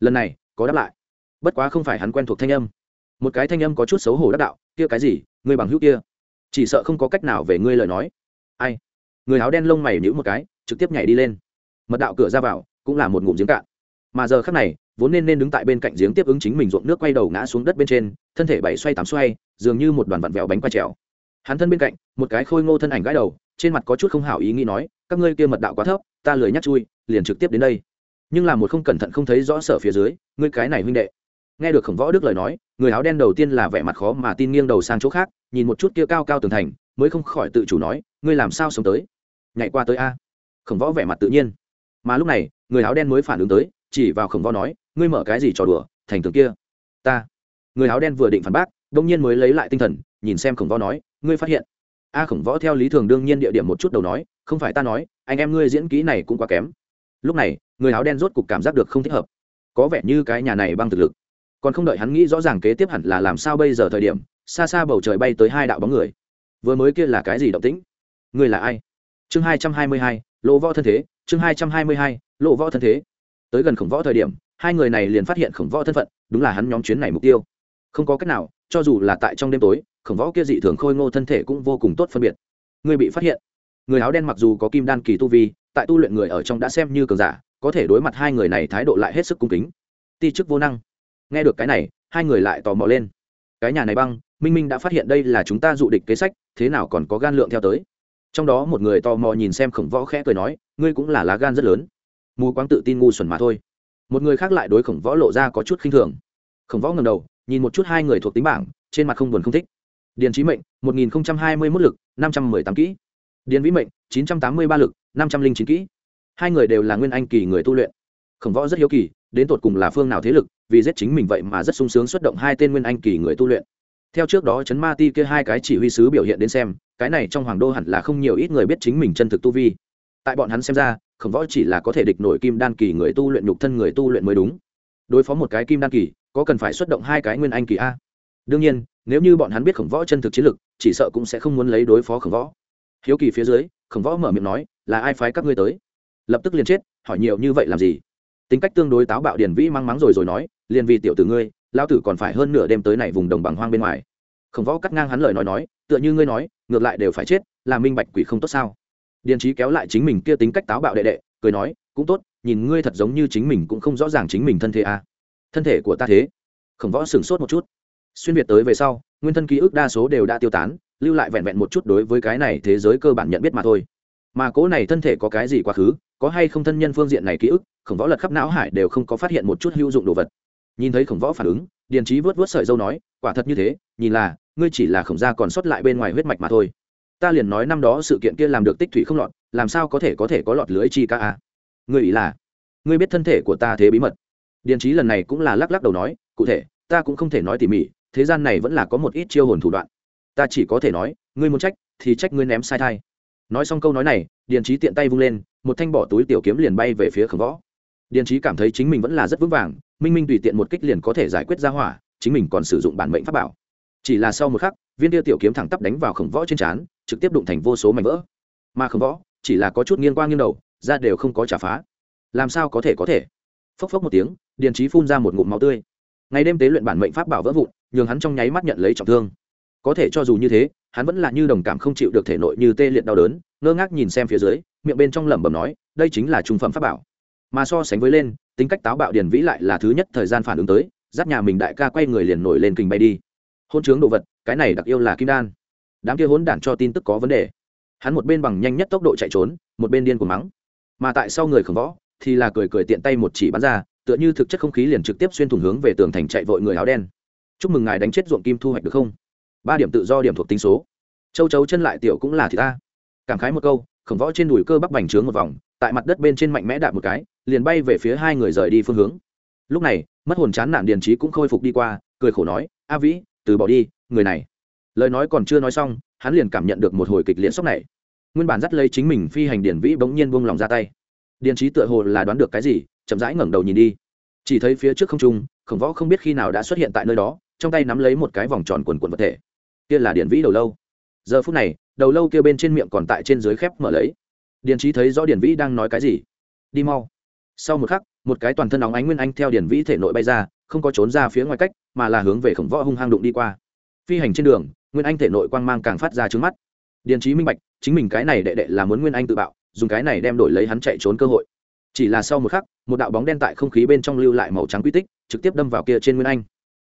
Lần này, có đáp lại. Bất quá không phải hắn quen thuộc thanh âm. Một cái thanh âm có chút xấu hổ đắc đạo, kia cái gì? Người bằng hữu kia. Chỉ sợ không có cách nào về ngươi lời nói. Ai? Người áo đen lông mày nhữ một cái, trực tiếp nhảy đi lên. Mật đạo cửa ra vào, cũng là một ngụm giếng cạn. Mà giờ khác này vốn nên nên đứng tại bên cạnh giếng tiếp ứng chính mình ruộng nước quay đầu ngã xuống đất bên trên, thân thể bảy xoay tám xoay, dường như một đoàn vặn vẹo bánh quay trèo. Hắn thân bên cạnh, một cái khôi ngô thân ảnh gãi đầu, trên mặt có chút không hảo ý nghĩ nói, các ngươi kia mật đạo quá thấp, ta lười nhắc chui, liền trực tiếp đến đây. Nhưng là một không cẩn thận không thấy rõ sở phía dưới, ngươi cái này huynh đệ. Nghe được khổng võ đức lời nói, người áo đen đầu tiên là vẻ mặt khó mà tin nghiêng đầu sang chỗ khác, nhìn một chút kia cao cao tường thành, mới không khỏi tự chủ nói, ngươi làm sao sống tới? Nhảy qua tới a. Khổng võ vẻ mặt tự nhiên. Mà lúc này, người áo đen mới phản ứng tới, chỉ vào khổng võ nói ngươi mở cái gì trò đùa, thành tường kia. Ta. Người áo đen vừa định phản bác đông nhiên mới lấy lại tinh thần, nhìn xem khổng võ nói, ngươi phát hiện. A, khổng võ theo lý thường đương nhiên địa điểm một chút đầu nói, không phải ta nói, anh em ngươi diễn kỹ này cũng quá kém. Lúc này, người áo đen rốt cục cảm giác được không thích hợp. Có vẻ như cái nhà này băng thực lực. Còn không đợi hắn nghĩ rõ ràng kế tiếp hẳn là làm sao bây giờ thời điểm, xa xa bầu trời bay tới hai đạo bóng người. Vừa mới kia là cái gì động tĩnh? Ngươi là ai? Chương hai trăm hai mươi hai lộ võ thân thế, chương hai trăm hai mươi hai lộ võ thân thế. Tới gần khổng võ thời điểm hai người này liền phát hiện khổng võ thân phận, đúng là hắn nhóm chuyến này mục tiêu. Không có cách nào, cho dù là tại trong đêm tối, khổng võ kia dị thường khôi ngô thân thể cũng vô cùng tốt phân biệt. Người bị phát hiện. Người áo đen mặc dù có kim đan kỳ tu vi, tại tu luyện người ở trong đã xem như cường giả, có thể đối mặt hai người này thái độ lại hết sức cung kính. Ti chức vô năng. Nghe được cái này, hai người lại tò mò lên. Cái nhà này băng, minh minh đã phát hiện đây là chúng ta dụ địch kế sách, thế nào còn có gan lượng theo tới? Trong đó một người tò mò nhìn xem khổng võ khẽ cười nói, ngươi cũng là lá gan rất lớn. Mù quáng tự tin ngu xuẩn mà thôi một người khác lại đối khổng võ lộ ra có chút khinh thường. Khổng võ ngầm đầu, nhìn một chút hai người thuộc tính bảng, trên mặt không buồn không thích. Điền trí mệnh, một nghìn hai mươi mốt lực, năm trăm mười tám kỹ. Điền vĩ mệnh, chín trăm tám mươi ba lực, năm trăm linh chín kỹ. Hai người đều là nguyên anh kỳ người tu luyện. Khổng võ rất hiếu kỳ, đến tột cùng là phương nào thế lực, vì giết chính mình vậy mà rất sung sướng xuất động hai tên nguyên anh kỳ người tu luyện. Theo trước đó chấn ma ti kia hai cái chỉ huy sứ biểu hiện đến xem, cái này trong hoàng đô hẳn là không nhiều ít người biết chính mình chân thực tu vi tại bọn hắn xem ra, khổng võ chỉ là có thể địch nổi kim đan kỳ người tu luyện nhục thân người tu luyện mới đúng. Đối phó một cái kim đan kỳ, có cần phải xuất động hai cái nguyên anh kỳ a? Đương nhiên, nếu như bọn hắn biết khổng võ chân thực chiến lực, chỉ sợ cũng sẽ không muốn lấy đối phó khổng võ. Hiếu kỳ phía dưới, khổng võ mở miệng nói, là ai phái các ngươi tới? Lập tức liền chết, hỏi nhiều như vậy làm gì? Tính cách tương đối táo bạo điển vĩ mang mắng rồi rồi nói, liền vì tiểu tử ngươi lao tử còn phải hơn nửa đêm tới này vùng đồng bằng hoang bên ngoài. Khổng võ cắt ngang hắn lời nói nói, tựa như ngươi nói, ngược lại đều phải chết, là minh bạch quỷ không tốt sao? Điền trí kéo lại chính mình kia tính cách táo bạo đệ đệ, cười nói, cũng tốt, nhìn ngươi thật giống như chính mình cũng không rõ ràng chính mình thân thể à. thân thể của ta thế. Khổng võ sửng sốt một chút. Xuyên việt tới về sau, nguyên thân ký ức đa số đều đã tiêu tán, lưu lại vẹn vẹn một chút đối với cái này thế giới cơ bản nhận biết mà thôi. Mà cố này thân thể có cái gì quá khứ, có hay không thân nhân phương diện này ký ức, khổng võ lật khắp não hải đều không có phát hiện một chút hữu dụng đồ vật. Nhìn thấy khổng võ phản ứng, điền trí vớt vớt sợi dâu nói, quả thật như thế, nhìn là, ngươi chỉ là khổng gia còn sót lại bên ngoài huyết mạch mà thôi ta liền nói năm đó sự kiện kia làm được tích thủy không lọt, làm sao có thể có thể có lọt lưới chi ca a người ý là ngươi biết thân thể của ta thế bí mật. Điền trí lần này cũng là lắc lắc đầu nói, cụ thể, ta cũng không thể nói tỉ mỉ, thế gian này vẫn là có một ít chiêu hồn thủ đoạn. Ta chỉ có thể nói, ngươi muốn trách, thì trách ngươi ném sai thai. Nói xong câu nói này, điền trí tiện tay vung lên, một thanh bỏ túi tiểu kiếm liền bay về phía khổng võ. Điền trí cảm thấy chính mình vẫn là rất vững vàng, minh minh tùy tiện một kích liền có thể giải quyết ra hỏa, chính mình còn sử dụng bản mệnh pháp bảo. Chỉ là sau một khắc viên tiêu tiểu kiếm thẳng tắp đánh vào khổng võ trên trán, trực tiếp đụng thành vô số mảnh vỡ. Mà khổng võ, chỉ là có chút nghiêng qua nghiêng đầu ra đều không có trả phá. Làm sao có thể có thể? Phốc phốc một tiếng, điền trí phun ra một ngụm máu tươi. Ngày đêm tế luyện bản mệnh pháp bảo vỡ vụn, nhường hắn trong nháy mắt nhận lấy trọng thương. Có thể cho dù như thế, hắn vẫn là như đồng cảm không chịu được thể nội như tê liệt đau đớn, ngơ ngác nhìn xem phía dưới, miệng bên trong lẩm bẩm nói, đây chính là trung phẩm pháp bảo. Mà so sánh với lên, tính cách táo bạo điền vĩ lại là thứ nhất thời gian phản ứng tới dắt nhà mình đại ca quay người liền nổi lên kình bay đi. Hôn chướng đồ vật cái này đặc yêu là kim đan. Đám kia hốn đản cho tin tức có vấn đề. Hắn một bên bằng nhanh nhất tốc độ chạy trốn, một bên điên của mắng. Mà tại sau người khổng võ, thì là cười cười tiện tay một chỉ bắn ra, tựa như thực chất không khí liền trực tiếp xuyên thủng hướng về tường thành chạy vội người áo đen. Chúc mừng ngài đánh chết ruộng kim thu hoạch được không? Ba điểm tự do điểm thuộc tính số. Châu chấu chân lại tiểu cũng là thì ta. Cảm khái một câu, khổng võ trên đùi cơ bắp bành trướng một vòng, tại mặt đất bên trên mạnh mẽ đạp một cái, liền bay về phía hai người rời đi phương hướng. Lúc này, mất hồn chán nản điền trí cũng khôi phục đi qua, cười khổ nói, a vĩ từ bỏ đi, người này. Lời nói còn chưa nói xong, hắn liền cảm nhận được một hồi kịch liệt sốc này. Nguyên bản dắt lấy chính mình phi hành điển vĩ bỗng nhiên buông lòng ra tay. Điền trí tựa hồ là đoán được cái gì, chậm rãi ngẩng đầu nhìn đi. Chỉ thấy phía trước không trung, khổng võ không biết khi nào đã xuất hiện tại nơi đó, trong tay nắm lấy một cái vòng tròn quần quần vật thể. Kia là điển vĩ đầu lâu. Giờ phút này, đầu lâu kia bên trên miệng còn tại trên dưới khép mở lấy. Điền trí thấy rõ điển vĩ đang nói cái gì. Đi mau. Sau một khắc một cái toàn thân óng ánh nguyên anh theo điển vĩ thể nội bay ra, không có trốn ra phía ngoài cách, mà là hướng về khổng võ hung hăng đụng đi qua. Phi hành trên đường, nguyên anh thể nội quang mang càng phát ra trứng mắt. Điền trí minh bạch, chính mình cái này đệ đệ là muốn nguyên anh tự bạo, dùng cái này đem đổi lấy hắn chạy trốn cơ hội. Chỉ là sau một khắc, một đạo bóng đen tại không khí bên trong lưu lại màu trắng quy tích, trực tiếp đâm vào kia trên nguyên anh.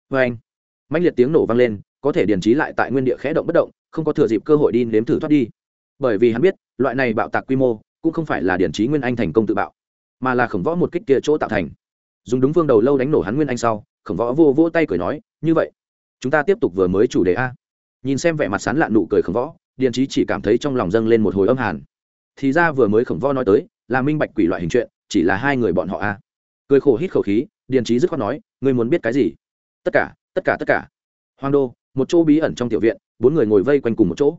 Vê anh mạnh liệt tiếng nổ vang lên, có thể điền trí lại tại nguyên địa khẽ động bất động, không có thừa dịp cơ hội đi nếm thử thoát đi. Bởi vì hắn biết, loại này bạo tạc quy mô, cũng không phải là điển trí nguyên anh thành công tự bạo mà là khổng võ một kích kia chỗ tạo thành. Dùng đúng phương đầu lâu đánh nổ hắn nguyên anh sau, khổng võ vô vô tay cười nói, như vậy, chúng ta tiếp tục vừa mới chủ đề a. Nhìn xem vẻ mặt sán lạn nụ cười khổng võ, điền trí chỉ cảm thấy trong lòng dâng lên một hồi âm hàn. Thì ra vừa mới khổng võ nói tới, là minh bạch quỷ loại hình chuyện, chỉ là hai người bọn họ a. Cười khổ hít khẩu khí, điền trí dứt khoát nói, ngươi muốn biết cái gì? Tất cả tất cả tất cả. Hoàng đô, một chỗ bí ẩn trong tiểu viện, bốn người ngồi vây quanh cùng một chỗ.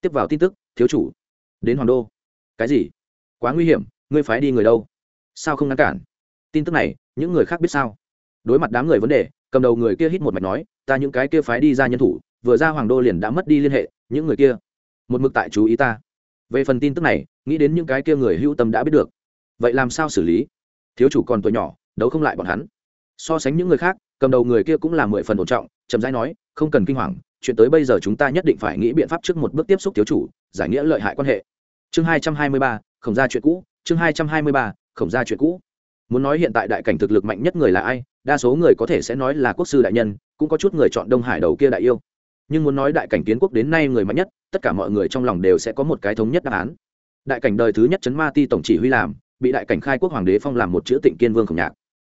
Tiếp vào tin tức, thiếu chủ, đến hoàng đô. Cái gì? Quá nguy hiểm, ngươi phái đi người đâu? Sao không ngăn cản? Tin tức này, những người khác biết sao? Đối mặt đám người vấn đề, cầm đầu người kia hít một mạch nói, ta những cái kia phái đi ra nhân thủ, vừa ra hoàng đô liền đã mất đi liên hệ, những người kia, một mực tại chú ý ta. Về phần tin tức này, nghĩ đến những cái kia người hữu tâm đã biết được. Vậy làm sao xử lý? Thiếu chủ còn tuổi nhỏ, đấu không lại bọn hắn. So sánh những người khác, cầm đầu người kia cũng là mười phần ổn trọng, chậm rãi nói, không cần kinh hoàng, chuyện tới bây giờ chúng ta nhất định phải nghĩ biện pháp trước một bước tiếp xúc thiếu chủ, giải nghĩa lợi hại quan hệ. Chương hai trăm hai mươi ba khổng ra chuyện cũ. Chương hai trăm hai mươi ba khổng ra chuyện cũ. Muốn nói hiện tại đại cảnh thực lực mạnh nhất người là ai, đa số người có thể sẽ nói là quốc sư đại nhân, cũng có chút người chọn đông hải đầu kia đại yêu. Nhưng muốn nói đại cảnh kiến quốc đến nay người mạnh nhất, tất cả mọi người trong lòng đều sẽ có một cái thống nhất đáp án. Đại cảnh đời thứ nhất chấn ma ti tổng chỉ huy làm, bị đại cảnh khai quốc hoàng đế phong làm một chữ tịnh kiên vương khổng nhạc.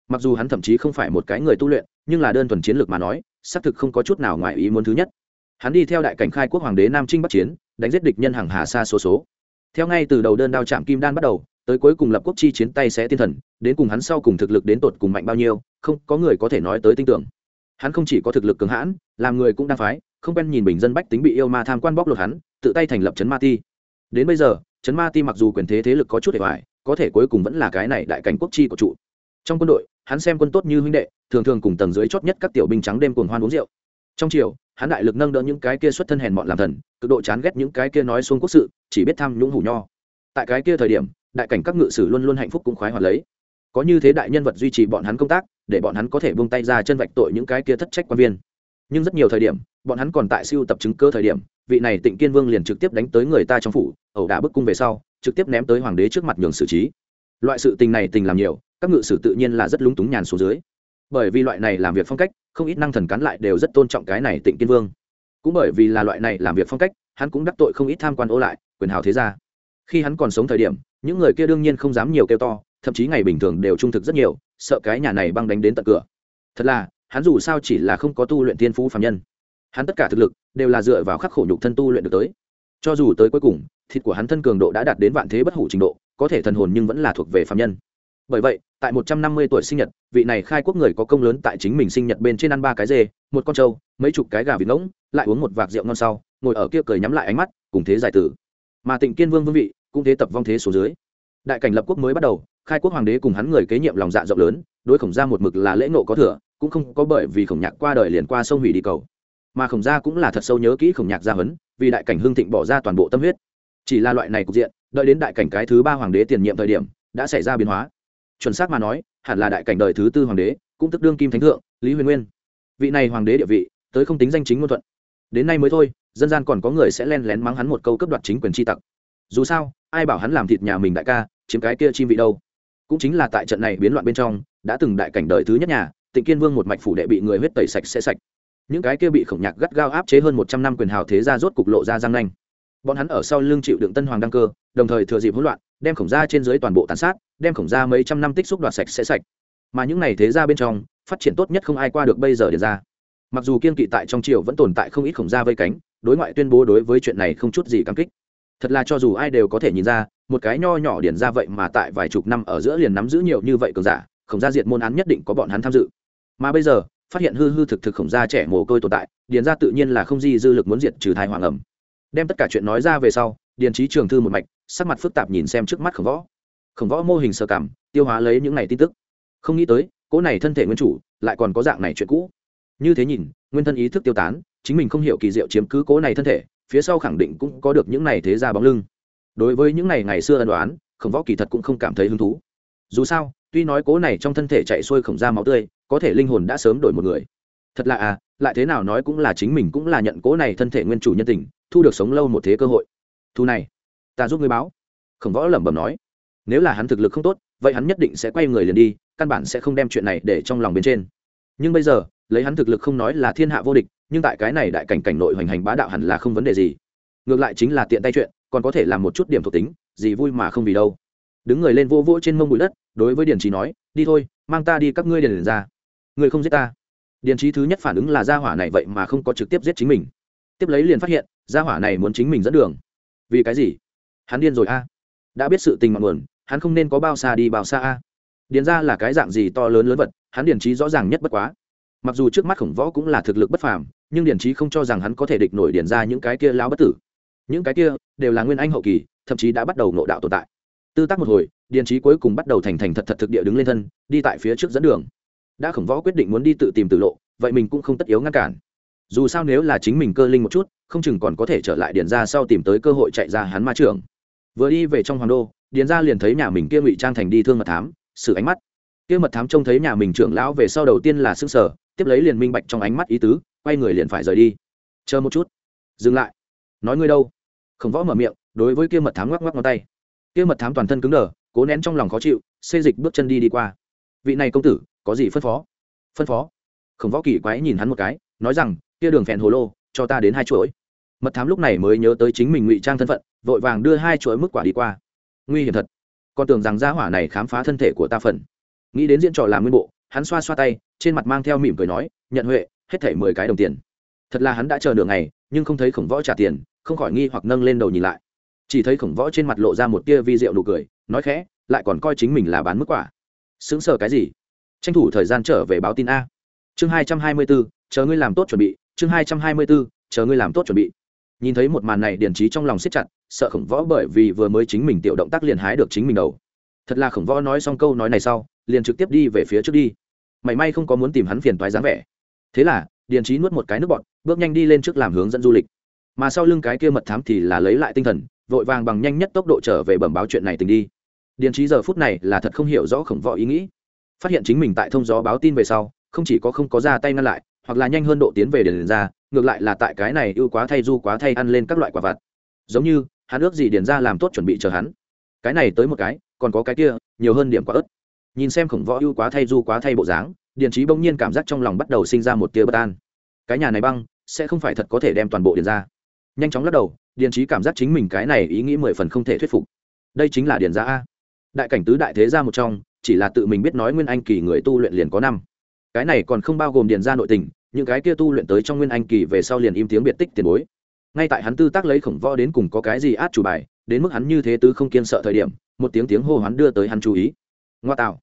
Mặc dù hắn thậm chí không phải một cái người tu luyện, nhưng là đơn thuần chiến lược mà nói, xác thực không có chút nào ngoài ý muốn thứ nhất. Hắn đi theo đại cảnh khai quốc hoàng đế nam trinh bắc chiến, đánh giết địch nhân hàng hà xa số số. Theo ngay từ đầu đơn đao chạm kim đan bắt đầu tới cuối cùng lập quốc chi chiến tay sẽ tiên thần, đến cùng hắn sau cùng thực lực đến tột cùng mạnh bao nhiêu, không, có người có thể nói tới tin tưởng. Hắn không chỉ có thực lực cường hãn, làm người cũng đang phái, không quen nhìn bình dân bách tính bị yêu ma tham quan bóc lột hắn, tự tay thành lập trấn ma ti. Đến bây giờ, trấn ma ti mặc dù quyền thế thế lực có chút để hoài, có thể cuối cùng vẫn là cái này đại cảnh quốc chi của trụ trong quân đội, hắn xem quân tốt như huynh đệ, thường thường cùng tầng dưới chót nhất các tiểu binh trắng đêm cuồng hoan uống rượu. Trong chiều hắn đại lực nâng đỡ những cái kia xuất thân hèn mọn làm thần, cực độ chán ghét những cái kia nói xuống quốc sự, chỉ biết tham nhũng hủ nho. Tại cái kia thời điểm đại cảnh các ngự sử luôn luôn hạnh phúc cũng khoái hoạt lấy. Có như thế đại nhân vật duy trì bọn hắn công tác, để bọn hắn có thể buông tay ra chân vạch tội những cái kia thất trách quan viên. Nhưng rất nhiều thời điểm, bọn hắn còn tại siêu tập chứng cơ thời điểm, vị này tịnh kiên vương liền trực tiếp đánh tới người ta trong phủ, ẩu đả bức cung về sau, trực tiếp ném tới hoàng đế trước mặt nhường xử trí. Loại sự tình này tình làm nhiều, các ngự sử tự nhiên là rất lúng túng nhàn xuống dưới. Bởi vì loại này làm việc phong cách, không ít năng thần cắn lại đều rất tôn trọng cái này tịnh kiên vương. Cũng bởi vì là loại này làm việc phong cách, hắn cũng đắc tội không ít tham quan ô lại, quyền hào thế gia. Khi hắn còn sống thời điểm những người kia đương nhiên không dám nhiều kêu to, thậm chí ngày bình thường đều trung thực rất nhiều, sợ cái nhà này băng đánh đến tận cửa. Thật là, hắn dù sao chỉ là không có tu luyện tiên phú phạm nhân. Hắn tất cả thực lực đều là dựa vào khắc khổ nhục thân tu luyện được tới. Cho dù tới cuối cùng, thịt của hắn thân cường độ đã đạt đến vạn thế bất hủ trình độ, có thể thần hồn nhưng vẫn là thuộc về phạm nhân. Bởi vậy, tại một trăm năm mươi tuổi sinh nhật, vị này khai quốc người có công lớn tại chính mình sinh nhật bên trên ăn ba cái dê, một con trâu, mấy chục cái gà vịt ngỗng, lại uống một vạc rượu ngon sau, ngồi ở kia cười nhắm lại ánh mắt, cùng thế giải tử. Mà tịnh kiên vương vương vị cũng thế tập vong thế số dưới. Đại cảnh lập quốc mới bắt đầu, khai quốc hoàng đế cùng hắn người kế nhiệm lòng dạ rộng lớn, đối khổng gia một mực là lễ nộ có thừa, cũng không có bởi vì khổng nhạc qua đời liền qua sông hủy đi cầu. Mà khổng gia cũng là thật sâu nhớ kỹ khổng nhạc gia huấn, vì đại cảnh hưng thịnh bỏ ra toàn bộ tâm huyết. Chỉ là loại này cục diện, đợi đến đại cảnh cái thứ ba hoàng đế tiền nhiệm thời điểm, đã xảy ra biến hóa. Chuẩn xác mà nói, hẳn là đại cảnh đời thứ tư hoàng đế, cũng tức đương kim thánh thượng, lý huyền nguyên. Vị này hoàng đế địa vị, tới không tính danh chính ngôn thuận. Đến nay mới thôi, dân gian còn có người sẽ len lén mắng hắn một câu cấp đoạt chính quyền tri tặc dù sao, ai bảo hắn làm thịt nhà mình đại ca, chiếm cái kia chim vị đâu. Cũng chính là tại trận này biến loạn bên trong, đã từng đại cảnh đời thứ nhất nhà, tịnh kiên vương một mạch phủ đệ bị người huyết tẩy sạch sẽ sạch. Những cái kia bị khổng nhạc gắt gao áp chế hơn một trăm năm quyền hào thế gia rốt cục lộ ra răng nanh. Bọn hắn ở sau lưng chịu đựng tân hoàng đăng cơ, đồng thời thừa dịp hỗn loạn, đem khổng gia trên dưới toàn bộ tàn sát, đem khổng gia mấy trăm năm tích xúc đoạt sạch sẽ sạch. Mà những này thế gia bên trong, phát triển tốt nhất không ai qua được bây giờ để ra. Mặc dù kiên kỵ tại trong triều vẫn tồn tại không ít khổng gia vây cánh, đối ngoại tuyên bố đối với chuyện này không chút gì cảm kích thật là cho dù ai đều có thể nhìn ra, một cái nho nhỏ điển ra vậy mà tại vài chục năm ở giữa liền nắm giữ nhiều như vậy cường giả khổng gia diệt môn án nhất định có bọn hắn tham dự. Mà bây giờ, phát hiện hư hư thực thực khổng gia trẻ mồ côi tồn tại điền ra tự nhiên là không di dư lực muốn diệt trừ thai hoàng ẩm. Đem tất cả chuyện nói ra về sau điền trí trường thư một mạch, sắc mặt phức tạp nhìn xem trước mắt khổng võ. Khổng võ mô hình sơ cảm, tiêu hóa lấy những này tin tức. Không nghĩ tới, cỗ này thân thể nguyên chủ, lại còn có dạng này chuyện cũ. Như thế nhìn, nguyên thân ý thức tiêu tán, chính mình không hiểu kỳ diệu chiếm cứ cỗ này thân thể phía sau khẳng định cũng có được những này thế ra bóng lưng. Đối với những này ngày xưa ân đoán khổng võ kỳ thật cũng không cảm thấy hứng thú. Dù sao, tuy nói cố này trong thân thể chạy xuôi khổng ra máu tươi, có thể linh hồn đã sớm đổi một người. Thật là à lại thế nào nói cũng là chính mình cũng là nhận cố này thân thể nguyên chủ nhân tình, thu được sống lâu một thế cơ hội. Thu này, ta giúp ngươi báo. Khổng võ lẩm bẩm nói. Nếu là hắn thực lực không tốt, vậy hắn nhất định sẽ quay người liền đi, căn bản sẽ không đem chuyện này để trong lòng bên trên. Nhưng bây giờ, lấy hắn thực lực không nói là thiên hạ vô địch nhưng tại cái này đại cảnh cảnh nội hoành hành bá đạo hẳn là không vấn đề gì. Ngược lại chính là tiện tay chuyện, còn có thể làm một chút điểm thuộc tính, gì vui mà không vì đâu. Đứng người lên vô vỗ trên mông bụi đất, đối với điền trí nói, đi thôi, mang ta đi các ngươi điền ra. Người không giết ta. Điền trí thứ nhất phản ứng là gia hỏa này vậy mà không có trực tiếp giết chính mình. Tiếp lấy liền phát hiện, gia hỏa này muốn chính mình dẫn đường. Vì cái gì? Hắn điên rồi a. Đã biết sự tình mặn nguồn, hắn không nên có bao xa đi bao xa a. Điền ra là cái dạng gì to lớn lớn vật, hắn điền trí rõ ràng nhất bất quá mặc dù trước mắt khổng võ cũng là thực lực bất phàm, nhưng điền trí không cho rằng hắn có thể địch nổi điền ra những cái kia lao bất tử. Những cái kia đều là nguyên anh hậu kỳ, thậm chí đã bắt đầu nộ đạo tồn tại. Tư tác một hồi, điền trí cuối cùng bắt đầu thành thành thật thật thực địa đứng lên thân, đi tại phía trước dẫn đường. Đã khổng võ quyết định muốn đi tự tìm tự lộ, vậy mình cũng không tất yếu ngăn cản. Dù sao nếu là chính mình cơ linh một chút, không chừng còn có thể trở lại điền ra sau tìm tới cơ hội chạy ra hắn ma trường vừa đi về trong hoàng đô, điền ra liền thấy nhà mình kia ngụy trang thành đi thương mật thám xử ánh mắt. Kia mật thám trông thấy nhà mình trưởng lão về sau đầu tiên là xương sở tiếp lấy liền minh bạch trong ánh mắt ý tứ, quay người liền phải rời đi. Chờ một chút. Dừng lại. Nói ngươi đâu? Khổng võ mở miệng, đối với kia mật thám ngoắc ngoắc ngón tay. Kia mật thám toàn thân cứng đờ, cố nén trong lòng khó chịu, xê dịch bước chân đi đi qua. Vị này công tử, có gì phân phó? Phân phó? Khổng võ kỳ quái nhìn hắn một cái, nói rằng, kia đường phèn hồ lô, cho ta đến hai chuỗi. Mật thám lúc này mới nhớ tới chính mình ngụy trang thân phận, vội vàng đưa hai chuỗi mức quả đi qua. Nguy hiểm thật. Con tưởng rằng gia hỏa này khám phá thân thể của ta phần. Nghĩ đến diễn trò làm nguyên bộ hắn xoa xoa tay, trên mặt mang theo mỉm cười nói, nhận huệ, hết thảy mười cái đồng tiền. Thật là hắn đã chờ nửa ngày, nhưng không thấy khổng võ trả tiền, không khỏi nghi hoặc nâng lên đầu nhìn lại. Chỉ thấy khổng võ trên mặt lộ ra một tia vi rượu nụ cười, nói khẽ, lại còn coi chính mình là bán mức quả. Xứng sờ cái gì? Tranh thủ thời gian trở về báo tin a. Chương hai trăm hai mươi bốn chờ ngươi làm tốt chuẩn bị. Chương hai trăm hai mươi bốn chờ ngươi làm tốt chuẩn bị. Nhìn thấy một màn này điển trí trong lòng siết chặt, sợ khổng võ bởi vì vừa mới chính mình tiểu động tác liền hái được chính mình đầu. Thật là khổng võ nói xong câu nói này sau, liền trực tiếp đi về phía trước đi mảy may không có muốn tìm hắn phiền toái dáng vẻ. Thế là, điền trí nuốt một cái nước bọt, bước nhanh đi lên trước làm hướng dẫn du lịch. Mà sau lưng cái kia mật thám thì là lấy lại tinh thần, vội vàng bằng nhanh nhất tốc độ trở về bẩm báo chuyện này tình đi. Điền trí giờ phút này là thật không hiểu rõ khổng võ ý nghĩ. Phát hiện chính mình tại thông gió báo tin về sau, không chỉ có không có ra tay ngăn lại, hoặc là nhanh hơn độ tiến về điền ra ngược lại là tại cái này ưu quá thay du quá thay ăn lên các loại quả vặt. Giống như, hắn ước gì điền ra làm tốt chuẩn bị chờ hắn. Cái này tới một cái, còn có cái kia, nhiều hơn điểm quả ớt nhìn xem khổng võ ưu quá thay du quá thay bộ dáng, điền trí bỗng nhiên cảm giác trong lòng bắt đầu sinh ra một tia bất an. Cái nhà này băng, sẽ không phải thật có thể đem toàn bộ điền ra. Nhanh chóng lắc đầu, điền trí cảm giác chính mình cái này ý nghĩ mười phần không thể thuyết phục. Đây chính là điền gia a. Đại cảnh tứ đại thế gia một trong, chỉ là tự mình biết nói nguyên anh kỳ người tu luyện liền có năm. Cái này còn không bao gồm điền gia nội tình, những cái kia tu luyện tới trong nguyên anh kỳ về sau liền im tiếng biệt tích tiền bối. Ngay tại hắn tư tác lấy khổng võ đến cùng có cái gì át chủ bài, đến mức hắn như thế tứ không kiên sợ thời điểm, một tiếng tiếng hô hoán đưa tới hắn chú ý. Ngoa tạo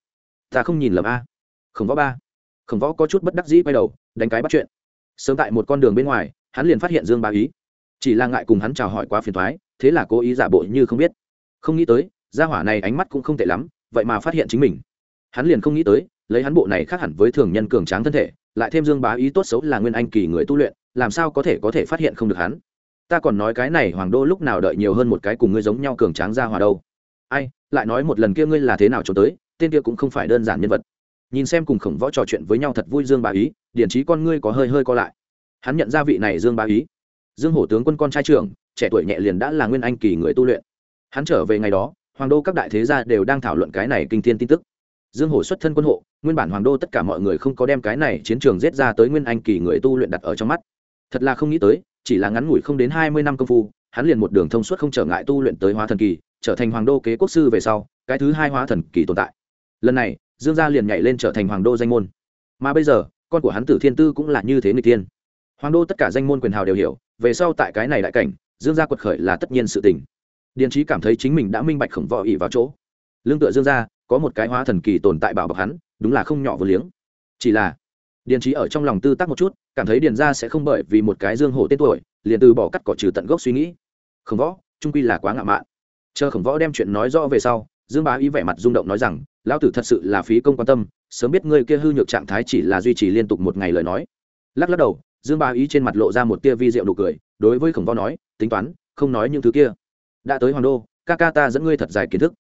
ta không nhìn lầm a. Khổng võ ba. Khổng võ có chút bất đắc dĩ quay đầu, đánh cái bắt chuyện. Sớm tại một con đường bên ngoài, hắn liền phát hiện dương ba ý. Chỉ là ngại cùng hắn chào hỏi quá phiền thoái thế là cố ý giả bộ như không biết. Không nghĩ tới, gia hỏa này ánh mắt cũng không tệ lắm, vậy mà phát hiện chính mình. Hắn liền không nghĩ tới, lấy hắn bộ này khác hẳn với thường nhân cường tráng thân thể, lại thêm dương bá ý tốt xấu là nguyên anh kỳ người tu luyện, làm sao có thể có thể phát hiện không được hắn? Ta còn nói cái này hoàng đô lúc nào đợi nhiều hơn một cái cùng ngươi giống nhau cường tráng ra hòa đâu. Ai, lại nói một lần kia ngươi là thế nào trốn tới tên kia cũng không phải đơn giản nhân vật. Nhìn xem cùng khổng võ trò chuyện với nhau thật vui dương bá ý, điển trí con ngươi có hơi hơi co lại. Hắn nhận ra vị này dương bá ý. Dương hổ tướng quân con trai trưởng, trẻ tuổi nhẹ liền đã là nguyên anh kỳ người tu luyện. Hắn trở về ngày đó, hoàng đô các đại thế gia đều đang thảo luận cái này kinh thiên tin tức. Dương hổ xuất thân quân hộ, nguyên bản hoàng đô tất cả mọi người không có đem cái này chiến trường giết ra tới nguyên anh kỳ người tu luyện đặt ở trong mắt. Thật là không nghĩ tới, chỉ là ngắn ngủi không đến hai mươi năm công phu, hắn liền một đường thông suốt không trở ngại tu luyện tới hóa thần kỳ, trở thành hoàng đô kế quốc sư về sau, cái thứ hai hóa thần kỳ tồn tại lần này, dương gia liền nhảy lên trở thành hoàng đô danh môn. Mà bây giờ, con của hắn tử thiên tư cũng là như thế người tiên hoàng đô tất cả danh môn quyền hào đều hiểu, về sau tại cái này đại cảnh, dương gia quật khởi là tất nhiên sự tình. Điền trí cảm thấy chính mình đã minh bạch khổng võ ỉ vào chỗ. Lương tựa dương gia, có một cái hóa thần kỳ tồn tại bảo bọc hắn, đúng là không nhỏ vừa liếng. Chỉ là, điền trí ở trong lòng tư tác một chút, cảm thấy điền Gia sẽ không bởi vì một cái dương hổ tên tuổi, liền từ bỏ cắt cỏ trừ tận gốc suy nghĩ. Khổng võ, trung quy là quá ngạo mạn. Chờ khổng võ đem chuyện nói rõ về sau, dương bá ý vẻ mặt rung động nói rằng lão tử thật sự là phí công quan tâm, sớm biết ngươi kia hư nhược trạng thái chỉ là duy trì liên tục một ngày lời nói. Lắc lắc đầu, dương ba ý trên mặt lộ ra một tia vi diệu nụ cười, đối với khổng võ nói, tính toán, không nói những thứ kia. Đã tới hoàng đô, ca ca ta dẫn ngươi thật dài kiến thức.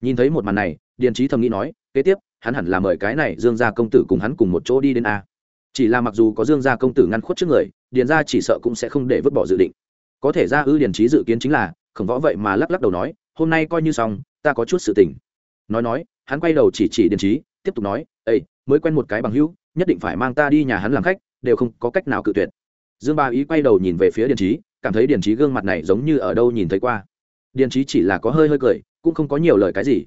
Nhìn thấy một màn này, điền trí thầm nghĩ nói, kế tiếp, hắn hẳn là mời cái này dương gia công tử cùng hắn cùng một chỗ đi đến a. Chỉ là mặc dù có dương gia công tử ngăn khuất trước người, điền gia chỉ sợ cũng sẽ không để vứt bỏ dự định. Có thể ra ư điền trí dự kiến chính là, khổng võ vậy mà lắc lắc đầu nói, hôm nay coi như xong, ta có chút sự tình. Nói nói hắn quay đầu chỉ chỉ điền trí tiếp tục nói ây mới quen một cái bằng hữu, nhất định phải mang ta đi nhà hắn làm khách, đều không có cách nào cự tuyệt. Dương ba ý quay đầu nhìn về phía điền trí cảm thấy điền trí gương mặt này giống như ở đâu nhìn thấy qua. Điền trí chỉ là có hơi hơi cười, cũng không có nhiều lời cái gì.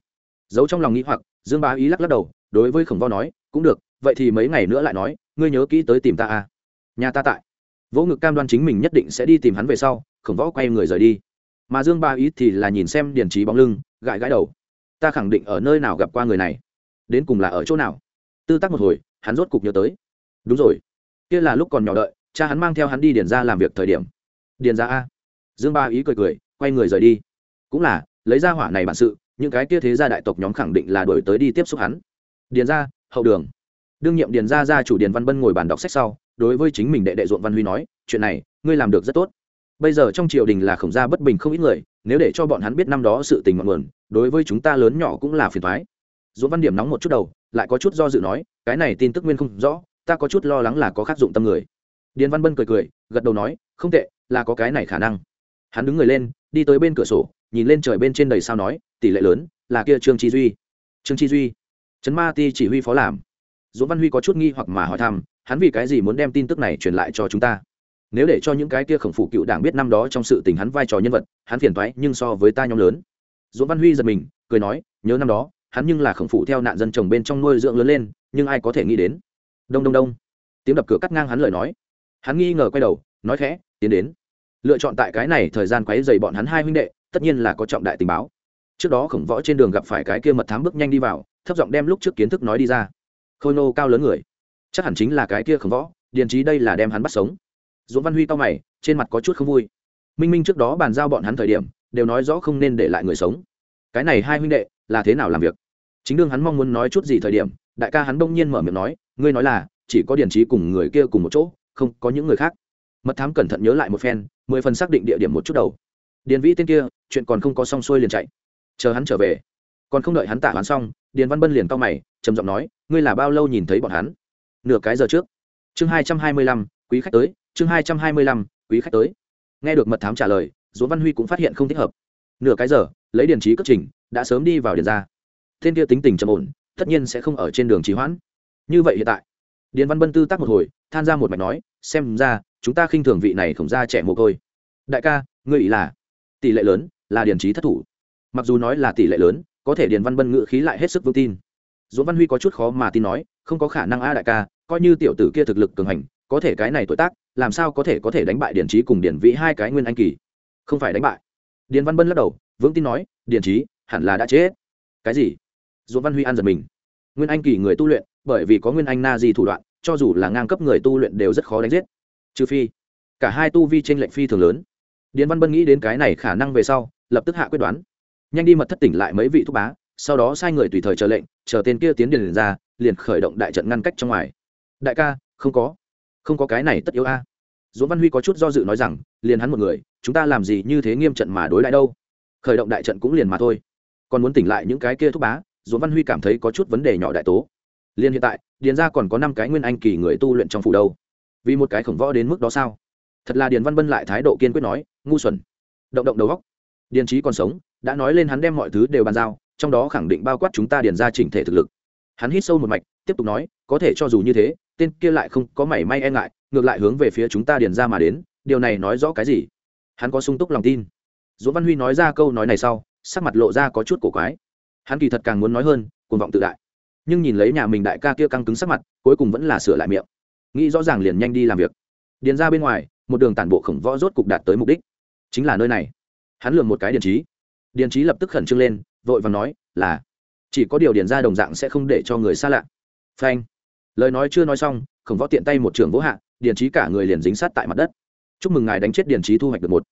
Giấu trong lòng nghĩ hoặc, dương ba ý lắc lắc đầu, đối với khổng võ nói, cũng được, vậy thì mấy ngày nữa lại nói, ngươi nhớ kỹ tới tìm ta à. Nhà ta tại. Vỗ ngực cam đoan chính mình nhất định sẽ đi tìm hắn về sau, khổng võ quay người rời đi. Mà dương ba ý thì là nhìn xem điền trí bóng lưng, gãi gãi đầu ta khẳng định ở nơi nào gặp qua người này. Đến cùng là ở chỗ nào? Tư tắc một hồi, hắn rốt cục nhớ tới. Đúng rồi. Kia là lúc còn nhỏ đợi, cha hắn mang theo hắn đi điền ra làm việc thời điểm. Điền ra a. Dương ba ý cười cười, quay người rời đi. Cũng là, lấy ra hỏa này bản sự, những cái kia thế gia đại tộc nhóm khẳng định là đổi tới đi tiếp xúc hắn. Điền ra, hậu đường. Đương nhiệm điền ra ra chủ điền văn bân ngồi bàn đọc sách sau, đối với chính mình đệ đệ ruộng văn huy nói, chuyện này, ngươi làm được rất tốt bây giờ trong triều đình là khổng gia bất bình không ít người, nếu để cho bọn hắn biết năm đó sự tình ngọn nguồn, đối với chúng ta lớn nhỏ cũng là phiền thoái dỗ văn điểm nóng một chút đầu, lại có chút do dự nói, cái này tin tức nguyên không rõ, ta có chút lo lắng là có khắc dụng tâm người. Điền văn bân cười cười, gật đầu nói, không tệ, là có cái này khả năng. Hắn đứng người lên, đi tới bên cửa sổ, nhìn lên trời bên trên đầy sao nói, tỷ lệ lớn, là kia trương chi duy. Trương chi duy. Trấn ma ti chỉ huy phó làm. Dỗ văn huy có chút nghi hoặc mà hỏi thăm, hắn vì cái gì muốn đem tin tức này truyền lại cho chúng ta? Nếu để cho những cái kia khổng phủ cựu đảng biết năm đó trong sự tình hắn vai trò nhân vật, hắn phiền thoái nhưng so với ta nhóm lớn. Dũng văn huy giật mình, cười nói, nhớ năm đó, hắn nhưng là khổng phủ theo nạn dân chồng bên trong nuôi dưỡng lớn lên, nhưng ai có thể nghĩ đến? Đông đông đông. Tiếng đập cửa cắt ngang hắn lời nói. Hắn nghi ngờ quay đầu, nói khẽ, tiến đến. Lựa chọn tại cái này thời gian quấy dày bọn hắn hai huynh đệ, tất nhiên là có trọng đại tình báo. Trước đó khổng võ trên đường gặp phải cái kia mật thám bước nhanh đi vào, thấp giọng đem lúc trước kiến thức nói đi ra. Khôi nô cao lớn người. Chắc hẳn chính là cái kia khổng võ, điền trí đây là đem hắn bắt sống dũng văn huy to mày, trên mặt có chút không vui. Minh minh trước đó bàn giao bọn hắn thời điểm, đều nói rõ không nên để lại người sống. Cái này hai huynh đệ, là thế nào làm việc? Chính đương hắn mong muốn nói chút gì thời điểm, đại ca hắn bỗng nhiên mở miệng nói, ngươi nói là, chỉ có điển trí cùng người kia cùng một chỗ, không có những người khác. Mật thám cẩn thận nhớ lại một phen, mười phần xác định địa điểm một chút đầu. Điền vĩ tên kia, chuyện còn không có xong xuôi liền chạy. Chờ hắn trở về. Còn không đợi hắn tạ hắn xong, điền văn bân liền cau mày, trầm giọng nói, ngươi là bao lâu nhìn thấy bọn hắn? Nửa cái giờ trước. Chương hai trăm hai mươi lăm, quý khách tới chương hai trăm hai mươi lăm, quý khách tới. Nghe được mật thám trả lời, dỗ văn huy cũng phát hiện không thích hợp. Nửa cái giờ, lấy điền trí cất trình, đã sớm đi vào điền ra. Tên kia tính tình trầm ổn, tất nhiên sẽ không ở trên đường trì hoãn. Như vậy hiện tại, điền văn bân tư tác một hồi, than ra một mạch nói, xem ra, chúng ta khinh thường vị này khổng ra trẻ mồ côi. Đại ca, ngươi ý là, tỷ lệ lớn là điền trí thất thủ. Mặc dù nói là tỷ lệ lớn, có thể điền văn bân ngự khí lại hết sức vững tin. Dỗ văn huy có chút khó mà tin nói, không có khả năng a đại ca, coi như tiểu tử kia thực lực cường hành có thể cái này tuổi tác, làm sao có thể có thể đánh bại điển trí cùng điển vĩ hai cái nguyên anh kỳ? Không phải đánh bại. Điền văn bân lắc đầu, vững tin nói điển trí hẳn là đã chết. Cái gì? Dỗ văn huy ăn giật mình. Nguyên anh kỳ người tu luyện, bởi vì có nguyên anh na di thủ đoạn, cho dù là ngang cấp người tu luyện đều rất khó đánh giết. Trừ phi, cả hai tu vi trên lệnh phi thường lớn. Điền văn bân nghĩ đến cái này khả năng về sau, lập tức hạ quyết đoán. Nhanh đi mật thất tỉnh lại mấy vị thúc bá, sau đó sai người tùy thời chờ lệnh, chờ tên kia tiến điền ra, liền khởi động đại trận ngăn cách trong ngoài. Đại ca, không có không có cái này tất yếu a. À. văn huy có chút do dự nói rằng, liền hắn một người, chúng ta làm gì như thế nghiêm trận mà đối lại đâu? Khởi động đại trận cũng liền mà thôi. Còn muốn tỉnh lại những cái kia thúc bá, dũng văn huy cảm thấy có chút vấn đề nhỏ đại tố. Liền hiện tại, điền ra còn có năm cái nguyên anh kỳ người tu luyện trong phủ đâu. Vì một cái khổng võ đến mức đó sao? Thật là điền văn bân lại thái độ kiên quyết nói, ngu xuẩn. Động động đầu góc điền trí còn sống, đã nói lên hắn đem mọi thứ đều bàn giao, trong đó khẳng định bao quát chúng ta điền ra chỉnh thể thực lực. Hắn hít sâu một mạch, tiếp tục nói, có thể cho dù như thế tên kia lại không có mảy may e ngại, ngược lại hướng về phía chúng ta điền ra mà đến, điều này nói rõ cái gì? Hắn có sung túc lòng tin. Dỗ văn huy nói ra câu nói này sau, sắc mặt lộ ra có chút cổ quái. Hắn kỳ thật càng muốn nói hơn, cuồng vọng tự đại. Nhưng nhìn lấy nhà mình đại ca kia căng cứng sắc mặt, cuối cùng vẫn là sửa lại miệng. Nghĩ rõ ràng liền nhanh đi làm việc. Điền ra bên ngoài, một đường tản bộ khổng võ rốt cục đạt tới mục đích. Chính là nơi này. Hắn lường một cái điện trí điện trí lập tức khẩn trương lên, vội và nói, là, chỉ có điều điền ra đồng dạng sẽ không để cho người xa lạ. Phanh lời nói chưa nói xong, khổng võ tiện tay một trường vỗ hạ, điền trí cả người liền dính sát tại mặt đất. Chúc mừng ngài đánh chết điền trí thu hoạch được một.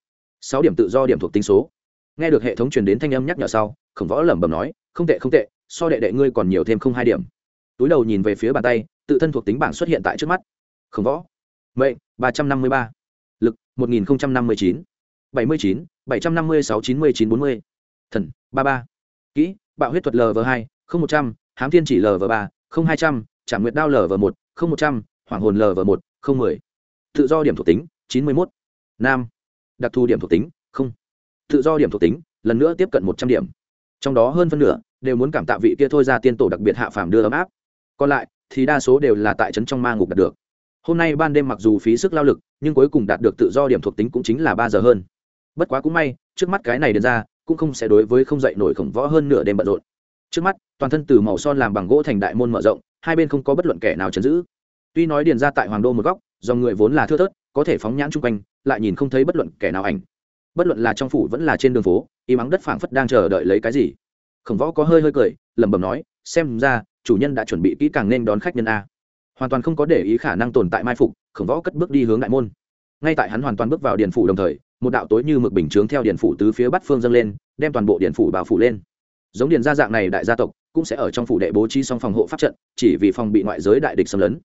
Sáu điểm tự do, điểm thuộc tính số. Nghe được hệ thống truyền đến thanh âm nhắc nhở sau, khổng võ lẩm bẩm nói, không tệ không tệ, so đệ đệ ngươi còn nhiều thêm không hai điểm. Túi đầu nhìn về phía bàn tay, tự thân thuộc tính bảng xuất hiện tại trước mắt. Khổng võ. Mệnh, ba trăm năm mươi ba. Lực, một nghìn năm mươi chín. bảy mươi chín, bảy trăm năm mươi sáu, chín mươi chín, bốn mươi. Thần, ba ba. Kỹ, bạo huyết thuật lv hai, không một trăm h á m thiên chỉ lv ba, không hai trăm trả nguyệt đao lv một, không một trăm, hoàng hồn lv một, không mười. Tự do điểm thuộc tính, chín mươi mốt. Nam. Đặc thù điểm thuộc tính, không. Tự do điểm thuộc tính, lần nữa tiếp cận một trăm điểm. Trong đó hơn phân nửa đều muốn cảm tạ vị kia thôi ra tiên tổ đặc biệt hạ phàm đưa ấm áp. Còn lại thì đa số đều là tại trấn trong ma ngục đạt được. Hôm nay ban đêm mặc dù phí sức lao lực, nhưng cuối cùng đạt được tự do điểm thuộc tính cũng chính là ba giờ hơn. Bất quá cũng may, trước mắt cái này đến ra, cũng không sẽ đối với không dậy nổi khổng võ hơn nửa đêm bận rộn. Trước mắt, toàn thân từ màu son làm bằng gỗ thành đại môn mở rộng hai bên không có bất luận kẻ nào chấn giữ. Tuy nói điền ra tại hoàng đô một góc, dòng người vốn là thưa thớt, có thể phóng nhãn chung quanh, lại nhìn không thấy bất luận kẻ nào ảnh. Bất luận là trong phủ vẫn là trên đường phố, im ắng đất phảng phất đang chờ đợi lấy cái gì. Khổng võ có hơi hơi cười, lẩm bẩm nói, xem ra, chủ nhân đã chuẩn bị kỹ càng nên đón khách nhân a. Hoàn toàn không có để ý khả năng tồn tại mai phục, khổng võ cất bước đi hướng đại môn. Ngay tại hắn hoàn toàn bước vào điện phủ đồng thời, một đạo tối như mực bình chướng theo điện phủ tứ phía bắt phương dâng lên, đem toàn bộ điện phủ bao phủ lên. Giống điện gia dạng này đại gia tộc cũng sẽ ở trong phủ đệ bố trí xong phòng hộ pháp trận, chỉ vì phòng bị ngoại giới đại địch xâm lấn.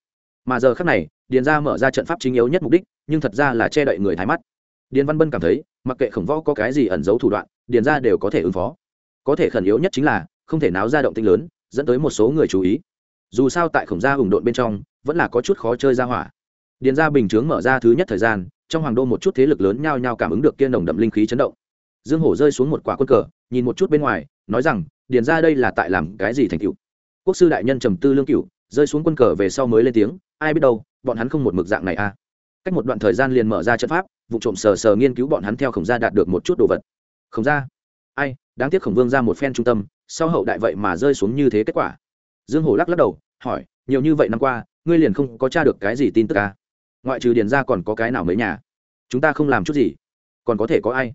Mà giờ khác này, Điền gia mở ra trận pháp chính yếu nhất mục đích, nhưng thật ra là che đậy người thái mắt. Điền văn bân cảm thấy, mặc kệ khổng võ có cái gì ẩn giấu thủ đoạn, điền gia đều có thể ứng phó. Có thể khẩn yếu nhất chính là, không thể náo ra động tinh lớn, dẫn tới một số người chú ý. Dù sao tại khổng gia hùng độn bên trong, vẫn là có chút khó chơi ra hỏa. Điền gia bình chướng mở ra thứ nhất thời gian, trong hoàng đô một chút thế lực lớn nhao nhao cảm ứng được kia nồng đậm linh khí chấn động. Dương hổ rơi xuống một quả quân cờ, nhìn một chút bên ngoài, nói rằng điền gia đây là tại làm cái gì thành cựu quốc sư đại nhân trầm tư lương cựu rơi xuống quân cờ về sau mới lên tiếng, ai biết đâu, bọn hắn không một mực dạng này à. Cách một đoạn thời gian liền mở ra trận pháp, vụ trộm sờ sờ nghiên cứu bọn hắn theo khổng gia đạt được một chút đồ vật. Khổng gia? Ai, đáng tiếc khổng vương ra một phen trung tâm, sau hậu đại vậy mà rơi xuống như thế kết quả. Dương hổ lắc lắc đầu, hỏi, nhiều như vậy năm qua, ngươi liền không có t r a được cái gì tin tức à? ngoại trừ điền ra còn có cái nào mấy nhà? Chúng ta không làm chút gì. Còn có thể có ai?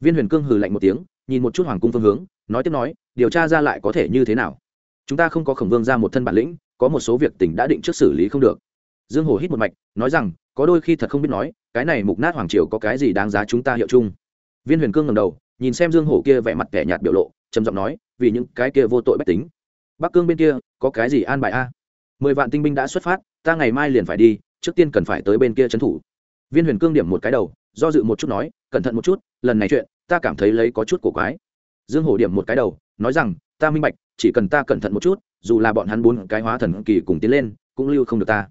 Viên huyền cương hừ lạnh một tiếng nhìn một chút hoàng cung phương hướng, nói tiếp nói, điều tra ra lại có thể như thế nào? Chúng ta không có khổng vương ra một thân bản lĩnh, có một số việc tỉnh đã định trước xử lý không được. Dương hổ hít một mạch, nói rằng, có đôi khi thật không biết nói, cái này mục nát hoàng triều có cái gì đáng giá chúng ta hiệu chung? Viên huyền cương ngầm đầu, nhìn xem dương hổ kia vẻ mặt kẻ nhạt biểu lộ, trầm giọng nói, vì những cái kia vô tội bách tính. Bắc cương bên kia, có cái gì an bài a? Mười vạn tinh binh đã xuất phát, ta ngày mai liền phải đi, trước tiên cần phải tới bên kia trấn thủ. Viên huyền cương điểm một cái đầu, do dự một chút nói, cẩn thận một chút, lần này chuyện ta cảm thấy lấy có chút cổ quái. Dương hổ điểm một cái đầu, nói rằng, ta minh bạch, chỉ cần ta cẩn thận một chút, dù là bọn hắn bốn cái hóa thần kỳ cùng tiến lên, cũng lưu không được ta.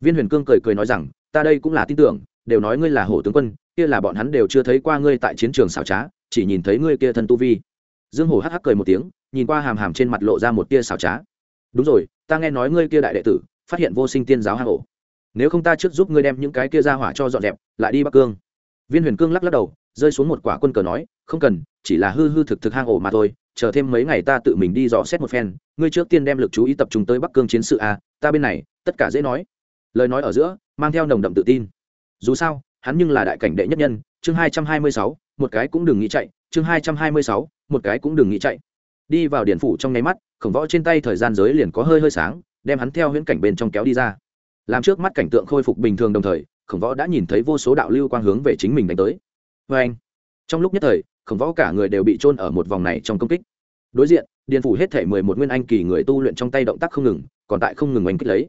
Viên huyền cương cười cười nói rằng, ta đây cũng là tin tưởng, đều nói ngươi là hổ tướng quân, kia là bọn hắn đều chưa thấy qua ngươi tại chiến trường xảo trá, chỉ nhìn thấy ngươi kia thân tu vi. Dương hổ hắc hắc cười một tiếng, nhìn qua hàm hàm trên mặt lộ ra một tia xảo trá. Đúng rồi, ta nghe nói ngươi kia đại đệ tử, phát hiện vô sinh tiên giáo hang ổ. Nếu không ta trước giúp ngươi đem những cái kia ra hỏa cho dọn dẹp, lại đi bắc cương. Viên huyền cương lắc lắc đầu rơi xuống một quả quân cờ nói, không cần, chỉ là hư hư thực thực hang ổ mà thôi, chờ thêm mấy ngày ta tự mình đi dò xét một phen, ngươi trước tiên đem lực chú ý tập trung tới bắc cương chiến sự a, ta bên này, tất cả dễ nói. Lời nói ở giữa, mang theo nồng đậm tự tin. Dù sao, hắn nhưng là đại cảnh đệ nhất nhân, chương hai trăm hai mươi sáu, một cái cũng đừng nghĩ chạy, chương hai trăm hai mươi sáu, một cái cũng đừng nghĩ chạy. Đi vào điện phủ trong nháy mắt, khổng võ trên tay thời gian giới liền có hơi hơi sáng, đem hắn theo huyễn cảnh bên trong kéo đi ra. Làm trước mắt cảnh tượng khôi phục bình thường đồng thời, khổng võ đã nhìn thấy vô số đạo lưu quang hướng về chính mình đánh tới vê anh. Trong lúc nhất thời, khổng võ cả người đều bị trôn ở một vòng này trong công kích. Đối diện, điền phủ hết thể mười một nguyên anh kỳ người tu luyện trong tay động tác không ngừng, còn tại không ngừng oanh kích lấy.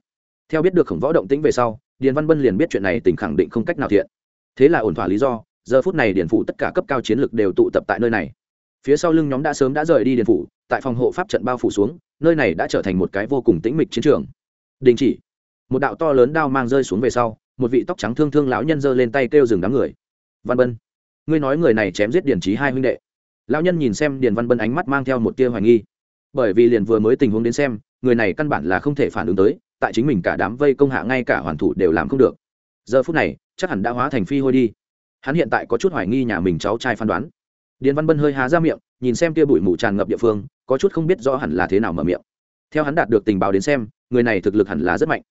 Theo biết được khổng võ động tĩnh về sau, điền văn bân liền biết chuyện này tỉnh khẳng định không cách nào thiện. Thế là ổn thỏa lý do, giờ phút này điền phủ tất cả cấp cao chiến lược đều tụ tập tại nơi này. Phía sau lưng nhóm đã sớm đã rời đi điền phủ, tại phòng hộ pháp trận bao phủ xuống, nơi này đã trở thành một cái vô cùng tĩnh mịch chiến trường. Đình chỉ. Một đạo to lớn đao mang rơi xuống về sau, một vị tóc trắng thương thương lão nhân giơ lên tay kêu dừng đám người. Văn bân ngươi nói người này chém giết điền trí hai huynh đệ. Lão nhân nhìn xem điền văn bân ánh mắt mang theo một tia hoài nghi. Bởi vì liền vừa mới tình huống đến xem, người này căn bản là không thể phản ứng tới, tại chính mình cả đám vây công hạ ngay cả hoàn thủ đều làm không được. Giờ phút này, chắc hẳn đã hóa thành phi hôi đi. Hắn hiện tại có chút hoài nghi nhà mình cháu trai phán đoán. Điền văn bân hơi há ra miệng, nhìn xem kia bụi mù tràn ngập địa phương, có chút không biết rõ hẳn là thế nào mở miệng. Theo hắn đạt được tình báo đến xem, người này thực lực hẳn là rất mạnh.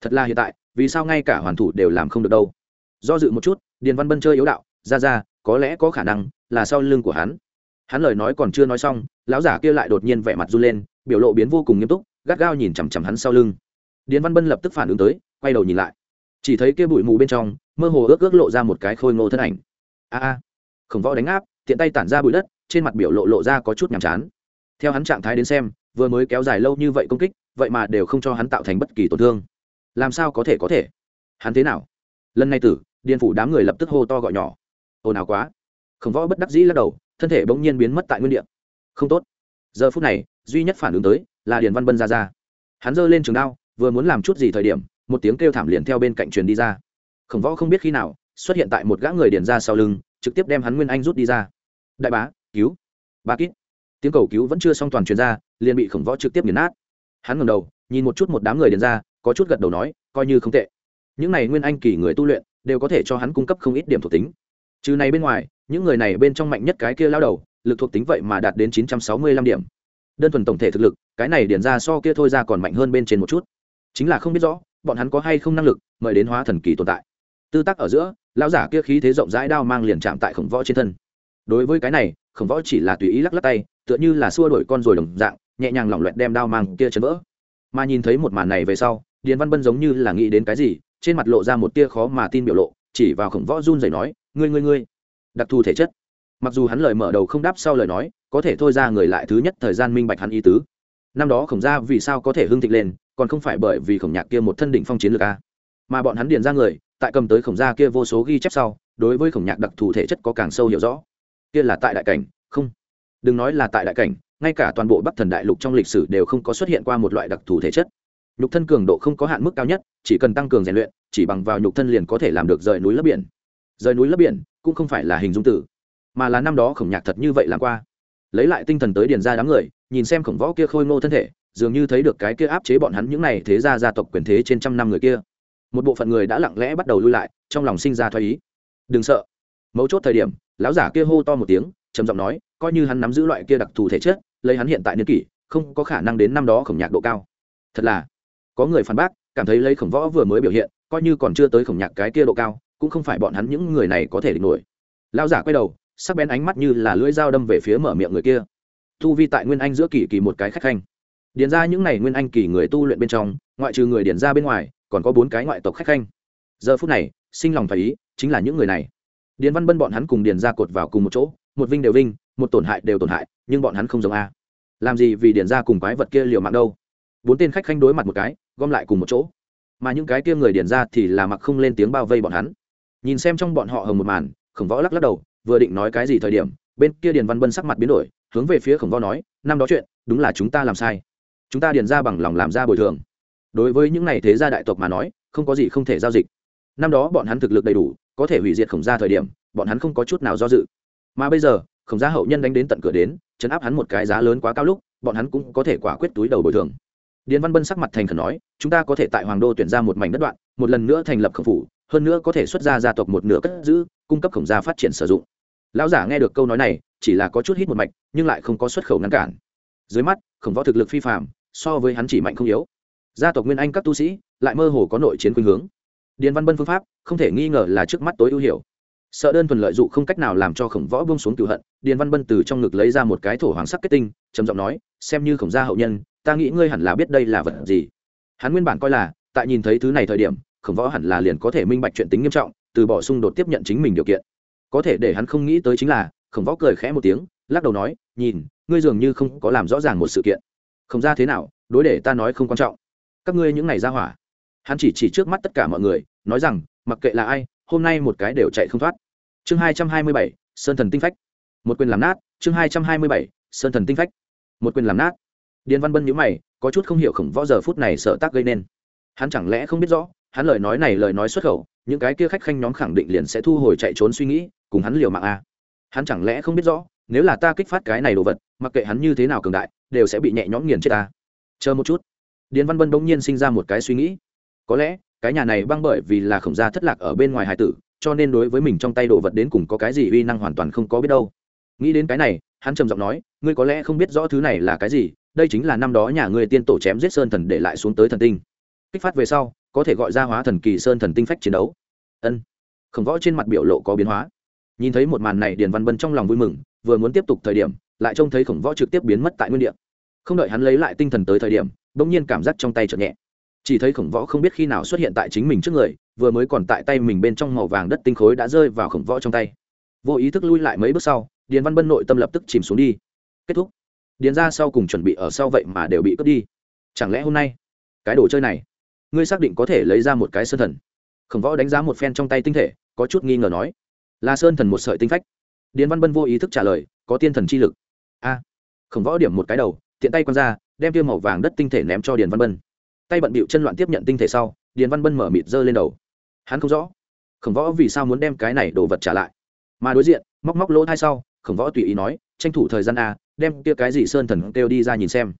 Thật là hiện tại, vì sao ngay cả hoàn thủ đều làm không được đâu? Do dự một chút, điền văn bân chơi yếu đạo, ra ra có lẽ có khả năng là sau lưng của hắn. Hắn lời nói còn chưa nói xong, lão giả kia lại đột nhiên vẻ mặt run lên, biểu lộ biến vô cùng nghiêm túc, gắt gao nhìn chằm chằm hắn sau lưng. Điền văn bân lập tức phản ứng tới, quay đầu nhìn lại. Chỉ thấy kia bụi mù bên trong, mơ hồ ước ước lộ ra một cái khôi ngô thân ảnh. A a, khổng võ đánh áp, tiện tay tản ra bụi đất, trên mặt biểu lộ lộ ra có chút nhàm chán. Theo hắn trạng thái đến xem, vừa mới kéo dài lâu như vậy công kích, vậy mà đều không cho hắn tạo thành bất kỳ tổn thương. Làm sao có thể có thể? Hắn thế nào? Lần này tử, điền phủ đám người lập tức hô to gọi nhỏ ồn ào quá. Khổng võ bất đắc dĩ lắc đầu, thân thể bỗng nhiên biến mất tại nguyên địa. Không tốt. Giờ phút này, duy nhất phản ứng tới là điền văn bân ra ra. Hắn giơ lên trường đao, vừa muốn làm chút gì thời điểm, một tiếng kêu thảm liền theo bên cạnh truyền đi ra. Khổng võ không biết khi nào, xuất hiện tại một gã người điền ra sau lưng, trực tiếp đem hắn nguyên anh rút đi ra. Đại bá, cứu. Ba kít. Tiếng cầu cứu vẫn chưa xong toàn truyền ra, liền bị khổng võ trực tiếp nghiền nát. Hắn ngầm đầu, nhìn một chút một đám người điền ra, có chút gật đầu nói, coi như không tệ. Những này nguyên anh kỳ người tu luyện, đều có thể cho hắn cung cấp không ít điểm thuộc tính trừ này bên ngoài, những người này bên trong mạnh nhất cái kia lao đầu, lực thuộc tính vậy mà đạt đến chín trăm sáu mươi lăm điểm. Đơn thuần tổng thể thực lực, cái này điển ra so kia thôi ra còn mạnh hơn bên trên một chút. Chính là không biết rõ, bọn hắn có hay không năng lực, mời đến hóa thần kỳ tồn tại. Tư tắc ở giữa, lão giả kia khí thế rộng rãi đao mang liền chạm tại khổng võ trên thân. Đối với cái này, khổng võ chỉ là tùy ý lắc lắc tay, tựa như là xua đổi con rồi đồng dạng, nhẹ nhàng lỏng loẹt đem đao mang kia chấn vỡ. Mà nhìn thấy một màn này về sau, điền văn bân giống như là nghĩ đến cái gì, trên mặt lộ ra một tia khó mà tin biểu lộ, chỉ vào khổng võ run rẩy nói ngươi ngươi ngươi. Đặc thù thể chất. Mặc dù hắn lời mở đầu không đáp sau lời nói, có thể thôi ra người lại thứ nhất thời gian minh bạch hắn ý tứ. Năm đó khổng gia vì sao có thể hưng thịnh lên, còn không phải bởi vì khổng nhạc kia một thân đỉnh phong chiến lược a. Mà bọn hắn điền ra người, tại cầm tới khổng gia kia vô số ghi chép sau, đối với khổng nhạc đặc thù thể chất có càng sâu hiểu rõ. Kia là tại đại cảnh, không. Đừng nói là tại đại cảnh, ngay cả toàn bộ bắc thần đại lục trong lịch sử đều không có xuất hiện qua một loại đặc thù thể chất. Nhục thân cường độ không có hạn mức cao nhất, chỉ cần tăng cường rèn luyện, chỉ bằng vào nhục thân liền có thể làm được rời núi lấp biển rời núi lấp biển cũng không phải là hình dung tử, mà là năm đó khổng nhạc thật như vậy làm qua. Lấy lại tinh thần tới điền ra đám người, nhìn xem khổng võ kia khôi ngô thân thể, dường như thấy được cái kia áp chế bọn hắn những n à y thế ra gia tộc quyền thế trên trăm năm người kia. Một bộ phận người đã lặng lẽ bắt đầu lui lại, trong lòng sinh ra thoái ý. Đừng sợ. Mấu chốt thời điểm, lão giả kia hô to một tiếng, trầm giọng nói, coi như hắn nắm giữ loại kia đặc thù thể chất, lấy hắn hiện tại niên kỷ, không có khả năng đến năm đó khổng nhạc độ cao. Thật là, có người phản bác, cảm thấy lấy khổng võ vừa mới biểu hiện, coi như còn chưa tới khổng nhạc cái kia độ cao cũng không phải bọn hắn những người này có thể địch nổi. Lao giả quay đầu, sắc bén ánh mắt như là lưỡi dao đâm về phía mở miệng người kia. Thu vi tại nguyên anh giữa kỳ kỳ một cái khách khanh. Điền ra những n à y nguyên anh kỳ người tu luyện bên trong, ngoại trừ người điền ra bên ngoài, còn có bốn cái ngoại tộc khách khanh. Giờ phút này, sinh lòng phải ý, chính là những người này. Điền văn bân bọn hắn cùng điền ra cột vào cùng một chỗ, một vinh đều vinh, một tổn hại đều tổn hại, nhưng bọn hắn không giống a. Làm gì vì điền ra cùng quái vật kia liều mạng đâu? Bốn tên khách khanh đối mặt một cái, gom lại cùng một chỗ. Mà những cái kia người điền ra thì là mặc không lên tiếng bao vây bọn hắn nhìn xem trong bọn họ hồng một màn, khổng võ lắc lắc đầu, vừa định nói cái gì thời điểm, bên kia điền văn bân sắc mặt biến đổi, hướng về phía khổng võ nói, năm đó chuyện, đúng là chúng ta làm sai. Chúng ta điền ra bằng lòng làm ra bồi thường. Đối với những này thế gia đại tộc mà nói, không có gì không thể giao dịch. Năm đó bọn hắn thực lực đầy đủ, có thể hủy diệt khổng gia thời điểm, bọn hắn không có chút nào do dự. Mà bây giờ, khổng gia hậu nhân đánh đến tận cửa đến chấn áp hắn một cái giá lớn quá cao lúc, bọn hắn cũng có thể quả quyết túi đầu bồi thường. Điền văn bân sắc mặt thành khẩn nói, chúng ta có thể tại hoàng đô tuyển ra một mảnh đất đoạn, một lần nữa thành lập khổng phủ hơn nữa có thể xuất ra gia tộc một nửa cất giữ, cung cấp khổng gia phát triển sử dụng. Lão giả nghe được câu nói này, chỉ là có chút hít một mạch, nhưng lại không có xuất khẩu ngăn cản. Dưới mắt, khổng võ thực lực phi phạm so với hắn chỉ mạnh không yếu. Gia tộc nguyên anh các tu sĩ, lại mơ hồ có nội chiến khuynh hướng. Điền văn bân phương pháp, không thể nghi ngờ là trước mắt tối ưu hiểu. Sợ đơn thuần lợi dụng không cách nào làm cho khổng võ bông xuống cựu hận, điền văn bân từ trong ngực lấy ra một cái thổ hoàng sắc kết tinh, trầm giọng nói, xem như khổng gia hậu nhân, ta nghĩ ngươi hẳn là biết đây là vật gì. Hắn nguyên bản coi là, tại nhìn thấy thứ này thời điểm khổng võ hẳn là liền có thể minh bạch chuyện tính nghiêm trọng, từ bỏ xung đột tiếp nhận chính mình điều kiện. Có thể để hắn không nghĩ tới chính là, khổng võ cười khẽ một tiếng, lắc đầu nói, nhìn, ngươi dường như không có làm rõ ràng một sự kiện. Không ra thế nào, đối để ta nói không quan trọng. Các ngươi những ngày ra hỏa. Hắn chỉ chỉ trước mắt tất cả mọi người, nói rằng, mặc kệ là ai, hôm nay một cái đều chạy không thoát. Chương hai trăm hai mươi bảy, sơn thần tinh phách. Một quyền làm nát, chương hai trăm hai mươi bảy, sơn thần tinh phách. Một quyền làm nát. Điền văn bân nhữ mày, có chút không hiểu khổng võ giờ phút này sợ tác gây nên. Hắn chẳng lẽ không biết rõ hắn lời nói này lời nói xuất khẩu, những cái kia khách khanh nhóm khẳng định liền sẽ thu hồi chạy trốn suy nghĩ, cùng hắn liều mạng a à. hắn chẳng lẽ không biết rõ, nếu là ta kích phát cái này đồ vật, mặc kệ hắn như thế nào cường đại, đều sẽ bị nhẹ nhõm nghiền chết ta. Chờ một chút. Điền văn bân bỗng nhiên sinh ra một cái suy nghĩ. Có lẽ, cái nhà này băng bởi vì là khổng gia thất lạc ở bên ngoài hải tử, cho nên đối với mình trong tay đồ vật đến cùng có cái gì uy năng hoàn toàn không có biết đâu. Nghĩ đến cái này, hắn trầm giọng nói, ngươi có lẽ không biết rõ thứ này là cái gì, đây chính là năm đó nhà ngươi tiên tổ chém giết sơn thần để lại xuống tới thần tinh. Kích phát về sau có thể gọi ra hóa thần kỳ sơn thần tinh phách chiến đấu. Ân. Khổng võ trên mặt biểu lộ có biến hóa. Nhìn thấy một màn này, điền văn bân trong lòng vui mừng, vừa muốn tiếp tục thời điểm, lại trông thấy khổng võ trực tiếp biến mất tại nguyên địa. Không đợi hắn lấy lại tinh thần tới thời điểm, bỗng nhiên cảm giác trong tay chợt nhẹ. Chỉ thấy khổng võ không biết khi nào xuất hiện tại chính mình trước người, vừa mới còn tại tay mình bên trong màu vàng đất tinh khối đã rơi vào khổng võ trong tay. Vô ý thức lui lại mấy bước sau, điền văn bân nội tâm lập tức chìm xuống đi. Kết thúc. Điền ra sau cùng chuẩn bị ở sau vậy mà đều bị cướp đi. Chẳng lẽ hôm nay, cái đồ chơi này ngươi xác định có thể lấy ra một cái sơn thần. Khổng võ đánh giá một phen trong tay tinh thể, có chút nghi ngờ nói, là sơn thần một sợi tinh phách. Điền văn bân vô ý thức trả lời, có tiên thần chi lực. A. Khổng võ điểm một cái đầu, tiện tay q ra, đem tiêu màu vàng đất tinh thể ném cho điền văn bân. Tay bận bịu chân loạn tiếp nhận tinh thể sau, điền văn bân mở mịt giơ lên đầu. Hắn không rõ, khổng võ vì sao muốn đem cái này đồ vật trả lại. Mà đối diện, móc móc lỗ thai sau, khổng võ tùy ý nói, tranh thủ thời gian a, đem kia cái gì sơn thần kêu đi ra nhìn xem.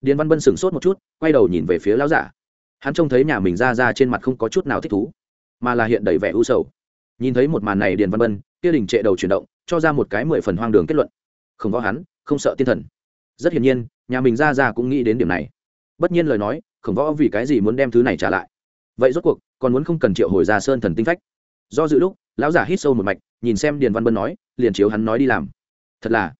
Điền văn bân sửng sốt một chút, quay đầu nhìn về phía lão giả hắn trông thấy nhà mình ra ra trên mặt không có chút nào thích thú, mà là hiện đầy vẻ u sầu. Nhìn thấy một màn này điền văn bân kia đình trệ đầu chuyển động, cho ra một cái mười phần hoang đường kết luận. Không có hắn, không sợ tiên thần. Rất hiển nhiên, nhà mình ra ra cũng nghĩ đến điểm này. Bất nhiên lời nói khổng võ vì cái gì muốn đem thứ này trả lại. Vậy rốt cuộc, còn muốn không cần triệu hồi ra sơn thần tinh phách. Do dự lúc, lão giả hít sâu một mạch, nhìn xem điền văn bân nói, liền chiếu hắn nói đi làm. Thật là,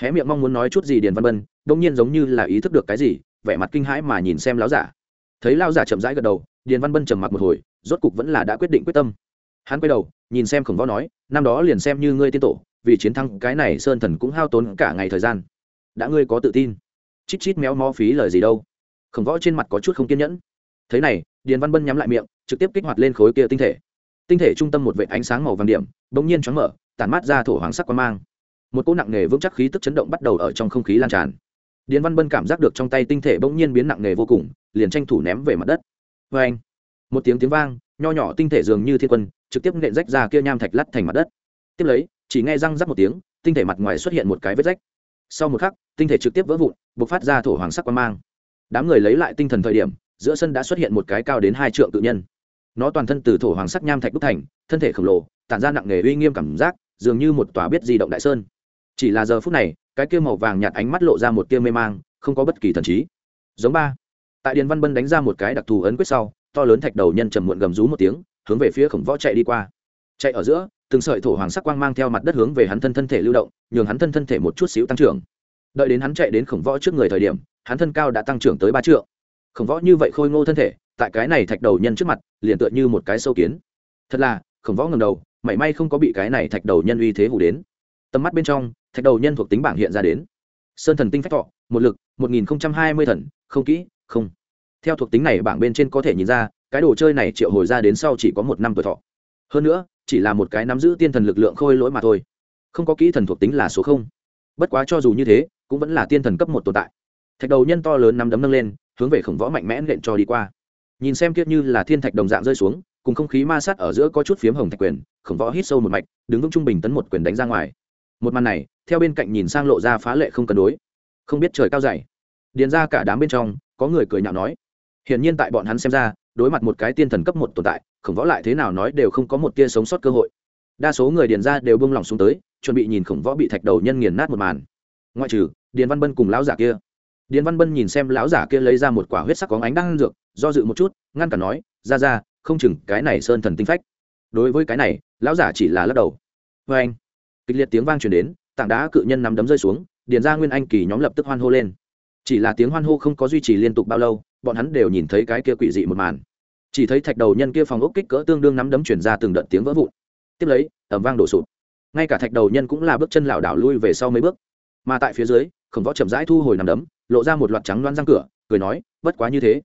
hé miệng mong muốn nói chút gì điền văn bân đông nhiên giống như là ý thức được cái gì, vẻ mặt kinh hãi mà nhìn xem lão giả thấy lao giả chậm rãi gật đầu, điền văn bân trầm mặc một hồi, rốt cục vẫn là đã quyết định quyết tâm. Hắn quay đầu, nhìn xem khổng võ nói, năm đó liền xem như ngươi tiên tổ, vì chiến thắng cái này sơn thần cũng hao tốn cả ngày thời gian. Đã ngươi có tự tin. Chít chít méo mó phí lời gì đâu. Khổng võ trên mặt có chút không kiên nhẫn. Thế này, điền văn bân nhắm lại miệng, trực tiếp kích hoạt lên khối kia tinh thể. Tinh thể trung tâm một vệ ánh sáng màu vàng điểm, bỗng nhiên choáng mở, tản mát ra thổ hoàng sắc quang mang. Một cỗ nặng nề vững chắc khí tức chấn động bắt đầu ở trong không khí lan tràn. Điền văn bân cảm giác được trong tay tinh thể bỗng nhiên biến nặng nề vô cùng liền tranh thủ ném về mặt đất. Vê anh, một tiếng tiếng vang, nho nhỏ tinh thể dường như thiên quân, trực tiếp nện rách ra kia nham thạch lắt thành mặt đất. Tiếp lấy, chỉ nghe răng rắc một tiếng, tinh thể mặt ngoài xuất hiện một cái vết rách. Sau một khắc, tinh thể trực tiếp vỡ vụn b phát ra thổ hoàng sắc quang mang. Đám người lấy lại tinh thần thời điểm, giữa sân đã xuất hiện một cái cao đến hai trượng tự nhân. Nó toàn thân từ thổ hoàng sắc nham thạch đúc thành, thân thể khổng lồ, tản ra nặng nề uy nghiêm cảm giác, dường như một tòa biết di động đại sơn. Chỉ là giờ phút này, cái kia màu vàng nhạt ánh mắt lộ ra một tia mê mang, không có bất kỳ thần trí. Giống ba tại điền văn bân đánh ra một cái đặc thù ấn quyết sau, to lớn thạch đầu nhân trầm muộn gầm rú một tiếng, hướng về phía khổng võ chạy đi qua. Chạy ở giữa, từng sợi thổ hoàng sắc quang mang theo mặt đất hướng về hắn thân thân thể lưu động, nhường hắn thân thân thể một chút xíu tăng trưởng. Đợi đến hắn chạy đến khổng võ trước người thời điểm, hắn thân cao đã tăng trưởng tới ba trượng. Khổng võ như vậy khôi ngô thân thể, tại cái này thạch đầu nhân trước mặt, liền tựa như một cái sâu kiến. Thật là, khổng võ ngầm đầu, mảy may không có bị cái này thạch đầu nhân uy thế hủ đến. Tầm mắt bên trong, thạch đầu nhân thuộc tính bảng hiện ra đến. Sơn thần tinh phách thọ, một lực, một nghìn hai mươi thần, không kỹ, không theo thuộc tính này bảng bên trên có thể nhìn ra, cái đồ chơi này triệu hồi ra đến sau chỉ có một năm tuổi thọ. Hơn nữa, chỉ là một cái nắm giữ tiên thần lực lượng khôi lỗi mà thôi. Không có kỹ thần thuộc tính là số không. Bất quá cho dù như thế, cũng vẫn là tiên thần cấp một tồn tại. Thạch đầu nhân to lớn nắm đấm nâng lên, hướng về khổng võ mạnh mẽ nện cho đi qua. Nhìn xem kiếp như là thiên thạch đồng dạng rơi xuống, cùng không khí ma sát ở giữa có chút phiếm hồng thạch quyền, khổng võ hít sâu một mạch, đứng vững trung bình tấn một quyền đánh ra ngoài. Một màn này, theo bên cạnh nhìn sang lộ ra phá lệ không cân đối. Không biết trời cao dày. Điền ra cả đám bên trong, có người cười nhạo nói hiển nhiên tại bọn hắn xem ra, đối mặt một cái tiên thần cấp một tồn tại, khổng võ lại thế nào nói đều không có một tia sống sót cơ hội. Đa số người điền ra đều buông lòng xuống tới, chuẩn bị nhìn khổng võ bị thạch đầu nhân nghiền nát một màn. Ngoại trừ, điền văn bân cùng lão giả kia. Điền văn bân nhìn xem lão giả kia lấy ra một quả huyết sắc có ánh đang dược, do dự một chút, ngăn cản nói, ra ra, không chừng cái này sơn thần tinh phách. Đối với cái này, lão giả chỉ là lắc đầu. Vê anh. Kịch liệt tiếng vang truyền đến, tảng đá cự nhân nắm đấm rơi xuống, điền ra nguyên anh kỳ nhóm lập tức hoan hô lên. Chỉ là tiếng hoan hô không có duy trì liên tục bao lâu bọn hắn đều nhìn thấy cái kia quỷ dị một màn. Chỉ thấy thạch đầu nhân kia phòng ốc kích cỡ tương đương nắm đấm chuyển ra từng đợt tiếng vỡ vụn. Tiếp lấy ẩm vang đổ sụp. Ngay cả thạch đầu nhân cũng là bước chân lảo đảo lui về sau mấy bước. Mà tại phía dưới, khổng võ chậm rãi thu hồi nằm đấm, lộ ra một loạt trắng loan răng cửa, cười nói, bất quá như thế.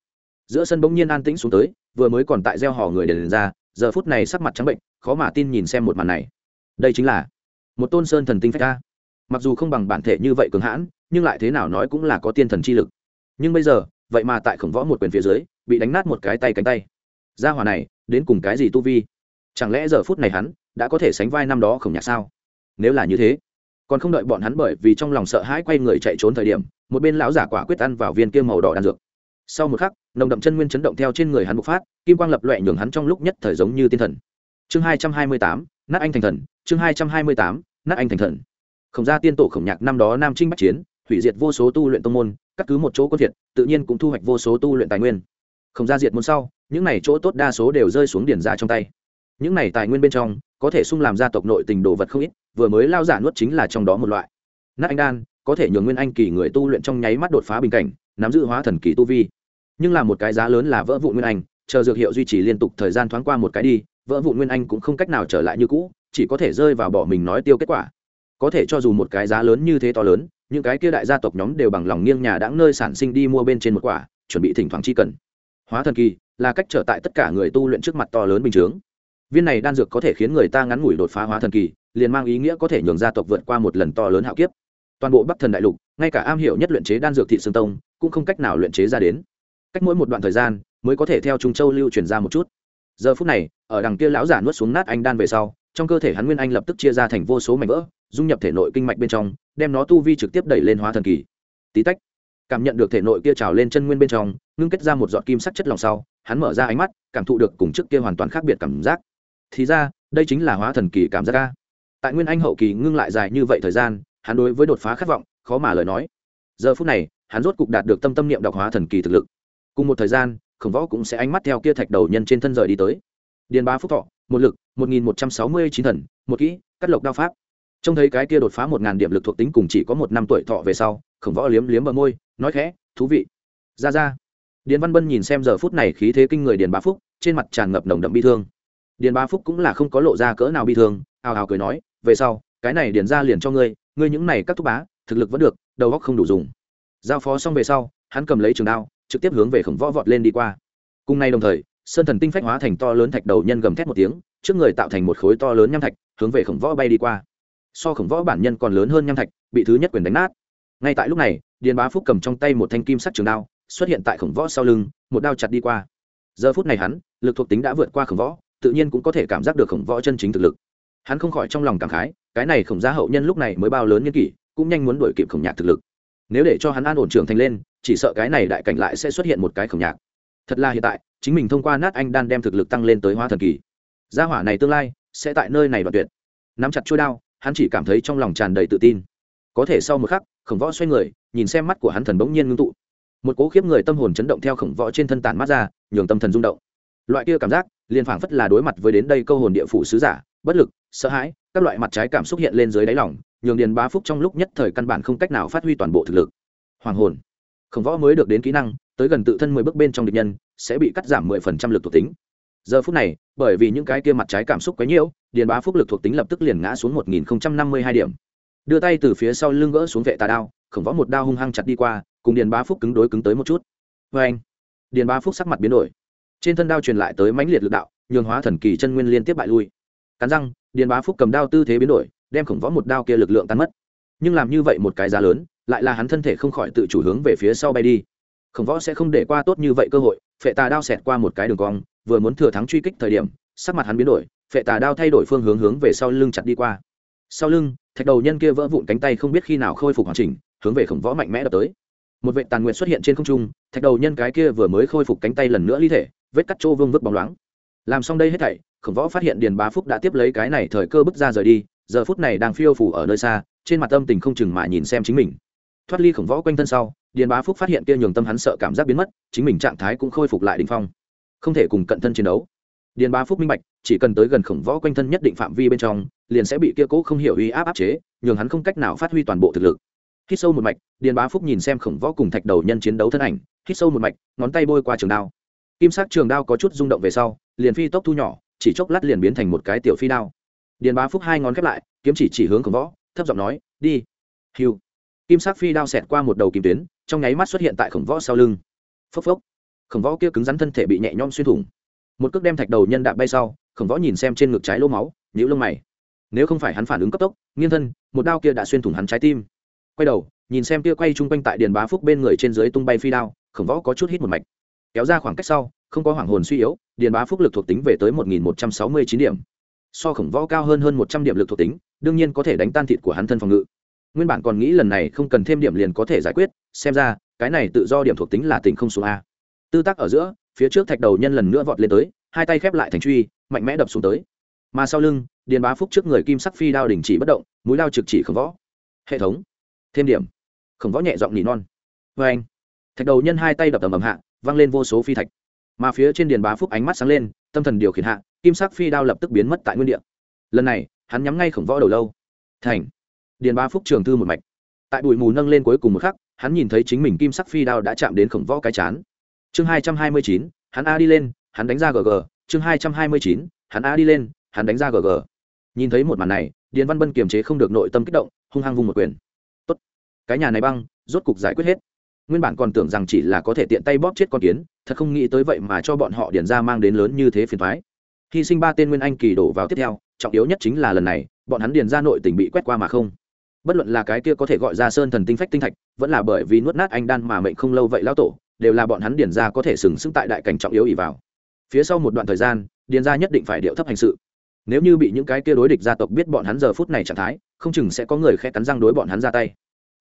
Giữa sân bỗng nhiên an tĩnh xuống tới, vừa mới còn tại gieo hò người đền ra, giờ phút này sắc mặt trắng bệnh, khó mà tin nhìn xem một màn này. Đây chính là một tôn sơn thần tinh phách ta mặc dù không bằng bản thể như vậy cường hãn, nhưng lại thế nào nói cũng là có tiên thần chi lực. Nhưng bây giờ vậy mà tại khổng võ một quyền phía dưới, bị đánh nát một cái tay cánh tay. Gia hỏa này, đến cùng cái gì tu vi? Chẳng lẽ giờ phút này hắn, đã có thể sánh vai năm đó khổng nhạc sao? Nếu là như thế, còn không đợi bọn hắn bởi vì trong lòng sợ hãi quay người chạy trốn thời điểm, một bên lão giả quả quyết ăn vào viên kia màu đỏ đan dược. Sau một khắc, nồng đậm chân nguyên chấn động theo trên người hắn bộc phát, kim quang lập loẹ nhường hắn trong lúc nhất thời giống như tiên thần. Chương hai trăm hai mươi tám, nát anh thành thần, chương hai trăm hai mươi tám, nát anh thành thần. Khổng gia tiên tổ khổng nhạc năm đó nam trinh bắc chiến hủy diệt vô số tu luyện tông môn, cắt cứ một chỗ quân thiệt tự nhiên cũng thu hoạch vô số tu luyện tài nguyên. Không ra diệt môn sau, những này chỗ tốt đa số đều rơi xuống điển ra trong tay. Những này tài nguyên bên trong, có thể sung làm gia tộc nội tình đồ vật không ít, vừa mới lao giả nuốt chính là trong đó một loại. Nát anh đan, có thể nhường nguyên anh kỳ người tu luyện trong nháy mắt đột phá bình cảnh, nắm giữ hóa thần kỳ tu vi. Nhưng là một cái giá lớn là vỡ vụ nguyên anh, chờ dược hiệu duy trì liên tục thời gian thoáng qua một cái đi, vỡ vụ nguyên anh cũng không cách nào trở lại như cũ, chỉ có thể rơi vào bỏ mình nói tiêu kết quả. Có thể cho dù một cái giá lớn như thế to lớn những cái kia đại gia tộc nhóm đều bằng lòng nghiêng nhà đãng nơi sản sinh đi mua bên trên một quả, chuẩn bị thỉnh thoảng chi cần. Hóa thần kỳ, là cách trở tại tất cả người tu luyện trước mặt to lớn bình chướng. Viên này đan dược có thể khiến người ta ngắn ngủi đột phá hóa thần kỳ, liền mang ý nghĩa có thể nhường gia tộc vượt qua một lần to lớn hạo kiếp. Toàn bộ bắc thần đại lục, ngay cả am hiểu nhất luyện chế đan dược thị xương tông, cũng không cách nào luyện chế ra đến. Cách mỗi một đoạn thời gian, mới có thể theo trung châu lưu truyền ra một chút. Giờ phút này, ở đằng kia lão giả nuốt xuống nát anh đan về sau, trong cơ thể hắn nguyên anh lập tức chia ra thành vô số mảnh vỡ dung nhập thể nội kinh mạch bên trong, đem nó tu vi trực tiếp đẩy lên hóa thần kỳ. Tí tách, cảm nhận được thể nội kia trào lên chân nguyên bên trong, ngưng kết ra một giọt kim sắc chất lòng sau, hắn mở ra ánh mắt, cảm thụ được cùng trước kia hoàn toàn khác biệt cảm giác. Thì ra, đây chính là hóa thần kỳ cảm giác ca tại nguyên anh hậu kỳ ngưng lại dài như vậy thời gian, hắn đối với đột phá khát vọng, khó mà lời nói. Giờ phút này, hắn rốt cục đạt được tâm tâm niệm đọc hóa thần kỳ thực lực. Cùng một thời gian, khổng võ cũng sẽ ánh mắt theo kia thạch đầu nhân trên thân rời đi tới. Điền ba phúc thọ, một lực, một nghìn một trăm sáu mươi chín thần, một kỹ, cắt lộc đao pháp trông thấy cái kia đột phá một ngàn điểm lực thuộc tính cùng chỉ có một năm tuổi thọ về sau, khổng võ liếm liếm bờ môi, nói khẽ, thú vị. Ra ra. Điền văn bân nhìn xem giờ phút này khí thế kinh người điền bá phúc, trên mặt tràn ngập nồng đậm bi thương. Điền bá phúc cũng là không có lộ ra cỡ nào bi thương ào ào cười nói, về sau, cái này điền ra liền cho ngươi ngươi những này các thúc bá, thực lực vẫn được, đầu góc không đủ dùng. Giao phó xong về sau, hắn cầm lấy trường đao, trực tiếp hướng về khổng võ vọt lên đi qua. Cùng nay đồng thời, sơn thần tinh phách hóa thành to lớn thạch đầu nhân gầm thét một tiếng, trước người tạo thành một khối to lớn nham thạch, hướng về khổng võ bay đi qua so khổng võ bản nhân còn lớn hơn nham thạch, bị thứ nhất quyền đánh nát. Ngay tại lúc này, điền bá phúc cầm trong tay một thanh kim sắc trường đao, xuất hiện tại khổng võ sau lưng, một đao chặt đi qua. Giờ phút này hắn, lực thuộc tính đã vượt qua khổng võ, tự nhiên cũng có thể cảm giác được khổng võ chân chính thực lực. Hắn không khỏi trong lòng cảm khái, cái này khổng gia hậu nhân lúc này mới bao lớn nhân kỷ, cũng nhanh muốn đuổi kịp khổng nhạc thực lực. Nếu để cho hắn an ổn trưởng thành lên, chỉ sợ cái này đại cảnh lại sẽ xuất hiện một cái khổng nhạc. Thật là hiện tại, chính mình thông qua nát anh đan đem thực lực tăng lên tới hoa thần kỳ. Gia hỏa này tương lai, sẽ tại nơi này đoạt tuyệt. Nắm chặt chuôi đao hắn chỉ cảm thấy trong lòng tràn đầy tự tin. Có thể sau một khắc, khổng võ xoay người, nhìn xem mắt của hắn thần bỗng nhiên ngưng tụ. Một cố khiếp người tâm hồn chấn động theo khổng võ trên thân tản mắt ra, nhường tâm thần rung động. Loại kia cảm giác, liền phảng phất là đối mặt với đến đây câu hồn địa phủ sứ giả, bất lực, sợ hãi, các loại mặt trái cảm xúc hiện lên dưới đáy lòng, nhường điền bá phúc trong lúc nhất thời căn bản không cách nào phát huy toàn bộ thực lực. Hoàng hồn. Khổng võ mới được đến kỹ năng, tới gần tự thân mười bước bên trong địch nhân, sẽ bị cắt giảm mười phần trăm lực thuộc tính. Giờ phút này, bởi vì những cái kia mặt trái cảm xúc quấy nhiễu điền bá phúc lực thuộc tính lập tức liền ngã xuống một nghìn năm mươi hai điểm. Đưa tay từ phía sau lưng gỡ xuống vệ tà đao, khổng võ một đao hung hăng chặt đi qua, cùng điền bá phúc cứng đối cứng tới một chút. Vê anh, điền bá phúc sắc mặt biến đổi. Trên thân đao truyền lại tới mãnh liệt lực đạo, nhường hóa thần kỳ chân nguyên liên tiếp bại lui. Cắn răng, điền bá phúc cầm đao tư thế biến đổi, đem khổng võ một đao kia lực lượng tan mất. Nhưng làm như vậy một cái giá lớn, lại là hắn thân thể không khỏi tự chủ hướng về phía sau bay đi. Khổng võ sẽ không để qua tốt như vậy cơ hội, phệ tà đao xẹt qua một cái đường cong, vừa muốn thừa thắng truy kích thời điểm, sắc mặt hắn biến đổi phệ tà đao thay đổi phương hướng hướng về sau lưng chặt đi qua. Sau lưng, thạch đầu nhân kia vỡ vụn cánh tay không biết khi nào khôi phục hoàn chỉnh, hướng về khổng võ mạnh mẽ đập tới. Một vệ tàn nguyện xuất hiện trên không trung, thạch đầu nhân cái kia vừa mới khôi phục cánh tay lần nữa ly thể, vết cắt trô vương vứt bóng loáng. Làm xong đây hết thảy, khổng võ phát hiện điền bá phúc đã tiếp lấy cái này thời cơ bước ra rời đi, giờ phút này đang phiêu phủ ở nơi xa, trên mặt tâm tình không chừng mà nhìn xem chính mình. Thoát ly khổng võ quanh thân sau, điền bá phúc phát hiện kia nhường tâm hắn sợ cảm giác biến mất, chính mình trạng thái cũng khôi phục lại đ ỉ n h phong. Không thể cùng cận thân chiến đấu điền bá phúc minh bạch, chỉ cần tới gần khổng võ quanh thân nhất định phạm vi bên trong, liền sẽ bị kia cố không hiểu uy áp áp chế, nhường hắn không cách nào phát huy toàn bộ thực lực. Hít sâu một mạch, điền bá phúc nhìn xem khổng võ cùng thạch đầu nhân chiến đấu thân ảnh, hít sâu một mạch, ngón tay bôi qua trường đao. Kim sắc trường đao có chút rung động về sau, liền phi tốc thu nhỏ, chỉ chốc lát liền biến thành một cái tiểu phi đao. Điền bá phúc hai ngón khép lại, kiếm chỉ chỉ hướng khổng võ, thấp giọng nói, đi. Hiu kim sắc phi đao xẹt qua một đầu kim tuyến, trong nháy mắt xuất hiện tại khổng võ sau lưng. Phốc phốc. Khổng võ kia cứng rắn thân thể bị nhẹ nhõm xuyên thủng một cước đem thạch đầu nhân đạp bay sau, khổng võ nhìn xem trên ngực trái lỗ máu nhũ lông mày. Nếu không phải hắn phản ứng cấp tốc, nghiêng thân, một đao kia đã xuyên thủng hắn trái tim. Quay đầu, nhìn xem kia quay chung quanh tại điền bá phúc bên người trên dưới tung bay phi đao, khổng võ có chút hít một mạch. Kéo ra khoảng cách sau, không có hoàng hồn suy yếu, điền bá phúc lực thuộc tính về tới một nghìn một trăm sáu mươi chín điểm. So khổng võ cao hơn hơn một trăm điểm lực thuộc tính, đương nhiên có thể đánh tan thịt của hắn thân phòng ngự. Nguyên bản còn nghĩ lần này không cần thêm điểm liền có thể giải quyết, xem ra, cái này tự do điểm thuộc tính là tình không số a. Tư tác ở giữa phía trước thạch đầu nhân lần nữa vọt lên tới, hai tay khép lại thành truy, mạnh mẽ đập xuống tới. Mà sau lưng, điền bá phúc trước người kim sắc phi đao đình chỉ bất động, mũi đao trực chỉ khổng võ. Hệ thống. Thêm điểm. Khổng võ nhẹ giọng nỉ non. Vê anh, thạch đầu nhân hai tay đập tầm ầm hạ văng lên vô số phi thạch. Mà phía trên điền bá phúc ánh mắt sáng lên, tâm thần điều khiển hạ, kim sắc phi đao lập tức biến mất tại nguyên địa. Lần này, hắn nhắm ngay khổng võ đầu lâu. Thành. Điền bá phúc trường thư một mạch. Tại bụi mù nâng lên cuối cùng một khắc, hắn nhìn thấy chính mình kim sắc phi đao đã chạm đến khổng võ cái chán chương hai trăm hai mươi chín, hắn a đi lên, hắn đánh ra gg chương hai trăm hai mươi chín, hắn a đi lên, hắn đánh ra gg nhìn thấy một màn này, điền văn bân kiềm chế không được nội tâm kích động, hung hăng vung một quyền. Tốt. Cái nhà này băng, rốt cục giải quyết hết. Nguyên bản còn tưởng rằng chỉ là có thể tiện tay bóp chết con kiến, thật không nghĩ tới vậy mà cho bọn họ điền ra mang đến lớn như thế phiền thoái hy sinh ba tên nguyên anh kỳ đổ vào tiếp theo, trọng yếu nhất chính là lần này, bọn hắn điền ra nội tỉnh bị quét qua mà không. Bất luận là cái kia có thể gọi ra sơn thần tinh phách tinh thạch, vẫn là bởi vì nuốt nát anh đan mà mệnh không lâu vậy lão tổ đều là bọn hắn điền ra có thể sừng sững tại đại cảnh trọng yếu ỉ vào. Phía sau một đoạn thời gian, điền ra nhất định phải điệu thấp hành sự. Nếu như bị những cái kia đối địch gia tộc biết bọn hắn giờ phút này trạng thái, không chừng sẽ có người khẽ cắn răng đối bọn hắn ra tay.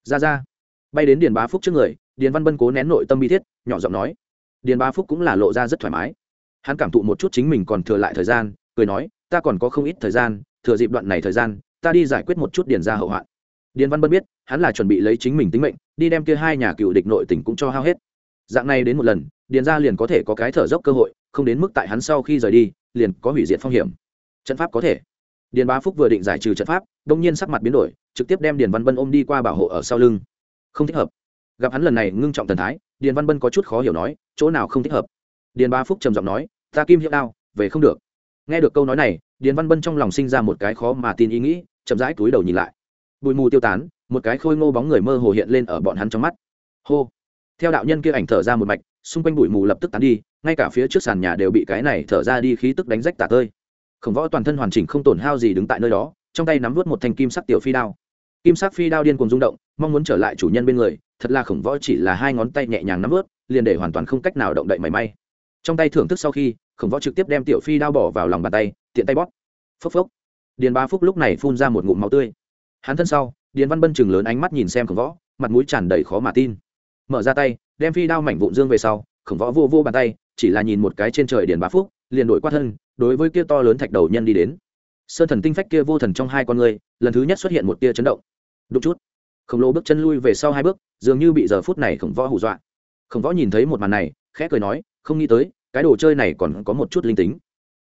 Ra ra. Bay đến điền bá phúc trước người, điền văn bân cố nén nội tâm bi thiết, nhỏ giọng nói. Điền bá phúc cũng là lộ ra rất thoải mái. Hắn cảm thụ một chút chính mình còn thừa lại thời gian, cười nói, ta còn có không ít thời gian, thừa dịp đoạn này thời gian, ta đi giải quyết một chút điền ra hậu hoạn. Điền văn bân biết, hắn là chuẩn bị lấy chính mình tính mệnh, đi đem kia hai nhà cựu địch nội tỉnh cũng cho hao hết dạng này đến một lần, điền ra liền có thể có cái thở dốc cơ hội, không đến mức tại hắn sau khi rời đi, liền có hủy diệt phong hiểm. Trận pháp có thể. Điền bá phúc vừa định giải trừ trận pháp, đông nhiên sắc mặt biến đổi, trực tiếp đem điền văn bân ôm đi qua bảo hộ ở sau lưng. Không thích hợp. Gặp hắn lần này ngưng trọng thần thái, điền văn bân có chút khó hiểu nói, chỗ nào không thích hợp? Điền bá phúc trầm giọng nói, ta kim hiệu đao, về không được. Nghe được câu nói này, điền văn bân trong lòng sinh ra một cái khó mà tin ý nghĩ, chậm rãi túi đầu nhìn lại. Bụi mù tiêu tán, một cái khôi ngô bóng người mơ hồ hiện lên ở bọn hắn trong mắt. Hô theo đạo nhân kia ảnh thở ra một mạch, xung quanh bụi mù lập tức tán đi, ngay cả phía trước sàn nhà đều bị cái này thở ra đi khí tức đánh rách tả tơi. Khổng võ toàn thân hoàn chỉnh không tổn hao gì đứng tại nơi đó, trong tay nắm vút một thanh kim sắc tiểu phi đao. Kim sắc phi đao điên cuồng rung động, mong muốn trở lại chủ nhân bên người, thật là khổng võ chỉ là hai ngón tay nhẹ nhàng nắm vớt liền để hoàn toàn không cách nào động đậy mảy may. Trong tay thưởng thức sau khi, khổng võ trực tiếp đem tiểu phi đao bỏ vào lòng bàn tay, tiện tay bóp. Phốc phốc. Điền ba phúc lúc này phun ra một ngụm máu tươi. Hắn thân sau, điền văn bân chừng lớn ánh mắt nhìn xem khổng võ, mặt mũi tràn đầy khó mà tin mở ra tay, đem phi đao mảnh vụn dương về sau, khổng võ vô vô bàn tay, chỉ là nhìn một cái trên trời điền bá phúc, liền đổi qua thân, đối với kia to lớn thạch đầu nhân đi đến. Sơn thần tinh phách kia vô thần trong hai con người, lần thứ nhất xuất hiện một tia chấn động. Đúng chút, khổng lồ bước chân lui về sau hai bước, dường như bị giờ phút này khổng võ hù dọa. Khổng võ nhìn thấy một màn này, khẽ cười nói, không nghĩ tới, cái đồ chơi này còn có một chút linh tính.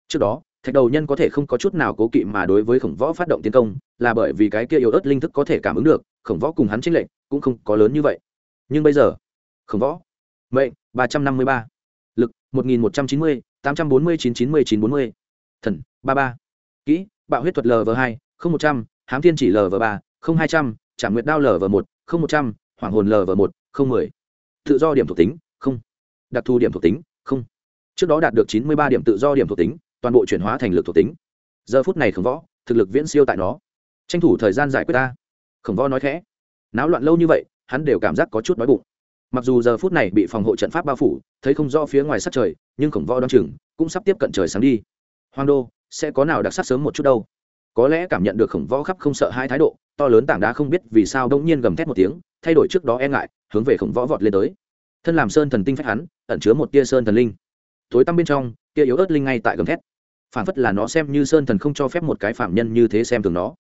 Trước đó, thạch đầu nhân có thể không có chút nào cố kỵ mà đối với khổng võ phát động tiến công, là bởi vì cái kia yếu ớt linh thức có thể cảm ứng được, khổng võ cùng hắn chênh lệch cũng không có lớn như vậy nhưng bây giờ, khổng võ, mệnh ba trăm năm mươi ba, lực một nghìn một trăm chín mươi, tám trăm bốn mươi chín chín mươi chín bốn mươi, thần ba ba, kỹ, bạo huyết thuật lv hai, không một trăm h á m thiên chỉ lv ba, không hai trăm trả nguyệt đao lv một, không một trăm hoàng hồn lv một, không mười. Tự do điểm thuộc tính, không. Đặc thù điểm thuộc tính, không. Trước đó đạt được chín mươi ba điểm tự do điểm thuộc tính, toàn bộ chuyển hóa thành lực thuộc tính. Giờ phút này khổng võ, thực lực viễn siêu tại nó. Tranh thủ thời gian giải quyết ta. Khổng võ nói khẽ. Náo loạn lâu như vậy hắn đều cảm giác có chút đói bụng. Mặc dù giờ phút này bị phòng hộ trận pháp bao phủ, thấy không rõ phía ngoài sát trời, nhưng khổng võ đ o á n chừng, cũng sắp tiếp cận trời sáng đi. Hoàng đô, sẽ có nào đặc sắc sớm một chút đâu? Có lẽ cảm nhận được khổng võ khắp không sợ hai thái độ, to lớn tảng đá không biết vì sao đông nhiên gầm thét một tiếng, thay đổi trước đó e ngại, hướng về khổng võ vọt lên tới. Thân làm sơn thần tinh phách hắn, ẩn chứa một tia sơn thần linh. Tối tăm bên trong, tia yếu ớt linh ngay tại gầm thét. Phản phất là nó xem như sơn thần không cho phép một cái phạm nhân như thế xem thường nó.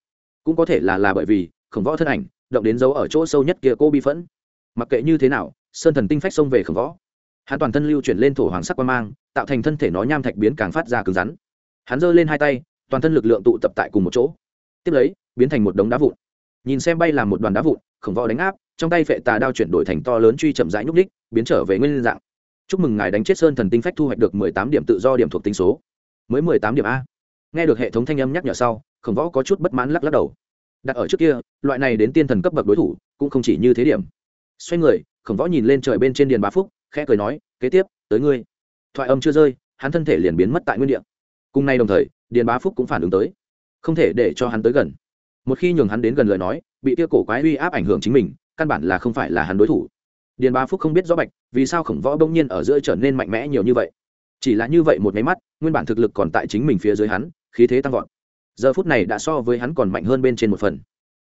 Cũng có thể là là bởi vì, khổng võ thân ảnh động đến dấu ở chỗ sâu nhất kia cô bi phẫn. Mặc kệ như thế nào, sơn thần tinh phách xông về khổng võ. Hắn toàn thân lưu chuyển lên thổ hoàng sắc quan mang, tạo thành thân thể nó nham thạch biến càng phát ra cứng rắn. Hắn giơ lên hai tay, toàn thân lực lượng tụ tập tại cùng một chỗ. Tiếp lấy, biến thành một đống đá vụn. Nhìn xem bay làm một đoàn đá vụn, khổng võ đánh áp, trong tay phệ tà đao chuyển đổi thành to lớn truy chậm rãi nhúc ních biến trở về nguyên dạng. Chúc mừng ngài đánh chết sơn thần tinh phách thu hoạch được mười tám điểm tự do điểm thuộc tính số. Mới mười tám điểm a. Nghe được hệ thống thanh âm nhắc nhở sau, khổng võ có chút bất mãn lắc lắc đầu đặt ở trước kia, loại này đến tiên thần cấp bậc đối thủ, cũng không chỉ như thế điểm. Xoay người, khổng võ nhìn lên trời bên trên điền bá phúc, khẽ cười nói, kế tiếp, tới ngươi. Thoại âm chưa rơi, hắn thân thể liền biến mất tại nguyên địa. Cùng nay đồng thời, điền bá phúc cũng phản ứng tới, không thể để cho hắn tới gần. Một khi nhường hắn đến gần lời nói, bị tia cổ quái uy áp ảnh hưởng chính mình, căn bản là không phải là hắn đối thủ. Điền bá phúc không biết rõ bạch, vì sao khổng võ bỗng nhiên ở giữa trở nên mạnh mẽ nhiều như vậy. Chỉ là như vậy một máy mắt, nguyên bản thực lực còn tại chính mình phía dưới hắn, khí thế tăng vọt giờ phút này đã so với hắn còn mạnh hơn bên trên một phần.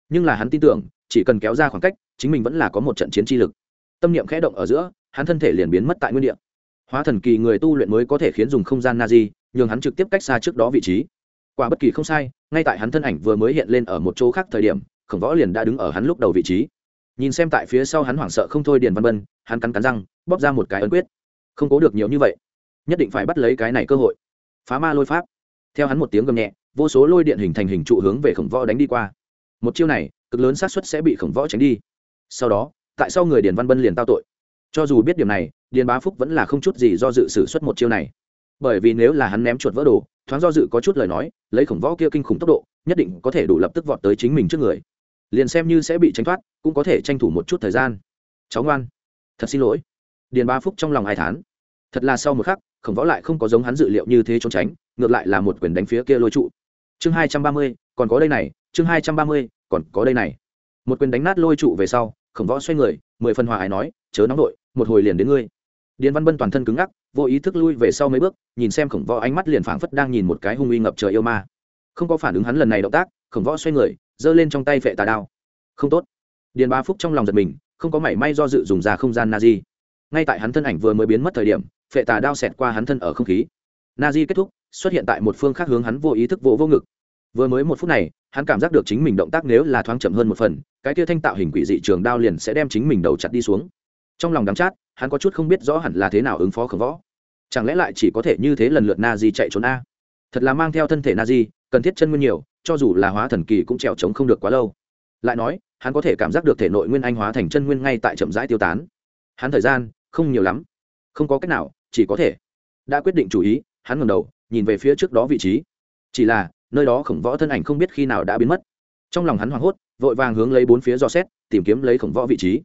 Nhưng là hắn tin tưởng, chỉ cần kéo ra khoảng cách, chính mình vẫn là có một trận chiến chi lực. Tâm niệm khẽ động ở giữa, hắn thân thể liền biến mất tại nguyên địa. Hóa thần kỳ người tu luyện mới có thể khiến dùng không gian na di nhường hắn trực tiếp cách xa trước đó vị trí. Quả bất kỳ không sai, ngay tại hắn thân ảnh vừa mới hiện lên ở một chỗ khác thời điểm, khổng võ liền đã đứng ở hắn lúc đầu vị trí. Nhìn xem tại phía sau hắn hoảng sợ không thôi điền văn bân hắn cắn cắn răng, bóp ra một cái ấn quyết. Không cố được nhiều như vậy, nhất định phải bắt lấy cái này cơ hội. Phá ma lôi pháp. Theo hắn một tiếng gầm nhẹ vô số lôi điện hình thành hình trụ hướng về khổng võ đánh đi qua. Một chiêu này, cực lớn xác suất sẽ bị khổng võ tránh đi. Sau đó, tại sao người điền văn bân liền tao tội? Cho dù biết điểm này, điền bá phúc vẫn là không chút gì do dự xử suất một chiêu này. Bởi vì nếu là hắn ném chuột vỡ đồ, thoáng do dự có chút lời nói, lấy khổng võ kia kinh khủng tốc độ, nhất định có thể đủ lập tức vọt tới chính mình trước người. Liền xem như sẽ bị tránh thoát, cũng có thể tranh thủ một chút thời gian. Cháu ngoan. Thật xin lỗi. Điền bá phúc trong lòng ai thán. Thật là sau một khắc, khổng võ lại không có giống hắn dự liệu như thế trốn tránh, ngược lại là một quyền đánh phía kia lôi trụ chương hai trăm ba mươi, còn có đây này, chương hai trăm ba mươi, còn có đây này. Một quyền đánh nát lôi trụ về sau, khổng võ xoay người, mười phần hòa ái nói, chớ nóng đội một hồi liền đến ngươi. Điền văn bân toàn thân cứng ngắc, vô ý thức lui về sau mấy bước, nhìn xem khổng võ ánh mắt liền phảng phất đang nhìn một cái hung uy ngập trời yêu ma. Không có phản ứng hắn lần này động tác, khổng võ xoay người, giơ lên trong tay phệ tà đao. Không tốt. Điền ba phúc trong lòng giật mình, không có mảy may do dự dùng ra không gian na di ngay tại hắn thân ảnh vừa mới biến mất thời điểm phệ tà đao xẹt qua hắn thân ở không khí. Na di kết thúc xuất hiện tại một phương khác hướng hắn vô ý thức vô vô ngực. Vừa mới một phút này, hắn cảm giác được chính mình động tác nếu là thoáng chậm hơn một phần, cái kia thanh tạo hình quỷ dị trường đao liền sẽ đem chính mình đầu chặt đi xuống. Trong lòng đắm chát, hắn có chút không biết rõ hẳn là thế nào ứng phó khổng võ. Chẳng lẽ lại chỉ có thể như thế lần lượt na di chạy trốn a? Thật là mang theo thân thể na di cần thiết chân nguyên nhiều, cho dù là hóa thần kỳ cũng trèo trống không được quá lâu. Lại nói, hắn có thể cảm giác được thể nội nguyên anh hóa thành chân nguyên ngay tại chậm rãi tiêu tán. Hắn thời gian, không nhiều lắm. Không có cách nào, chỉ có thể. Đã quyết định chủ ý, hắn ngầm đầu nhìn về phía trước đó vị trí. Chỉ là, nơi đó khổng võ thân ảnh không biết khi nào đã biến mất. Trong lòng hắn hoảng hốt, vội vàng hướng lấy bốn phía dò xét, tìm kiếm lấy khổng võ vị trí.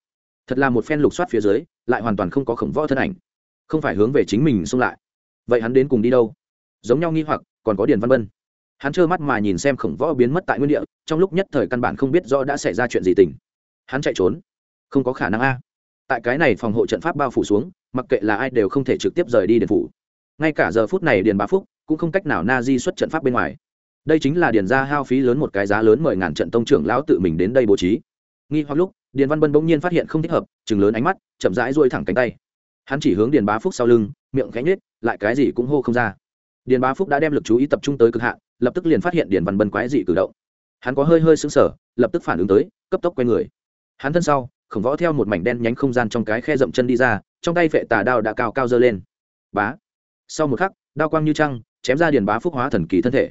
Thật là một phen lục soát phía dưới, lại hoàn toàn không có khổng võ thân ảnh. Không phải hướng về chính mình xung lại. Vậy hắn đến cùng đi đâu? Giống nhau nghi hoặc, còn có điền văn vân. Hắn trơ mắt mà nhìn xem khổng võ biến mất tại nguyên địa, trong lúc nhất thời căn bản không biết do đã xảy ra chuyện gì tình. Hắn chạy trốn. Không có khả năng a. Tại cái này phòng hộ trận pháp bao phủ xuống, mặc kệ là ai đều không thể trực tiếp rời đi đền phủ. Ngay cả giờ phút này điền bá phúc cũng không cách nào na di xuất trận pháp bên ngoài. Đây chính là điền ra hao phí lớn một cái giá lớn mười ngàn trận tông trưởng lão tự mình đến đây bố trí. Nghi hoặc lúc, điền văn bân bỗng nhiên phát hiện không thích hợp chừng lớn ánh mắt, chậm rãi duỗi thẳng cánh tay. Hắn chỉ hướng điền bá phúc sau lưng, miệng cánh nết lại cái gì cũng hô không ra. Điền bá phúc đã đem lực chú ý tập trung tới cực hạn, lập tức liền phát hiện điền văn bân quái dị cử động. Hắn có hơi hơi xứng sở lập tức phản ứng tới, cấp tốc quay người. Hắn thân sau, khổng võ theo một mảnh đen nhánh không gian trong cái khe rậm chân đi ra, trong tay vệ tà đao đã cao cao dơ lên. Bá! Sau một khắc, đao quang như trăng chém ra điền bá phúc hóa thần kỳ thân thể.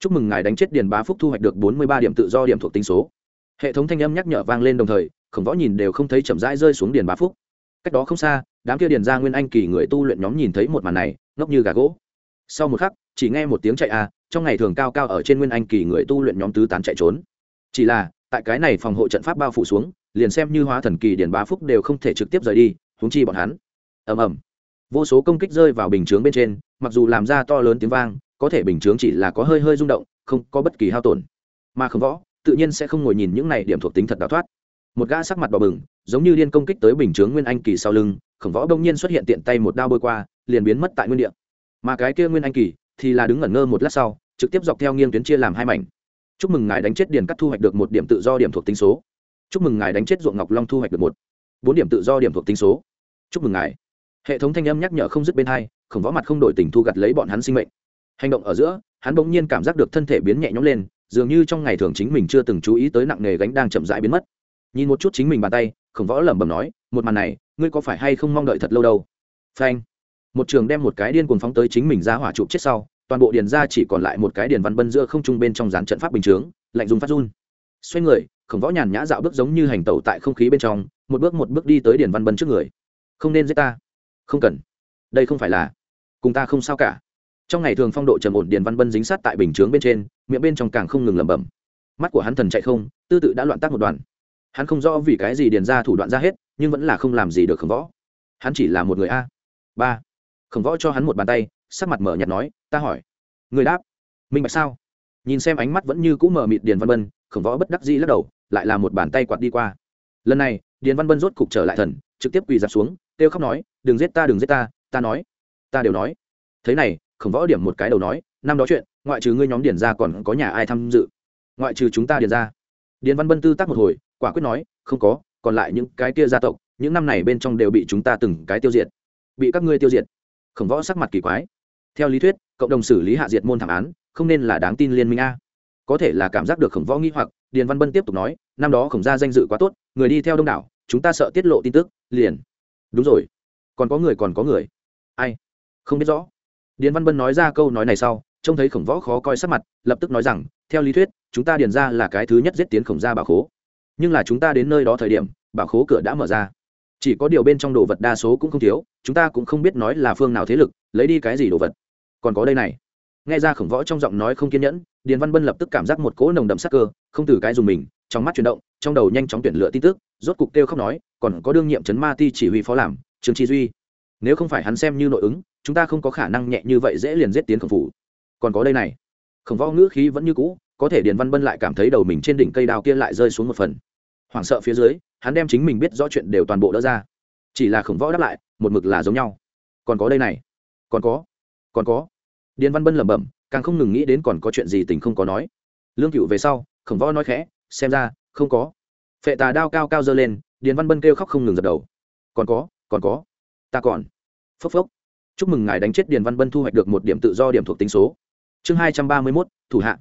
Chúc mừng ngài đánh chết điền bá phúc thu hoạch được bốn mươi ba điểm tự do, điểm thuộc tính số. Hệ thống thanh âm nhắc nhở vang lên đồng thời, khổng võ nhìn đều không thấy chậm rãi rơi xuống điền bá phúc. Cách đó không xa, đám kia điền ra nguyên anh kỳ người tu luyện nhóm nhìn thấy một màn này, ngốc như gà gỗ. Sau một khắc, chỉ nghe một tiếng chạy à trong ngày thường cao cao ở trên nguyên anh kỳ người tu luyện nhóm tứ tán chạy trốn. Chỉ là, tại cái này phòng hộ trận pháp bao phủ xuống, liền xem như hóa thần kỳ điền bá phúc đều không thể trực tiếp rời đi húng chi bọn hắn. Ầm ầm vô số công kích rơi vào bình chướng bên trên, mặc dù làm ra to lớn tiếng vang, có thể bình chướng chỉ là có hơi hơi rung động, không có bất kỳ hao tổn. Mà không võ, tự nhiên sẽ không ngồi nhìn những này điểm thuộc tính thật đào thoát. Một gã sắc mặt đỏ bừng, giống như liên công kích tới bình chướng nguyên anh kỳ sau lưng, khổng võ đông nhiên xuất hiện tiện tay một đao bôi qua, liền biến mất tại nguyên địa. Mà cái kia nguyên anh kỳ thì là đứng ngẩn ngơ một lát sau, trực tiếp dọc theo nghiêng tuyến chia làm hai mảnh. Chúc mừng ngài đánh chết điền cắt thu hoạch được một điểm tự do điểm thuộc tính số. Chúc mừng ngài đánh chết ruộng ngọc long thu hoạch được một. Bốn điểm tự do điểm thuộc tính số. Chúc mừng ngài hệ thống thanh âm nhắc nhở không dứt bên hai, khổng võ mặt không đổi tình thu gặt lấy bọn hắn sinh mệnh. Hành động ở giữa, hắn bỗng nhiên cảm giác được thân thể biến nhẹ nhõm lên, dường như trong ngày thường chính mình chưa từng chú ý tới nặng nề gánh đang chậm rãi biến mất. Nhìn một chút chính mình bàn tay, khổng võ lẩm bẩm nói, một màn này, ngươi có phải hay không mong đợi thật lâu đâu? Phanh. Một trường đem một cái điên cuồng phóng tới chính mình ra hỏa trụ chết sau, toàn bộ điền ra chỉ còn lại một cái điền văn bân giữa không trung bên trong dán trận pháp bình chướng, lạnh dùng phát run. Xoay người, khổng võ nhàn nhã dạo bước giống như hành tẩu tại không khí bên trong, một bước một bước đi tới điền văn bân trước người. Không nên giết ta không cần. Đây không phải là, cùng ta không sao cả. Trong ngày thường phong độ trầm ổn điền văn bân dính sát tại bình chướng bên trên, miệng bên trong càng không ngừng lẩm bẩm. Mắt của hắn thần chạy không, tư tự đã loạn tác một đoàn hắn không rõ vì cái gì điền ra thủ đoạn ra hết, nhưng vẫn là không làm gì được khổng võ. Hắn chỉ là một người a. Ba. Khổng võ cho hắn một bàn tay, sắc mặt mở nhạt nói, ta hỏi, người đáp, minh bạch sao? Nhìn xem ánh mắt vẫn như cũ mờ mịt điền văn bân, khổng võ bất đắc dĩ lắc đầu, lại là một bàn tay quạt đi qua. Lần này, điền văn bân rốt cục trở lại thần, trực tiếp quỳ dạp xuống kêu khóc nói, đừng giết ta, đừng giết ta ta nói, ta đều nói. Thế này, khổng võ điểm một cái đầu nói, năm đó chuyện, ngoại trừ ngươi nhóm điền ra còn có nhà ai tham dự? Ngoại trừ chúng ta điền ra. Điền văn bân tư tác một hồi, quả quyết nói, không có, còn lại những cái kia gia tộc, những năm này bên trong đều bị chúng ta từng cái tiêu diệt, bị các ngươi tiêu diệt. Khổng võ sắc mặt kỳ quái. Theo lý thuyết, cộng đồng xử lý hạ diệt môn thảm án, không nên là đáng tin liên minh a. Có thể là cảm giác được khổng võ nghi hoặc, điền văn bân tiếp tục nói, năm đó khổng gia danh dự quá tốt, người đi theo đông đảo, chúng ta sợ tiết lộ tin tức, liền đúng rồi. Còn có người, còn có người. Ai? Không biết rõ. Điền văn bân nói ra câu nói này sau, trông thấy khổng võ khó coi sắc mặt, lập tức nói rằng, theo lý thuyết, chúng ta điền ra là cái thứ nhất giết tiến khổng gia bà khố. Nhưng là chúng ta đến nơi đó thời điểm bà khố cửa đã mở ra. Chỉ có điều bên trong đồ vật đa số cũng không thiếu, chúng ta cũng không biết nói là phương nào thế lực, lấy đi cái gì đồ vật. Còn có đây này nghe ra khổng võ trong giọng nói không kiên nhẫn, điền văn bân lập tức cảm giác một cỗ nồng đậm sắc cơ, không từ cái dùng mình, trong mắt chuyển động, trong đầu nhanh chóng tuyển lựa tin tức, rốt cục kêu khóc nói, còn có đương nhiệm trấn ma ti chỉ huy phó làm, trương chi duy. Nếu không phải hắn xem như nội ứng, chúng ta không có khả năng nhẹ như vậy dễ liền giết tiến khổng phủ. Còn có đây này. Khổng võ ngữ khí vẫn như cũ, có thể điền văn bân lại cảm thấy đầu mình trên đỉnh cây đào kia lại rơi xuống một phần. Hoảng sợ phía dưới, hắn đem chính mình biết rõ chuyện đều toàn bộ đỡ ra. Chỉ là khổng võ đáp lại, một mực là giống nhau. Còn có đây này. Còn có. Còn có điền văn bân lẩm bẩm, càng không ngừng nghĩ đến còn có chuyện gì tình không có nói. Lương cựu về sau, khổng võ nói khẽ, xem ra, không có. Phệ tà đao cao cao dơ lên, điền văn bân kêu khóc không ngừng dập đầu. Còn có còn có. Ta còn. Phốc phốc. Chúc mừng ngài đánh chết điền văn bân thu hoạch được một điểm tự do điểm thuộc tính số. Chương hai trăm ba mươi mốt, thủ hạ.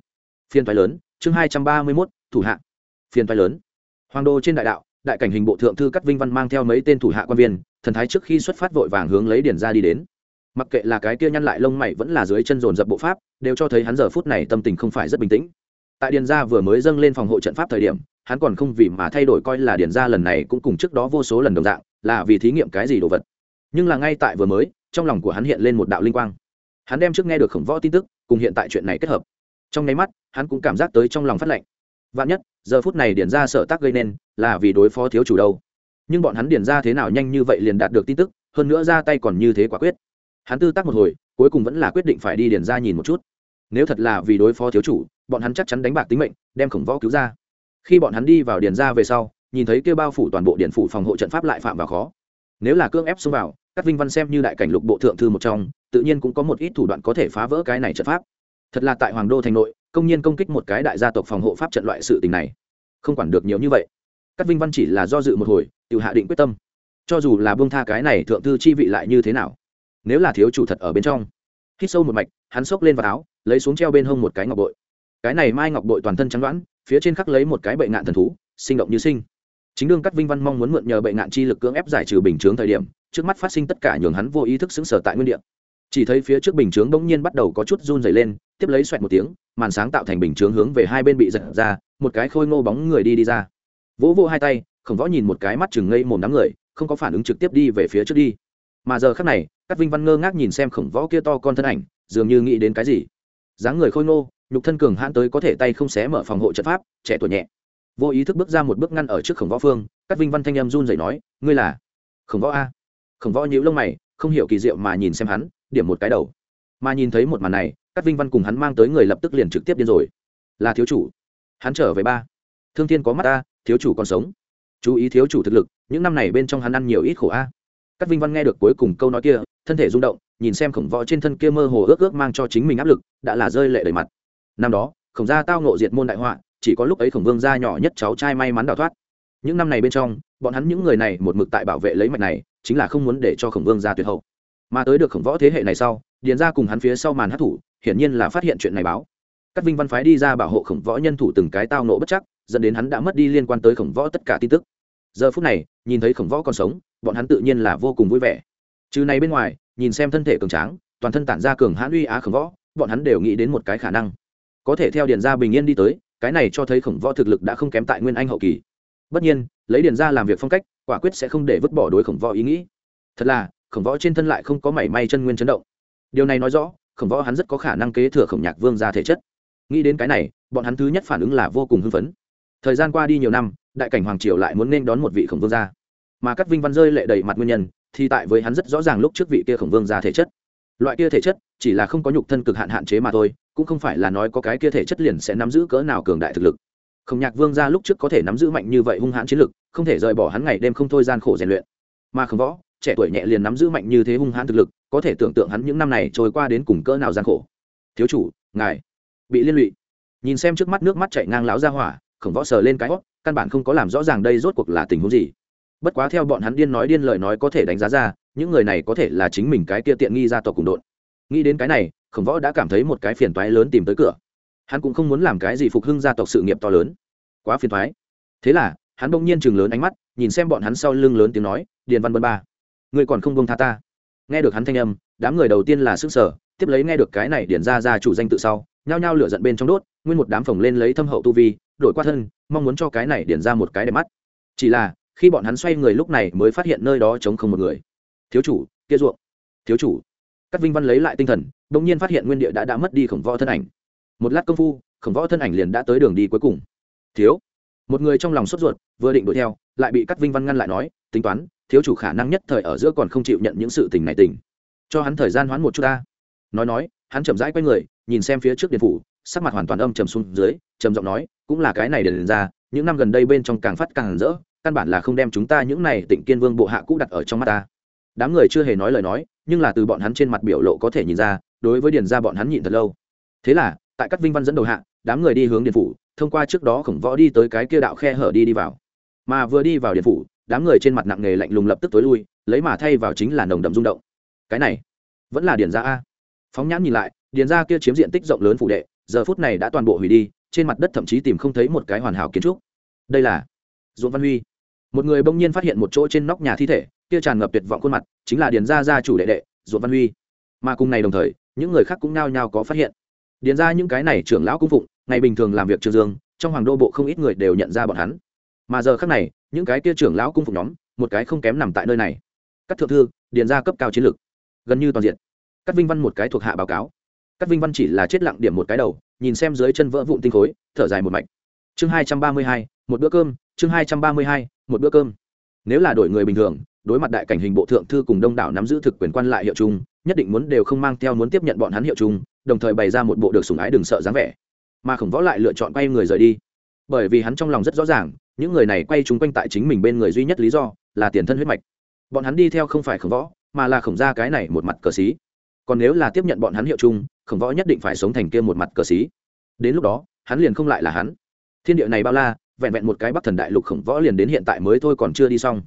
Phiên thoái lớn, chương hai trăm ba mươi mốt, thủ hạ. Phiên thoái lớn. Hoàng đô trên đại đạo, đại cảnh hình bộ thượng thư cắt vinh văn mang theo mấy tên thủ hạ quan viên, thần thái trước khi xuất phát vội vàng hướng lấy điền ra đi đến mặc kệ là cái kia nhăn lại lông mày vẫn là dưới chân dồn dập bộ pháp, đều cho thấy hắn giờ phút này tâm tình không phải rất bình tĩnh. Tại điền gia vừa mới dâng lên phòng hộ trận pháp thời điểm, hắn còn không vì mà thay đổi coi là điền gia lần này cũng cùng trước đó vô số lần đồng dạng, là vì thí nghiệm cái gì đồ vật. Nhưng là ngay tại vừa mới, trong lòng của hắn hiện lên một đạo linh quang. Hắn đem trước nghe được khổng võ tin tức, cùng hiện tại chuyện này kết hợp. Trong nháy mắt, hắn cũng cảm giác tới trong lòng phát lệnh vạn nhất, giờ phút này điền ra sợ tác gây nên, là vì đối phó thiếu chủ đâu. Nhưng bọn hắn điền ra thế nào nhanh như vậy liền đạt được tin tức, hơn nữa ra tay còn như thế quả quyết hắn tư tác một hồi, cuối cùng vẫn là quyết định phải đi điền ra nhìn một chút. Nếu thật là vì đối phó thiếu chủ, bọn hắn chắc chắn đánh bạc tính mệnh, đem khổng võ cứu ra. Khi bọn hắn đi vào điền ra về sau, nhìn thấy kêu bao phủ toàn bộ điện phủ phòng hộ trận pháp lại phạm vào khó. Nếu là cương ép xông vào các vinh văn xem như đại cảnh lục bộ thượng thư một trong, tự nhiên cũng có một ít thủ đoạn có thể phá vỡ cái này trận pháp. Thật là tại hoàng đô thành nội, công nhiên công kích một cái đại gia tộc phòng hộ pháp trận loại sự tình này. Không quản được nhiều như vậy. Các vinh văn chỉ là do dự một hồi tự hạ định quyết tâm. Cho dù là buông tha cái này thượng thư chi vị lại như thế nào? Nếu là thiếu chủ thật ở bên trong. Hít sâu một mạch, hắn xốc lên vào áo, lấy xuống treo bên hông một cái ngọc bội. Cái này mai ngọc bội toàn thân trắng đoãn, phía trên khắc lấy một cái bệ ngạn thần thú, sinh động như sinh. Chính đương cắt vinh văn mong muốn mượn nhờ bệ ngạn chi lực cưỡng ép giải trừ bình chướng thời điểm, trước mắt phát sinh tất cả nhường hắn vô ý thức xứng sở tại nguyên địa. Chỉ thấy phía trước bình chướng bỗng nhiên bắt đầu có chút run dày lên, tiếp lấy xoẹt một tiếng, màn sáng tạo thành bình chướng hướng về hai bên bị giật ra, một cái khôi ngô bóng người đi đi ra. Vỗ vỗ hai tay, khổng võ nhìn một cái mắt chừng ngây mồm đám người, không có phản ứng trực tiếp đi về phía trước đi. Mà giờ khác này các vinh văn ngơ ngác nhìn xem khổng võ kia to con thân ảnh, dường như nghĩ đến cái gì. Dáng người khôi ngô, nhục thân cường hãn tới có thể tay không xé mở phòng hộ trận pháp, trẻ tuổi nhẹ. Vô ý thức bước ra một bước ngăn ở trước khổng võ phương các vinh văn thanh em run rẩy nói, ngươi là khổng võ a? Khổng võ nhíu lông mày, không hiểu kỳ diệu mà nhìn xem hắn, điểm một cái đầu. Mà nhìn thấy một màn này các vinh văn cùng hắn mang tới người lập tức liền trực tiếp điên rồi. Là thiếu chủ. Hắn trở về ba. Thương thiên có mắt ta, thiếu chủ còn sống. Chú ý thiếu chủ thực lực, những năm này bên trong hắn ăn nhiều ít khổ a các vinh văn nghe được cuối cùng câu nói kia, thân thể rung động, nhìn xem khổng võ trên thân kia mơ hồ ước ước mang cho chính mình áp lực, đã là rơi lệ đầy mặt. Năm đó, khổng gia tao nộ diệt môn đại họa, chỉ có lúc ấy khổng vương gia nhỏ nhất cháu trai may mắn đào thoát. Những năm này bên trong, bọn hắn những người này một mực tại bảo vệ lấy mạch này, chính là không muốn để cho khổng vương gia tuyệt hậu. Mà tới được khổng võ thế hệ này sau, điền ra cùng hắn phía sau màn hát thủ hiển nhiên là phát hiện chuyện này báo. Các vinh văn phái đi ra bảo hộ khổng võ nhân thủ từng cái tao nộ bất chắc, dẫn đến hắn đã mất đi liên quan tới khổng võ tất cả tin tức giờ phút này, nhìn thấy khổng võ còn sống, bọn hắn tự nhiên là vô cùng vui vẻ. Chứ này bên ngoài, nhìn xem thân thể cường tráng, toàn thân tản ra cường hãn uy á khổng võ, bọn hắn đều nghĩ đến một cái khả năng. Có thể theo điền gia bình yên đi tới, cái này cho thấy khổng võ thực lực đã không kém tại nguyên anh hậu kỳ. Bất nhiên, lấy điền gia làm việc phong cách, quả quyết sẽ không để vứt bỏ đối khổng võ ý nghĩ. Thật là, khổng võ trên thân lại không có mảy may chân nguyên chấn động. Điều này nói rõ, khổng võ hắn rất có khả năng kế thừa khổng nhạc vương ra thể chất. Nghĩ đến cái này, bọn hắn thứ nhất phản ứng là vô cùng hưng phấn. Thời gian qua đi nhiều năm đại cảnh hoàng triều lại muốn nên đón một vị khổng vương gia. Mà các vinh văn rơi lệ đầy mặt nguyên nhân, thì tại với hắn rất rõ ràng lúc trước vị kia khổng vương gia thể chất. Loại kia thể chất, chỉ là không có nhục thân cực hạn hạn chế mà thôi, cũng không phải là nói có cái kia thể chất liền sẽ nắm giữ cỡ nào cường đại thực lực. Khổng nhạc vương gia lúc trước có thể nắm giữ mạnh như vậy hung hãn chiến lực, không thể rời bỏ hắn ngày đêm không thôi gian khổ rèn luyện. Mà khổng võ, trẻ tuổi nhẹ liền nắm giữ mạnh như thế hung hãn thực lực, có thể tưởng tượng hắn những năm này trôi qua đến cùng cỡ nào gian khổ. Thiếu chủ, ngài bị liên lụy. Nhìn xem trước mắt nước mắt chảy ngang láo ra hỏa, khổng võ sờ lên cái hót căn bản không có làm rõ ràng đây rốt cuộc là tình huống gì. Bất quá theo bọn hắn điên nói điên lời nói có thể đánh giá ra, những người này có thể là chính mình cái kia tiện nghi ra tộc cùng đội nghĩ đến cái này, khổng võ đã cảm thấy một cái phiền toái lớn tìm tới cửa. Hắn cũng không muốn làm cái gì phục hưng gia tộc sự nghiệp to lớn. Quá phiền toái. Thế là, hắn bỗng nhiên chừng lớn ánh mắt, nhìn xem bọn hắn sau lưng lớn tiếng nói, điền văn bân ba người còn không bông tha ta? Nghe được hắn thanh âm, đám người đầu tiên là sức sở tiếp lấy nghe được cái này điển ra ra chủ danh tự sau nhao nhao lửa giận bên trong đốt, nguyên một đám phồng lên lấy thâm hậu tu vi, đổi qua thân, mong muốn cho cái này điển ra một cái đẹp mắt. Chỉ là, khi bọn hắn xoay người lúc này mới phát hiện nơi đó trống không một người. Thiếu chủ, kia ruộng. Thiếu chủ. Các vinh văn lấy lại tinh thần đ ỗ n g nhiên phát hiện nguyên địa đã đã mất đi khổng võ thân ảnh. Một lát công phu, khổng võ thân ảnh liền đã tới đường đi cuối cùng. Thiếu. Một người trong lòng sốt ruột, vừa định đuổi theo, lại bị các vinh văn ngăn lại nói, tính toán, thiếu chủ khả năng nhất thời ở giữa còn không chịu nhận những sự tình này tình. Cho hắn thời gian hoãn một chút ta. Nói nói, hắn chậm rãi quay người nhìn xem phía trước điện phủ, sắc mặt hoàn toàn âm trầm xuống dưới, trầm giọng nói, cũng là cái này để ra, những năm gần đây bên trong càng phát càng rỡ, căn bản là không đem chúng ta những này tịnh kiên vương bộ hạ cũ đặt ở trong mắt ta. Đám người chưa hề nói lời nói, nhưng là từ bọn hắn trên mặt biểu lộ có thể nhìn ra, đối với điền ra bọn hắn nhịn thật lâu. Thế là, tại các vinh văn dẫn đầu hạ, đám người đi hướng điện phủ, thông qua trước đó khổng võ đi tới cái kia đạo khe hở đi đi vào. Mà vừa đi vào điện phủ, đám người trên mặt nặng nề lạnh lùng lập tức tối lui, lấy mà thay vào chính là nồng đậm rung động. Cái này vẫn là điền ra a? Phóng nhãn nhìn lại điền ra kia chiếm diện tích rộng lớn phủ đệ, giờ phút này đã toàn bộ hủy đi, trên mặt đất thậm chí tìm không thấy một cái hoàn hảo kiến trúc. Đây là dũng văn huy. Một người bỗng nhiên phát hiện một chỗ trên nóc nhà thi thể, kia tràn ngập tuyệt vọng khuôn mặt, chính là điền gia gia chủ đệ đệ dũng văn huy. Mà cùng này đồng thời, những người khác cũng nao nhao có phát hiện. Điền ra những cái này trưởng lão cung phụng, ngày bình thường làm việc trường dương, trong hoàng đô bộ không ít người đều nhận ra bọn hắn. Mà giờ khác này, những cái kia trưởng lão cung phụng nhóm, một cái không kém nằm tại nơi này. Các thượng thư, điền ra cấp cao chiến lược. Gần như toàn diện. Các vinh văn một cái thuộc hạ báo cáo các vinh văn chỉ là chết lặng điểm một cái đầu, nhìn xem dưới chân vỡ vụn tinh khối, thở dài một mạch. Chương hai trăm ba mươi hai, một bữa cơm, chương hai trăm ba mươi hai, một bữa cơm. Nếu là đổi người bình thường, đối mặt đại cảnh hình bộ thượng thư cùng đông đảo nắm giữ thực quyền quan lại hiệu chung nhất định muốn đều không mang theo muốn tiếp nhận bọn hắn hiệu chung đồng thời bày ra một bộ được sủng ái đừng sợ dáng vẻ. Mà khổng võ lại lựa chọn quay người rời đi. Bởi vì hắn trong lòng rất rõ ràng, những người này quay chúng quanh tại chính mình bên người duy nhất lý do là tiền thân huyết mạch. Bọn hắn đi theo không phải khổng võ, mà là khổng ra cái này một mặt cờ xí. Còn nếu là tiếp nhận bọn hắn hiệu chung khổng võ nhất định phải sống thành kia một mặt cờ xí. Đến lúc đó, hắn liền không lại là hắn. Thiên địa này bao la, vẹn vẹn một cái bắc thần đại lục khổng võ liền đến hiện tại mới thôi còn chưa đi xong.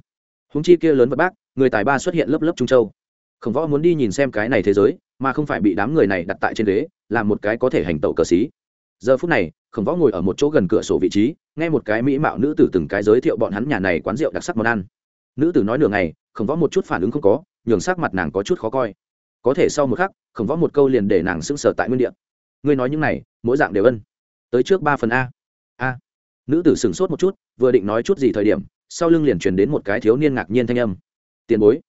Húng chi kia lớn vật bác, người tài ba xuất hiện lớp lớp trung châu. Khổng võ muốn đi nhìn xem cái này thế giới, mà không phải bị đám người này đặt tại trên ghế, làm một cái có thể hành tẩu cờ xí. Giờ phút này, khổng võ ngồi ở một chỗ gần cửa sổ vị trí, nghe một cái mỹ mạo nữ tử từng cái giới thiệu bọn hắn nhà này quán rượu đặc sắc món ăn. Nữ tử nói nửa ngày, khổng võ một chút phản ứng không có, nhường sắc mặt nàng có chút khó coi có thể sau một khắc, khổng võ một câu liền để nàng sững sờ tại nguyên địa. Ngươi nói những này, mỗi dạng đều ân. Tới trước ba phần a. A. Nữ tử sửng sốt một chút, vừa định nói chút gì thời điểm, sau lưng liền truyền đến một cái thiếu niên ngạc nhiên thanh âm. Tiền bối,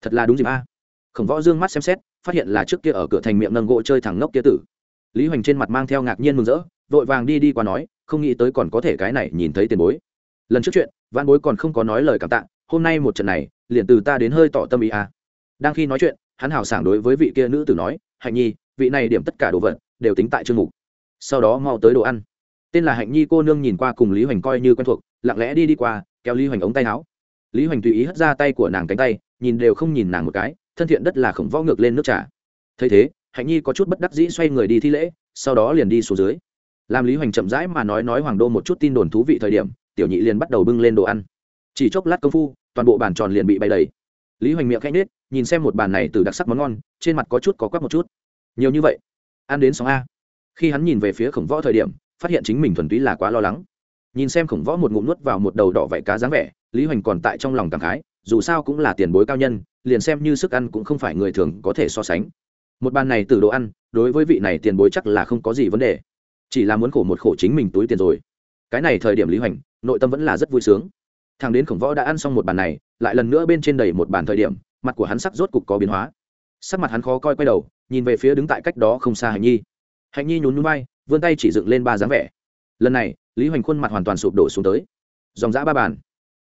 thật là đúng dịp a. Khổng võ dương mắt xem xét, phát hiện là trước kia ở cửa thành miệng nâng gỗ chơi thẳng ngốc kia tử. Lý hoành trên mặt mang theo ngạc nhiên mừng rỡ, vội vàng đi đi qua nói, không nghĩ tới còn có thể cái này, nhìn thấy tiền bối. Lần trước chuyện văn bối còn không có nói lời cảm tạ, hôm nay một trận này, liền từ ta đến hơi tỏ tâm ý a. Đang khi nói chuyện hắn hào sảng đối với vị kia nữ tử nói, hạnh nhi, vị này điểm tất cả đồ vật đều tính tại chương mục. Sau đó mau tới đồ ăn. Tên là hạnh nhi cô nương nhìn qua cùng lý hoành coi như quen thuộc, lặng lẽ đi đi qua, kéo lý hoành ống tay áo. Lý hoành tùy ý hất ra tay của nàng cánh tay, nhìn đều không nhìn nàng một cái, thân thiện đất là khổng võ ngược lên nước trà. Thấy thế, hạnh nhi có chút bất đắc dĩ xoay người đi thi lễ, sau đó liền đi xuống dưới. Làm lý hoành chậm rãi mà nói nói hoàng đô một chút tin đồn thú vị thời điểm, tiểu nhị liền bắt đầu bưng lên đồ ăn. Chỉ chốc lát công phu, toàn bộ bàn tròn liền bị bày đầy lý hoành miệng khẽ nết nhìn xem một bàn này từ đặc sắc món ngon, trên mặt có chút có quắc một chút. Nhiều như vậy, ăn đến sóng a. Khi hắn nhìn về phía khổng võ thời điểm, phát hiện chính mình thuần túy là quá lo lắng. Nhìn xem khổng võ một ngụm nuốt vào một đầu đỏ vạy cá dáng vẻ, lý hoành còn tại trong lòng cảm khái, dù sao cũng là tiền bối cao nhân, liền xem như sức ăn cũng không phải người thường có thể so sánh. Một bàn này từ đồ ăn, đối với vị này tiền bối chắc là không có gì vấn đề. Chỉ là muốn khổ một khổ chính mình túi tiền rồi. Cái này thời điểm lý hoành, nội tâm vẫn là rất vui sướng. Thằng đến khổng võ đã ăn xong một bàn này lại lần nữa bên trên đầy một bàn thời điểm, mặt của hắn sắc rốt cục có biến hóa. Sắc mặt hắn khó coi quay đầu, nhìn về phía đứng tại cách đó không xa hạnh nhi. Hạnh nhi nhún núi bay vươn tay chỉ dựng lên ba dáng vẻ. Lần này, lý hoành khuôn mặt hoàn toàn sụp đổ xuống tới. Dòng giã ba bàn,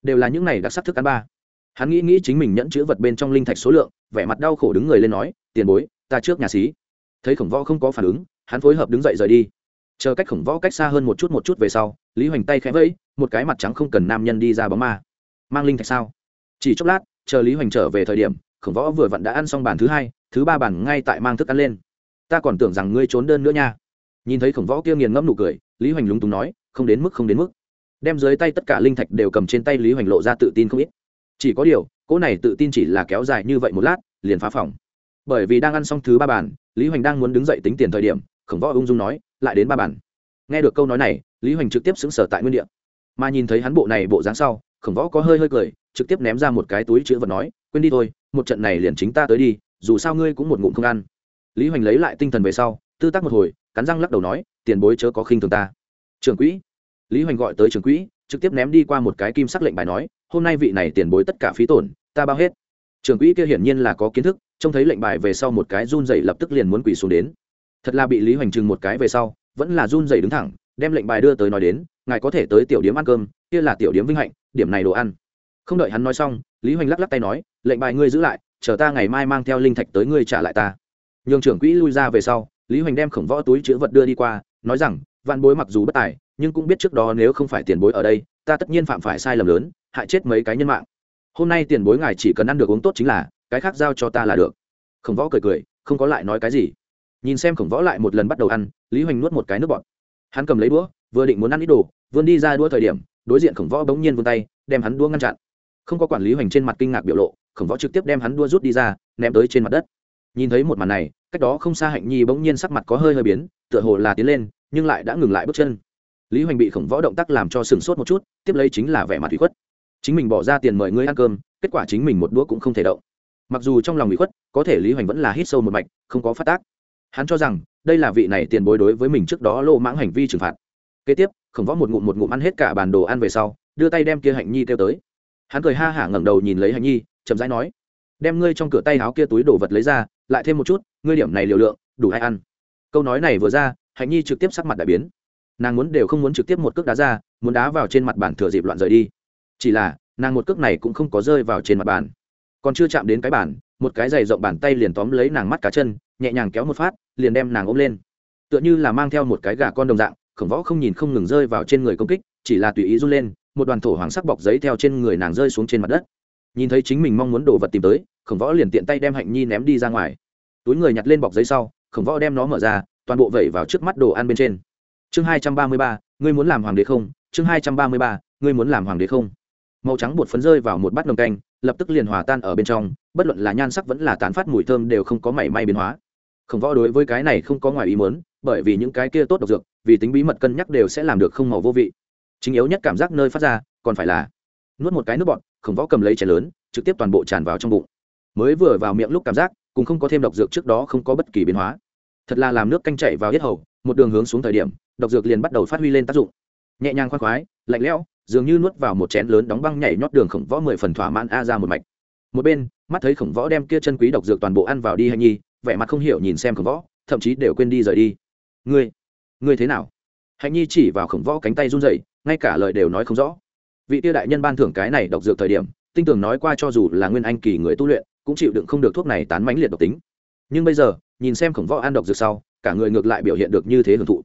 đều là những này đặc sắc thức ăn ba. Hắn nghĩ nghĩ chính mình nhẫn chữ vật bên trong linh thạch số lượng, vẻ mặt đau khổ đứng người lên nói, tiền bối, ta trước nhà xí. Thấy khổng võ không có phản ứng, hắn phối hợp đứng dậy rời đi. Chờ cách khổng võ cách xa hơn một chút một chút về sau, lý hoành tay khẽ vẫy, một cái mặt trắng không cần nam nhân đi ra bóng ma. Mang linh thạch sao? Chỉ chốc lát, chờ lý hoành trở về thời điểm, khổng võ vừa vặn đã ăn xong bàn thứ hai, thứ ba bàn ngay tại mang thức ăn lên. Ta còn tưởng rằng ngươi trốn đơn nữa nha. Nhìn thấy khổng võ kia nghiền ngẫm nụ cười, lý hoành lúng túng nói, không đến mức, không đến mức. Đem dưới tay tất cả linh thạch đều cầm trên tay lý hoành lộ ra tự tin không ít. Chỉ có điều, cỗ này tự tin chỉ là kéo dài như vậy một lát, liền phá phòng. Bởi vì đang ăn xong thứ ba bàn, lý hoành đang muốn đứng dậy tính tiền thời điểm, khổng võ ung dung nói, lại đến ba bàn. Nghe được câu nói này, lý hoành trực tiếp xứng sở tại nguyên đ ị a mà nhìn thấy hắn bộ này bộ dáng sau, khổng võ có hơi hơi cười trực tiếp ném ra một cái túi chữ vật nói, quên đi thôi, một trận này liền chính ta tới đi, dù sao ngươi cũng một ngụm không ăn. Lý hoành lấy lại tinh thần về sau, tư tác một hồi, cắn răng lắc đầu nói, tiền bối chớ có khinh thường ta. Trưởng quỹ. Lý hoành gọi tới trường quỹ, trực tiếp ném đi qua một cái kim sắc lệnh bài nói, hôm nay vị này tiền bối tất cả phí tổn, ta bao hết. Trường quỹ kia hiển nhiên là có kiến thức, trông thấy lệnh bài về sau một cái run dậy lập tức liền muốn quỳ xuống đến. Thật là bị lý hoành chừng một cái về sau, vẫn là run dậy đứng thẳng, đem lệnh bài đưa tới nói đến, ngài có thể tới tiểu điếm ăn cơm, kia là tiểu điếm vinh hạnh, điểm này đồ ăn không đợi hắn nói xong, lý hoành lắc lắc tay nói, lệnh bài ngươi giữ lại, chờ ta ngày mai mang theo linh thạch tới ngươi trả lại ta. Nhường trưởng quỹ lui ra về sau, lý hoành đem khổng võ túi chữ vật đưa đi qua, nói rằng văn bối mặc dù bất tài, nhưng cũng biết trước đó nếu không phải tiền bối ở đây, ta tất nhiên phạm phải sai lầm lớn, hại chết mấy cái nhân mạng. Hôm nay tiền bối ngài chỉ cần ăn được uống tốt chính là, cái khác giao cho ta là được. Khổng võ cười cười, không có lại nói cái gì. Nhìn xem khổng võ lại một lần bắt đầu ăn, lý hoành nuốt một cái nước bọt. Hắn cầm lấy đũa, vừa định muốn ăn ít đồ, vươn đi ra đũa thời điểm, đối diện khổng võ bỗng nhiên vươn tay, đem hắn đũa ngăn chặn không có quản lý hoành trên mặt kinh ngạc biểu lộ, khổng võ trực tiếp đem hắn đua rút đi ra, ném tới trên mặt đất. Nhìn thấy một màn này, cách đó không xa hạnh nhi bỗng nhiên sắc mặt có hơi hơi biến, tựa hồ là tiến lên, nhưng lại đã ngừng lại bước chân. Lý hoành bị khổng võ động tác làm cho sừng sốt một chút, tiếp lấy chính là vẻ mặt bị khuất. Chính mình bỏ ra tiền mời ngươi ăn cơm, kết quả chính mình một đũa cũng không thể động. Mặc dù trong lòng bị khuất, có thể lý hoành vẫn là hít sâu một mạch, không có phát tác. Hắn cho rằng, đây là vị này tiền bối đối với mình trước đó lô mãng hành vi trừng phạt. Kế tiếp, khổng võ một ngụm một ngụm ăn hết cả bàn đồ ăn về sau, đưa tay đem kia hạnh nhi kêu tới hắn cười ha hả ngẩng đầu nhìn lấy hạnh nhi, chậm rãi nói, đem ngươi trong cửa tay áo kia túi đồ vật lấy ra, lại thêm một chút, ngươi điểm này liều lượng, đủ hay ăn. Câu nói này vừa ra, hạnh nhi trực tiếp sắc mặt đại biến. Nàng muốn đều không muốn trực tiếp một cước đá ra, muốn đá vào trên mặt bàn thừa dịp loạn rời đi. Chỉ là, nàng một cước này cũng không có rơi vào trên mặt bàn. Còn chưa chạm đến cái bàn, một cái giày rộng bàn tay liền tóm lấy nàng mắt cá chân, nhẹ nhàng kéo một phát, liền đem nàng ôm lên. Tựa như là mang theo một cái gà con đồng dạng, khổng võ không nhìn không ngừng rơi vào trên người công kích, chỉ là tùy ý run lên một đoàn thổ hoàng sắc bọc giấy theo trên người nàng rơi xuống trên mặt đất. Nhìn thấy chính mình mong muốn đồ vật tìm tới, khổng võ liền tiện tay đem hạnh nhi ném đi ra ngoài. Túi người nhặt lên bọc giấy sau, khổng võ đem nó mở ra, toàn bộ vẩy vào trước mắt đồ ăn bên trên. Chương hai trăm ba mươi ba, ngươi muốn làm hoàng đế không? Chương hai trăm ba mươi ba, ngươi muốn làm hoàng đế không? Màu trắng bột phấn rơi vào một bát nồng canh, lập tức liền hòa tan ở bên trong, bất luận là nhan sắc vẫn là tán phát mùi thơm đều không có mảy may biến hóa. Khổng võ đối với cái này không có ngoài ý muốn, bởi vì những cái kia tốt độc dược, vì tính bí mật cân nhắc đều sẽ làm được không màu vô vị chính yếu nhất cảm giác nơi phát ra còn phải là nuốt một cái nước bọt, khổng võ cầm lấy chén lớn, trực tiếp toàn bộ tràn vào trong bụng. Mới vừa vào miệng lúc cảm giác cũng không có thêm độc dược trước đó không có bất kỳ biến hóa. Thật là làm nước canh chảy vào hết hầu, một đường hướng xuống thời điểm, độc dược liền bắt đầu phát huy lên tác dụng. Nhẹ nhàng khoan khoái, lạnh lẽo, dường như nuốt vào một chén lớn đóng băng nhảy nhót đường khổng võ mười phần thỏa mãn a ra một mạch. Một bên, mắt thấy khổng võ đem kia chân quý độc dược toàn bộ ăn vào đi hay nhi, vẻ mặt không hiểu nhìn xem khổng võ, thậm chí đều quên đi rời đi. Ngươi ngươi thế nào? Hạnh nhi chỉ vào khổng võ cánh tay run rẩy ngay cả lời đều nói không rõ. Vị tiêu đại nhân ban thưởng cái này độc dược thời điểm, tinh tường nói qua cho dù là nguyên anh kỳ người tu luyện, cũng chịu đựng không được thuốc này tán mãnh liệt độc tính. Nhưng bây giờ, nhìn xem khổng võ ăn độc dược sau, cả người ngược lại biểu hiện được như thế hưởng thụ.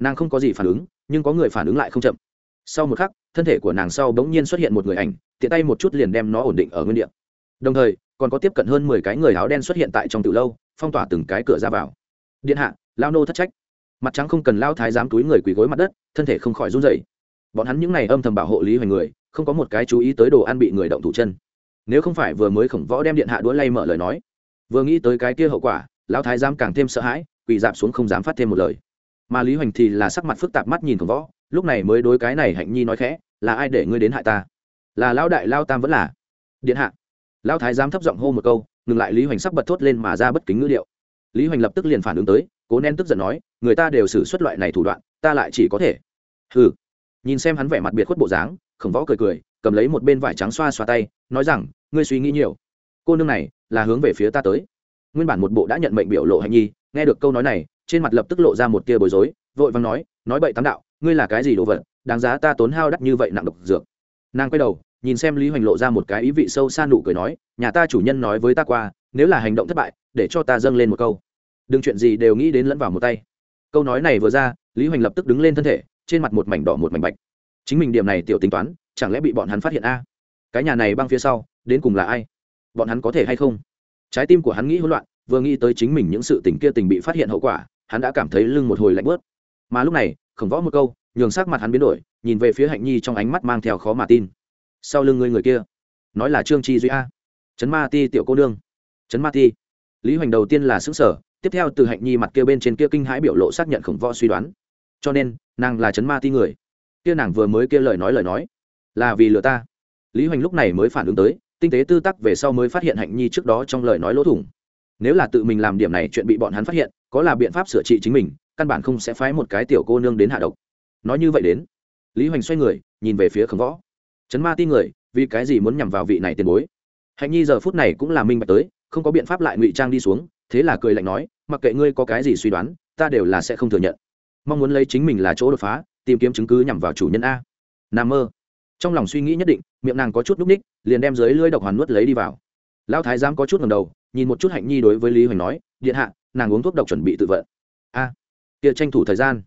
Nàng không có gì phản ứng, nhưng có người phản ứng lại không chậm. Sau một khắc, thân thể của nàng sau bỗng nhiên xuất hiện một người ảnh, tiện tay một chút liền đem nó ổn định ở nguyên địa. Đồng thời, còn có tiếp cận hơn mười cái người áo đen xuất hiện tại trong từ lâu, phong tỏa từng cái cửa ra vào. Điện hạ, lao nô thất trách. Mặt trắng không cần lao thái giám túi người quỳ gối mặt đất, thân thể không khỏi run dậy bọn hắn những n à y âm thầm bảo hộ lý hoành người, không có một cái chú ý tới đồ ăn bị người động thủ chân. Nếu không phải vừa mới khổng võ đem điện hạ đuối lay mở lời nói, vừa nghĩ tới cái kia hậu quả, lão thái giám càng thêm sợ hãi, quỳ dạp xuống không dám phát thêm một lời. Mà lý hoành thì là sắc mặt phức tạp mắt nhìn khổng võ, lúc này mới đối cái này hạnh nhi nói khẽ, là ai để ngươi đến hại ta? Là lão đại lao tam vẫn là. Điện hạ. Lão thái giám thấp giọng hô một câu, ngừng lại lý hoành sắc bật thốt lên mà ra bất kính ngữ điệu. Lý hoành lập tức liền phản ứng tới, cố nén tức giận nói, người ta đều xử suất loại này thủ đoạn, ta lại chỉ có thể. Hừ nhìn xem hắn vẻ mặt biệt khuất bộ dáng, khổng võ cười cười, cầm lấy một bên vải trắng xoa xoa tay, nói rằng, ngươi suy nghĩ nhiều. Cô nương này là hướng về phía ta tới. Nguyên bản một bộ đã nhận mệnh biểu lộ hạnh nhi, nghe được câu nói này, trên mặt lập tức lộ ra một tia bối rối, vội vàng nói nói bậy tám đạo, ngươi là cái gì đồ vật, đáng giá ta tốn hao đắt như vậy nặng độc dược. Nàng quay đầu, nhìn xem lý hoành lộ ra một cái ý vị sâu xa nụ cười nói, nhà ta chủ nhân nói với ta qua, nếu là hành động thất bại, để cho ta dâng lên một câu. Đừng chuyện gì đều nghĩ đến lẫn vào một tay. Câu nói này vừa ra, lý hoành lập tức đứng lên thân thể trên mặt một mảnh đỏ một mảnh bạch. Chính mình điểm này tiểu tính toán, chẳng lẽ bị bọn hắn phát hiện a? Cái nhà này băng phía sau, đến cùng là ai? Bọn hắn có thể hay không? Trái tim của hắn nghĩ hỗn loạn, vừa nghĩ tới chính mình những sự tình kia tình bị phát hiện hậu quả, hắn đã cảm thấy lưng một hồi lạnh bớt. Mà lúc này, khổng võ một câu, nhường sắc mặt hắn biến đổi, nhìn về phía hạnh nhi trong ánh mắt mang theo khó mà tin. Sau lưng người người kia, nói là trương chi duy a. Trấn ma ti tiểu cô nương. Trấn ma ti. Lý hoành đầu tiên là xứng sở tiếp theo từ hạnh nhi mặt kia bên trên kia kinh hãi biểu lộ xác nhận khổng võ suy đoán cho nên, nàng là chấn ma ti người. Kia nàng vừa mới kia lời nói lời nói, là vì lừa ta. Lý hoành lúc này mới phản ứng tới, tinh tế tư tắc về sau mới phát hiện hạnh nhi trước đó trong lời nói lỗ thủng. Nếu là tự mình làm điểm này chuyện bị bọn hắn phát hiện, có là biện pháp sửa trị chính mình, căn bản không sẽ phái một cái tiểu cô nương đến hạ độc. Nói như vậy đến, lý hoành xoay người, nhìn về phía khổng võ. Chấn ma ti người, vì cái gì muốn nhằm vào vị này tiền bối? Hạnh nhi giờ phút này cũng là minh bạch tới, không có biện pháp lại ngụy trang đi xuống, thế là cười lạnh nói, mặc kệ ngươi có cái gì suy đoán, ta đều là sẽ không thừa nhận mong muốn lấy chính mình là chỗ đột phá tìm kiếm chứng cứ nhằm vào chủ nhân a. N mơ. Trong lòng suy nghĩ nhất định miệng nàng có chút núp ních liền đem dưới lưỡi độc hoàn nuốt lấy đi vào. Lão thái giám có chút ngầm đầu nhìn một chút hạnh nhi đối với lý hoành nói điện hạ nàng uống thuốc độc chuẩn bị tự vận. A. À, kia tranh thủ thời gian.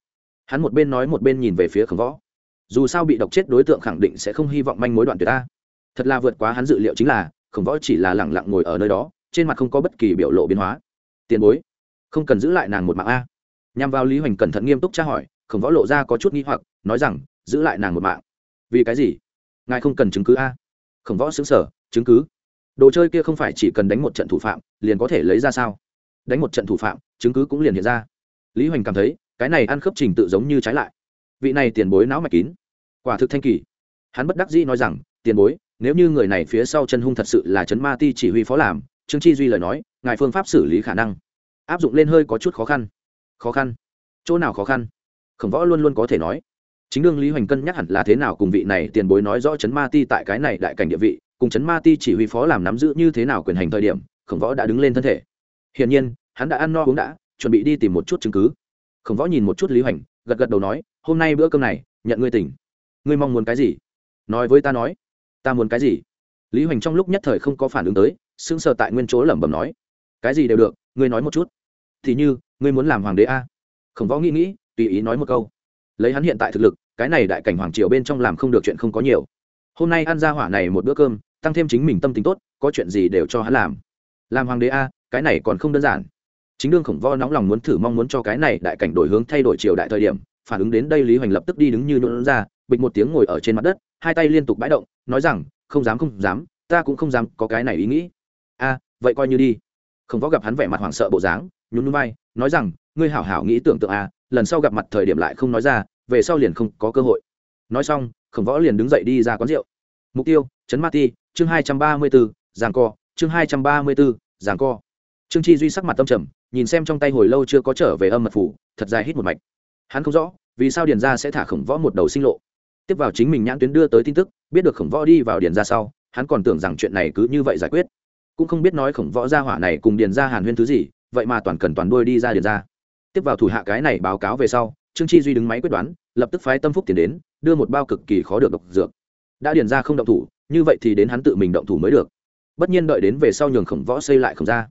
Hắn một bên nói một bên nhìn về phía khổng võ. Dù sao bị độc chết đối tượng khẳng định sẽ không hy vọng manh mối đoạn tuyệt ta thật là vượt quá hắn dự liệu chính là khổng võ chỉ là lẳng lặng ngồi ở nơi đó trên mặt không có bất kỳ biểu lộ biến hóa. Tiền bối không cần giữ lại nàng một mạng a nhằm vào lý hoành cẩn thận nghiêm túc tra hỏi, khổng võ lộ ra có chút nghi hoặc, nói rằng, giữ lại nàng một mạng. Vì cái gì? Ngài không cần chứng cứ a? Khổng võ xứng sở chứng cứ? Đồ chơi kia không phải chỉ cần đánh một trận thủ phạm, liền có thể lấy ra sao? Đánh một trận thủ phạm, chứng cứ cũng liền hiện ra. Lý hoành cảm thấy, cái này ăn khớp trình tự giống như trái lại. Vị này tiền bối não mạch kín. Quả thực thanh kỳ. Hắn bất đắc dĩ nói rằng, tiền bối, nếu như người này phía sau chân hung thật sự là chấn ma ti chỉ huy phó làm, trương chi duy lời nói, ngài phương pháp xử lý khả năng. Áp dụng lên hơi có chút khó khăn khó khăn. Chỗ nào khó khăn? Khổng võ luôn luôn có thể nói. Chính đương lý hoành cân nhắc hẳn là thế nào cùng vị này tiền bối nói rõ chấn ma ti tại cái này đại cảnh địa vị, cùng chấn ma ti chỉ huy phó làm nắm giữ như thế nào quyền hành thời điểm, khổng võ đã đứng lên thân thể. Hiển nhiên, hắn đã ăn no uống đã, chuẩn bị đi tìm một chút chứng cứ. Khổng võ nhìn một chút lý hoành, gật gật đầu nói, hôm nay bữa cơm này, nhận ngươi tỉnh. Ngươi mong muốn cái gì? Nói với ta nói. Ta muốn cái gì? Lý hoành trong lúc nhất thời không có phản ứng tới, sững sờ tại nguyên chỗ lẩm bẩm nói, cái gì đều được, ngươi nói một chút. Thì như ngươi muốn làm hoàng đế a? Khổng võ nghĩ nghĩ, tùy ý nói một câu. Lấy hắn hiện tại thực lực, cái này đại cảnh hoàng triều bên trong làm không được chuyện không có nhiều. Hôm nay ăn ra hỏa này một bữa cơm, tăng thêm chính mình tâm tính tốt, có chuyện gì đều cho hắn làm. Làm hoàng đế a, cái này còn không đơn giản. Chính đương khổng võ nóng lòng muốn thử mong muốn cho cái này đại cảnh đổi hướng thay đổi triều đại thời điểm, phản ứng đến đây lý hoành lập tức đi đứng như nôn ra, bịch một tiếng ngồi ở trên mặt đất, hai tay liên tục bãi động, nói rằng, không dám không dám, ta cũng không dám có cái này ý nghĩ. A, vậy coi như đi. Khổng võ gặp hắn vẻ mặt hoảng sợ bộ dáng, nhún núi bay nói rằng, ngươi hảo hảo nghĩ tưởng tượng a lần sau gặp mặt thời điểm lại không nói ra, về sau liền không có cơ hội. Nói xong, khổng võ liền đứng dậy đi ra quán rượu. Mục tiêu chấn ma ti, chương hai trăm ba mươi bốn giảng co, chương hai trăm ba mươi bốn giảng co. Trương chi duy sắc mặt tâm trầm, nhìn xem trong tay hồi lâu chưa có trở về âm mật phủ, thật dài hít một mạch. Hắn không rõ, vì sao điền ra sẽ thả khổng võ một đầu sinh lộ. Tiếp vào chính mình nhãn tuyến đưa tới tin tức, biết được khổng võ đi vào điền ra sau, hắn còn tưởng rằng chuyện này cứ như vậy giải quyết. Cũng không biết nói khổng võ gia hỏa này cùng điền ra hàn huyên thứ gì vậy mà toàn cần toàn đuôi đi ra điền ra. Tiếp vào thủ hạ cái này báo cáo về sau, trương chi duy đứng máy quyết đoán, lập tức phái tâm phúc tiền đến, đưa một bao cực kỳ khó được độc dược. Đã điền ra không động thủ, như vậy thì đến hắn tự mình động thủ mới được. Bất nhiên đợi đến về sau nhường khổng võ xây lại khổng ra.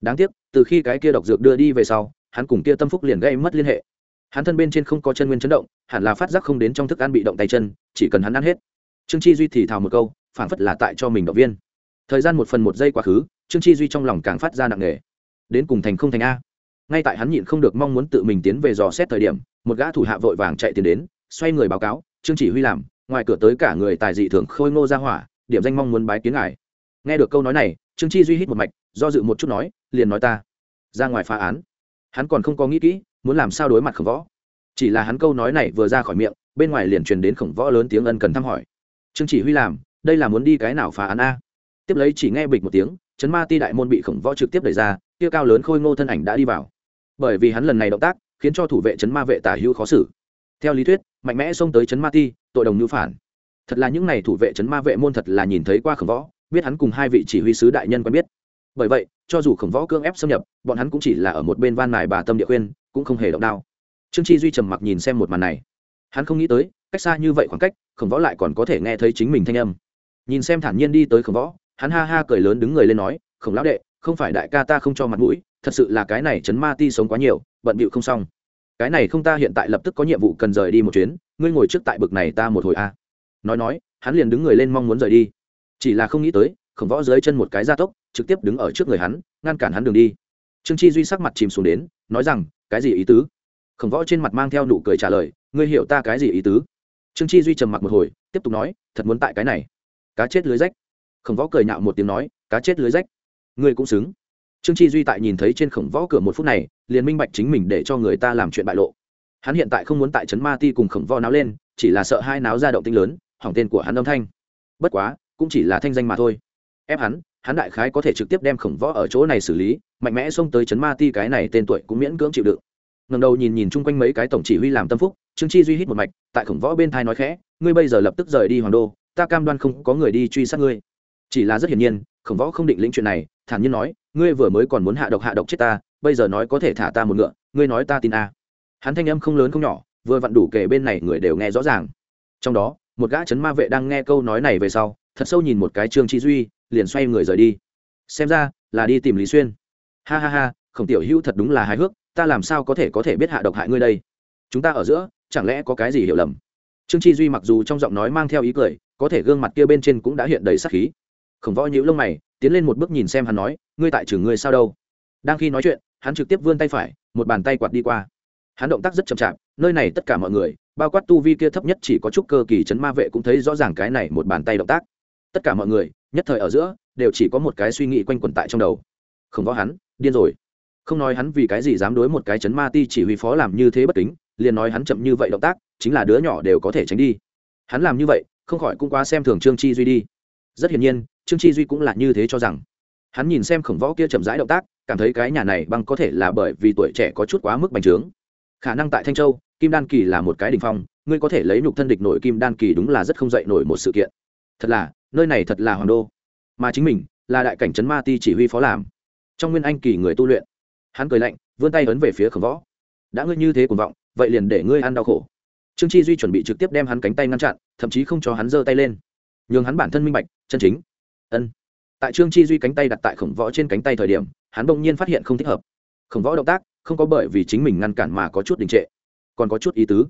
Đáng tiếc, từ khi cái kia độc dược đưa đi về sau, hắn cùng kia tâm phúc liền gây mất liên hệ. Hắn thân bên trên không có chân nguyên chấn động, hẳn là phát giác không đến trong thức ăn bị động tay chân, chỉ cần hắn ăn hết. Trương chi duy thì thào một câu phản phất là tại cho mình động viên. Thời gian một phần một giây quá khứ, trương chi duy trong lòng càng phát ra nặng nề đến cùng thành không thành a. Ngay tại hắn nhịn không được mong muốn tự mình tiến về dò xét thời điểm, một gã thủ hạ vội vàng chạy tiến đến, xoay người báo cáo, trương chỉ huy làm, ngoài cửa tới cả người tài dị thường khôi ngô ra hỏa, điểm danh mong muốn bái kiến ngài. Nghe được câu nói này, trương chi duy hít một mạch, do dự một chút nói, liền nói ta, ra ngoài phá án. Hắn còn không có nghĩ kỹ, muốn làm sao đối mặt khổng võ. Chỉ là hắn câu nói này vừa ra khỏi miệng, bên ngoài liền truyền đến khổng võ lớn tiếng ân cần thăm hỏi. Trương chỉ huy làm, đây là muốn đi cái nào phá án a? Tiếp lấy chỉ nghe bịch một tiếng, chấn ma ti đại môn bị khổng võ trực tiếp đẩy ra kia cao lớn khôi ngô thân ảnh đã đi vào. Bởi vì hắn lần này động tác, khiến cho thủ vệ chấn ma vệ tả hữu khó xử. Theo lý thuyết, mạnh mẽ xông tới chấn ma ti, tội đồng như phản. Thật là những n à y thủ vệ chấn ma vệ môn thật là nhìn thấy qua khổng võ, biết hắn cùng hai vị chỉ huy sứ đại nhân quen biết. Bởi vậy, cho dù khổng võ cưỡng ép xâm nhập, bọn hắn cũng chỉ là ở một bên van mài bà tâm địa khuyên, cũng không hề động đao. Trương chi duy trầm mặc nhìn xem một màn này. Hắn không nghĩ tới, cách xa như vậy khoảng cách, khổng võ lại còn có thể nghe thấy chính mình thanh âm. Nhìn xem thản nhiên đi tới khổng võ, hắn ha ha cười lớn đứng người lên nói, khổng lão đệ không phải đại ca ta không cho mặt mũi, thật sự là cái này chấn ma ti sống quá nhiều, bận bịu không xong. Cái này không ta hiện tại lập tức có nhiệm vụ cần rời đi một chuyến, ngươi ngồi trước tại bực này ta một hồi a. Nói nói, hắn liền đứng người lên mong muốn rời đi. Chỉ là không nghĩ tới, khổng võ dưới chân một cái gia tốc, trực tiếp đứng ở trước người hắn, ngăn cản hắn đường đi. Trương chi duy sắc mặt chìm xuống đến, nói rằng, cái gì ý tứ? Khổng võ trên mặt mang theo nụ cười trả lời, ngươi hiểu ta cái gì ý tứ? Trương chi duy trầm mặc một hồi, tiếp tục nói, thật muốn tại cái này. Cá chết lưới rách. Khổng võ cười nhạo một tiếng nói, cá chết lưới rách ngươi cũng xứng. Trương chi duy tại nhìn thấy trên khổng võ cửa một phút này, liền minh bạch chính mình để cho người ta làm chuyện bại lộ. Hắn hiện tại không muốn tại trấn ma ti cùng khổng võ náo lên, chỉ là sợ hai náo ra động tinh lớn, hỏng tên của hắn âm thanh. Bất quá, cũng chỉ là thanh danh mà thôi. Ép hắn hắn đại khái có thể trực tiếp đem khổng võ ở chỗ này xử lý, mạnh mẽ xông tới trấn ma ti cái này tên tuổi cũng miễn cưỡng chịu đựng. Ngầm đầu nhìn nhìn chung quanh mấy cái tổng chỉ huy làm tâm phúc, trương chi duy hít một mạch, tại khổng võ bên thai nói khẽ, ngươi bây giờ lập tức rời đi hoàng đô, ta cam đoan không có người đi truy sát ngươi. Chỉ là rất hiển nhiên, khổng võ không định lĩnh chuyện này thản nhiên nói, ngươi vừa mới còn muốn hạ độc hạ độc chết ta, bây giờ nói có thể thả ta một ngựa, ngươi nói ta tin a. À. hắn thanh âm không lớn không nhỏ, vừa vặn đủ kể bên này người đều nghe rõ ràng. Trong đó, một gã chấn ma vệ đang nghe câu nói này về sau, thật sâu nhìn một cái trương chi duy, liền xoay người rời đi. Xem ra, là đi tìm lý xuyên. Ha ha ha, khổng tiểu hữu thật đúng là hài hước, ta làm sao có thể có thể biết hạ độc hại ngươi đây? Chúng ta ở giữa, chẳng lẽ có cái gì hiểu lầm? Trương chi duy mặc dù trong giọng nói mang theo ý cười, có thể gương mặt kia bên trên cũng đã hiện đầy sắc khí. Khổng võ nhíu lông mày tiến lên một bước nhìn xem hắn nói, ngươi tại trường ngươi sao đâu? Đang khi nói chuyện, hắn trực tiếp vươn tay phải, một bàn tay quạt đi qua. Hắn động tác rất chậm chạp, nơi này tất cả mọi người, bao quát tu vi kia thấp nhất chỉ có chút cơ kỳ chấn ma vệ cũng thấy rõ ràng cái này một bàn tay động tác. Tất cả mọi người, nhất thời ở giữa, đều chỉ có một cái suy nghĩ quanh quẩn tại trong đầu. Không có hắn, điên rồi. Không nói hắn vì cái gì dám đối một cái chấn ma ti chỉ huy phó làm như thế bất kính, liền nói hắn chậm như vậy động tác, chính là đứa nhỏ đều có thể tránh đi. Hắn làm như vậy, không khỏi cũng quá xem thường trương chi duy đi. Rất hiển nhiên trương chi duy cũng là như thế cho rằng. Hắn nhìn xem khổng võ kia chậm rãi động tác, cảm thấy cái nhà này băng có thể là bởi vì tuổi trẻ có chút quá mức bành trướng. Khả năng tại thanh châu, kim đan kỳ là một cái đình phong, ngươi có thể lấy nhục thân địch nổi kim đan kỳ đúng là rất không dậy nổi một sự kiện. Thật là, nơi này thật là hoàng đô. Mà chính mình, là đại cảnh trấn ma ti chỉ huy phó làm. Trong nguyên anh kỳ người tu luyện. Hắn cười lạnh, vươn tay ấn về phía khổng võ. Đã ngươi như thế cuồng vọng, vậy liền để ngươi ăn đau khổ. Trương chi duy chuẩn bị trực tiếp đem hắn cánh tay ngăn chặn, thậm chí không cho hắn giơ tay lên. Nhường hắn bản thân minh bạch, chân chính ân. Tại trương chi duy cánh tay đặt tại khổng võ trên cánh tay thời điểm, hắn bỗng nhiên phát hiện không thích hợp. Khổng võ động tác, không có bởi vì chính mình ngăn cản mà có chút đình trệ, còn có chút ý tứ.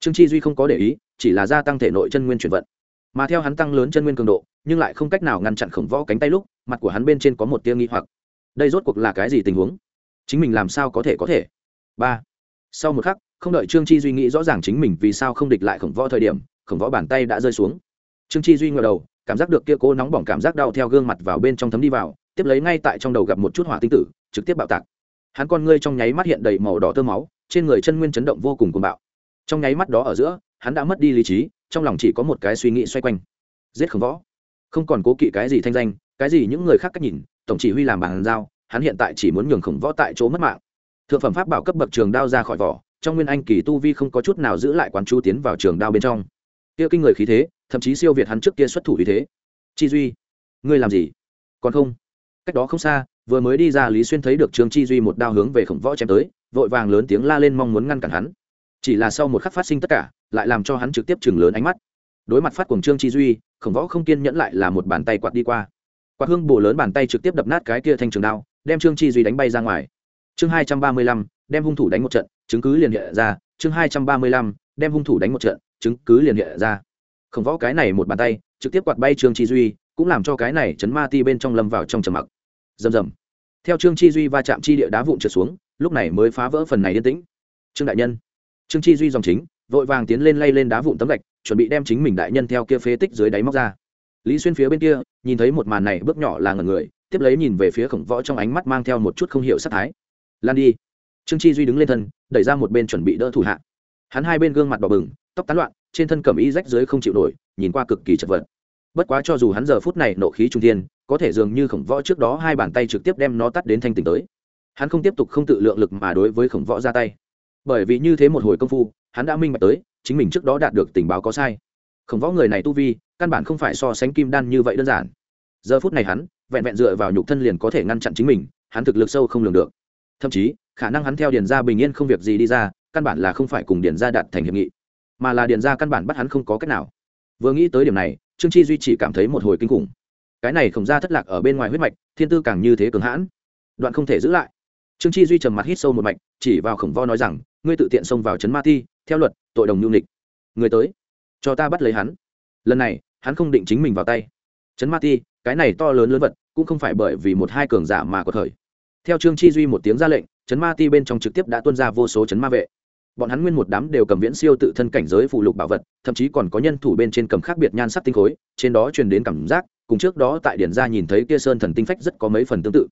Trương chi duy không có để ý, chỉ là gia tăng thể nội chân nguyên chuyển vận. Mà theo hắn tăng lớn chân nguyên cường độ, nhưng lại không cách nào ngăn chặn khổng võ cánh tay lúc, mặt của hắn bên trên có một tia nghi hoặc. Đây rốt cuộc là cái gì tình huống? Chính mình làm sao có thể có thể? Ba. Sau một khắc, không đợi trương chi duy nghĩ rõ ràng chính mình vì sao không địch lại khổng võ thời điểm, khổng võ bàn tay đã rơi xuống. Trương chi duy ngờ đầu cảm giác được kia cố nóng bỏng cảm giác đau theo gương mặt vào bên trong thấm đi vào, tiếp lấy ngay tại trong đầu gặp một chút hỏa tinh tử, trực tiếp bạo tạc. Hắn con ngươi trong nháy mắt hiện đầy màu đỏ tơ máu, trên người chân nguyên chấn động vô cùng cuồng bạo. Trong nháy mắt đó ở giữa, hắn đã mất đi lý trí, trong lòng chỉ có một cái suy nghĩ xoay quanh. Giết khổng võ. Không còn cố kỵ cái gì thanh danh, cái gì những người khác cách nhìn, tổng chỉ huy làm bàn giao, hắn hiện tại chỉ muốn nhường khổng võ tại chỗ mất mạng. Thượng phẩm pháp bảo cấp bậc trường đao ra khỏi vỏ, trong nguyên anh kỳ tu vi không có chút nào giữ lại quán chú tiến vào trường đao bên trong. Kia kinh người khí thế thậm chí siêu việt hắn trước kia xuất thủ vì thế. Chi duy, ngươi làm gì? Còn không? Cách đó không xa, vừa mới đi ra lý xuyên thấy được trương chi duy một đao hướng về khổng võ chém tới, vội vàng lớn tiếng la lên mong muốn ngăn cản hắn. Chỉ là sau một khắc phát sinh tất cả, lại làm cho hắn trực tiếp chừng lớn ánh mắt. Đối mặt phát cùng trương chi duy, khổng võ không kiên nhẫn lại là một bàn tay quạt đi qua. Quạt hương bổ lớn bàn tay trực tiếp đập nát cái kia thanh trường đao, đem trương chi duy đánh bay ra ngoài. Chương hai trăm ba mươi lăm, đem hung thủ đánh một trận, chứng cứ liền hiện ra. Chương hai trăm ba mươi lăm, đem hung thủ đánh một trận, chứng cứ liền hiện ra khổng võ cái này một bàn tay, trực tiếp quạt bay trương chi duy, cũng làm cho cái này chấn ma ti bên trong lâm vào trong trầm mặc. Rầm rầm. Theo trương chi duy va chạm chi địa đá vụn trượt xuống, lúc này mới phá vỡ phần này yên tĩnh. Trương đại nhân. Trương chi duy dòng chính, vội vàng tiến lên lay lên đá vụn tấm gạch, chuẩn bị đem chính mình đại nhân theo kia phế tích dưới đáy móc ra. Lý xuyên phía bên kia, nhìn thấy một màn này bước nhỏ là ngần người, tiếp lấy nhìn về phía khổng võ trong ánh mắt mang theo một chút không hiểu sắc thái. Lan đi. Trương chi duy đứng lên thân, đẩy ra một bên chuẩn bị đỡ thủ hạ. Hắn hai bên gương mặt đỏ bừng, tóc tán loạn trên thân cầm y rách dưới không chịu nổi, nhìn qua cực kỳ chật vật. Bất quá cho dù hắn giờ phút này nộ khí trung thiên, có thể dường như khổng võ trước đó hai bàn tay trực tiếp đem nó tắt đến thanh tỉnh tới. Hắn không tiếp tục không tự lượng lực mà đối với khổng võ ra tay. Bởi vì như thế một hồi công phu, hắn đã minh bạch tới, chính mình trước đó đạt được tình báo có sai. Khổng võ người này tu vi, căn bản không phải so sánh kim đan như vậy đơn giản. Giờ phút này hắn, vẹn vẹn dựa vào nhục thân liền có thể ngăn chặn chính mình, hắn thực lực sâu không lường được. Thậm chí, khả năng hắn theo điền ra bình yên không việc gì đi ra, căn bản là không phải cùng điền ra đạt thành hiệp nghị mà là điền ra căn bản bắt hắn không có cách nào. Vừa nghĩ tới điểm này, trương chi duy chỉ cảm thấy một hồi kinh khủng. Cái này không ra thất lạc ở bên ngoài huyết mạch, thiên tư càng như thế cường hãn. Đoạn không thể giữ lại. Trương chi duy trầm mặt hít sâu một mạch, chỉ vào khổng vo nói rằng, ngươi tự tiện xông vào trấn ma ti theo luật, tội đồng nhu nịch. Người tới, cho ta bắt lấy hắn. Lần này, hắn không định chính mình vào tay. Trấn ma ti cái này to lớn lớn vật, cũng không phải bởi vì một hai cường giả mà có thời. Theo trương chi duy một tiếng ra lệnh, trấn ma ti bên trong trực tiếp đã tuân ra vô số trấn ma vệ bọn hắn nguyên một đám đều cầm viễn siêu tự thân cảnh giới phụ lục bảo vật, thậm chí còn có nhân thủ bên trên cầm khác biệt nhan sắc tinh khối, trên đó truyền đến cảm giác, cùng trước đó tại điển gia nhìn thấy kia sơn thần tinh phách rất có mấy phần tương tự.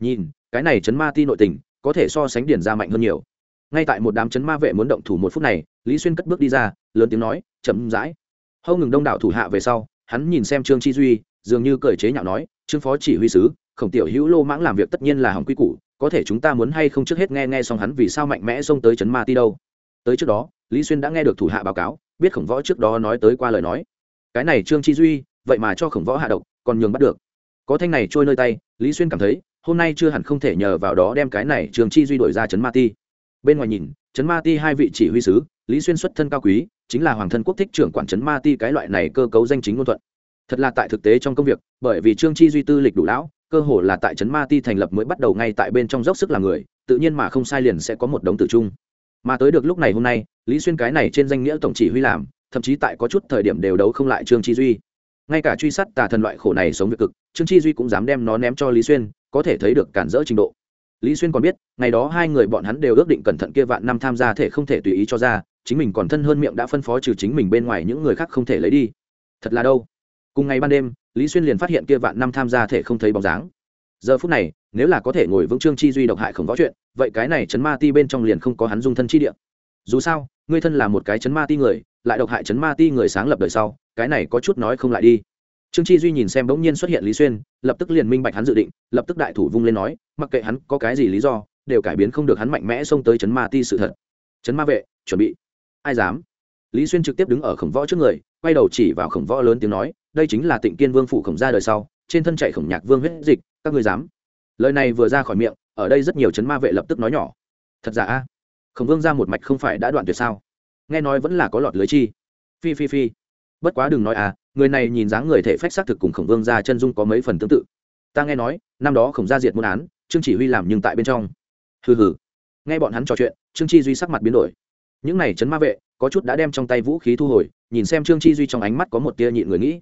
Nhìn, cái này chấn ma ti nội tình, có thể so sánh điển gia mạnh hơn nhiều. Ngay tại một đám chấn ma vệ muốn động thủ một phút này, lý xuyên cất bước đi ra, lớn tiếng nói, chậm rãi. Hâu ngừng đông đảo thủ hạ về sau, hắn nhìn xem trương chi duy, dường như cởi chế nhạo nói, trương phó chỉ huy sứ khổng tiểu hữu lô mãng làm việc tất nhiên là hỏng quy củ, có thể chúng ta muốn hay không trước hết nghe nghe xong hắn vì sao mạnh mẽ xông tới chấn ma ti đâu. Tới trước đó, lý xuyên đã nghe được thủ hạ báo cáo, biết khổng võ trước đó nói tới qua lời nói. Cái này trương chi duy, vậy mà cho khổng võ hạ độc, còn nhường bắt được. Có thanh này trôi nơi tay, lý xuyên cảm thấy, hôm nay chưa hẳn không thể nhờ vào đó đem cái này trương chi duy đổi ra trấn ma ti. Bên ngoài nhìn trấn ma ti hai vị chỉ huy sứ, lý xuyên xuất thân cao quý, chính là hoàng thân quốc thích trưởng quản trấn ma ti cái loại này cơ cấu danh chính ngôn thuận. Thật là tại thực tế trong công việc, bởi vì trương chi duy tư lịch đủ lão cơ hồ là tại trấn ma ti thành lập mới bắt đầu ngay tại bên trong dốc sức làm người, tự nhiên mà không sai liền sẽ có một đống tử trung. mà tới được lúc này hôm nay, lý xuyên cái này trên danh nghĩa tổng chỉ huy làm, thậm chí tại có chút thời điểm đều đấu không lại trương chi duy. Ngay cả truy sát tà thần loại khổ này sống việc cực, trương chi duy cũng dám đem nó ném cho lý xuyên, có thể thấy được cản rỡ trình độ. Lý xuyên còn biết, ngày đó hai người bọn hắn đều ước định cẩn thận kia vạn năm tham gia thể không thể tùy ý cho ra, chính mình còn thân hơn miệng đã phân phó trừ chính mình bên ngoài những người khác không thể lấy đi. Thật là đâu. Cùng ngày ban đêm lý xuyên liền phát hiện kia vạn năm tham gia thể không thấy bóng dáng. Giờ phút này, nếu là có thể ngồi vững trương chi duy độc hại không võ chuyện, vậy cái này chấn ma ti bên trong liền không có hắn dung thân chi địa. Dù sao, ngươi thân là một cái chấn ma ti người, lại độc hại chấn ma ti người sáng lập đời sau, cái này có chút nói không lại đi. Trương chi duy nhìn xem bỗng nhiên xuất hiện lý xuyên, lập tức liền minh bạch hắn dự định, lập tức đại thủ vung lên nói, mặc kệ hắn có cái gì lý do, đều cải biến không được hắn mạnh mẽ xông tới chấn ma ti sự thật. Chấn ma vệ, chuẩn bị. Ai dám? Lý xuyên trực tiếp đứng ở khổng võ trước người, quay đầu chỉ vào khổng võ lớn tiếng nói đây chính là tịnh kiên vương phủ khổng gia đời sau, trên thân chạy khổng nhạc vương huyết dịch, các ngươi dám. Lời này vừa ra khỏi miệng, ở đây rất nhiều chấn ma vệ lập tức nói nhỏ. Thật giả a? Khổng vương ra một mạch không phải đã đoạn tuyệt sao? Nghe nói vẫn là có lọt lưới chi. Phi phi phi. Bất quá đừng nói à người này nhìn dáng người thể phách xác thực cùng khổng vương ra chân dung có mấy phần tương tự. Ta nghe nói, năm đó khổng gia diệt môn án, trương chỉ huy làm nhưng tại bên trong. Hừ hừ. Nghe bọn hắn trò chuyện, trương chi duy sắc mặt biến đổi. Những này chấn ma vệ, có chút đã đem trong tay vũ khí thu hồi, nhìn xem trương chi duy trong ánh mắt có một tia nhịn người nghĩ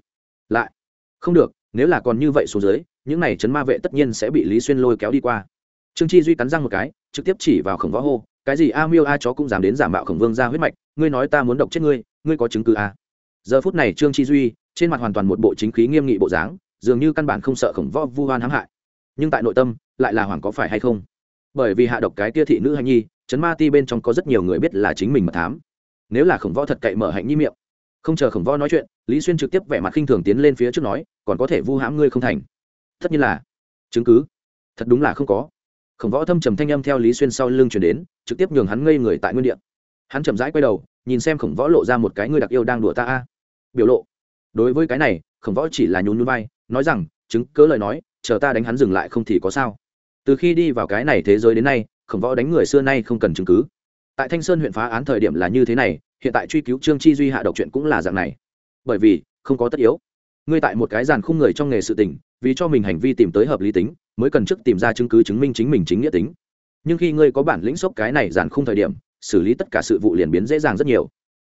lại. Không được, nếu là còn như vậy xuống dưới, những này chấn ma vệ tất nhiên sẽ bị lý xuyên lôi kéo đi qua. Trương chi duy cắn răng một cái, trực tiếp chỉ vào khổng võ hô, cái gì a miêu a chó cũng dám đến giả mạo khổng vương ra huyết mạch, ngươi nói ta muốn độc chết ngươi ngươi có chứng cứ a giờ phút này trương chi duy, trên mặt hoàn toàn một bộ chính khí nghiêm nghị bộ dáng, dường như căn bản không sợ khổng võ vu hoan hãm hại. Nhưng tại nội tâm, lại là hoàng có phải hay không? Bởi vì hạ độc cái tia thị nữ hạnh nhi, chấn ma ti bên trong có rất nhiều người biết là chính mình mà thám. Nếu là khổng võ thật cậy mở hạnh nhi miệng không chờ khổng võ nói chuyện, lý xuyên trực tiếp vẻ mặt khinh thường tiến lên phía trước nói, còn có thể vu hãm ngươi không thành? Tất nhiên là. Chứng cứ? Thật đúng là không có. Khổng võ thâm trầm thanh âm theo lý xuyên sau lưng chuyển đến, trực tiếp nhường hắn ngây người tại nguyên đ ị a hắn chậm rãi quay đầu, nhìn xem khổng võ lộ ra một cái ngươi đặc yêu đang đùa ta a. Biểu lộ. Đối với cái này, khổng võ chỉ là nhún nhún vai, nói rằng, chứng cớ lời nói, chờ ta đánh hắn dừng lại không thì có sao. Từ khi đi vào cái này thế giới đến nay, khổng võ đánh người xưa nay không cần chứng cứ. Tại thanh sơn huyện phá án thời điểm là như thế này hiện tại truy cứu trương chi duy hạ độc chuyện cũng là dạng này bởi vì không có tất yếu ngươi tại một cái giàn khung người trong nghề sự tình vì cho mình hành vi tìm tới hợp lý tính mới cần trước tìm ra chứng cứ chứng minh chính mình chính nghĩa tính nhưng khi ngươi có bản lĩnh sốc cái này giàn khung thời điểm xử lý tất cả sự vụ liền biến dễ dàng rất nhiều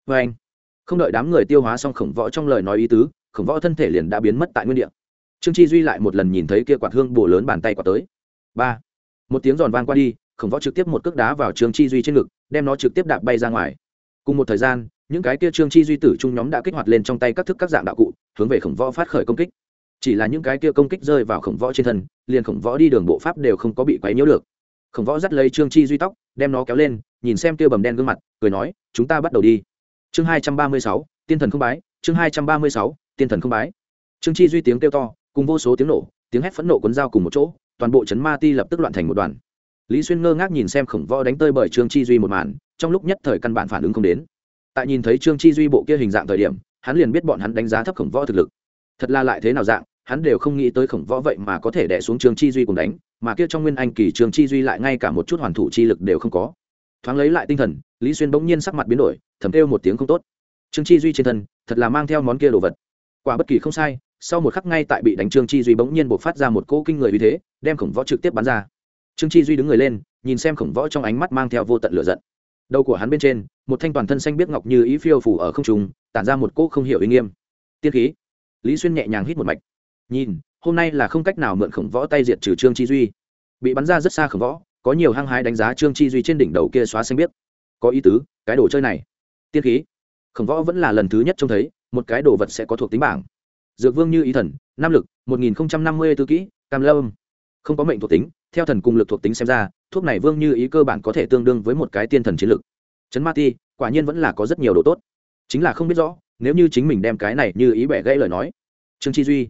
vê anh không đợi đám người tiêu hóa xong khổng võ trong lời nói ý tứ khổng võ thân thể liền đã biến mất tại nguyên địa trương chi duy lại một lần nhìn thấy kia quạt hương bổ lớn bàn tay quạt tới ba một tiếng giòn vang qua đi khổng võ trực tiếp một cước đá vào trương chi duy trên ngực đem nó trực tiếp đạp bay ra ngoài cùng một thời gian, những cái kia trương chi duy tử trung nhóm đã kích hoạt lên trong tay các thức các dạng đạo cụ, hướng về khổng võ phát khởi công kích. Chỉ là những cái kia công kích rơi vào khổng võ trên thân, liền khổng võ đi đường bộ pháp đều không có bị quấy nhiễu được. Khổng võ dắt lấy trương chi duy tóc, đem nó kéo lên, nhìn xem kia bầm đen gương mặt, cười nói, chúng ta bắt đầu đi. Chương hai trăm ba mươi sáu, tiên thần không bái, chương hai trăm ba mươi sáu, tiên thần không bái. Trương chi duy tiếng kêu to, cùng vô số tiếng nổ, tiếng hét phẫn nộ cuốn dao cùng một chỗ, toàn bộ chấn ma ti lập tức loạn thành một đoàn lý xuyên ngơ ngác nhìn xem khổng võ đánh tơi bởi trương chi duy một màn, trong lúc nhất thời căn bản phản ứng không đến. Tại nhìn thấy trương chi duy bộ kia hình dạng thời điểm, hắn liền biết bọn hắn đánh giá thấp khổng võ thực lực. Thật là lại thế nào dạng, hắn đều không nghĩ tới khổng võ vậy mà có thể đẻ xuống trương chi duy cùng đánh, mà kia trong nguyên anh kỳ trương chi duy lại ngay cả một chút hoàn thủ chi lực đều không có. Thoáng lấy lại tinh thần, lý xuyên bỗng nhiên sắc mặt biến đổi, thầm kêu một tiếng không tốt. Trương chi duy trên thân, thật là mang theo món kia đồ vật. Quả bất kỳ không sai, sau một khắc ngay tại bị đánh trương chi duy bỗng nhiên buộc phát ra một cỗ kinh người vì thế, đem khổng võ trực tiếp bắn ra trương chi duy đứng người lên, nhìn xem khổng võ trong ánh mắt mang theo vô tận lửa giận. Đầu của hắn bên trên, một thanh toàn thân xanh biết ngọc như ý phiêu phủ ở không trùng tản ra một cỗ không hiểu ý nghiêm. Tiên khí. Lý xuyên nhẹ nhàng hít một mạch. Nhìn, hôm nay là không cách nào mượn khổng võ tay diệt trừ trương chi duy. Bị bắn ra rất xa khổng võ, có nhiều hăng hái đánh giá trương chi duy trên đỉnh đầu kia xóa xanh biết có ý tứ, cái đồ chơi này. Tiên khí. Khổng võ vẫn là lần thứ nhất trông thấy, một cái đồ vật sẽ có thuộc tính bảng. Dược vương như ý thần nam lực, một nghìn năm mươi tư kỹ, cam lâm. Không có mệnh thuộc tính theo thần cùng lực thuộc tính xem ra, thuốc này vương như ý cơ bản có thể tương đương với một cái tiên thần chiến lực. Chấn ma ti, quả nhiên vẫn là có rất nhiều đồ tốt. Chính là không biết rõ, nếu như chính mình đem cái này như ý bẻ gãy lời nói. Trương chi duy,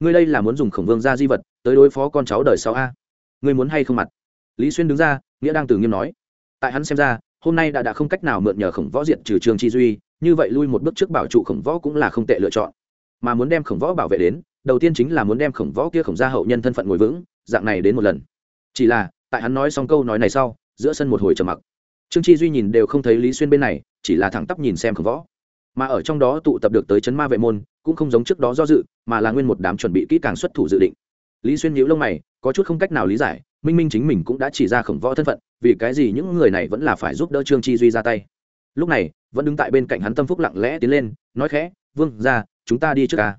ngươi đây là muốn dùng khổng vương ra di vật tới đối phó con cháu đời sau a? Ngươi muốn hay không mặt? Lý xuyên đứng ra, nghĩa đang từ nghiêm nói. Tại hắn xem ra, hôm nay đã đã không cách nào mượn nhờ khổng võ diện trừ trương chi duy, như vậy lui một bước trước bảo trụ khổng võ cũng là không tệ lựa chọn. Mà muốn đem khổng võ bảo vệ đến, đầu tiên chính là muốn đem khổng võ kia khổng gia hậu nhân thân phận ngồi vững, dạng này đến một lần chỉ là, tại hắn nói xong câu nói này sau, giữa sân một hồi trầm mặc. Trương chi duy nhìn đều không thấy lý xuyên bên này, chỉ là thẳng tắp nhìn xem khổng võ. Mà ở trong đó tụ tập được tới chấn ma vệ môn, cũng không giống trước đó do dự, mà là nguyên một đám chuẩn bị kỹ càng xuất thủ dự định. Lý xuyên nhíu lông mày, có chút không cách nào lý giải, minh minh chính mình cũng đã chỉ ra khổng võ thân phận, vì cái gì những người này vẫn là phải giúp đỡ trương chi duy ra tay. Lúc này, vẫn đứng tại bên cạnh hắn tâm phúc lặng lẽ tiến lên, nói khẽ, vương ra chúng ta đi trước ca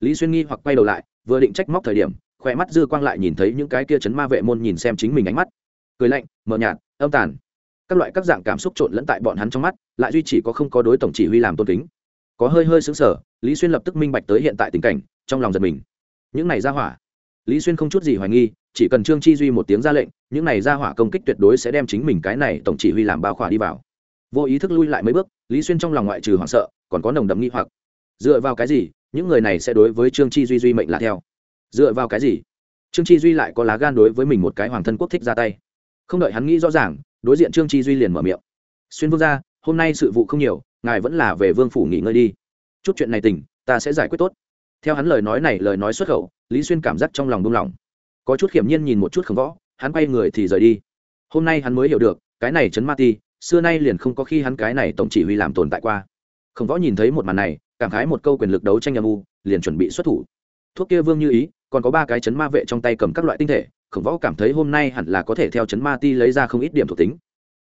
lý xuyên nghi hoặc quay đầu lại, vừa định trách móc thời điểm khỏe mắt dư quang lại nhìn thấy những cái kia chấn ma vệ môn nhìn xem chính mình ánh mắt. Cười lạnh, mờ nhạt, âm tàn. Các loại các dạng cảm xúc trộn lẫn tại bọn hắn trong mắt, lại duy chỉ có không có đối tổng chỉ huy làm tôn kính. Có hơi hơi xứng sở lý xuyên lập tức minh bạch tới hiện tại tình cảnh, trong lòng giật mình. Những này ra hỏa. Lý xuyên không chút gì hoài nghi, chỉ cần trương chi duy một tiếng ra lệnh, những này ra hỏa công kích tuyệt đối sẽ đem chính mình cái này tổng chỉ huy làm bao khỏa đi vào. Vô ý thức lui lại mấy bước, lý xuyên trong lòng ngoại trừ hoảng sợ, còn có nồng đậm nghi hoặc. Dựa vào cái gì, những người này sẽ đối với trương chi duy duy mệnh là theo? Dựa vào cái gì? Trương chi duy lại có lá gan đối với mình một cái hoàng thân quốc thích ra tay. Không đợi hắn nghĩ rõ ràng, đối diện trương chi duy liền mở miệng. Xuyên vương ra hôm nay sự vụ không nhiều, ngài vẫn là về vương phủ nghỉ ngơi đi. Chút chuyện này tỉnh ta sẽ giải quyết tốt. Theo hắn lời nói này, lời nói xuất khẩu, lý xuyên cảm giác trong lòng buông lỏng. Có chút hiểm nhiên nhìn một chút khổng võ, hắn quay người thì rời đi. Hôm nay hắn mới hiểu được, cái này chấn ma ti, xưa nay liền không có khi hắn cái này tổng chỉ huy làm tồn tại qua. Khổng võ nhìn thấy một màn này, cảm khái một câu quyền lực đấu tranh âm u, liền chuẩn bị xuất thủ. Thuốc kia vương như ý còn có ba cái chấn ma vệ trong tay cầm các loại tinh thể, khổng võ cảm thấy hôm nay hẳn là có thể theo chấn ma ti lấy ra không ít điểm thuộc tính.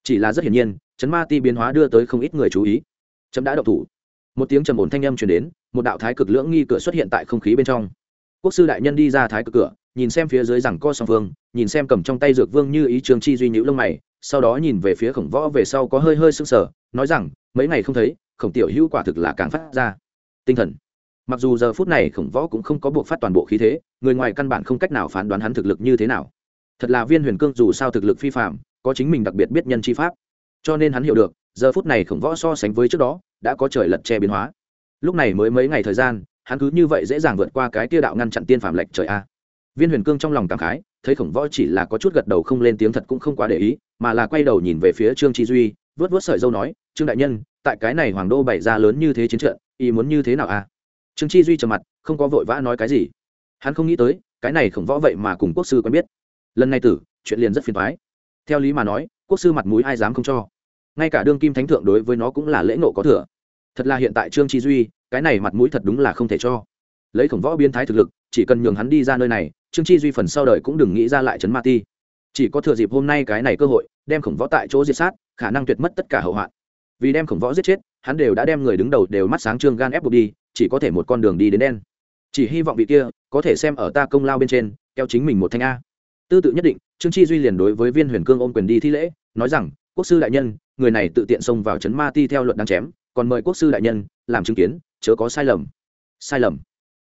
Chỉ là rất hiển nhiên, chấn ma ti biến hóa đưa tới không ít người chú ý. Chấm đã đậu thủ. Một tiếng trầm ổn thanh âm truyền đến, một đạo thái cực lưỡng nghi cửa xuất hiện tại không khí bên trong. Quốc sư đại nhân đi ra thái cực cửa, nhìn xem phía dưới rằng co song phương, nhìn xem cầm trong tay dược vương như ý trường chi duy nhữ lông mày, sau đó nhìn về phía khổng võ về sau có hơi hơi sưng sờ, nói rằng, mấy ngày không thấy, khổng tiểu hữu quả thực là càng phát ra. Tinh thần mặc dù giờ phút này khổng võ cũng không có buộc phát toàn bộ khí thế, người ngoài căn bản không cách nào phán đoán hắn thực lực như thế nào. Thật là viên huyền cương dù sao thực lực phi phạm có chính mình đặc biệt biết nhân chi pháp. Cho nên hắn hiểu được, giờ phút này khổng võ so sánh với trước đó, đã có trời lật che biến hóa. Lúc này mới mấy ngày thời gian, hắn cứ như vậy dễ dàng vượt qua cái tia đạo ngăn chặn tiên phạm lệch trời a. Viên huyền cương trong lòng cảm khái, thấy khổng võ chỉ là có chút gật đầu không lên tiếng thật cũng không quá để ý, mà là quay đầu nhìn về phía trương chi duy, vớt vớt sợi dâu nói, trương đại nhân, tại cái này hoàng đô bày ra lớn như thế chiến trận, ý muốn như thế nào a? Trương chi duy trầm mặt, không có vội vã nói cái gì. Hắn không nghĩ tới, cái này khổng võ vậy mà cùng quốc sư quen biết. Lần này tử, chuyện liền rất phiền thoái theo lý mà nói, quốc sư mặt mũi ai dám không cho. Ngay cả đương kim thánh thượng đối với nó cũng là lễ nộ có thừa. Thật là hiện tại trương chi duy, cái này mặt mũi thật đúng là không thể cho. Lấy khổng võ biên thái thực lực, chỉ cần nhường hắn đi ra nơi này, trương chi duy phần sau đời cũng đừng nghĩ ra lại trấn ma ti. Chỉ có thừa dịp hôm nay cái này cơ hội, đem khổng võ tại chỗ diệt sát, khả năng tuyệt mất tất cả hậu hoạn. Vì đem khổng võ giết chết, hắn đều đã đem người đứng đầu đều mắt sáng trương gan ép buộc đi chỉ có thể một con đường đi đến đen. Chỉ hy vọng vị kia có thể xem ở ta công lao bên trên kéo chính mình một thanh a. Tư tự nhất định, trương chi duy liền đối với viên huyền cương ôm quyền đi thi lễ, nói rằng, quốc sư đại nhân, người này tự tiện xông vào trấn ma ti theo luật đang chém, còn mời quốc sư đại nhân làm chứng kiến, chớ có sai lầm. Sai lầm?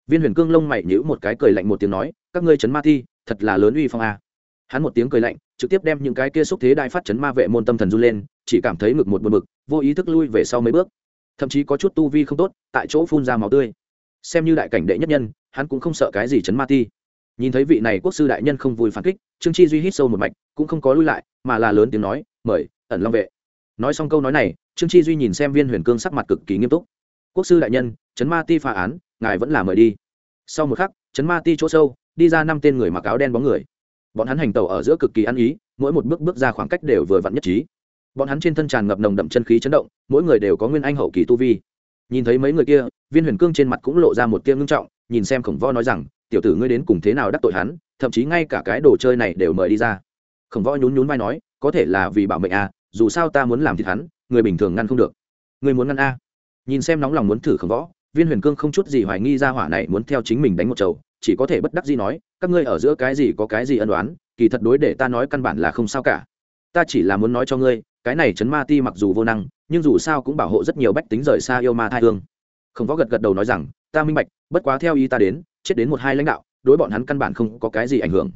Viên huyền cương lông mày nhữ một cái cười lạnh một tiếng nói, các ngươi trấn ma ti, thật là lớn uy phong a. Hắn một tiếng cười lạnh, trực tiếp đem những cái kia xúc thế đại phát chấn ma vệ môn tâm thần run lên, chỉ cảm thấy ngực một một mực vô ý thức lui về sau mấy bước thậm chí có chút tu vi không tốt, tại chỗ phun ra máu tươi. Xem như đại cảnh đệ nhất nhân, hắn cũng không sợ cái gì chấn ma ti. Nhìn thấy vị này quốc sư đại nhân không vui phản kích, trương chi duy hít sâu một mạch, cũng không có lui lại, mà là lớn tiếng nói, mời, ẩn long vệ. Nói xong câu nói này, trương chi duy nhìn xem viên huyền cương sắc mặt cực kỳ nghiêm túc. Quốc sư đại nhân, chấn ma ti phá án, ngài vẫn là mời đi. Sau một khắc, chấn ma ti chỗ sâu, đi ra năm tên người mặc áo đen bóng người. Bọn hắn hành tàu ở giữa cực kỳ ăn ý, mỗi một bước bước ra khoảng cách đều vừa vặn nhất trí bọn hắn trên thân tràn ngập nồng đậm chân khí chấn động, mỗi người đều có nguyên anh hậu kỳ tu vi. Nhìn thấy mấy người kia, viên huyền cương trên mặt cũng lộ ra một tiêm ngưng trọng, nhìn xem khổng võ nói rằng, tiểu tử ngươi đến cùng thế nào đắc tội hắn, thậm chí ngay cả cái đồ chơi này đều mời đi ra. Khổng võ nhún nhún vai nói, có thể là vì bảo mệnh à dù sao ta muốn làm thịt hắn, người bình thường ngăn không được. Người muốn ngăn a? Nhìn xem nóng lòng muốn thử khổng võ, viên huyền cương không chút gì hoài nghi ra hỏa này muốn theo chính mình đánh một chầu, chỉ có thể bất đắc gì nói, các ngươi ở giữa cái gì có cái gì ân đoán kỳ thật đối để ta nói căn bản là không sao cả. Ta chỉ là muốn nói cho ngươi cái này chấn ma ti mặc dù vô năng, nhưng dù sao cũng bảo hộ rất nhiều bách tính rời xa yêu ma thai hương. Không có gật gật đầu nói rằng, ta minh bạch, bất quá theo ý ta đến, chết đến một hai lãnh đạo, đối bọn hắn căn bản không có cái gì ảnh hưởng.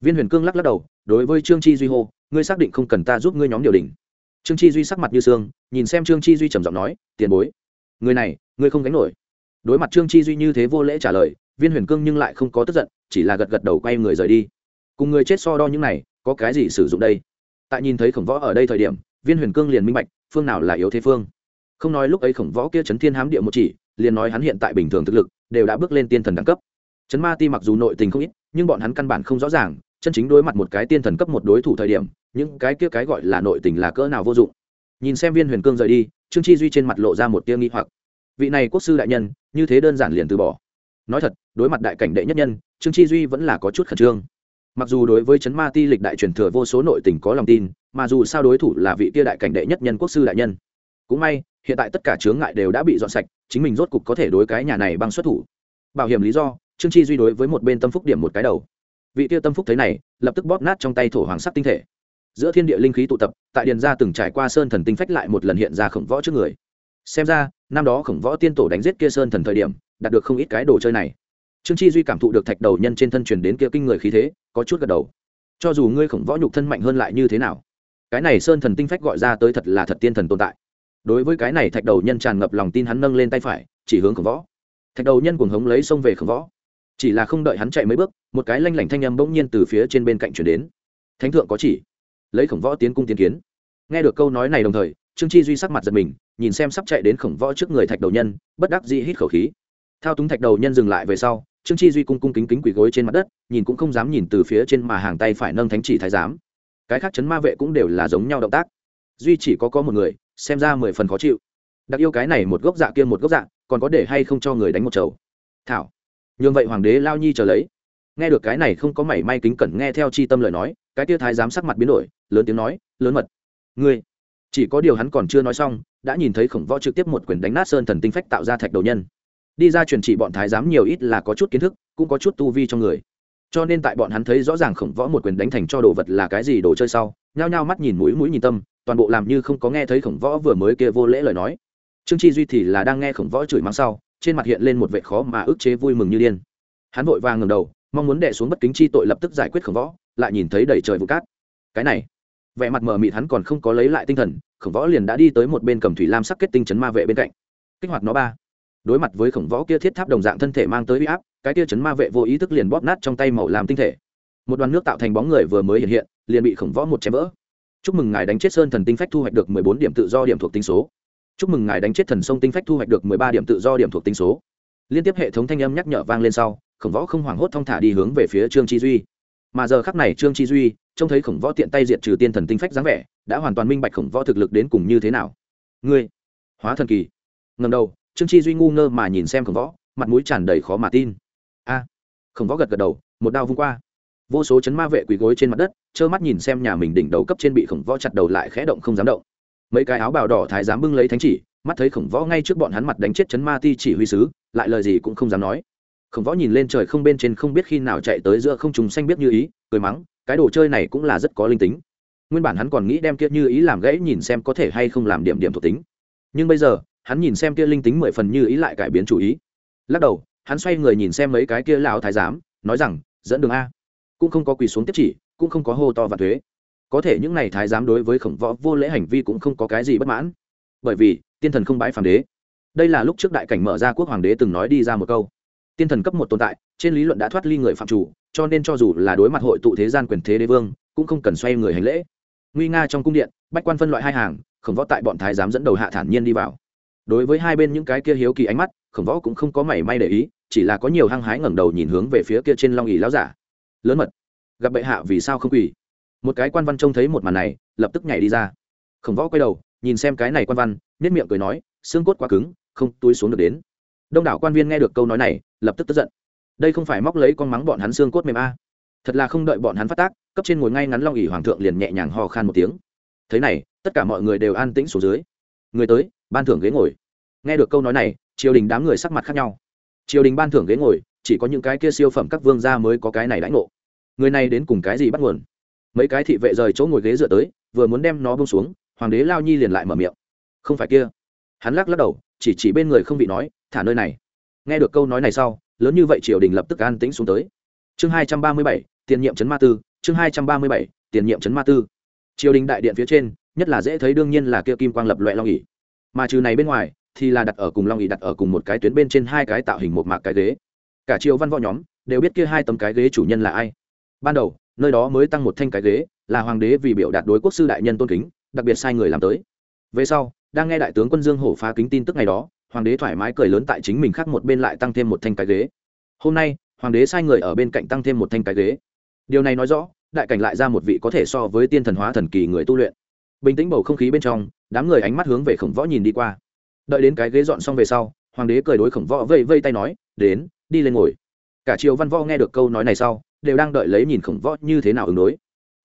Viên huyền cương lắc lắc đầu, đối với trương chi duy hô, ngươi xác định không cần ta giúp ngươi nhóm điều đình. Trương chi duy sắc mặt như sương, nhìn xem trương chi duy trầm giọng nói, tiền bối, người này, ngươi không gánh nổi. Đối mặt trương chi duy như thế vô lễ trả lời, viên huyền cương nhưng lại không có tức giận, chỉ là gật gật đầu quay người rời đi. Cùng người chết so đo những này, có cái gì sử dụng đây? Tại nhìn thấy khổng võ ở đây thời điểm viên huyền cương liền minh bạch, phương nào là yếu thế phương. Không nói lúc ấy khổng võ kia chấn thiên hám địa một chỉ, liền nói hắn hiện tại bình thường thực lực, đều đã bước lên tiên thần đẳng cấp. Chấn ma ti mặc dù nội tình không ít, nhưng bọn hắn căn bản không rõ ràng, chân chính đối mặt một cái tiên thần cấp một đối thủ thời điểm, những cái kia cái gọi là nội tình là cỡ nào vô dụng. Nhìn xem viên huyền cương rời đi, trương chi duy trên mặt lộ ra một tia nghi hoặc. Vị này quốc sư đại nhân, như thế đơn giản liền từ bỏ. Nói thật, đối mặt đại cảnh đệ nhất nhân, trương chi duy vẫn là có chút khẩn trương mặc dù đối với chấn ma ti lịch đại truyền thừa vô số nội tình có lòng tin, mà dù sao đối thủ là vị kia đại cảnh đệ nhất nhân quốc sư đại nhân. Cũng may, hiện tại tất cả chướng ngại đều đã bị dọn sạch, chính mình rốt cục có thể đối cái nhà này bằng xuất thủ. Bảo hiểm lý do, trương chi duy đối với một bên tâm phúc điểm một cái đầu. Vị kia tâm phúc thấy này, lập tức bóp nát trong tay thổ hoàng sắc tinh thể. Giữa thiên địa linh khí tụ tập, tại điền gia từng trải qua sơn thần tinh phách lại một lần hiện ra khổng võ trước người. Xem ra, năm đó khổng võ tiên tổ đánh giết kia sơn thần thời điểm, đạt được không ít cái đồ chơi này trương chi duy cảm thụ được thạch đầu nhân trên thân truyền đến kia kinh người khí thế, có chút gật đầu. Cho dù ngươi khổng võ nhục thân mạnh hơn lại như thế nào, cái này sơn thần tinh phách gọi ra tới thật là thật tiên thần tồn tại. Đối với cái này thạch đầu nhân tràn ngập lòng tin hắn nâng lên tay phải, chỉ hướng khổng võ. Thạch đầu nhân cuồng hống lấy xông về khổng võ. Chỉ là không đợi hắn chạy mấy bước, một cái lanh lảnh thanh âm bỗng nhiên từ phía trên bên cạnh chuyển đến. Thánh thượng có chỉ. Lấy khổng võ tiến cung tiến kiến. Nghe được câu nói này đồng thời, trương chi duy sắc mặt giật mình, nhìn xem sắp chạy đến khổng võ trước người thạch đầu nhân, bất đắc dĩ hít khẩu khí. Thao túng thạch đầu nhân dừng lại về sau trương chi duy cung cung kính kính quỳ gối trên mặt đất, nhìn cũng không dám nhìn từ phía trên mà hàng tay phải nâng thánh chỉ thái giám. Cái khác chấn ma vệ cũng đều là giống nhau động tác. Duy chỉ có có một người, xem ra mười phần khó chịu. Đặc yêu cái này một gốc dạ kia một gốc dạ còn có để hay không cho người đánh một chầu? Thảo. Nhường vậy hoàng đế lao nhi chờ lấy. Nghe được cái này không có mảy may kính cẩn nghe theo chi tâm lời nói, cái tia thái giám sắc mặt biến đổi, lớn tiếng nói, lớn mật, ngươi. Chỉ có điều hắn còn chưa nói xong, đã nhìn thấy khổng võ trực tiếp một quyền đánh nát sơn thần tinh phách tạo ra thạch đầu nhân đi ra truyền chỉ bọn thái giám nhiều ít là có chút kiến thức, cũng có chút tu vi trong người. Cho nên tại bọn hắn thấy rõ ràng khổng võ một quyền đánh thành cho đồ vật là cái gì đồ chơi sau, nhao nhao mắt nhìn mũi mũi nhìn tâm, toàn bộ làm như không có nghe thấy khổng võ vừa mới kia vô lễ lời nói. Trương chi duy thì là đang nghe khổng võ chửi mắng sau, trên mặt hiện lên một vệ khó mà ức chế vui mừng như điên. Hắn vội vàng ngầm đầu, mong muốn đẻ xuống bất kính chi tội lập tức giải quyết khổng võ, lại nhìn thấy đầy trời vụ cát. Cái này, vẻ mặt mờ mịt hắn còn không có lấy lại tinh thần, khổng võ liền đã đi tới một bên cầm thủy lam sắc kết tinh chấn ma vệ bên cạnh. Kích hoạt nó ba đối mặt với khổng võ kia thiết tháp đồng dạng thân thể mang tới uy áp, cái kia chấn ma vệ vô ý thức liền bóp nát trong tay màu làm tinh thể. Một đoàn nước tạo thành bóng người vừa mới hiện hiện, liền bị khổng võ một chém vỡ. Chúc mừng ngài đánh chết sơn thần tinh phách thu hoạch được mười bốn điểm tự do điểm thuộc tinh số. Chúc mừng ngài đánh chết thần sông tinh phách thu hoạch được mười ba điểm tự do điểm thuộc tinh số. Liên tiếp hệ thống thanh âm nhắc nhở vang lên sau, khổng võ không hoảng hốt thong thả đi hướng về phía trương chi duy. Mà giờ khắc này trương chi duy, trông thấy khổng võ tiện tay diệt trừ tiên thần tinh phách dáng vẻ, đã hoàn toàn minh bạch khổng võ thực lực đến cùng như thế nào. Ngươi, hóa thần kỳ. Ngầm đầu trương chi duy ngu ngơ mà nhìn xem khổng võ, mặt mũi tràn đầy khó mà tin. A, khổng võ gật gật đầu, một đao vung qua. Vô số chấn ma vệ quỳ gối trên mặt đất, trơ mắt nhìn xem nhà mình đỉnh đầu cấp trên bị khổng võ chặt đầu lại khẽ động không dám động. Mấy cái áo bào đỏ thái dám bưng lấy thánh chỉ, mắt thấy khổng võ ngay trước bọn hắn mặt đánh chết chấn ma ti chỉ huy sứ, lại lời gì cũng không dám nói. Khổng võ nhìn lên trời không bên trên không biết khi nào chạy tới giữa không trùng xanh biết như ý, cười mắng, cái đồ chơi này cũng là rất có linh tính. Nguyên bản hắn còn nghĩ đem kia như ý làm gãy nhìn xem có thể hay không làm điểm điểm thuộc tính. Nhưng bây giờ hắn nhìn xem kia linh tính mười phần như ý lại cải biến chủ ý. Lắc đầu, hắn xoay người nhìn xem mấy cái kia lão thái giám, nói rằng, dẫn đường a. Cũng không có quỳ xuống tiếp chỉ, cũng không có hô to và thuế. Có thể những này thái giám đối với khổng võ vô lễ hành vi cũng không có cái gì bất mãn. Bởi vì, tiên thần không bãi phàm đế. Đây là lúc trước đại cảnh mở ra quốc hoàng đế từng nói đi ra một câu. Tiên thần cấp một tồn tại, trên lý luận đã thoát ly người phạm chủ, cho nên cho dù là đối mặt hội tụ thế gian quyền thế đế vương, cũng không cần xoay người hành lễ. Nguy nga trong cung điện, bách quan phân loại hai hàng, khổng võ tại bọn thái giám dẫn đầu hạ thản nhiên đi vào đối với hai bên những cái kia hiếu kỳ ánh mắt, khổng võ cũng không có mảy may để ý, chỉ là có nhiều hăng hái ngẩng đầu nhìn hướng về phía kia trên long ỉ láo giả. Lớn mật, gặp bệ hạ vì sao không quỳ? Một cái quan văn trông thấy một màn này, lập tức nhảy đi ra. Khổng võ quay đầu, nhìn xem cái này quan văn nhất miệng cười nói, xương cốt quá cứng, không túi xuống được đến. Đông đảo quan viên nghe được câu nói này, lập tức tức giận. Đây không phải móc lấy con mắng bọn hắn xương cốt mềm a. Thật là không đợi bọn hắn phát tác, cấp trên ngồi ngay ngắn long ỉ hoàng thượng liền nhẹ nhàng hò khan một tiếng. Thế này, tất cả mọi người đều an tĩnh xuống dưới. Người tới ban thưởng ghế ngồi. Nghe được câu nói này, triều đình đám người sắc mặt khác nhau. Triều đình ban thưởng ghế ngồi, chỉ có những cái kia siêu phẩm các vương gia mới có cái này đãi ngộ. Người này đến cùng cái gì bắt nguồn? Mấy cái thị vệ rời chỗ ngồi ghế dựa tới, vừa muốn đem nó bông xuống, hoàng đế lao nhi liền lại mở miệng. Không phải kia. Hắn lắc lắc đầu, chỉ chỉ bên người không bị nói, thả nơi này. Nghe được câu nói này sau, lớn như vậy triều đình lập tức an tĩnh xuống tới. Chương hai trăm ba mươi bảy, tiền nhiệm chấn ma tư, chương hai trăm ba mươi bảy, tiền nhiệm chấn ma tư. Triều đình đại điện phía trên, nhất là dễ thấy đương nhiên là kia kim quang lập loại long ỉ mà trừ này bên ngoài, thì là đặt ở cùng long ỉ đặt ở cùng một cái tuyến bên trên hai cái tạo hình một mạc cái ghế. Cả triều văn võ nhóm đều biết kia hai tấm cái ghế chủ nhân là ai. Ban đầu, nơi đó mới tăng một thanh cái ghế, là hoàng đế vì biểu đạt đối quốc sư đại nhân tôn kính, đặc biệt sai người làm tới. Về sau, đang nghe đại tướng quân dương hổ phá kính tin tức ngày đó, hoàng đế thoải mái cười lớn tại chính mình khác một bên lại tăng thêm một thanh cái ghế. Hôm nay, hoàng đế sai người ở bên cạnh tăng thêm một thanh cái ghế. Điều này nói rõ, đại cảnh lại ra một vị có thể so với tiên thần hóa thần kỳ người tu luyện. Bình tĩnh bầu không khí bên trong đám người ánh mắt hướng về khổng võ nhìn đi qua. Đợi đến cái ghế dọn xong về sau, hoàng đế cười đối khổng võ vây vây tay nói, đến, đi lên ngồi. Cả triều văn võ nghe được câu nói này sau, đều đang đợi lấy nhìn khổng võ như thế nào ứng đối.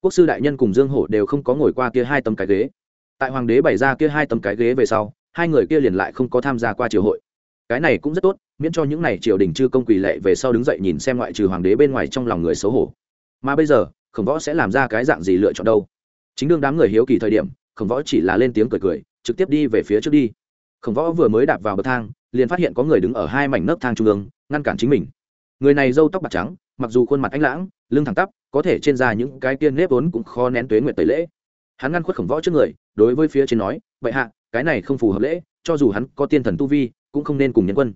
Quốc sư đại nhân cùng dương hổ đều không có ngồi qua kia hai tấm cái ghế. Tại hoàng đế bày ra kia hai tấm cái ghế về sau, hai người kia liền lại không có tham gia qua triều hội. Cái này cũng rất tốt, miễn cho những n à y triều đình chư công quỳ lệ về sau đứng dậy nhìn xem ngoại trừ hoàng đế bên ngoài trong lòng người xấu hổ. Mà bây giờ, khổng võ sẽ làm ra cái dạng gì lựa chọn đâu? Chính đương đám người hiếu kỳ thời điểm khổng võ chỉ là lên tiếng cười cười, trực tiếp đi về phía trước đi. Khổng võ vừa mới đạp vào bậc thang, liền phát hiện có người đứng ở hai mảnh nấc thang trung ương, ngăn cản chính mình. Người này râu tóc bạc trắng, mặc dù khuôn mặt anh lãng, lưng thẳng tắp, có thể trên da những cái tiên nếp vốn cũng khó nén tuế nguyện tẩy lễ. Hắn ngăn khuất khổng võ trước người, đối với phía trên nói, vậy hạ, cái này không phù hợp lễ, cho dù hắn có tiên thần tu vi, cũng không nên cùng nhân quân.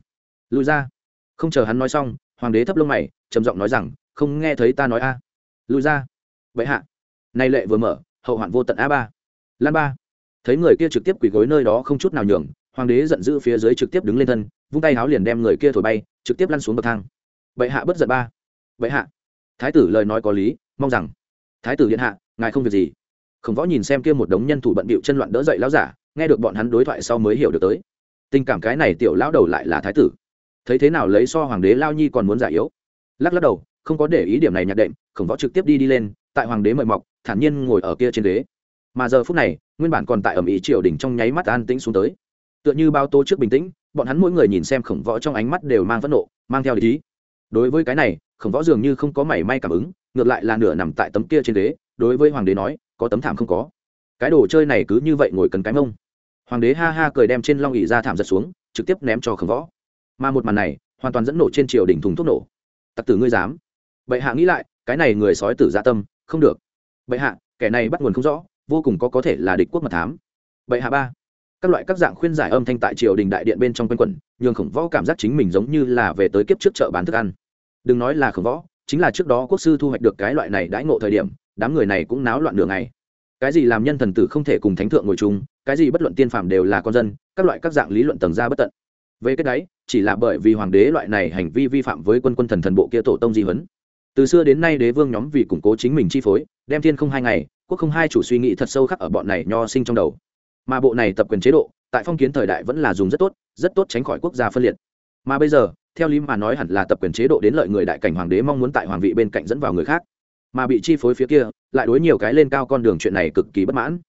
Lùi ra. Không chờ hắn nói xong, hoàng đế thấp lông mày, trầm giọng nói rằng, không nghe thấy ta nói a. Lùi ra. Vậy hạ. Nay lệ vừa mở, hậu hoạn vô tận a ba lan ba. Thấy người kia trực tiếp quỳ gối nơi đó không chút nào nhường, hoàng đế giận dữ phía dưới trực tiếp đứng lên thân, vung tay háo liền đem người kia thổi bay, trực tiếp lăn xuống bậc thang. Bệ hạ bất giận ba. Bệ hạ. Thái tử lời nói có lý, mong rằng. Thái tử điện hạ, ngài không việc gì. Khổng võ nhìn xem kia một đống nhân thủ bận bịu chân loạn đỡ dậy lão giả, nghe được bọn hắn đối thoại sau mới hiểu được tới. Tình cảm cái này tiểu lão đầu lại là thái tử. Thấy thế nào lấy so hoàng đế lao nhi còn muốn giải yếu. Lắc lắc đầu, không có để ý điểm này nhạc đệm, khổng võ trực tiếp đi đi lên, tại hoàng đế mời mọc, thản nhiên ngồi ở kia trên ghế mà giờ phút này, nguyên bản còn tại ẩm ý triều đình trong nháy mắt an tĩnh xuống tới. Tựa như bao tô trước bình tĩnh, bọn hắn mỗi người nhìn xem khổng võ trong ánh mắt đều mang phẫn nộ, mang theo lý đối với cái này, khổng võ dường như không có mảy may cảm ứng, ngược lại là nửa nằm tại tấm kia trên ghế, đối với hoàng đế nói, có tấm thảm không có. Cái đồ chơi này cứ như vậy ngồi cần cái mông. Hoàng đế ha ha cười đem trên long ỉ ra thảm giật xuống, trực tiếp ném cho khổng võ. Mà một màn này, hoàn toàn dẫn nổ trên triều đình thùng thuốc nổ. Tặc tử ngươi dám. Bệ hạ nghĩ lại, cái này người sói tử dạ tâm, không được. Bệ hạ, kẻ này bắt nguồn không rõ vô cùng có có thể là địch quốc mật thám. Vậy hạ ba, các loại các dạng khuyên giải âm thanh tại triều đình đại điện bên trong quanh quẩn, nhường khổng võ cảm giác chính mình giống như là về tới kiếp trước chợ bán thức ăn. Đừng nói là khổng võ, chính là trước đó quốc sư thu hoạch được cái loại này đãi ngộ thời điểm, đám người này cũng náo loạn đường này cái gì làm nhân thần tử không thể cùng thánh thượng ngồi chung, cái gì bất luận tiên phạm đều là con dân, các loại các dạng lý luận tầng ra bất tận. Về cái đấy, chỉ là bởi vì hoàng đế loại này hành vi vi phạm với quân quân thần thần bộ kia tổ tông di huấn từ xưa đến nay đế vương nhóm vì củng cố chính mình chi phối, đem thiên không hai ngày, quốc không hai chủ suy nghĩ thật sâu khắc ở bọn này nho sinh trong đầu. Mà bộ này tập quyền chế độ, tại phong kiến thời đại vẫn là dùng rất tốt rất tốt tránh khỏi quốc gia phân liệt. Mà bây giờ, theo lý mà nói hẳn là tập quyền chế độ đến lợi người đại cảnh hoàng đế mong muốn tại hoàng vị bên cạnh dẫn vào người khác. Mà bị chi phối phía kia, lại đối nhiều cái lên cao con đường chuyện này cực kỳ bất mãn.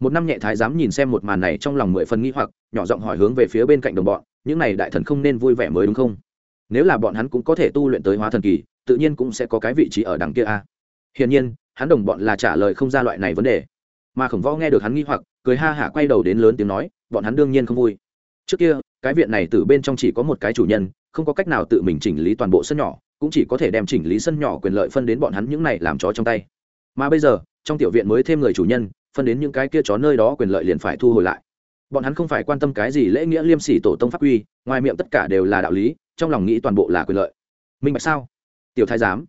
Một năm nhẹ thái dám nhìn xem một màn này trong lòng mười phần nghĩ hoặc, nhỏ giọng hỏi hướng về phía bên cạnh đồng bọn, những này đại thần không nên vui vẻ mới đúng không? Nếu là bọn hắn cũng có thể tu luyện tới hóa thần kỳ tự nhiên cũng sẽ có cái vị trí ở đằng kia a. Hiển nhiên, hắn đồng bọn là trả lời không ra loại này vấn đề. Mà khổng võ nghe được hắn nghi hoặc, cười ha hả quay đầu đến lớn tiếng nói, bọn hắn đương nhiên không vui. Trước kia, cái viện này từ bên trong chỉ có một cái chủ nhân, không có cách nào tự mình chỉnh lý toàn bộ sân nhỏ, cũng chỉ có thể đem chỉnh lý sân nhỏ quyền lợi phân đến bọn hắn những này làm chó trong tay. Mà bây giờ, trong tiểu viện mới thêm người chủ nhân, phân đến những cái kia chó nơi đó quyền lợi liền phải thu hồi lại. Bọn hắn không phải quan tâm cái gì lễ nghĩa liêm sỉ tổ tông pháp quy, ngoài miệng tất cả đều là đạo lý, trong lòng nghĩ toàn bộ là quyền lợi. Minh bạch sao? Tiểu thái giám.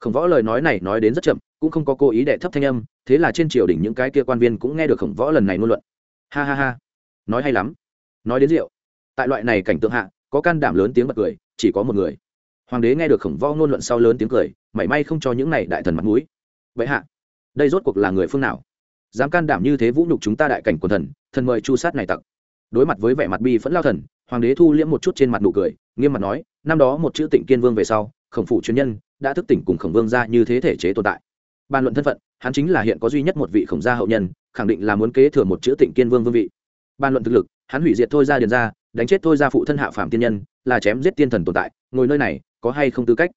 Khổng võ lời nói này nói đến rất chậm, cũng không có cố ý đệ thấp thanh âm, thế là trên triều đình những cái kia quan viên cũng nghe được khổng võ lần này ngôn luận. Ha ha ha. Nói hay lắm. Nói đến rượu. Tại loại này cảnh tượng hạ, có can đảm lớn tiếng bật cười, chỉ có một người. Hoàng đế nghe được khổng võ ngôn luận sau lớn tiếng cười, mảy may không cho những này đại thần mặt mũi. Vậy hạ, đây rốt cuộc là người phương nào? Dám can đảm như thế vũ nhục chúng ta đại cảnh quần thần thần mời chu sát này tặc. Đối mặt với vẻ mặt bi phẫn lao thần, hoàng đế thu liễm một chút trên mặt nụ cười, nghiêm mặt nói, năm đó một chữ tịnh kiên vương về sau khổng phủ chuyên nhân, đã thức tỉnh cùng khổng vương gia như thế thể chế tồn tại. Bàn luận thân phận, hắn chính là hiện có duy nhất một vị khổng gia hậu nhân, khẳng định là muốn kế thừa một chữ tịnh kiên vương vương vị. Bàn luận thực lực, hắn hủy diệt thôi ra điền ra đánh chết thôi ra phụ thân hạ phạm tiên nhân, là chém giết tiên thần tồn tại, ngồi nơi này, có hay không tư cách?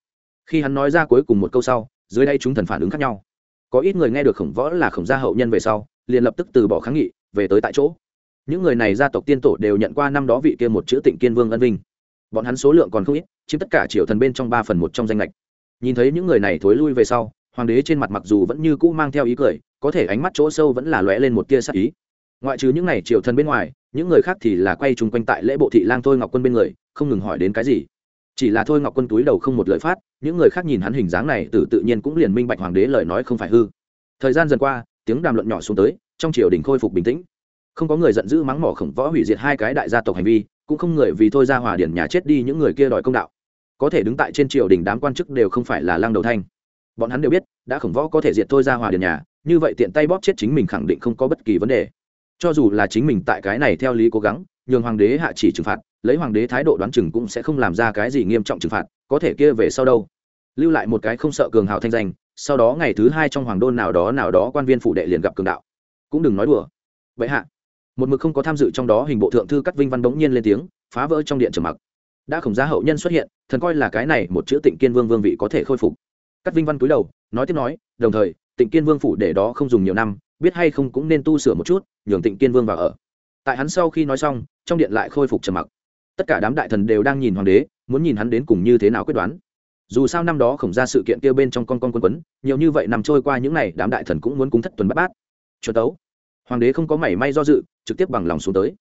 Khi hắn nói ra cuối cùng một câu sau, dưới đây chúng thần phản ứng khác nhau. Có ít người nghe được khổng võ là khổng gia hậu nhân về sau, liền lập tức từ bỏ kháng nghị, về tới tại chỗ. Những người này gia tộc tiên tổ đều nhận qua năm đó vị kia một chữ tịnh kiên vương ân vinh bọn hắn số lượng còn không ít, chiếm tất cả triều thần bên trong ba phần một trong danh lệch nhìn thấy những người này thối lui về sau, hoàng đế trên mặt mặc dù vẫn như cũ mang theo ý cười, có thể ánh mắt chỗ sâu vẫn là lóe lên một tia sắc ý. Ngoại trừ những này triều thần bên ngoài, những người khác thì là quay chung quanh tại lễ bộ thị lang thôi ngọc quân bên người, không ngừng hỏi đến cái gì. Chỉ là thôi ngọc quân túi đầu không một lời phát, những người khác nhìn hắn hình dáng này, tự tự nhiên cũng liền minh bạch hoàng đế lời nói không phải hư. Thời gian dần qua, tiếng đàm luận nhỏ xuống tới, trong triều đình khôi phục bình tĩnh. Không có người giận dữ mắng mỏ khổng võ hủy diệt hai cái đại gia tộc hành vi cũng không người vì thôi ra hòa điển nhà chết đi những người kia đòi công đạo. Có thể đứng tại trên triều đình đám quan chức đều không phải là lăng đầu thanh. Bọn hắn đều biết, đã khổng võ có thể diệt thôi ra hòa điển nhà, như vậy tiện tay bóp chết chính mình khẳng định không có bất kỳ vấn đề. Cho dù là chính mình tại cái này theo lý cố gắng, nhường hoàng đế hạ chỉ trừng phạt, lấy hoàng đế thái độ đoán chừng cũng sẽ không làm ra cái gì nghiêm trọng trừng phạt, có thể kia về sau đâu? Lưu lại một cái không sợ cường hào thanh danh, sau đó ngày thứ hai trong hoàng đôn nào đó nào đó quan viên phụ đệ liền gặp cường đạo. Cũng đừng nói đùa. Vậy hạ một mực không có tham dự trong đó hình bộ thượng thư cắt vinh văn bỗng nhiên lên tiếng, phá vỡ trong điện trầm mặc. Đã khổng gia hậu nhân xuất hiện, thần coi là cái này một chữ tịnh kiên vương vương vị có thể khôi phục. Cắt vinh văn cúi đầu, nói tiếp nói, đồng thời, tịnh kiên vương phủ để đó không dùng nhiều năm, biết hay không cũng nên tu sửa một chút, nhường tịnh kiên vương vào ở. Tại hắn sau khi nói xong, trong điện lại khôi phục trầm mặc. Tất cả đám đại thần đều đang nhìn hoàng đế, muốn nhìn hắn đến cùng như thế nào quyết đoán. Dù sao năm đó khổng ra sự kiện kia bên trong con con quân quấn, nhiều như vậy nằm trôi qua những n à y đám đại thần cũng muốn cúng thất tuần bắt bát. Chuẩn tấu. Hoàng đế không có mảy may do dự trực tiếp bằng lòng xuống tới.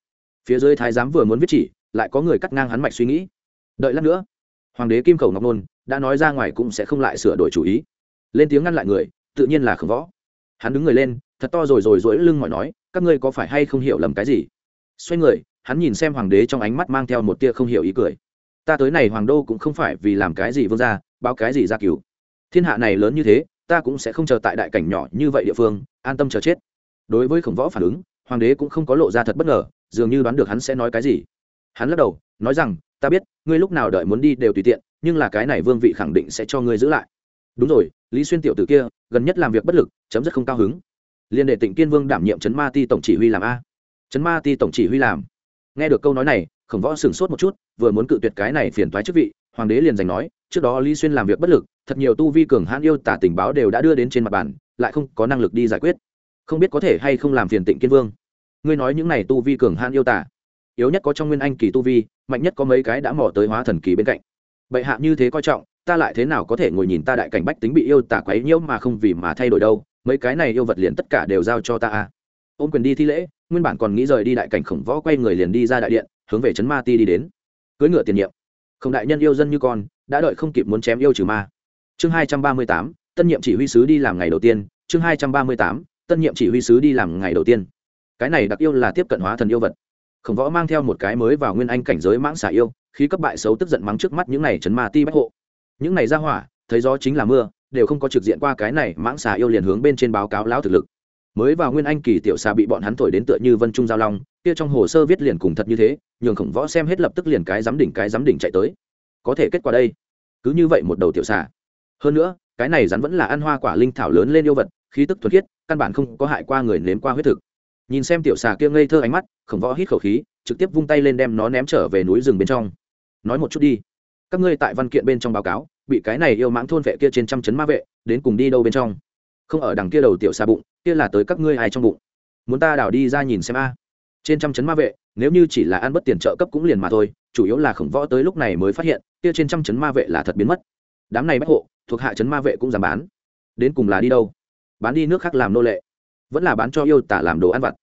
Phía dưới thái giám vừa muốn viết chỉ, lại có người cắt ngang hắn mạch suy nghĩ. Đợi lát nữa, hoàng đế kim khẩu ngọc nôn đã nói ra ngoài cũng sẽ không lại sửa đổi chủ ý. Lên tiếng ngăn lại người, tự nhiên là khổng võ. Hắn đứng người lên, thật to rồi rồi rỗi lưng mọi nói, các ngươi có phải hay không hiểu lầm cái gì? Xoay người, hắn nhìn xem hoàng đế trong ánh mắt mang theo một tia không hiểu ý cười. Ta tới này hoàng đô cũng không phải vì làm cái gì vương gia, báo cái gì ra cứu thiên hạ này lớn như thế, ta cũng sẽ không chờ tại đại cảnh nhỏ như vậy địa phương, an tâm chờ chết. Đối với khổng võ phản ứng hoàng đế cũng không có lộ ra thật bất ngờ, dường như đoán được hắn sẽ nói cái gì. Hắn lắc đầu, nói rằng, ta biết, ngươi lúc nào đợi muốn đi đều tùy tiện, nhưng là cái này vương vị khẳng định sẽ cho ngươi giữ lại. Đúng rồi, lý xuyên tiểu t ử kia, gần nhất làm việc bất lực, chấm rất không cao hứng. Liên đệ tịnh kiên vương đảm nhiệm Trấn ma ti tổng chỉ huy làm a. Trấn ma ti tổng chỉ huy làm. Nghe được câu nói này, khổng võ sửng sốt một chút, vừa muốn cự tuyệt cái này phiền thoái chức vị, hoàng đế liền giành nói, trước đó lý xuyên làm việc bất lực, thật nhiều tu vi cường hãn yêu tả tình báo đều đã đưa đến trên mặt bàn, lại không có năng lực đi giải quyết không biết có thể hay không làm phiền tịnh kiên vương ngươi nói những này tu vi cường hãn yêu tả yếu nhất có trong nguyên anh kỳ tu vi mạnh nhất có mấy cái đã mò tới hóa thần kỳ bên cạnh bệ hạ như thế coi trọng ta lại thế nào có thể ngồi nhìn ta đại cảnh bách tính bị yêu tả quấy nhiễu mà không vì mà thay đổi đâu mấy cái này yêu vật liền tất cả đều giao cho ta a ôm quyền đi thi lễ nguyên bản còn nghĩ rời đi đại cảnh khổng võ quay người liền đi ra đại điện hướng về trấn ma ti đi đến cưới ngựa tiền nhiệm không đại nhân yêu dân như con đã đợi không kịp muốn chém yêu trừ ma chương hai trăm ba mươi tám tân nhiệm chỉ huy sứ đi làm ngày đầu tiên chương hai trăm ba mươi tám tân nhiệm chỉ huy sứ đi làm ngày đầu tiên. Cái này đặc yêu là tiếp cận hóa thần yêu vật. Khổng võ mang theo một cái mới vào nguyên anh cảnh giới mãng xả yêu khi cấp bại xấu tức giận mắng trước mắt những này chấn ma ti bách hộ. Những này ra hỏa, thấy gió chính là mưa, đều không có trực diện qua cái này mãng xà yêu liền hướng bên trên báo cáo lão thực lực. Mới vào nguyên anh kỳ tiểu xà bị bọn hắn thổi đến tựa như vân trung giao long, kia trong hồ sơ viết liền cùng thật như thế, nhường khổng võ xem hết lập tức liền cái giám đỉnh cái giám đỉnh chạy tới. Có thể kết quả đây. Cứ như vậy một đầu tiểu xà. Hơn nữa, cái này rắn vẫn là ăn hoa quả linh thảo lớn lên yêu vật, khí tức thuần khiết căn bản không có hại qua người nếm qua huyết thực. Nhìn xem tiểu xà kia ngây thơ ánh mắt, khổng võ hít khẩu khí, trực tiếp vung tay lên đem nó ném trở về núi rừng bên trong. Nói một chút đi, các ngươi tại văn kiện bên trong báo cáo, bị cái này yêu mãng thôn vệ kia trên trăm chấn ma vệ, đến cùng đi đâu bên trong? Không ở đằng kia đầu tiểu xà bụng, kia là tới các ngươi ai trong bụng? Muốn ta đảo đi ra nhìn xem a. Trên trăm chấn ma vệ, nếu như chỉ là ăn bất tiền trợ cấp cũng liền mà thôi, chủ yếu là khổng võ tới lúc này mới phát hiện, kia trên trăm chấn ma vệ là thật biến mất. Đám này bách hộ, thuộc hạ chấn ma vệ cũng giảm bán. Đến cùng là đi đâu? Bán đi nước khác làm nô lệ, vẫn là bán cho yêu tả làm đồ ăn vặt.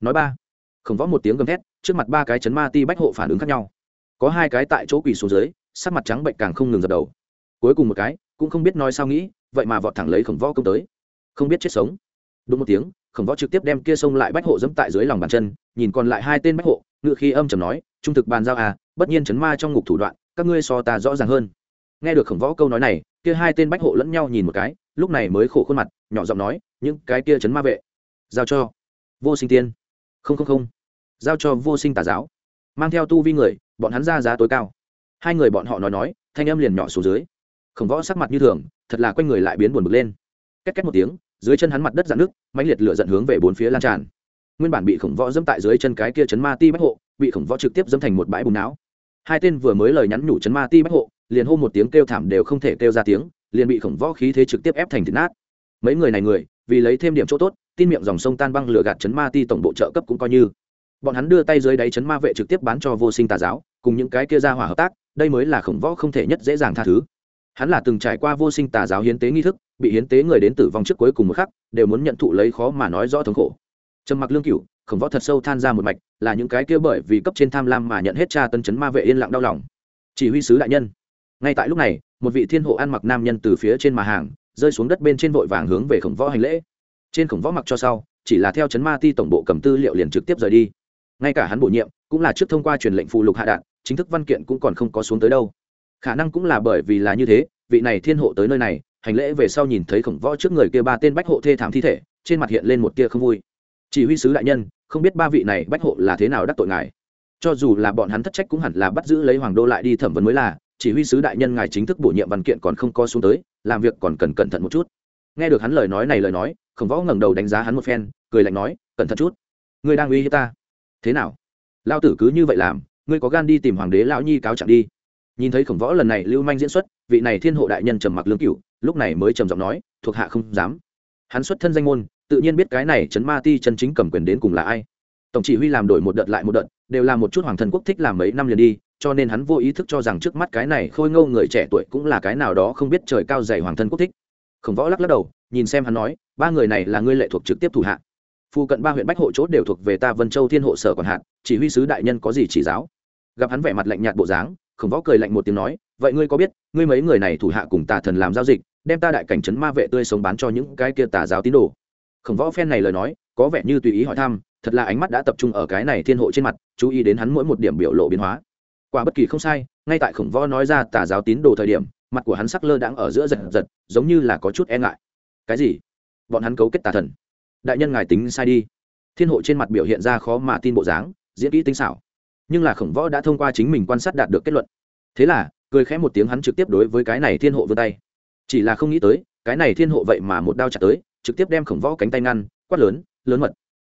Nói ba, khổng võ một tiếng gầm thét, trước mặt ba cái chấn ma ti bách hộ phản ứng khác nhau. Có hai cái tại chỗ quỳ xuống dưới, sắc mặt trắng bệnh càng không ngừng dập đầu. Cuối cùng một cái, cũng không biết nói sao nghĩ, vậy mà vọt thẳng lấy khổng võ công tới. Không biết chết sống. Đúng một tiếng, khổng võ trực tiếp đem kia xông lại bách hộ dẫm tại dưới lòng bàn chân, nhìn còn lại hai tên bách hộ, ngự khi âm chầm nói, trung thực bàn giao à bất nhiên chấn ma trong ngục thủ đoạn, các ngươi so ta rõ ràng hơn. Nghe được khổng võ câu nói này, kia hai tên bách hộ lẫn nhau nhìn một cái, lúc này mới khổ khuôn mặt nhỏ giọng nói, những cái kia chấn ma vệ, giao cho vô sinh tiên. Không không không, giao cho vô sinh tà giáo. Mang theo tu vi người, bọn hắn ra giá tối cao. Hai người bọn họ nói nói, thanh âm liền nhỏ xuống dưới. Khổng võ sắc mặt như thường, thật là quanh người lại biến buồn bực lên. Két két một tiếng, dưới chân hắn mặt đất dạn nước mãnh liệt lửa dẫn hướng về bốn phía lan tràn. Nguyên bản bị khổng võ dẫm tại dưới chân cái kia chấn ma ti bách hộ, bị khổng võ trực tiếp dẫm thành một bãi bùn não. Hai tên vừa mới lời nhắn nhủ chấn ma ti bách hộ, liền hô một tiếng kêu thảm đều không thể kêu ra tiếng, liền bị khổng võ khí thế trực tiếp ép thành thịt nát mấy người này người, vì lấy thêm điểm chỗ tốt, tin miệng dòng sông tan băng lửa gạt chấn ma ti tổng bộ trợ cấp cũng coi như. Bọn hắn đưa tay dưới đáy chấn ma vệ trực tiếp bán cho vô sinh tà giáo, cùng những cái kia ra hỏa hợp tác, đây mới là khổng võ không thể nhất dễ dàng tha thứ. Hắn là từng trải qua vô sinh tà giáo hiến tế nghi thức, bị hiến tế người đến tử vong trước cuối cùng một khắc, đều muốn nhận thụ lấy khó mà nói rõ thống khổ. Trầm mặc lương cửu, khổng võ thật sâu than ra một mạch, là những cái kia bởi vì cấp trên tham lam mà nhận hết tra tân chấn ma vệ yên lặng đau lòng. Chỉ huy sứ đại nhân. Ngay tại lúc này, một vị thiên hộ ăn mặc nam nhân từ phía trên mà hàng rơi xuống đất bên trên vội vàng hướng về khổng võ hành lễ. Trên khổng võ mặc cho sau, chỉ là theo chấn ma ti tổng bộ cầm tư liệu liền trực tiếp rời đi. Ngay cả hắn bổ nhiệm, cũng là trước thông qua truyền lệnh phụ lục hạ đạn, chính thức văn kiện cũng còn không có xuống tới đâu. Khả năng cũng là bởi vì là như thế, vị này thiên hộ tới nơi này, hành lễ về sau nhìn thấy khổng võ trước người kia ba tên bách hộ thê thảm thi thể, trên mặt hiện lên một tia không vui. Chỉ huy sứ đại nhân, không biết ba vị này bách hộ là thế nào đắc tội ngài. Cho dù là bọn hắn thất trách cũng hẳn là bắt giữ lấy hoàng đô lại đi thẩm vấn mới là chỉ huy sứ đại nhân ngài chính thức bổ nhiệm văn kiện còn không có xuống tới, làm việc còn cần cẩn thận một chút. Nghe được hắn lời nói này lời nói, khổng võ ngẩng đầu đánh giá hắn một phen, cười lạnh nói, cẩn thận chút. Ngươi đang uy hiếp ta. Thế nào? Lao tử cứ như vậy làm, ngươi có gan đi tìm hoàng đế lão nhi cáo trạng đi. Nhìn thấy khổng võ lần này lưu manh diễn xuất, vị này thiên hộ đại nhân trầm mặc lương cửu, lúc này mới trầm giọng nói, thuộc hạ không dám. Hắn xuất thân danh môn, tự nhiên biết cái này chấn ma ti chân chính cầm quyền đến cùng là ai. Tổng chỉ huy làm đổi một đợt lại một đợt, đều là một chút hoàng thần quốc thích làm mấy năm liền đi cho nên hắn vô ý thức cho rằng trước mắt cái này khôi ngâu người trẻ tuổi cũng là cái nào đó không biết trời cao dày hoàng thân quốc thích. Khổng võ lắc lắc đầu, nhìn xem hắn nói, ba người này là ngươi lệ thuộc trực tiếp thủ hạ. Phụ cận ba huyện bách hộ chốt đều thuộc về ta vân châu thiên hộ sở còn hạn chỉ huy sứ đại nhân có gì chỉ giáo. Gặp hắn vẻ mặt lạnh nhạt bộ dáng, khổng võ cười lạnh một tiếng nói, vậy ngươi có biết, ngươi mấy người này thủ hạ cùng tà thần làm giao dịch, đem ta đại cảnh trấn ma vệ tươi sống bán cho những cái kia tà giáo tín đồ. Khổng võ phen này lời nói, có vẻ như tùy ý hỏi thăm, thật là ánh mắt đã tập trung ở cái này thiên hộ trên mặt, chú ý đến hắn mỗi một điểm biểu lộ biến hóa quả bất kỳ không sai, ngay tại khổng võ nói ra tà giáo tín đồ thời điểm, mặt của hắn sắc lơ đãng ở giữa giật giật, giống như là có chút e ngại. Cái gì? Bọn hắn cấu kết tà thần. Đại nhân ngài tính sai đi. Thiên hộ trên mặt biểu hiện ra khó mà tin bộ dáng, diễn kỹ tinh xảo. Nhưng là khổng võ đã thông qua chính mình quan sát đạt được kết luận. Thế là, cười khẽ một tiếng hắn trực tiếp đối với cái này thiên hộ vươn tay. Chỉ là không nghĩ tới, cái này thiên hộ vậy mà một đao chặt tới, trực tiếp đem khổng võ cánh tay ngăn, quát lớn lớn mật.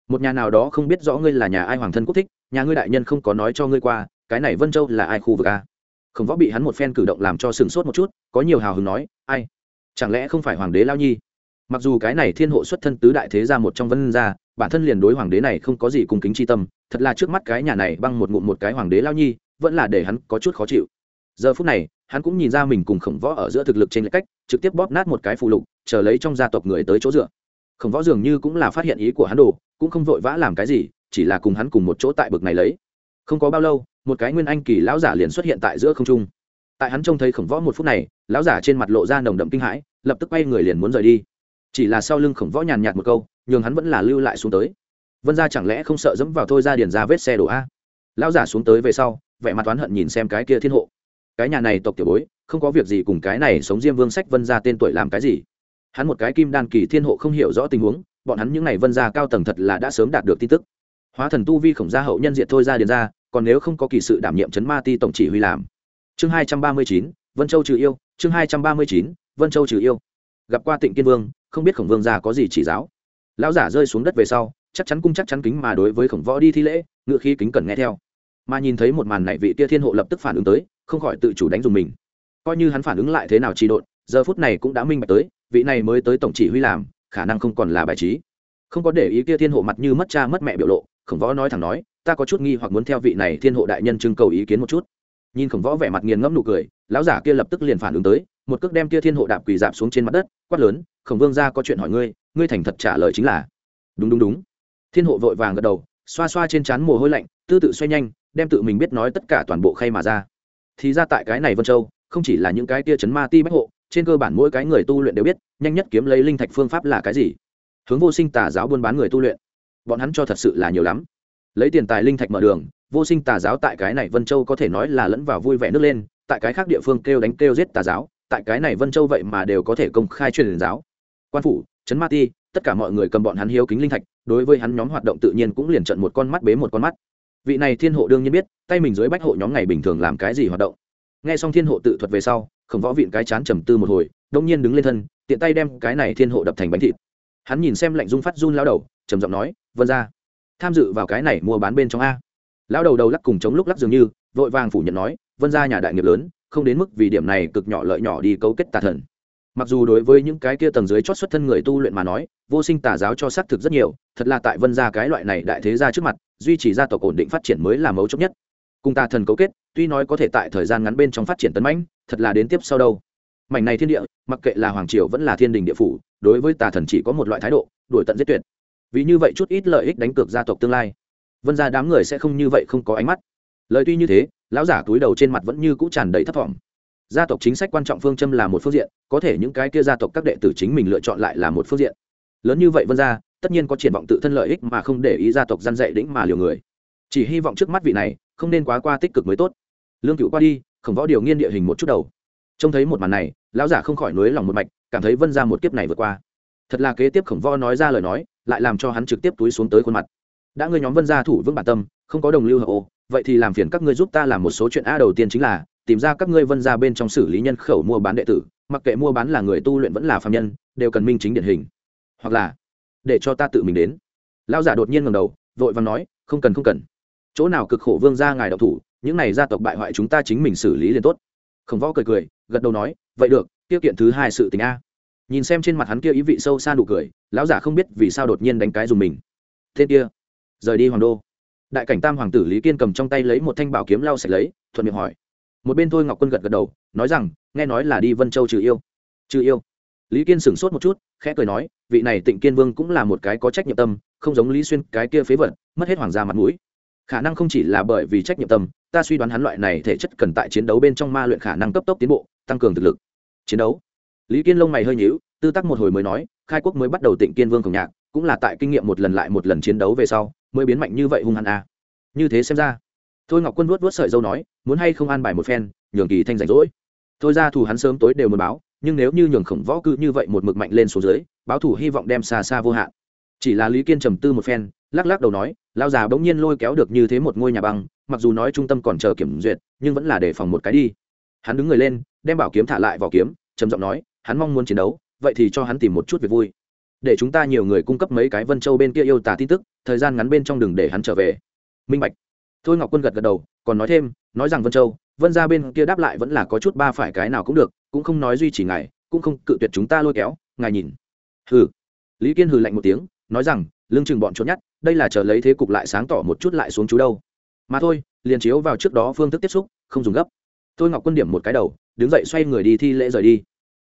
Một nhà nào đó không biết rõ ngươi là nhà ai hoàng thân quốc thích, nhà ngươi đại nhân không có nói cho ngươi qua cái này vân châu là ai khu vực a? Khổng võ bị hắn một phen cử động làm cho sừng sốt một chút, có nhiều hào hứng nói, ai? Chẳng lẽ không phải hoàng đế lao nhi? Mặc dù cái này thiên hộ xuất thân tứ đại thế gia một trong vân gia, bản thân liền đối hoàng đế này không có gì cung kính chi tâm, thật là trước mắt cái nhà này băng một ngụm một cái hoàng đế lao nhi, vẫn là để hắn có chút khó chịu. Giờ phút này, hắn cũng nhìn ra mình cùng khổng võ ở giữa thực lực trên lệch cách, trực tiếp bóp nát một cái phụ lục, chờ lấy trong gia tộc người tới chỗ dựa. Khổng võ dường như cũng là phát hiện ý của hắn đồ, cũng không vội vã làm cái gì, chỉ là cùng hắn cùng một chỗ tại bực này lấy. Không có bao lâu một cái nguyên anh kỳ lão giả liền xuất hiện tại giữa không trung. Tại hắn trông thấy khổng võ một phút này, lão giả trên mặt lộ ra nồng đậm kinh hãi, lập tức quay người liền muốn rời đi. Chỉ là sau lưng khổng võ nhàn nhạt một câu, nhường hắn vẫn là lưu lại xuống tới. Vân ra chẳng lẽ không sợ dẫm vào thôi ra điền ra vết xe đổ a? Lão giả xuống tới về sau, vẻ mặt oán hận nhìn xem cái kia thiên hộ. Cái nhà này tộc tiểu bối, không có việc gì cùng cái này sống diêm vương sách vân ra tên tuổi làm cái gì? Hắn một cái kim đan kỳ thiên hộ không hiểu rõ tình huống, bọn hắn những n à y vân ra cao tầng thật là đã sớm đạt được tin tức. Hóa thần tu vi khổng gia hậu nhân diện thôi ra điền ra còn nếu không có kỳ sự đảm nhiệm chấn ma ti tổng chỉ huy làm. Chương hai trăm ba mươi chín, vân châu trừ yêu, chương hai trăm ba mươi chín, vân châu trừ yêu. Gặp qua tịnh kiên vương, không biết khổng vương già có gì chỉ giáo. Lão giả rơi xuống đất về sau, chắc chắn cung chắc chắn kính mà đối với khổng võ đi thi lễ ngựa khí kính cần nghe theo. Mà nhìn thấy một màn này, vị tia thiên hộ lập tức phản ứng tới, không khỏi tự chủ đánh dùng mình. Coi như hắn phản ứng lại thế nào trì độn, giờ phút này cũng đã minh bạch tới, vị này mới tới tổng chỉ huy làm, khả năng không còn là bài trí. Không có để ý kia thiên hộ mặt như mất cha mất mẹ biểu lộ, khổng võ nói thẳng nói ta có chút nghi hoặc muốn theo vị này thiên hộ đại nhân trưng cầu ý kiến một chút. Nhìn khổng võ vẻ mặt nghiền ngẫm nụ cười, lão giả kia lập tức liền phản ứng tới, một cước đem kia thiên hộ đạp quỳ dạp xuống trên mặt đất, quát lớn, khổng vương ra có chuyện hỏi ngươi ngươi thành thật trả lời chính là. Đúng đúng đúng. Thiên hộ vội vàng gật đầu, xoa xoa trên trán mồ hôi lạnh, tư tự xoay nhanh, đem tự mình biết nói tất cả toàn bộ khay mà ra. Thì ra tại cái này vân châu, không chỉ là những cái tia chấn ma ti bách hộ, trên cơ bản mỗi cái người tu luyện đều biết, nhanh nhất kiếm lấy linh thạch phương pháp là cái gì. Hướng vô sinh tà giáo buôn bán người tu luyện. Bọn hắn cho thật sự là nhiều lắm lấy tiền tài linh thạch mở đường, vô sinh tà giáo tại cái này vân châu có thể nói là lẫn vào vui vẻ nước lên, tại cái khác địa phương kêu đánh kêu giết tà giáo, tại cái này vân châu vậy mà đều có thể công khai truyền giáo. Quan phủ, trấn ma ti, tất cả mọi người cầm bọn hắn hiếu kính linh thạch, đối với hắn nhóm hoạt động tự nhiên cũng liền trận một con mắt bế một con mắt. Vị này thiên hộ đương nhiên biết, tay mình dưới bách hộ nhóm ngày bình thường làm cái gì hoạt động. Nghe xong thiên hộ tự thuật về sau, khổng võ vịn cái chán trầm tư một hồi, đông nhiên đứng lên thân, tiện tay đem cái này thiên hộ đập thành bánh thịt. Hắn nhìn xem lệnh dung phát run lao đầu, trầm giọng nói, vân ra tham dự vào cái này mua bán bên trong a. Lão đầu đầu lắc cùng chống lúc lắc dường như, vội vàng phủ nhận nói, vân ra nhà đại nghiệp lớn, không đến mức vì điểm này cực nhỏ lợi nhỏ đi cấu kết tà thần. Mặc dù đối với những cái kia tầng dưới chót xuất thân người tu luyện mà nói, vô sinh tà giáo cho xác thực rất nhiều, thật là tại vân gia cái loại này đại thế gia trước mặt, duy trì gia tộc ổn định phát triển mới là mấu chốt nhất. Cùng tà thần cấu kết, tuy nói có thể tại thời gian ngắn bên trong phát triển tấn mãnh, thật là đến tiếp sau đâu. Mảnh này thiên địa, mặc kệ là hoàng triều vẫn là thiên đình địa phủ, đối với tà thần chỉ có một loại thái độ, đuổi tận giết tuyệt vì như vậy chút ít lợi ích đánh cược gia tộc tương lai. Vân gia đám người sẽ không như vậy không có ánh mắt. Lời tuy như thế, lão giả túi đầu trên mặt vẫn như cũ tràn đầy thấp thỏm. Gia tộc chính sách quan trọng phương châm là một phương diện, có thể những cái kia gia tộc các đệ tử chính mình lựa chọn lại là một phương diện. Lớn như vậy vân gia, tất nhiên có triển vọng tự thân lợi ích mà không để ý gia tộc gian dạy đĩnh mà liều người. Chỉ hy vọng trước mắt vị này, không nên quá qua tích cực mới tốt. Lương cựu qua đi, khổng võ điều nghiên địa hình một chút đầu. Trông thấy một màn này, lão giả không khỏi nối lòng một mạch, cảm thấy vân ra một kiếp này vượt qua. Thật là kế tiếp khổng võ nói ra lời nói lại làm cho hắn trực tiếp túi xuống tới khuôn mặt. Đã ngươi nhóm vân gia thủ vững bản tâm, không có đồng lưu hợp ô, vậy thì làm phiền các ngươi giúp ta làm một số chuyện a, đầu tiên chính là tìm ra các ngươi vân gia bên trong xử lý nhân khẩu mua bán đệ tử, mặc kệ mua bán là người tu luyện vẫn là phạm nhân, đều cần minh chính điển hình. Hoặc là để cho ta tự mình đến. Lao giả đột nhiên ngầm đầu, vội và nói, không cần không cần. Chỗ nào cực khổ vương gia ngài độc thủ, những này gia tộc bại hoại chúng ta chính mình xử lý liền tốt. Khổng võ cười cười, gật đầu nói, vậy được tiêu kiện thứ hai sự tình a nhìn xem trên mặt hắn kia ý vị sâu xa nụ cười, lão giả không biết vì sao đột nhiên đánh cái dùng mình. Tên kia, rời đi hoàng đô. Đại cảnh tam hoàng tử lý kiên cầm trong tay lấy một thanh bảo kiếm lau sạch lấy, thuận miệng hỏi. Một bên thôi ngọc quân gật gật đầu, nói rằng, nghe nói là đi vân châu trừ yêu. Trừ yêu. Lý kiên sửng sốt một chút, khẽ cười nói, vị này tịnh kiên vương cũng là một cái có trách nhiệm tâm, không giống lý xuyên, cái kia phế vật, mất hết hoàng gia mặt mũi. Khả năng không chỉ là bởi vì trách nhiệm tâm, ta suy đoán hắn loại này thể chất cần tại chiến đấu bên trong ma luyện khả năng cấp tốc tiến bộ, tăng cường thực lực. Chiến đấu lý kiên lông mày hơi nhíu, tư tắc một hồi mới nói, khai quốc mới bắt đầu tịnh kiên vương khổng nhạc, cũng là tại kinh nghiệm một lần lại một lần chiến đấu về sau, mới biến mạnh như vậy hung hăng à. như thế xem ra. Thôi ngọc quân vuốt vuốt sợi dâu nói, muốn hay không an bài một phen, nhường kỳ thanh rảnh rỗi. Thôi ra thù hắn sớm tối đều muốn báo, nhưng nếu như nhường khổng võ cư như vậy một mực mạnh lên xuống dưới, báo thủ hy vọng đem xa xa vô hạn. Chỉ là lý kiên trầm tư một phen, lắc lắc đầu nói lao già bỗng nhiên lôi kéo được như thế một ngôi nhà băng, mặc dù nói trung tâm còn chờ kiểm duyệt, nhưng vẫn là để phòng một cái đi. Hắn đứng người lên, đem bảo kiếm thả lại vỏ kiếm, trầm giọng nói hắn mong muốn chiến đấu, vậy thì cho hắn tìm một chút việc vui. Để chúng ta nhiều người cung cấp mấy cái vân châu bên kia yêu tả tin tức, thời gian ngắn bên trong đường để hắn trở về. Minh bạch. Thôi ngọc quân gật gật đầu, còn nói thêm, nói rằng vân châu, vân ra bên kia đáp lại vẫn là có chút ba phải cái nào cũng được, cũng không nói duy trì ngài, cũng không cự tuyệt chúng ta lôi kéo, ngài nhìn. Hừ. Lý kiên hừ lạnh một tiếng, nói rằng lương chừng bọn trốn nhát, đây là chờ lấy thế cục lại sáng tỏ một chút lại xuống chú đâu. Mà thôi, liền chiếu vào trước đó phương thức tiếp xúc, không dùng gấp. Thôi ngọc quân điểm một cái đầu, đứng dậy xoay người đi thi lễ rời đi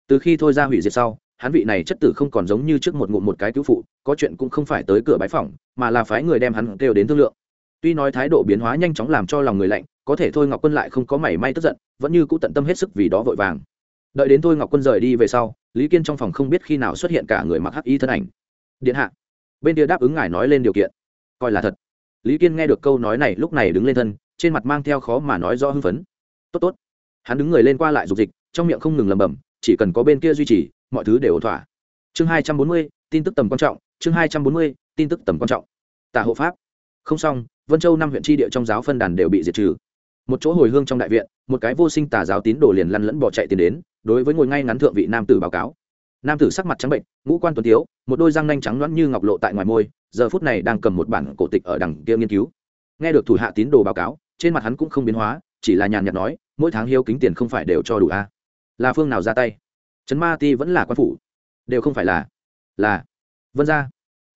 từ khi thôi ra hủy diệt sau, hắn vị này chất tử không còn giống như trước một ngụm một cái cứu phụ, có chuyện cũng không phải tới cửa bái phỏng, mà là phái người đem hắn kêu đến thương lượng. Tuy nói thái độ biến hóa nhanh chóng làm cho lòng người lạnh, có thể thôi ngọc quân lại không có mảy may tức giận, vẫn như cũ tận tâm hết sức vì đó vội vàng. Đợi đến thôi ngọc quân rời đi về sau, lý kiên trong phòng không biết khi nào xuất hiện cả người mặc hắc y thân ảnh. Điện hạ. Bên kia đáp ứng ngài nói lên điều kiện. Coi là thật. Lý kiên nghe được câu nói này, lúc này đứng lên thân, trên mặt mang theo khó mà nói do hưng phấn. Tốt tốt. Hắn đứng người lên qua lại dục dịch, trong miệng không ngừng lầm bầm chỉ cần có bên kia duy trì, mọi thứ đều thỏa. Chương hai trăm bốn mươi, tin tức tầm quan trọng, chương hai trăm bốn mươi, tin tức tầm quan trọng. Tả hộ pháp. Không xong, vân châu năm huyện tri địa trong giáo phân đàn đều bị diệt trừ. Một chỗ hồi hương trong đại viện, một cái vô sinh tà giáo tín đồ liền lăn lẫn bỏ chạy tiền đến, đối với ngồi ngay ngắn thượng vị nam tử báo cáo. Nam tử sắc mặt trắng bệnh, ngũ quan tuấn tiếu, một đôi răng nanh trắng loãng như ngọc lộ tại ngoài môi, giờ phút này đang cầm một bản cổ tịch ở đằng kia nghiên cứu. Nghe được thủ hạ tín đồ báo cáo, trên mặt hắn cũng không biến hóa, chỉ là nhàn nhạt nói, mỗi tháng hiếu kính tiền không phải đều cho đủ a. à? Là phương nào ra tay? Trấn ma ti vẫn là quan phủ? Đều không phải là là vân gia.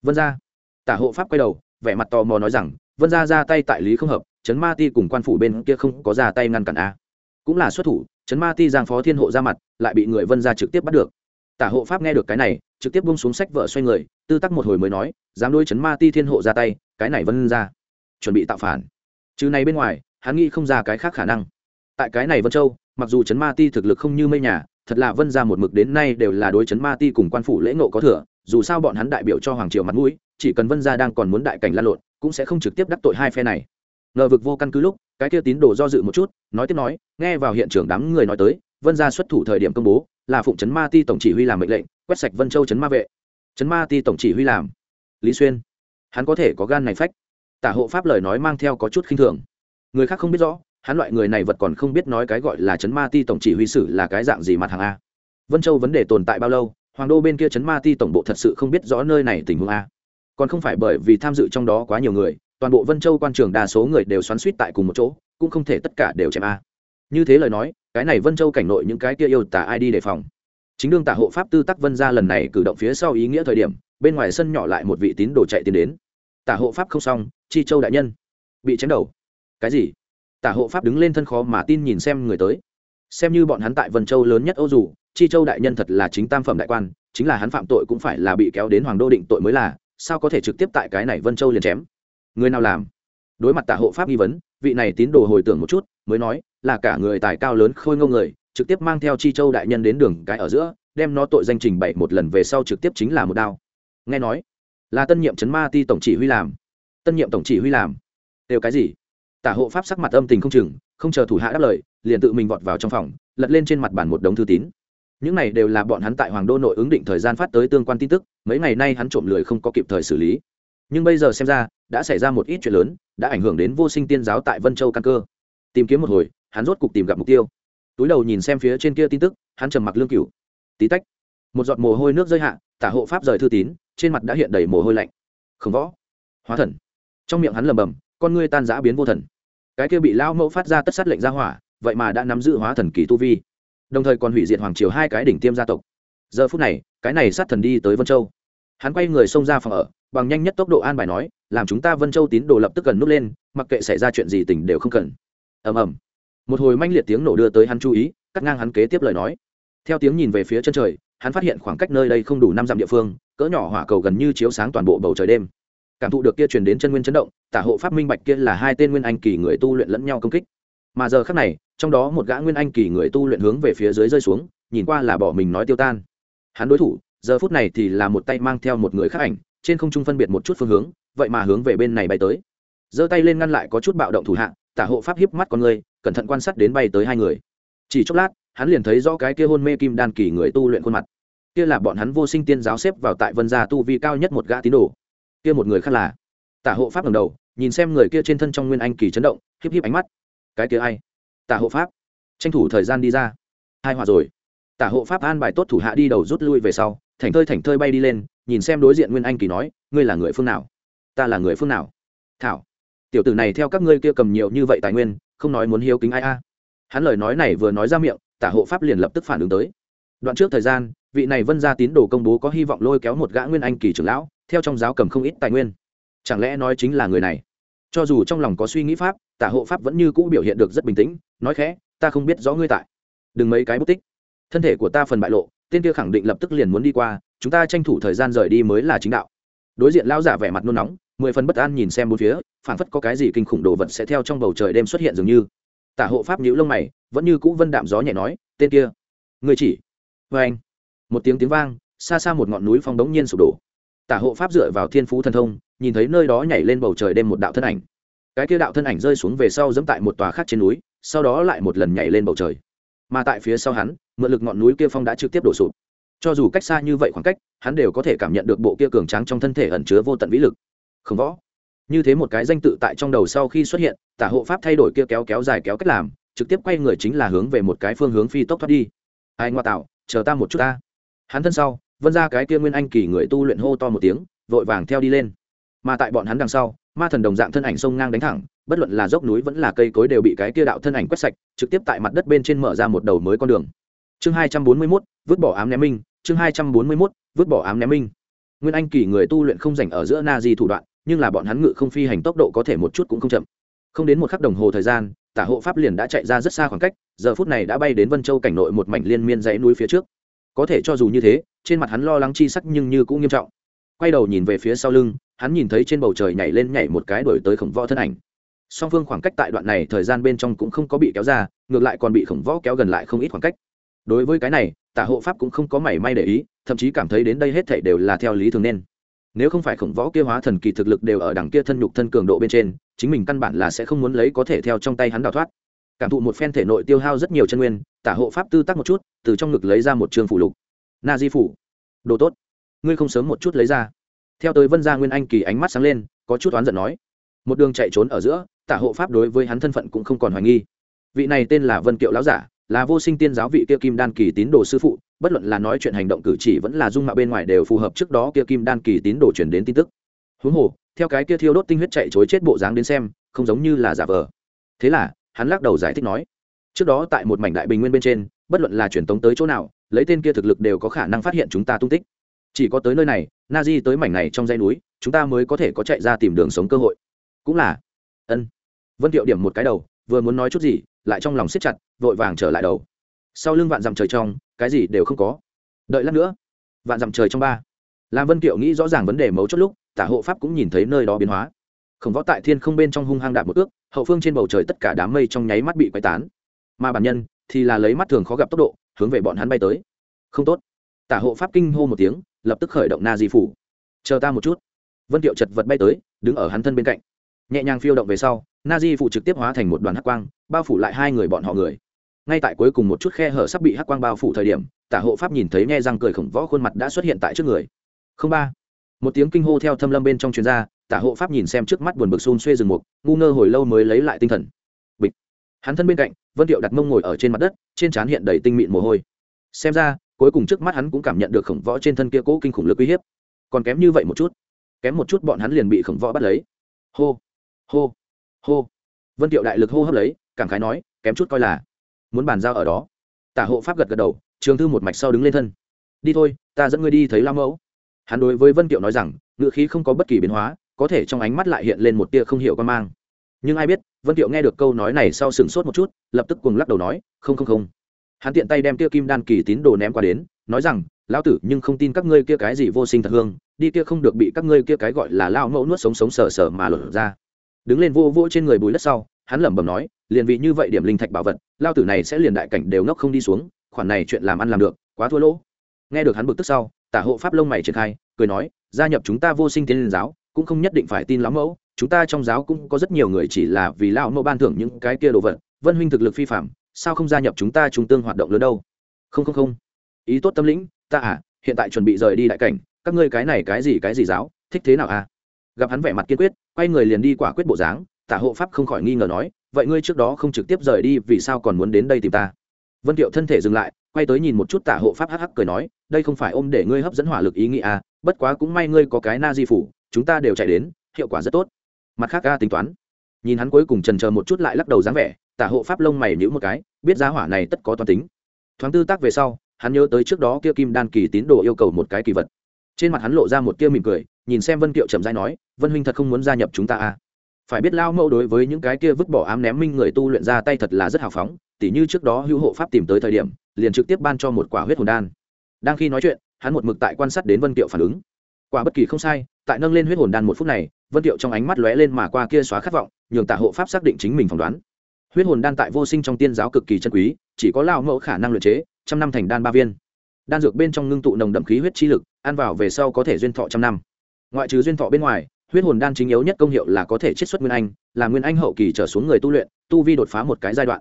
Vân gia. Tả hộ pháp quay đầu, vẻ mặt tò mò nói rằng, vân gia ra tay tại lý không hợp, trấn ma ti cùng quan phủ bên kia không có ra tay ngăn cản a. Cũng là xuất thủ, trấn ma ti giang phó thiên hộ ra mặt, lại bị người vân gia trực tiếp bắt được. Tả hộ pháp nghe được cái này, trực tiếp bung xuống sách vợ xoay người, tư tắc một hồi mới nói, dám đôi chấn ma ti thiên hộ ra tay, cái này vân ra chuẩn bị tạo phản. Chứ này bên ngoài, hắn nghĩ không ra cái khác khả năng. Tại cái này vân châu mặc dù chấn ma ti thực lực không như mây nhà, thật là vân ra một mực đến nay đều là đối chấn ma ti cùng quan phủ lễ ngộ có thừa, dù sao bọn hắn đại biểu cho hoàng triều mặt mũi, chỉ cần vân gia đang còn muốn đại cảnh lan lộn, cũng sẽ không trực tiếp đắc tội hai phe này. Ngờ vực vô căn cứ lúc, cái kia tín đồ do dự một chút, nói tiếp nói, nghe vào hiện trường đám người nói tới, vân gia xuất thủ thời điểm công bố, là phụng trấn ma ti tổng chỉ huy làm mệnh lệnh, quét sạch vân châu trấn ma vệ. Trấn ma ti tổng chỉ huy làm. Lý xuyên. Hắn có thể có gan này phách. Tả hộ pháp lời nói mang theo có chút khinh thường. Người khác không biết rõ hắn loại người này vật còn không biết nói cái gọi là trấn ma ti tổng chỉ huy sử là cái dạng gì mặt hàng a. Vân châu vấn đề tồn tại bao lâu, hoàng đô bên kia trấn ma ti tổng bộ thật sự không biết rõ nơi này tình huống a. Còn không phải bởi vì tham dự trong đó quá nhiều người, toàn bộ vân châu quan trường đa số người đều xoắn suýt tại cùng một chỗ, cũng không thể tất cả đều chém a. Như thế lời nói, cái này vân châu cảnh nội những cái kia yêu tả ai đi đề phòng. Chính đương tả hộ pháp tư tắc vân ra lần này cử động phía sau ý nghĩa thời điểm, bên ngoài sân nhỏ lại một vị tín đồ chạy tiến đến. Tả hộ pháp không xong, chi châu đại nhân. Bị chém đầu. Cái gì? Tả hộ pháp đứng lên thân khó mà tin nhìn xem người tới. Xem như bọn hắn tại vân châu lớn nhất âu dù, chi châu đại nhân thật là chính tam phẩm đại quan, chính là hắn phạm tội cũng phải là bị kéo đến hoàng đô định tội mới là, sao có thể trực tiếp tại cái này vân châu liền chém? Người nào làm? Đối mặt tả hộ pháp nghi vấn, vị này tín đồ hồi tưởng một chút, mới nói, là cả người tài cao lớn khôi ngô người, trực tiếp mang theo chi châu đại nhân đến đường cái ở giữa, đem nó tội danh trình bày một lần về sau trực tiếp chính là một đao. Nghe nói, là tân nhiệm Trấn ma ti tổng chỉ huy làm. Tân nhiệm tổng chỉ huy làm. Đều cái gì? Tả hộ pháp sắc mặt âm tình không chừng, không chờ thủ hạ đáp lời, liền tự mình vọt vào trong phòng, lật lên trên mặt bàn một đống thư tín. Những này đều là bọn hắn tại hoàng đô nội ứng định thời gian phát tới tương quan tin tức, mấy ngày nay hắn trộm lười không có kịp thời xử lý. Nhưng bây giờ xem ra, đã xảy ra một ít chuyện lớn, đã ảnh hưởng đến vô sinh tiên giáo tại vân châu căn cơ. Tìm kiếm một hồi, hắn rốt cục tìm gặp mục tiêu. Túi đầu nhìn xem phía trên kia tin tức, hắn trầm mặc lương cửu. Tí tách, một giọt mồ hôi nước rơi hạ, tả hộ pháp rời thư tín, trên mặt đã hiện đầy mồ hôi lạnh. Không võ, hóa thần. Trong miệng hắn lầm bầm con ngươi tan giã biến vô thần. Cái kia bị lão mẫu phát ra tất sát lệnh ra hỏa, vậy mà đã nắm giữ hóa thần kỳ tu vi. Đồng thời còn hủy diệt hoàng triều hai cái đỉnh tiêm gia tộc. Giờ phút này, cái này sát thần đi tới vân châu. Hắn quay người xông ra phòng ở, bằng nhanh nhất tốc độ an bài nói, làm chúng ta vân châu tín đồ lập tức cần nút lên, mặc kệ xảy ra chuyện gì tình đều không cần. Ầm ầm. Một hồi manh liệt tiếng nổ đưa tới hắn chú ý, cắt ngang hắn kế tiếp lời nói. Theo tiếng nhìn về phía chân trời, hắn phát hiện khoảng cách nơi đây không đủ năm dặm địa phương, cỡ nhỏ hỏa cầu gần như chiếu sáng toàn bộ bầu trời đêm cảm thụ được kia truyền đến chân nguyên chấn động, tả hộ pháp minh bạch kia là hai tên nguyên anh kỳ người tu luyện lẫn nhau công kích. Mà giờ khác này, trong đó một gã nguyên anh kỳ người tu luyện hướng về phía dưới rơi xuống, nhìn qua là bỏ mình nói tiêu tan. Hắn đối thủ, giờ phút này thì là một tay mang theo một người khác ảnh, trên không trung phân biệt một chút phương hướng, vậy mà hướng về bên này bay tới. Giơ tay lên ngăn lại có chút bạo động thủ hạ, tả hộ pháp hiếp mắt con người, cẩn thận quan sát đến bay tới hai người. Chỉ chốc lát, hắn liền thấy rõ cái kia hôn mê kim đan kỳ người tu luyện khuôn mặt. Kia là bọn hắn vô sinh tiên giáo xếp vào tại vân gia tu vi cao nhất một gã tín đồ kia một người khác là? Tả hộ pháp ngầm đầu, nhìn xem người kia trên thân trong nguyên anh kỳ chấn động híp híp ánh mắt. Cái kia ai? Tả hộ pháp. Tranh thủ thời gian đi ra. Hai hòa rồi. Tả hộ pháp an bài tốt thủ hạ đi đầu rút lui về sau, thảnh thơi thảnh thơi bay đi lên, nhìn xem đối diện nguyên anh kỳ nói, ngươi là người phương nào? Ta là người phương nào? Thảo. Tiểu tử này theo các ngươi kia cầm nhiều như vậy tài nguyên, không nói muốn hiếu kính ai a? Hắn lời nói này vừa nói ra miệng, tả hộ pháp liền lập tức phản ứng tới. Đoạn trước thời gian, vị này vân gia tín đồ công bố có hy vọng lôi kéo một gã nguyên anh kỳ trưởng lão theo trong giáo cầm không ít tài nguyên. Chẳng lẽ nói chính là người này? Cho dù trong lòng có suy nghĩ pháp, tả hộ pháp vẫn như cũ biểu hiện được rất bình tĩnh, nói khẽ, ta không biết rõ ngươi tại. Đừng mấy cái bút tích. Thân thể của ta phần bại lộ, tên kia khẳng định lập tức liền muốn đi qua, chúng ta tranh thủ thời gian rời đi mới là chính đạo. Đối diện lao giả vẻ mặt nôn nóng, mười phần bất an nhìn xem bốn phía phản phất có cái gì kinh khủng đồ vật sẽ theo trong bầu trời đêm xuất hiện dường như. Tả hộ pháp nhữ lông mày, vẫn như cũ vân đạm gió nhẹ nói, tên kia người chỉ. Vê anh một tiếng tiếng vang, xa xa một ngọn núi phong đống nhiên sụp đổ tả hộ pháp dựa vào thiên phú thần thông, nhìn thấy nơi đó nhảy lên bầu trời đêm một đạo thân ảnh. Cái kia đạo thân ảnh rơi xuống về sau dẫm tại một tòa khác trên núi, sau đó lại một lần nhảy lên bầu trời. Mà tại phía sau hắn, mượn lực ngọn núi kia phong đã trực tiếp đổ sụp. Cho dù cách xa như vậy khoảng cách, hắn đều có thể cảm nhận được bộ kia cường tráng trong thân thể ẩn chứa vô tận vĩ lực. Không võ. Như thế một cái danh tự tại trong đầu sau khi xuất hiện, tả hộ pháp thay đổi kia kéo kéo dài kéo cách làm, trực tiếp quay người chính là hướng về một cái phương hướng phi tốc thoát đi. Ai ngoa tạo, chờ ta một chút ta. Hắn thân sau vân ra cái kia nguyên anh kỳ người tu luyện hô to một tiếng, vội vàng theo đi lên. Mà tại bọn hắn đằng sau, ma thần đồng dạng thân ảnh sông ngang đánh thẳng, bất luận là dốc núi vẫn là cây cối đều bị cái kia đạo thân ảnh quét sạch, trực tiếp tại mặt đất bên trên mở ra một đầu mới con đường. Chương hai trăm bốn mươi mốt, vứt bỏ ám ném minh, chương hai trăm bốn mươi mốt, vứt bỏ ám ném minh. Nguyên anh kỳ người tu luyện không dành ở giữa na di thủ đoạn, nhưng là bọn hắn ngự không phi hành tốc độ có thể một chút cũng không chậm. Không đến một khắc đồng hồ thời gian, tả hộ pháp liền đã chạy ra rất xa khoảng cách, giờ phút này đã bay đến vân châu cảnh nội một mảnh liên miên dãy núi phía trước. Có thể cho dù như thế trên mặt hắn lo lắng chi sắc nhưng như cũng nghiêm trọng. Quay đầu nhìn về phía sau lưng, hắn nhìn thấy trên bầu trời nhảy lên nhảy một cái đổi tới khổng võ thân ảnh. Song phương khoảng cách tại đoạn này thời gian bên trong cũng không có bị kéo ra, ngược lại còn bị khổng võ kéo gần lại không ít khoảng cách. Đối với cái này, tả hộ pháp cũng không có mảy may để ý, thậm chí cảm thấy đến đây hết thể đều là theo lý thường nên. Nếu không phải khổng võ kia hóa thần kỳ thực lực đều ở đằng kia thân nhục thân cường độ bên trên, chính mình căn bản là sẽ không muốn lấy có thể theo trong tay hắn đào thoát. Cảm thụ một phen thể nội tiêu hao rất nhiều chân nguyên, tả hộ pháp tư tắc một chút, từ trong ngực lấy ra một trường phủ lục na di phủ. Đồ tốt. Ngươi không sớm một chút lấy ra. Theo tới vân gia nguyên anh kỳ ánh mắt sáng lên, có chút oán giận nói. Một đường chạy trốn ở giữa, tả hộ pháp đối với hắn thân phận cũng không còn hoài nghi. Vị này tên là vân kiệu lão giả, là vô sinh tiên giáo vị kia kim đan kỳ tín đồ sư phụ, bất luận là nói chuyện hành động cử chỉ vẫn là dung mạo bên ngoài đều phù hợp trước đó kia kim đan kỳ tín đồ truyền đến tin tức. Huống hồ, theo cái kia thiêu đốt tinh huyết chạy chối chết bộ dáng đến xem, không giống như là giả vờ. Thế là, hắn lắc đầu giải thích nói trước đó tại một mảnh đại bình nguyên bên trên, bất luận là truyền tống tới chỗ nào, lấy tên kia thực lực đều có khả năng phát hiện chúng ta tung tích. Chỉ có tới nơi này na di tới mảnh này trong dãy núi, chúng ta mới có thể có chạy ra tìm đường sống cơ hội. Cũng là. Ân. Vân tiệu điểm một cái đầu, vừa muốn nói chút gì, lại trong lòng siết chặt, vội vàng trở lại đầu. Sau lưng vạn dặm trời trong, cái gì đều không có. Đợi lát nữa. Vạn dặm trời trong ba. Làm vân kiệu nghĩ rõ ràng vấn đề mấu chốt lúc, tả hộ pháp cũng nhìn thấy nơi đó biến hóa. Khổng võ tại thiên không bên trong hung hăng đạp một ước, hậu phương trên bầu trời tất cả đám mây trong nháy mắt bị quay tán mà bản nhân thì là lấy mắt thường khó gặp tốc độ, hướng về bọn hắn bay tới. Không tốt. Tả hộ pháp kinh hô một tiếng, lập tức khởi động na di phủ. Chờ ta một chút. Vân tiệu chật vật bay tới, đứng ở hắn thân bên cạnh. Nhẹ nhàng phiêu động về sau, na di phủ trực tiếp hóa thành một đoàn hắc quang, bao phủ lại hai người bọn họ người. Ngay tại cuối cùng một chút khe hở sắp bị hắc quang bao phủ thời điểm, tả hộ pháp nhìn thấy nghe răng cười khổng võ khuôn mặt đã xuất hiện tại trước người. Không ba. Một tiếng kinh hô theo thâm lâm bên trong chuyên gia tả hộ pháp nhìn xem trước mắt buồn bực xun xuê rừng mục, ngu ngơ hồi lâu mới lấy lại tinh thần hắn thân bên cạnh, vân tiệu đặt mông ngồi ở trên mặt đất, trên trán hiện đầy tinh mịn mồ hôi. Xem ra, cuối cùng trước mắt hắn cũng cảm nhận được khổng võ trên thân kia cố kinh khủng lực uy hiếp. Còn kém như vậy một chút, kém một chút bọn hắn liền bị khổng võ bắt lấy. Hô hô hô. Vân tiệu đại lực hô hấp lấy, cảm khái nói, kém chút coi là muốn bàn giao ở đó. Tả hộ pháp gật gật đầu, trường thư một mạch sau đứng lên thân. Đi thôi, ta dẫn ngươi đi thấy lao mẫu. Hắn đối với vân tiệu nói rằng ngự khí không có bất kỳ biến hóa, có thể trong ánh mắt lại hiện lên một tia không hiểu quan mang nhưng ai biết, vân tiệu nghe được câu nói này sau sừng sốt một chút, lập tức cùng lắc đầu nói, không không không. Hắn tiện tay đem tia kim đan kỳ tín đồ ném qua đến, nói rằng, lão tử, nhưng không tin các ngươi kia cái gì vô sinh thật hương, đi kia không được bị các ngươi kia cái gọi là lao mẫu nuốt sống sống sờ sờ mà lột ra. Đứng lên vô vô trên người bùi đất sau, hắn lẩm bẩm nói, liền vì như vậy điểm linh thạch bảo vật lao tử này sẽ liền đại cảnh đều ngốc không đi xuống, khoản này chuyện làm ăn làm được, quá thua lỗ. Nghe được hắn bực tức sau, tả hộ pháp lông mày triển khai, cười nói, gia nhập chúng ta vô sinh tiến liên giáo, cũng không nhất định phải tin lão mẫu chúng ta trong giáo cũng có rất nhiều người chỉ là vì lão mẫu ban thưởng những cái kia đồ vật, vân huynh thực lực phi phạm, sao không gia nhập chúng ta trung tương hoạt động lớn đâu? Không không không. Ý tốt tâm lĩnh, ta à hiện tại chuẩn bị rời đi đại cảnh, các ngươi cái này cái gì cái gì giáo, thích thế nào à? Gặp hắn vẻ mặt kiên quyết, quay người liền đi quả quyết bộ dáng, tả hộ pháp không khỏi nghi ngờ nói, vậy ngươi trước đó không trực tiếp rời đi vì sao còn muốn đến đây tìm ta? Vân tiệu thân thể dừng lại, quay tới nhìn một chút tả hộ pháp hắc hắc cười nói, đây không phải ôm để ngươi hấp dẫn hỏa lực ý nghĩ à bất quá cũng may ngươi có cái na di phủ, chúng ta đều chạy đến, hiệu quả rất tốt mặt khác ca tính toán. Nhìn hắn cuối cùng trần chờ một chút lại lắc đầu dáng vẻ, tả hộ pháp lông mày nhữ một cái, biết giá hỏa này tất có toàn tính. Thoáng tư tác về sau, hắn nhớ tới trước đó kia kim đan kỳ tín đồ yêu cầu một cái kỳ vật. Trên mặt hắn lộ ra một kia mỉm cười, nhìn xem vân kiệu chậm dai nói, vân huynh thật không muốn gia nhập chúng ta à? Phải biết lao mẫu đối với những cái kia vứt bỏ ám ném minh người tu luyện ra tay thật là rất hào phóng, tỉ như trước đó hữu hộ pháp tìm tới thời điểm, liền trực tiếp ban cho một quả huyết hồn đan. Đang khi nói chuyện, hắn một mực tại quan sát đến vân kiệu phản ứng quả bất kỳ không sai, tại nâng lên huyết hồn đan một phút này, vân Tiệu trong ánh mắt lóe lên mà qua kia xóa khát vọng, nhường tả hộ pháp xác định chính mình phỏng đoán. Huyết hồn đan tại vô sinh trong tiên giáo cực kỳ chân quý, chỉ có lao mẫu khả năng luyện chế, trăm năm thành đan ba viên. Đan dược bên trong ngưng tụ nồng đậm khí huyết chi lực, ăn vào về sau có thể duyên thọ trăm năm. Ngoại trừ duyên thọ bên ngoài, huyết hồn đan chính yếu nhất công hiệu là có thể chiết xuất nguyên anh, là nguyên anh hậu kỳ trở xuống người tu luyện, tu vi đột phá một cái giai đoạn.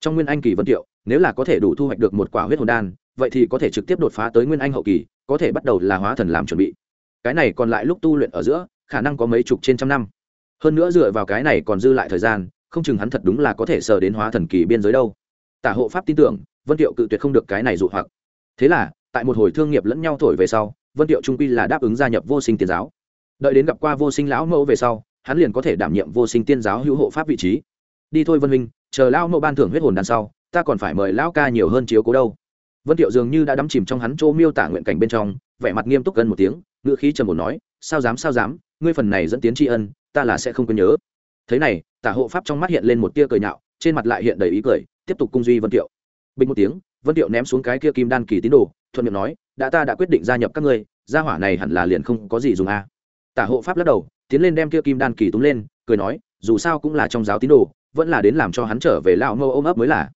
Trong nguyên anh kỳ vân tiệu, nếu là có thể đủ thu hoạch được một quả huyết hồn đan, vậy thì có thể trực tiếp đột phá tới nguyên anh hậu kỳ, có thể bắt đầu là hóa thần làm chuẩn bị cái này còn lại lúc tu luyện ở giữa, khả năng có mấy chục trên trăm năm. Hơn nữa dựa vào cái này còn dư lại thời gian, không chừng hắn thật đúng là có thể sờ đến hóa thần kỳ biên giới đâu. Tả hộ pháp tin tưởng, vân tiệu cự tuyệt không được cái này dụ hoặc. Thế là, tại một hồi thương nghiệp lẫn nhau thổi về sau, vân tiệu trung quy là đáp ứng gia nhập vô sinh tiên giáo. Đợi đến gặp qua vô sinh lão mẫu về sau, hắn liền có thể đảm nhiệm vô sinh tiên giáo hữu hộ pháp vị trí. Đi thôi vân minh chờ lão mẫu ban thưởng huyết hồn đằng sau, ta còn phải mời lão ca nhiều hơn chiếu cố đâu. Vân tiệu dường như đã đắm chìm trong hắn chỗ miêu tả nguyện cảnh bên trong, vẻ mặt nghiêm túc gần một tiếng ngữ khí trầm ổn nói, sao dám sao dám, ngươi phần này dẫn tiến tri ân, ta là sẽ không có nhớ. Thế này, tả hộ pháp trong mắt hiện lên một tia cười nhạo, trên mặt lại hiện đầy ý cười, tiếp tục cung duy vân tiệu. Bình một tiếng, vân tiệu ném xuống cái kia kim đan kỳ tín đồ, thuận miệng nói, đã ta đã quyết định gia nhập các ngươi, gia hỏa này hẳn là liền không có gì dùng a. À. tả hộ pháp lắc đầu, tiến lên đem kia kim đan kỳ túm lên, cười nói, dù sao cũng là trong giáo tín đồ, vẫn là đến làm cho hắn trở về lão mẫu ôm ấp mới là.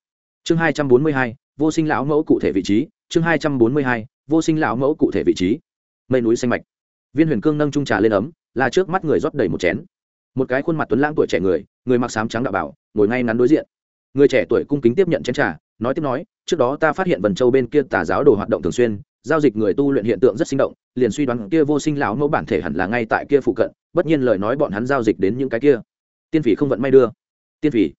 Chương hai trăm bốn mươi hai, vô sinh lão mẫu cụ thể vị trí, chương hai trăm bốn mươi hai, vô sinh lão mẫu cụ thể vị trí mây núi xanh mạch. Viên huyền cương nâng trung trà lên ấm, là trước mắt người rót đầy một chén. Một cái khuôn mặt tuấn lãng tuổi trẻ người người mặc sám trắng đạo bảo, ngồi ngay ngắn đối diện. Người trẻ tuổi cung kính tiếp nhận chén trà, nói tiếp nói, trước đó ta phát hiện vần châu bên kia tà giáo đồ hoạt động thường xuyên, giao dịch người tu luyện hiện tượng rất sinh động, liền suy đoán kia vô sinh lão mẫu bản thể hẳn là ngay tại kia phụ cận, bất nhiên lời nói bọn hắn giao dịch đến những cái kia. Tiên phỉ không vận may đưa. Tiên phỉ.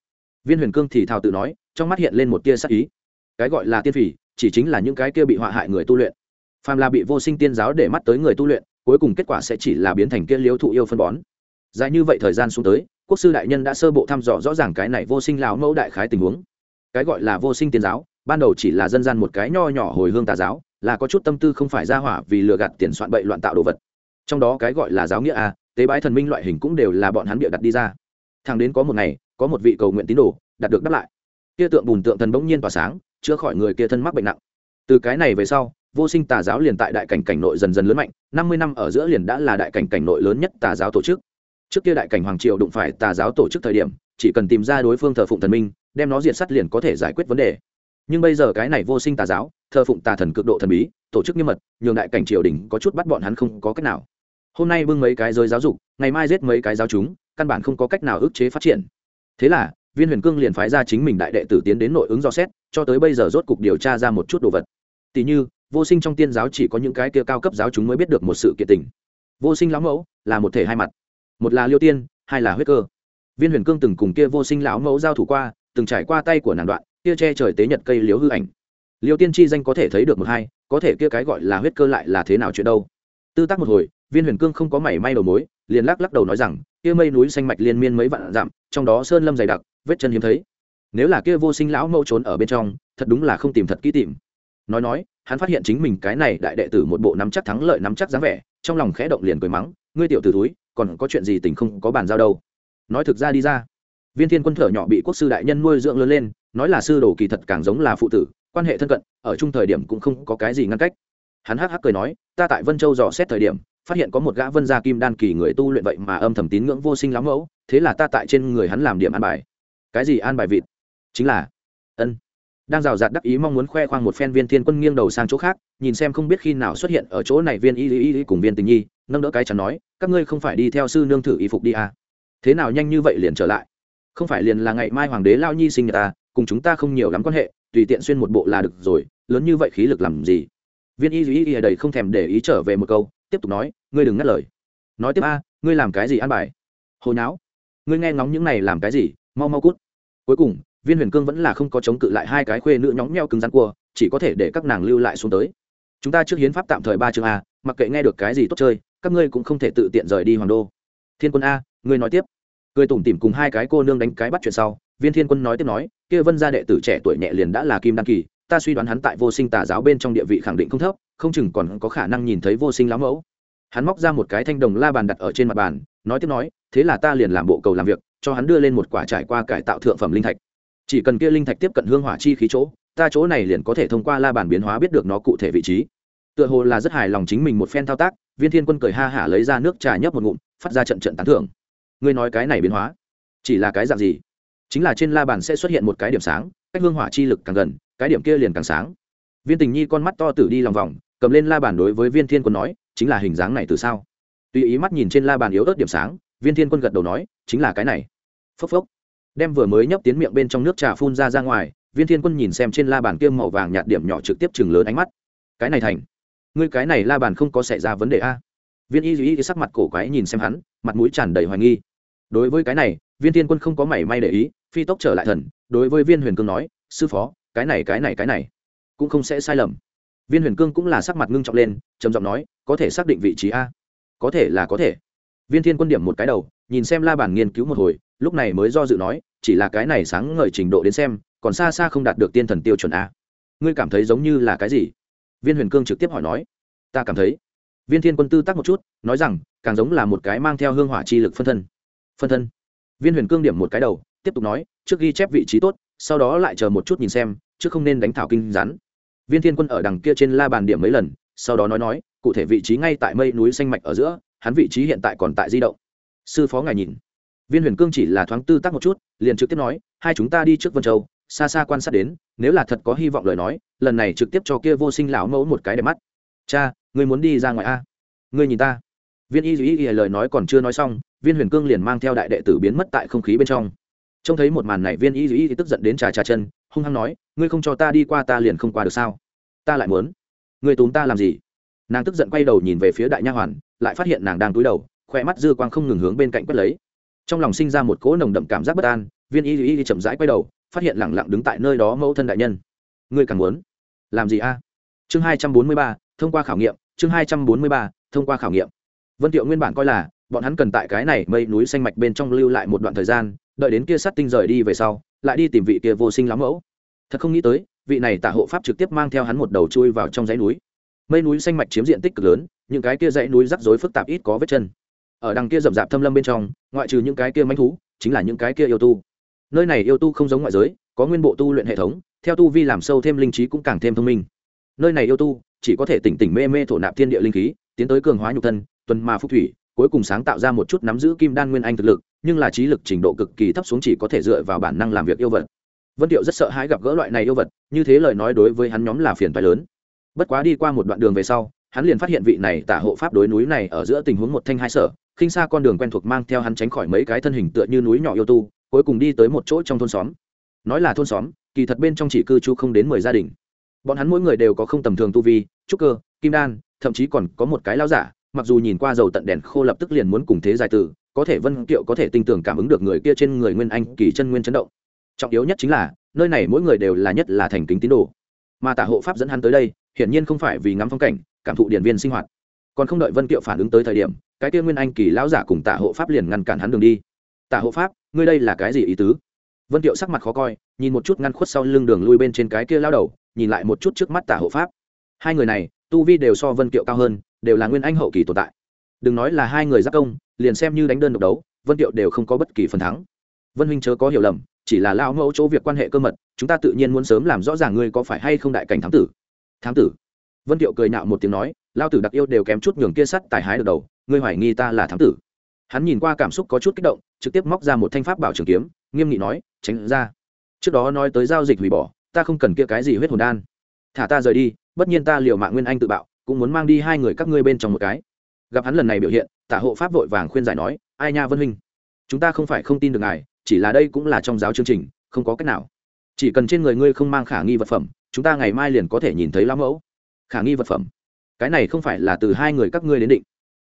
Viên huyền cương thì thào tự nói, trong mắt hiện lên một tia sắc ý. Cái gọi là tiên phỉ, chỉ chính là những cái kia bị họa hại người tu luyện phàm là bị vô sinh tiên giáo để mắt tới người tu luyện, cuối cùng kết quả sẽ chỉ là biến thành kia liếu thụ yêu phân bón. Dài như vậy thời gian xuống tới, quốc sư đại nhân đã sơ bộ thăm dò rõ ràng cái này vô sinh lão mẫu đại khái tình huống. Cái gọi là vô sinh tiên giáo, ban đầu chỉ là dân gian một cái nho nhỏ hồi hương tà giáo, là có chút tâm tư không phải ra hỏa vì lừa gạt tiền soạn bậy loạn tạo đồ vật. Trong đó cái gọi là giáo nghĩa a, tế bái thần minh loại hình cũng đều là bọn hắn bịa đặt đi ra. Thằng đến có một ngày, có một vị cầu nguyện tín đồ đạt được đáp lại. Kia tượng bùn tượng thần bỗng nhiên tỏa sáng, chữa khỏi người kia thân mắc bệnh nặng. Từ cái này về sau vô sinh tà giáo liền tại đại cảnh cảnh nội dần dần lớn mạnh, năm mươi năm ở giữa liền đã là đại cảnh cảnh nội lớn nhất tà giáo tổ chức. Trước kia đại cảnh hoàng triều đụng phải tà giáo tổ chức thời điểm, chỉ cần tìm ra đối phương thờ phụng thần minh, đem nó diệt sắt liền có thể giải quyết vấn đề. Nhưng bây giờ cái này vô sinh tà giáo, thờ phụng tà thần cực độ thần bí, tổ chức nghiêm mật, nhường đại cảnh triều đình có chút bắt bọn hắn không có cách nào. Hôm nay bưng mấy cái giới giáo dục, ngày mai giết mấy cái giáo chúng, căn bản không có cách nào ức chế phát triển. Thế là, viên huyền cương liền phái ra chính mình đại đệ tử tiến đến nội ứng do xét, cho tới bây giờ rốt cục điều tra ra một chút đồ vật. Tỷ như vô sinh trong tiên giáo chỉ có những cái kia cao cấp giáo chúng mới biết được một sự kiện tình. Vô sinh lão mẫu là một thể hai mặt. Một là liêu tiên, hai là huyết cơ. Viên huyền cương từng cùng kia vô sinh lão mẫu giao thủ qua, từng trải qua tay của nàng đoạn, kia che trời tế nhật cây liếu hư ảnh. Liêu tiên chi danh có thể thấy được một hai, có thể kia cái gọi là huyết cơ lại là thế nào chuyện đâu. Tư tác một hồi, viên huyền cương không có mảy may đầu mối, liền lắc lắc đầu nói rằng, kia mây núi xanh mạch liên miên mấy vạn dặm, trong đó sơn lâm dày đặc, vết chân hiếm thấy. Nếu là kia vô sinh lão mẫu trốn ở bên trong, thật đúng là không tìm thật kỹ tìm nói nói, hắn phát hiện chính mình cái này đại đệ tử một bộ nắm chắc thắng lợi nắm chắc dáng vẻ, trong lòng khẽ động liền cười mắng, ngươi tiểu t túi còn có chuyện gì tình không có bàn giao đâu. Nói thực ra đi ra, viên thiên quân thở nhỏ bị quốc sư đại nhân nuôi dưỡng lớn lên, nói là sư đồ kỳ thật càng giống là phụ tử, quan hệ thân cận, ở chung thời điểm cũng không có cái gì ngăn cách. Hắn hắc hắc cười nói, ta tại vân châu dò xét thời điểm, phát hiện có một gã vân gia kim đan kỳ người tu luyện vậy mà âm thầm tín ngưỡng vô sinh lắm mẫu, thế là ta tại trên người hắn làm điểm an bài. Cái gì an bài vịt? Chính là. Ân đang rào rạt đắc ý mong muốn khoe khoang một phen viên thiên quân nghiêng đầu sang chỗ khác, nhìn xem không biết khi nào xuất hiện ở chỗ này viên y y y cùng viên tình nhi, nâng đỡ cái chẳng nói, các ngươi không phải đi theo sư nương thử y phục đi à. thế nào nhanh như vậy liền trở lại? Không phải liền là ngày mai hoàng đế lao nhi sinh nhật ta, cùng chúng ta không nhiều lắm quan hệ, tùy tiện xuyên một bộ là được rồi, lớn như vậy khí lực làm gì? Viên y y y đầy không thèm để ý trở về một câu, tiếp tục nói, ngươi đừng ngắt lời. Nói tiếp a, ngươi làm cái gì ăn bài? Hồi não ngươi nghe ngóng những này làm cái gì? Mau mau cút. Cuối cùng viên huyền cương vẫn là không có chống cự lại hai cái khuê nữ nhóng nheo cứng rắn cua, chỉ có thể để các nàng lưu lại xuống tới. Chúng ta trước hiến pháp tạm thời ba chương a, mặc kệ nghe được cái gì tốt chơi, các ngươi cũng không thể tự tiện rời đi hoàng đô. Thiên quân a, ngươi nói tiếp. Cười tủm tỉm cùng hai cái cô nương đánh cái bắt chuyện sau, viên thiên quân nói tiếp nói, kia vân gia đệ tử trẻ tuổi nhẹ liền đã là kim đăng kỳ, ta suy đoán hắn tại vô sinh tà giáo bên trong địa vị khẳng định không thấp, không chừng còn có khả năng nhìn thấy vô sinh lão mẫu. Hắn móc ra một cái thanh đồng la bàn đặt ở trên mặt bàn, nói tiếp nói, thế là ta liền làm bộ cầu làm việc, cho hắn đưa lên một quả trải qua cải tạo thượng phẩm linh thạch chỉ cần kia linh thạch tiếp cận hương hỏa chi khí chỗ, ta chỗ này liền có thể thông qua la bàn biến hóa biết được nó cụ thể vị trí. Tựa hồ là rất hài lòng chính mình một phen thao tác, viên thiên quân cười ha hả lấy ra nước trà nhấp một ngụm, phát ra trận trận tán thưởng. Ngươi nói cái này biến hóa, chỉ là cái dạng gì? Chính là trên la bàn sẽ xuất hiện một cái điểm sáng, cách hương hỏa chi lực càng gần, cái điểm kia liền càng sáng. Viên tình nhi con mắt to tử đi lòng vòng, cầm lên la bàn đối với viên thiên quân nói, chính là hình dáng này từ sao? Tùy ý mắt nhìn trên la bàn yếu ớt điểm sáng, viên thiên quân gật đầu nói, chính là cái này. Phốc phốc đem vừa mới nhấp tiến miệng bên trong nước trà phun ra ra ngoài, viên thiên quân nhìn xem trên la bàn kiêm màu vàng nhạt điểm nhỏ trực tiếp chừng lớn ánh mắt. Cái này thành. Ngươi cái này la bàn không có xảy ra vấn đề a? Viên y duy sắc mặt cổ quái nhìn xem hắn, mặt mũi tràn đầy hoài nghi. Đối với cái này, viên thiên quân không có mảy may để ý, phi tốc trở lại thần, đối với viên huyền cương nói, sư phó, cái này cái này cái này cũng không sẽ sai lầm. Viên huyền cương cũng là sắc mặt ngưng trọng lên, trầm giọng nói, có thể xác định vị trí a? Có thể là có thể. Viên thiên quân điểm một cái đầu, nhìn xem la bàn nghiên cứu một hồi lúc này mới do dự nói, chỉ là cái này sáng ngời trình độ đến xem, còn xa xa không đạt được tiên thần tiêu chuẩn a. Ngươi cảm thấy giống như là cái gì? Viên huyền cương trực tiếp hỏi nói. Ta cảm thấy. Viên thiên quân tư tắc một chút, nói rằng, càng giống là một cái mang theo hương hỏa chi lực phân thân. Phân thân. Viên huyền cương điểm một cái đầu, tiếp tục nói, trước ghi chép vị trí tốt, sau đó lại chờ một chút nhìn xem, chứ không nên đánh thảo kinh rắn. Viên thiên quân ở đằng kia trên la bàn điểm mấy lần, sau đó nói nói, cụ thể vị trí ngay tại mây núi xanh mạch ở giữa, hắn vị trí hiện tại còn tại di động. Sư phó ngài nhìn viên huyền cương chỉ là thoáng tư tác một chút, liền trực tiếp nói, hai chúng ta đi trước vân châu, xa xa quan sát đến, nếu là thật có hy vọng lời nói, lần này trực tiếp cho kia vô sinh lão mẫu một cái đẹp mắt. Cha người muốn đi ra ngoài a? Ngươi nhìn ta. Viên y duy y lời nói còn chưa nói xong, viên huyền cương liền mang theo đại đệ tử biến mất tại không khí bên trong. Trông thấy một màn này, viên y duy y tức giận đến trà trà chân, hung hăng nói, ngươi không cho ta đi qua ta liền không qua được sao? Ta lại muốn. Ngươi túm ta làm gì? Nàng tức giận quay đầu nhìn về phía đại nha hoàn, lại phát hiện nàng đang túi đầu khoe mắt dư quang không ngừng hướng bên cạnh quất lấy trong lòng sinh ra một cỗ nồng đậm cảm giác bất an, viên y y chậm rãi quay đầu, phát hiện lẳng lặng đứng tại nơi đó mẫu thân đại nhân. Ngươi càng muốn. Làm gì a? Chương hai trăm bốn mươi ba, thông qua khảo nghiệm, chương hai trăm bốn mươi ba, thông qua khảo nghiệm. Vân tiệu nguyên bản coi là, bọn hắn cần tại cái này mây núi xanh mạch bên trong lưu lại một đoạn thời gian, đợi đến kia sát tinh rời đi về sau, lại đi tìm vị kia vô sinh lắm mẫu. Thật không nghĩ tới, vị này tả hộ pháp trực tiếp mang theo hắn một đầu chui vào trong dãy núi. Mây núi xanh mạch chiếm diện tích cực lớn, những cái kia dãy núi rắc rối phức tạp ít có vết chân ở đằng kia rậm rạp thâm lâm bên trong, ngoại trừ những cái kia manh thú, chính là những cái kia yêu tu. Nơi này yêu tu không giống ngoại giới, có nguyên bộ tu luyện hệ thống, theo tu vi làm sâu thêm linh trí cũng càng thêm thông minh. Nơi này yêu tu, chỉ có thể tỉnh tỉnh mê mê thổ nạp thiên địa linh khí, tiến tới cường hóa nhục thân, tuần ma phúc thủy, cuối cùng sáng tạo ra một chút nắm giữ kim đan nguyên anh thực lực, nhưng là trí lực trình độ cực kỳ thấp xuống chỉ có thể dựa vào bản năng làm việc yêu vật. Vân tiệu rất sợ hãi gặp gỡ loại này yêu vật, như thế lời nói đối với hắn nhóm là phiền phái lớn. Bất quá đi qua một đoạn đường về sau, hắn liền phát hiện vị này tả hộ pháp đối núi này ở giữa tình huống một thanh hai sở khinh xa con đường quen thuộc mang theo hắn tránh khỏi mấy cái thân hình tựa như núi nhỏ yêu tu, cuối cùng đi tới một chỗ trong thôn xóm. Nói là thôn xóm, kỳ thật bên trong chỉ cư trú không đến mười gia đình. Bọn hắn mỗi người đều có không tầm thường tu vi, trúc cơ, kim đan, thậm chí còn có một cái lao giả, mặc dù nhìn qua dầu tận đèn khô lập tức liền muốn cùng thế giải tử, có thể vân kiệu có thể tinh tường cảm ứng được người kia trên người nguyên anh, kỳ chân nguyên chấn động. Trọng yếu nhất chính là, nơi này mỗi người đều là nhất là thành kính tín đồ. Mà tả hộ pháp dẫn hắn tới đây, hiển nhiên không phải vì ngắm phong cảnh, cảm thụ điển viên sinh hoạt. Còn không đợi vân kiệu phản ứng tới thời điểm cái kia nguyên anh kỳ lão giả cùng tả hộ pháp liền ngăn cản hắn đường đi. Tả hộ pháp, ngươi đây là cái gì ý tứ? Vân Tiệu sắc mặt khó coi, nhìn một chút ngăn khuất sau lưng đường lui bên trên cái kia lao đầu, nhìn lại một chút trước mắt tả hộ pháp. Hai người này, tu vi đều so vân Tiệu cao hơn, đều là nguyên anh hậu kỳ tồn tại. Đừng nói là hai người giác công, liền xem như đánh đơn độc đấu, vân Tiệu đều không có bất kỳ phần thắng. Vân huynh chớ có hiểu lầm, chỉ là lao mẫu chỗ việc quan hệ cơ mật, chúng ta tự nhiên muốn sớm làm rõ ràng ngươi có phải hay không đại cảnh thám tử. Thám tử? Vân Tiệu cười nạo một tiếng nói lao tử đặc yêu đều kém chút nhường kia sắt tài hái được đầu ngươi hoài nghi ta là thám tử. Hắn nhìn qua cảm xúc có chút kích động, trực tiếp móc ra một thanh pháp bảo trường kiếm, nghiêm nghị nói, tránh ra. Trước đó nói tới giao dịch hủy bỏ, ta không cần kia cái gì huyết hồn đan. Thả ta rời đi, bất nhiên ta liều mạng nguyên anh tự bạo, cũng muốn mang đi hai người các ngươi bên trong một cái. Gặp hắn lần này biểu hiện, tả hộ pháp vội vàng khuyên giải nói, ai nha vân huynh, chúng ta không phải không tin được ngài, chỉ là đây cũng là trong giáo chương trình, không có cách nào. Chỉ cần trên người ngươi không mang khả nghi vật phẩm, chúng ta ngày mai liền có thể nhìn thấy lão mẫu. Khả nghi vật phẩm. Cái này không phải là từ hai người các ngươi đến định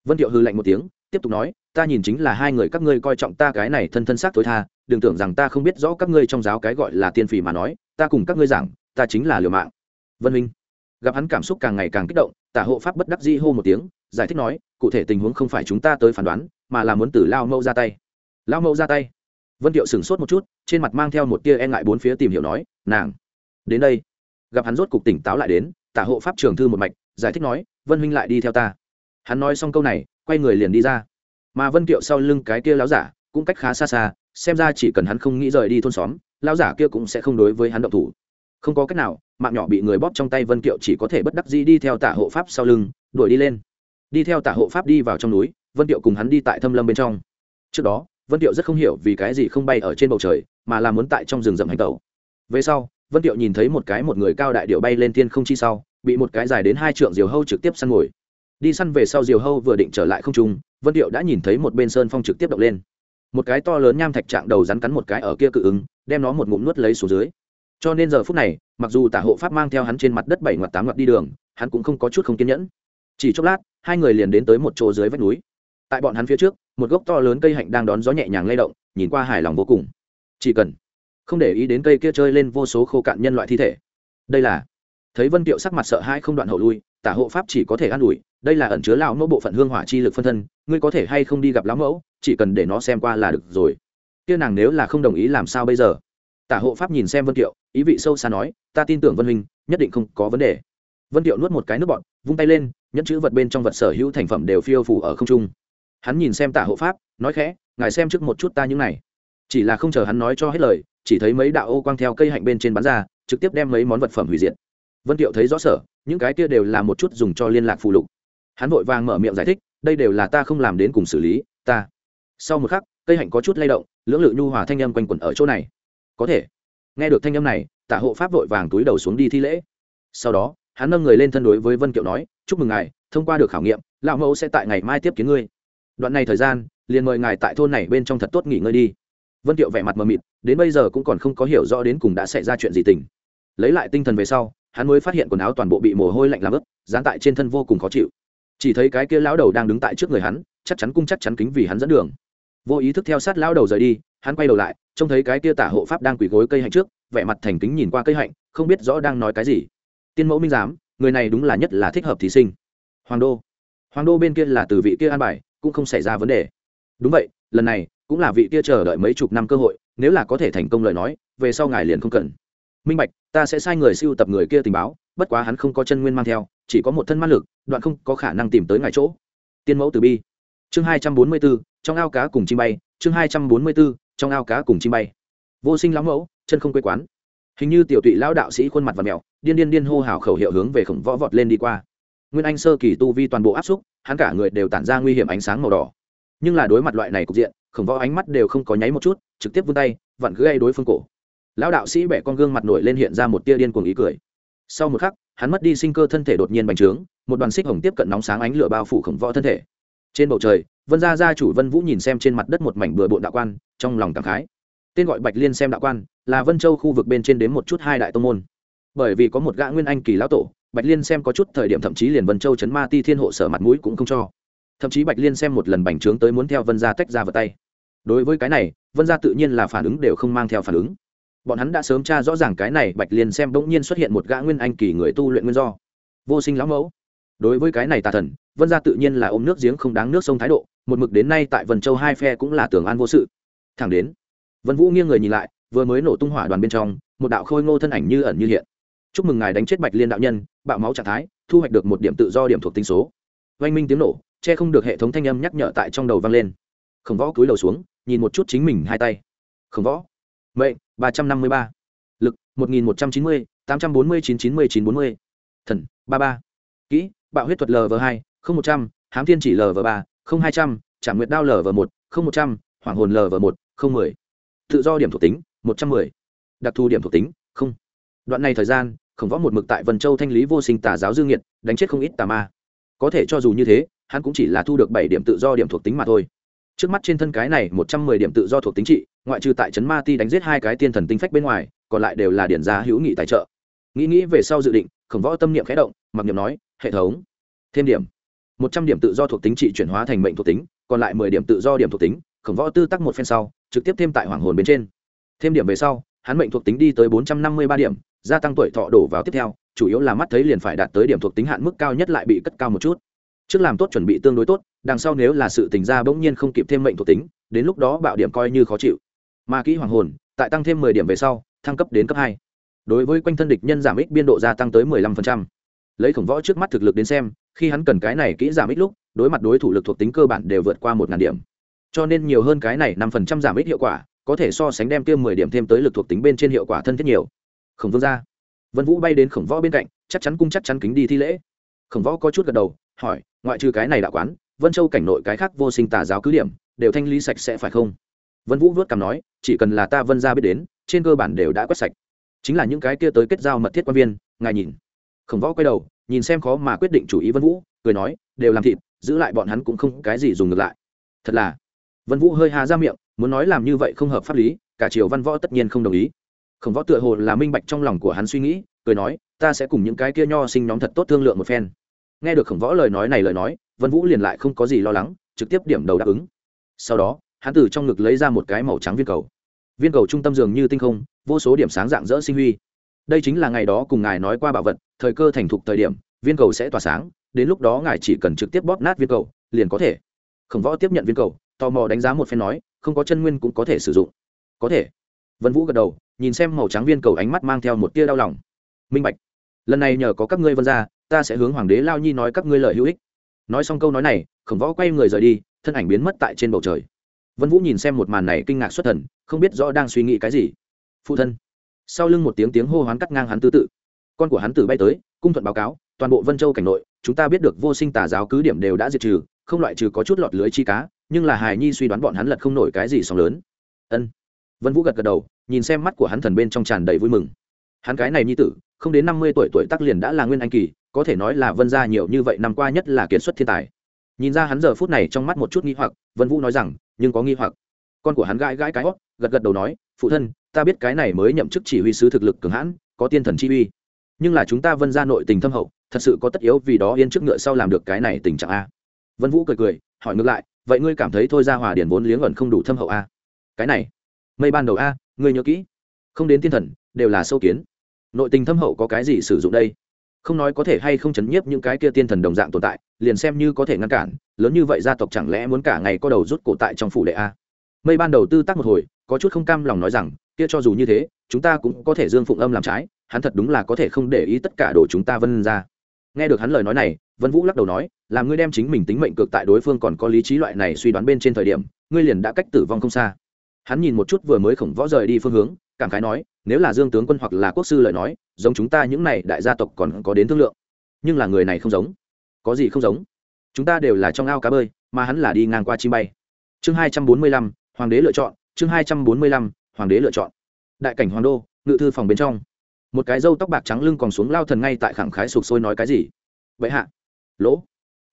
vân thiệu hư lạnh một tiếng, tiếp tục nói, ta nhìn chính là hai người các ngươi coi trọng ta cái này thân thân xác tối tha, đừng tưởng rằng ta không biết rõ các ngươi trong giáo cái gọi là tiên phỉ mà nói, ta cùng các ngươi giảng, ta chính là liều mạng. Vân minh gặp hắn cảm xúc càng ngày càng kích động, tả hộ pháp bất đắc dĩ hô một tiếng, giải thích nói, cụ thể tình huống không phải chúng ta tới phán đoán, mà là muốn từ lao mẫu ra tay. Lao mẫu ra tay. Vân tiệu sửng sốt một chút, trên mặt mang theo một tia e ngại bốn phía tìm hiểu nói, nàng, đến đây. Gặp hắn rốt cục tỉnh táo lại đến, tả hộ pháp trường thư một mạch, giải thích nói, vân huynh lại đi theo ta hắn nói xong câu này, quay người liền đi ra. Mà vân kiệu sau lưng cái kia láo giả cũng cách khá xa xa, xem ra chỉ cần hắn không nghĩ rời đi thôn xóm lao giả kia cũng sẽ không đối với hắn động thủ. Không có cách nào, mạng nhỏ bị người bóp trong tay vân kiệu chỉ có thể bất đắc dĩ đi theo tả hộ pháp sau lưng, đuổi đi lên. Đi theo tả hộ pháp đi vào trong núi, vân kiệu cùng hắn đi tại thâm lâm bên trong. Trước đó, vân kiệu rất không hiểu vì cái gì không bay ở trên bầu trời, mà là muốn tại trong rừng rậm hành tẩu. Về sau, vân kiệu nhìn thấy một cái một người cao đại điệu bay lên thiên không chi sau, bị một cái dài đến hai trượng diều hâu trực tiếp săn ngồi đi săn về sau diều hâu vừa định trở lại không trung, vân điệu đã nhìn thấy một bên sơn phong trực tiếp động lên. Một cái to lớn nham thạch trạng đầu rắn cắn một cái ở kia cự ứng, đem nó một ngụm nuốt lấy xuống dưới. Cho nên giờ phút này, mặc dù tả hộ pháp mang theo hắn trên mặt đất bảy ngoặt tám ngoặt đi đường, hắn cũng không có chút không kiên nhẫn. Chỉ chốc lát, hai người liền đến tới một chỗ dưới vách núi. Tại bọn hắn phía trước, một gốc to lớn cây hạnh đang đón gió nhẹ nhàng lay động, nhìn qua hài lòng vô cùng. Chỉ cần không để ý đến cây kia chơi lên vô số khô cạn nhân loại thi thể. Đây là thấy vân kiệu sắc mặt sợ hãi không đoạn hậu lui tả hộ pháp chỉ có thể an ủi, đây là ẩn chứa lão mẫu bộ phận hương hỏa chi lực phân thân, ngươi có thể hay không đi gặp lão mẫu, chỉ cần để nó xem qua là được rồi. Kia nàng nếu là không đồng ý làm sao bây giờ? Tả hộ pháp nhìn xem vân kiệu, ý vị sâu xa nói, ta tin tưởng vân huynh, nhất định không có vấn đề. Vân kiệu nuốt một cái nước bọn vung tay lên, nhẫn chữ vật bên trong vật sở hữu thành phẩm đều phiêu phủ ở không trung. Hắn nhìn xem tả hộ pháp, nói khẽ, ngài xem trước một chút ta những này. Chỉ là không chờ hắn nói cho hết lời, chỉ thấy mấy đạo ô quang theo cây hạnh bên trên bán ra, trực tiếp đem mấy món vật phẩm hủy diệt. Vân kiệu thấy rõ sở những cái kia đều là một chút dùng cho liên lạc phụ lục. Hắn vội vàng mở miệng giải thích, đây đều là ta không làm đến cùng xử lý, ta. Sau một khắc, cây hạnh có chút lay động, lưỡng lự nhu hòa thanh âm quanh quẩn ở chỗ này. Có thể. Nghe được thanh âm này tả hộ pháp vội vàng túi đầu xuống đi thi lễ. Sau đó, hắn nâng người lên thân đối với vân kiệu nói, chúc mừng ngài, thông qua được khảo nghiệm, lão mẫu sẽ tại ngày mai tiếp kiến ngươi. Đoạn này thời gian, liền mời ngài tại thôn này bên trong thật tốt nghỉ ngơi đi. Vân kiệu vẻ mặt mờ mịt, đến bây giờ cũng còn không có hiểu rõ đến cùng đã xảy ra chuyện gì tình. Lấy lại tinh thần về sau hắn mới phát hiện quần áo toàn bộ bị mồ hôi lạnh làm ướt, dán tại trên thân vô cùng khó chịu. Chỉ thấy cái kia lão đầu đang đứng tại trước người hắn, chắc chắn cung chắc chắn kính vì hắn dẫn đường. Vô ý thức theo sát lão đầu rời đi, hắn quay đầu lại, trông thấy cái kia tả hộ pháp đang quỳ gối cây hạnh trước, vẻ mặt thành kính nhìn qua cây hạnh, không biết rõ đang nói cái gì. Tiên mẫu minh giám, người này đúng là nhất là thích hợp thí sinh. Hoàng đô. Hoàng đô bên kia là từ vị kia an bài, cũng không xảy ra vấn đề. Đúng vậy, lần này, cũng là vị kia chờ đợi mấy chục năm cơ hội, nếu là có thể thành công lời nói, về sau ngài liền không cần minh bạch, ta sẽ sai người siêu tập người kia tình báo, bất quá hắn không có chân nguyên mang theo, chỉ có một thân man lực, đoạn không có khả năng tìm tới ngài chỗ. Tiên mẫu từ bi. Chương hai trăm bốn mươi bốn trong ao cá cùng chim bay, chương hai trăm bốn mươi bốn trong ao cá cùng chim bay. Vô sinh lão mẫu, chân không quê quán. Hình như tiểu tụy lão đạo sĩ khuôn mặt và mèo điên điên điên hô hào khẩu hiệu hướng về khổng võ vọt lên đi qua. Nguyên anh sơ kỳ tu vi toàn bộ áp xúc, hắn cả người đều tản ra nguy hiểm ánh sáng màu đỏ. Nhưng là đối mặt loại này cục diện, khổng võ ánh mắt đều không có nháy một chút, trực tiếp vươn tay, vặn gây đối phương cổ lão đạo sĩ bẻ con gương mặt nổi lên hiện ra một tia điên cuồng ý cười. Sau một khắc, hắn mất đi sinh cơ thân thể đột nhiên bành trướng, một đoàn xích hồng tiếp cận nóng sáng ánh lửa bao phủ khổng võ thân thể. Trên bầu trời, vân gia gia chủ vân vũ nhìn xem trên mặt đất một mảnh bừa bộn đạo quan, trong lòng cảm khái. Tên gọi bạch liên xem đạo quan, là vân châu khu vực bên trên đến một chút hai đại tông môn. Bởi vì có một gã nguyên anh kỳ lão tổ, bạch liên xem có chút thời điểm thậm chí liền vân châu chấn ma ti thiên hộ sở mặt mũi cũng không cho. Thậm chí bạch liên xem một lần bành trướng tới muốn theo vân gia tách ra vào tay. Đối với cái này, vân gia tự nhiên là phản ứng đều không mang theo phản ứng bọn hắn đã sớm tra rõ ràng cái này bạch liên xem bỗng nhiên xuất hiện một gã nguyên anh kỳ người tu luyện nguyên do. Vô sinh lão mẫu. Đối với cái này tà thần, vân gia tự nhiên là ôm nước giếng không đáng nước sông thái độ, một mực đến nay tại vân châu hai phe cũng là tường an vô sự. Thẳng đến, vân vũ nghiêng người nhìn lại, vừa mới nổ tung hỏa đoàn bên trong, một đạo khôi ngô thân ảnh như ẩn như hiện. Chúc mừng ngài đánh chết bạch liên đạo nhân, bạo máu trạng thái, thu hoạch được một điểm tự do điểm thuộc tính số. Oanh minh tiếng nổ, che không được hệ thống thanh âm nhắc nhở tại trong đầu vang lên. Khổng võ cúi đầu xuống, nhìn một chút chính mình hai tay. Khổng võ, mệnh ba trăm năm mươi ba. Lực, một nghìn một trăm chín mươi, tám trăm bốn mươi chín chín mươi chín bốn mươi. Thần, ba ba. Kỹ, bạo huyết thuật lv hai, không một trăm h á m thiên chỉ lv ba, không hai trăm trả nguyệt đao lv một, không một trăm hoàng hồn lv một, không mười. Tự do điểm thuộc tính, một trăm mười. Đặc thù điểm thuộc tính, không. Đoạn này thời gian, khổng võ một mực tại vân châu thanh lý vô sinh tà giáo dương nhiệt đánh chết không ít tà ma. Có thể cho dù như thế, hắn cũng chỉ là thu được bảy điểm tự do điểm thuộc tính mà thôi trước mắt trên thân cái này một trăm mười điểm tự do thuộc tính trị, ngoại trừ tại trấn ma ti đánh giết hai cái tiên thần tinh phách bên ngoài, còn lại đều là điển giá hữu nghị tài trợ. Nghĩ nghĩ về sau dự định, khổng võ tâm niệm khẽ động, mặc niệm nói, hệ thống, thêm điểm. một trăm điểm tự do thuộc tính trị chuyển hóa thành mệnh thuộc tính, còn lại mười điểm tự do điểm thuộc tính, khổng võ tư tắc một phen sau, trực tiếp thêm tại hoàng hồn bên trên. Thêm điểm về sau, hắn mệnh thuộc tính đi tới bốn trăm năm mươi ba điểm, gia tăng tuổi thọ đổ vào tiếp theo, chủ yếu là mắt thấy liền phải đạt tới điểm thuộc tính hạn mức cao nhất lại bị cất cao một chút. Trước làm tốt chuẩn bị tương đối tốt đằng sau nếu là sự tình ra bỗng nhiên không kịp thêm mệnh thuộc tính, đến lúc đó bạo điểm coi như khó chịu. Mà kỹ hoàng hồn, tại tăng thêm mười điểm về sau, thăng cấp đến cấp hai. Đối với quanh thân địch nhân giảm ích biên độ gia tăng tới mười lăm phần trăm. Lấy khổng võ trước mắt thực lực đến xem, khi hắn cần cái này kỹ giảm ích lúc, đối mặt đối thủ lực thuộc tính cơ bản đều vượt qua một ngàn điểm. Cho nên nhiều hơn cái này năm phần trăm giảm ích hiệu quả, có thể so sánh đem tiêm mười điểm thêm tới lực thuộc tính bên trên hiệu quả thân thiết nhiều. Khổng vương ra. Vân vũ bay đến khổng võ bên cạnh, chắc chắn cung chắc chắn kính đi thi lễ. Khổng võ có chút gật đầu, hỏi, ngoại trừ cái này đạo quán vân châu cảnh nội cái khác vô sinh tà giáo cứ điểm, đều thanh lý sạch sẽ phải không? Vân vũ vớt cằm nói, chỉ cần là ta vân ra biết đến, trên cơ bản đều đã quét sạch. Chính là những cái kia tới kết giao mật thiết quan viên, ngài nhìn. Khổng võ quay đầu, nhìn xem khó mà quyết định chủ ý vân vũ, cười nói, đều làm thịt, giữ lại bọn hắn cũng không cái gì dùng ngược lại. Thật là. Vân vũ hơi hà ra miệng, muốn nói làm như vậy không hợp pháp lý, cả triều văn võ tất nhiên không đồng ý. Khổng võ tựa hồ là minh bạch trong lòng của hắn suy nghĩ, cười nói, ta sẽ cùng những cái kia nho sinh nhóm thật tốt thương lượng một phen. Nghe được khổng võ lời nói này lời nói vân vũ liền lại không có gì lo lắng trực tiếp điểm đầu đáp ứng sau đó hắn từ trong ngực lấy ra một cái màu trắng viên cầu viên cầu trung tâm dường như tinh không vô số điểm sáng dạng dỡ sinh huy đây chính là ngày đó cùng ngài nói qua bảo vật thời cơ thành thục thời điểm viên cầu sẽ tỏa sáng đến lúc đó ngài chỉ cần trực tiếp bóp nát viên cầu liền có thể khổng võ tiếp nhận viên cầu tò mò đánh giá một phen nói không có chân nguyên cũng có thể sử dụng có thể vân vũ gật đầu nhìn xem màu trắng viên cầu ánh mắt mang theo một tia đau lòng minh bạch lần này nhờ có các ngươi vân ra ta sẽ hướng hoàng đế lao nhi nói các ngươi lời hữu ích nói xong câu nói này, khổng võ quay người rời đi, thân ảnh biến mất tại trên bầu trời. Vân vũ nhìn xem một màn này kinh ngạc xuất thần, không biết rõ đang suy nghĩ cái gì. Phụ thân. Sau lưng một tiếng tiếng hô hoán cắt ngang hắn tư tự. Con của hắn tử bay tới, cung thuận báo cáo, toàn bộ vân châu cảnh nội, chúng ta biết được vô sinh tà giáo cứ điểm đều đã diệt trừ, không loại trừ có chút lọt lưới chi cá, nhưng là hài nhi suy đoán bọn hắn lật không nổi cái gì sóng lớn. Ân. Vân vũ gật gật đầu, nhìn xem mắt của hắn thần bên trong tràn đầy vui mừng. Hắn cái này nhi tử, không đến năm mươi tuổi tuổi tắc liền đã là nguyên anh kỳ có thể nói là vân gia nhiều như vậy năm qua nhất là kiệt xuất thiên tài. Nhìn ra hắn giờ phút này trong mắt một chút nghi hoặc, vân vũ nói rằng, nhưng có nghi hoặc. Con của hắn gãi gãi cái hót, gật gật đầu nói, phụ thân, ta biết cái này mới nhậm chức chỉ huy sứ thực lực cường hãn, có tiên thần chi uy. Nhưng là chúng ta vân gia nội tình thâm hậu, thật sự có tất yếu vì đó yên trước ngựa sau làm được cái này tình trạng a. Vân vũ cười cười, hỏi ngược lại, vậy ngươi cảm thấy thôi ra hòa điển vốn liếng ẩn không đủ thâm hậu a? Cái này, mây ban đầu a, ngươi nhớ kỹ. Không đến tiên thần, đều là sâu kiến. Nội tình thâm hậu có cái gì sử dụng đây? Không nói có thể hay không chấn nhiếp những cái kia tiên thần đồng dạng tồn tại, liền xem như có thể ngăn cản, lớn như vậy gia tộc chẳng lẽ muốn cả ngày có đầu rút cổ tại trong phủ đệ a? Mây ban đầu tư tác một hồi, có chút không cam lòng nói rằng, kia cho dù như thế, chúng ta cũng có thể dương phụng âm làm trái, hắn thật đúng là có thể không để ý tất cả đồ chúng ta vân ra. Nghe được hắn lời nói này, vân vũ lắc đầu nói, là ngươi đem chính mình tính mệnh cược tại đối phương còn có lý trí loại này suy đoán bên trên thời điểm, ngươi liền đã cách tử vong không xa. Hắn nhìn một chút vừa mới khổng võ rời đi phương hướng cảm khái nói, nếu là dương tướng quân hoặc là quốc sư lời nói, giống chúng ta những này đại gia tộc còn có đến thương lượng. Nhưng là người này không giống. Có gì không giống? Chúng ta đều là trong ao cá bơi, mà hắn là đi ngang qua chim bay. Chương hai trăm bốn mươi lăm, hoàng đế lựa chọn, chương hai trăm bốn mươi lăm, hoàng đế lựa chọn. Đại cảnh hoàng đô, ngự thư phòng bên trong. Một cái râu tóc bạc trắng lưng còn xuống lao thần ngay tại khẳng khái sụp sôi nói cái gì? Vậy hạ, lỗ.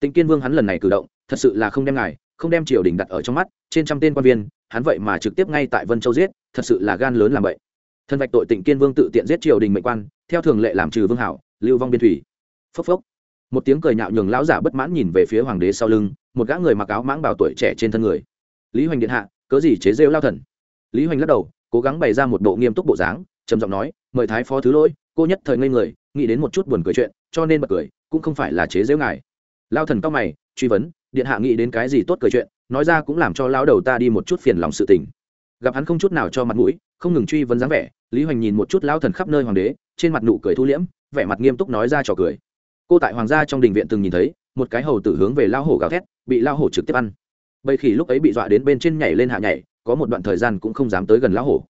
Tịnh kiên vương hắn lần này cử động, thật sự là không đem ngài không đem triều đình đặt ở trong mắt, trên trăm tên quan viên, hắn vậy mà trực tiếp ngay tại vân châu giết, thật sự là gan lớn làm vậy thân vạch tội tịnh kiên vương tự tiện giết triều đình mệnh quan, theo thường lệ làm trừ vương hảo, lưu vong biên thủy. Phốc phốc. Một tiếng cười nhạo nhường lão giả bất mãn nhìn về phía hoàng đế sau lưng, một gã người mặc áo mãng bào tuổi trẻ trên thân người. Lý hoành điện hạ, cớ gì chế rêu lao thần? Lý hoành lắc đầu, cố gắng bày ra một bộ nghiêm túc bộ dáng, trầm giọng nói, mời thái phó thứ lỗi, cô nhất thời ngây người, nghĩ đến một chút buồn cười chuyện, cho nên bật cười, cũng không phải là chế rêu ngài. Lao thần cao mày, truy vấn điện hạ nghĩ đến cái gì tốt cười chuyện, nói ra cũng làm cho lão đầu ta đi một chút phiền lòng sự tình. Gặp hắn không chút nào cho mặt mũi, không ngừng truy vấn dáng vẻ, lý hoành nhìn một chút lao thần khắp nơi hoàng đế, trên mặt nụ cười thu liễm, vẻ mặt nghiêm túc nói ra trò cười. Cô tại hoàng gia trong đình viện từng nhìn thấy, một cái hầu tử hướng về lao hổ gào thét, bị lao hổ trực tiếp ăn. Bầy khỉ lúc ấy bị dọa đến bên trên nhảy lên hạ nhảy, có một đoạn thời gian cũng không dám tới gần lão hổ.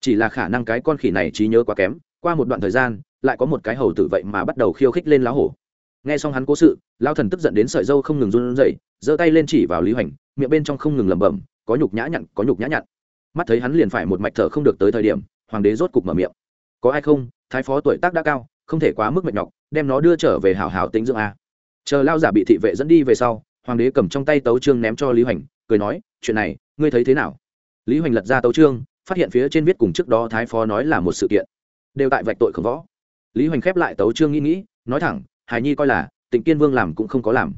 Chỉ là khả năng cái con khỉ này trí nhớ quá kém, qua một đoạn thời gian, lại có một cái hầu tử vậy mà bắt đầu khiêu khích lên lão hổ nghe xong hắn cố sự lao thần tức giận đến sợi dâu không ngừng run rẩy, giơ tay lên chỉ vào lý hoành, miệng bên trong không ngừng lẩm bẩm, có nhục nhã nhặn, có nhục nhã nhặn. Mắt thấy hắn liền phải một mạch thở không được tới thời điểm, hoàng đế rốt cục mở miệng. Có ai không? Thái phó tuổi tác đã cao, không thể quá mức mệt nhọc, đem nó đưa trở về hảo hảo tính dưỡng a. Chờ lao giả bị thị vệ dẫn đi về sau, hoàng đế cầm trong tay tấu trương ném cho lý hoành, cười nói, chuyện này, ngươi thấy thế nào? Lý hoành lật ra tấu trương phát hiện phía trên viết cùng trước đó thái phó nói là một sự kiện. Đều tại vạch tội khổng võ. Lý hoành khép lại tấu trương nghĩ nghĩ, nói thẳng hài nhi coi là, tịnh kiên vương làm cũng không có làm.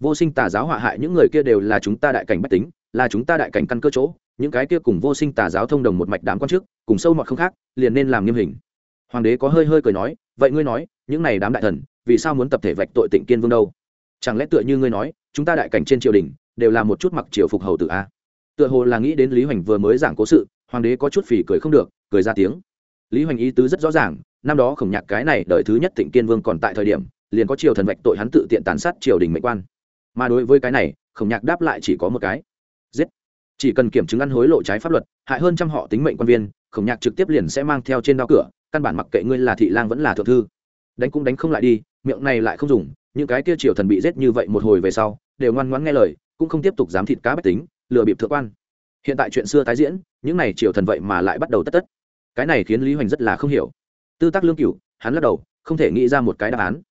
Vô sinh tà giáo họa hại những người kia đều là chúng ta đại cảnh bách tính, là chúng ta đại cảnh căn cơ chỗ, những cái kia cùng vô sinh tà giáo thông đồng một mạch đám quan chức cùng sâu mọt không khác, liền nên làm nghiêm hình. Hoàng đế có hơi hơi cười nói, vậy ngươi nói, những này đám đại thần, vì sao muốn tập thể vạch tội tịnh kiên vương đâu? Chẳng lẽ tựa như ngươi nói, chúng ta đại cảnh trên triều đình, đều là một chút mặc triều phục hầu tử a? Tựa hồ là nghĩ đến lý hoành vừa mới giảng cố sự, hoàng đế có chút phì cười không được, cười ra tiếng. Lý hoành ý tứ rất rõ ràng, năm đó khổng nhạc cái này đợi thứ nhất tịnh kiên vương còn tại thời điểm liền có triều thần vạch tội hắn tự tiện tàn sát triều đình mệnh quan. Mà đối với cái này, khổng nhạc đáp lại chỉ có một cái. Giết. Chỉ cần kiểm chứng ăn hối lộ trái pháp luật, hại hơn trăm họ tính mệnh quan viên, khổng nhạc trực tiếp liền sẽ mang theo trên đao cửa, căn bản mặc kệ ngươi là thị lang vẫn là thượng thư. Đánh cũng đánh không lại đi, miệng này lại không dùng, những cái kia triều thần bị giết như vậy một hồi về sau, đều ngoan ngoãn nghe lời, cũng không tiếp tục dám thịt cá bách tính, lừa bịp thượng quan. Hiện tại chuyện xưa tái diễn, những này triều thần vậy mà lại bắt đầu tất tất. Cái này khiến lý hoành rất là không hiểu. Tư tác lương cửu, hắn lắc đầu, không thể nghĩ ra một cái đáp án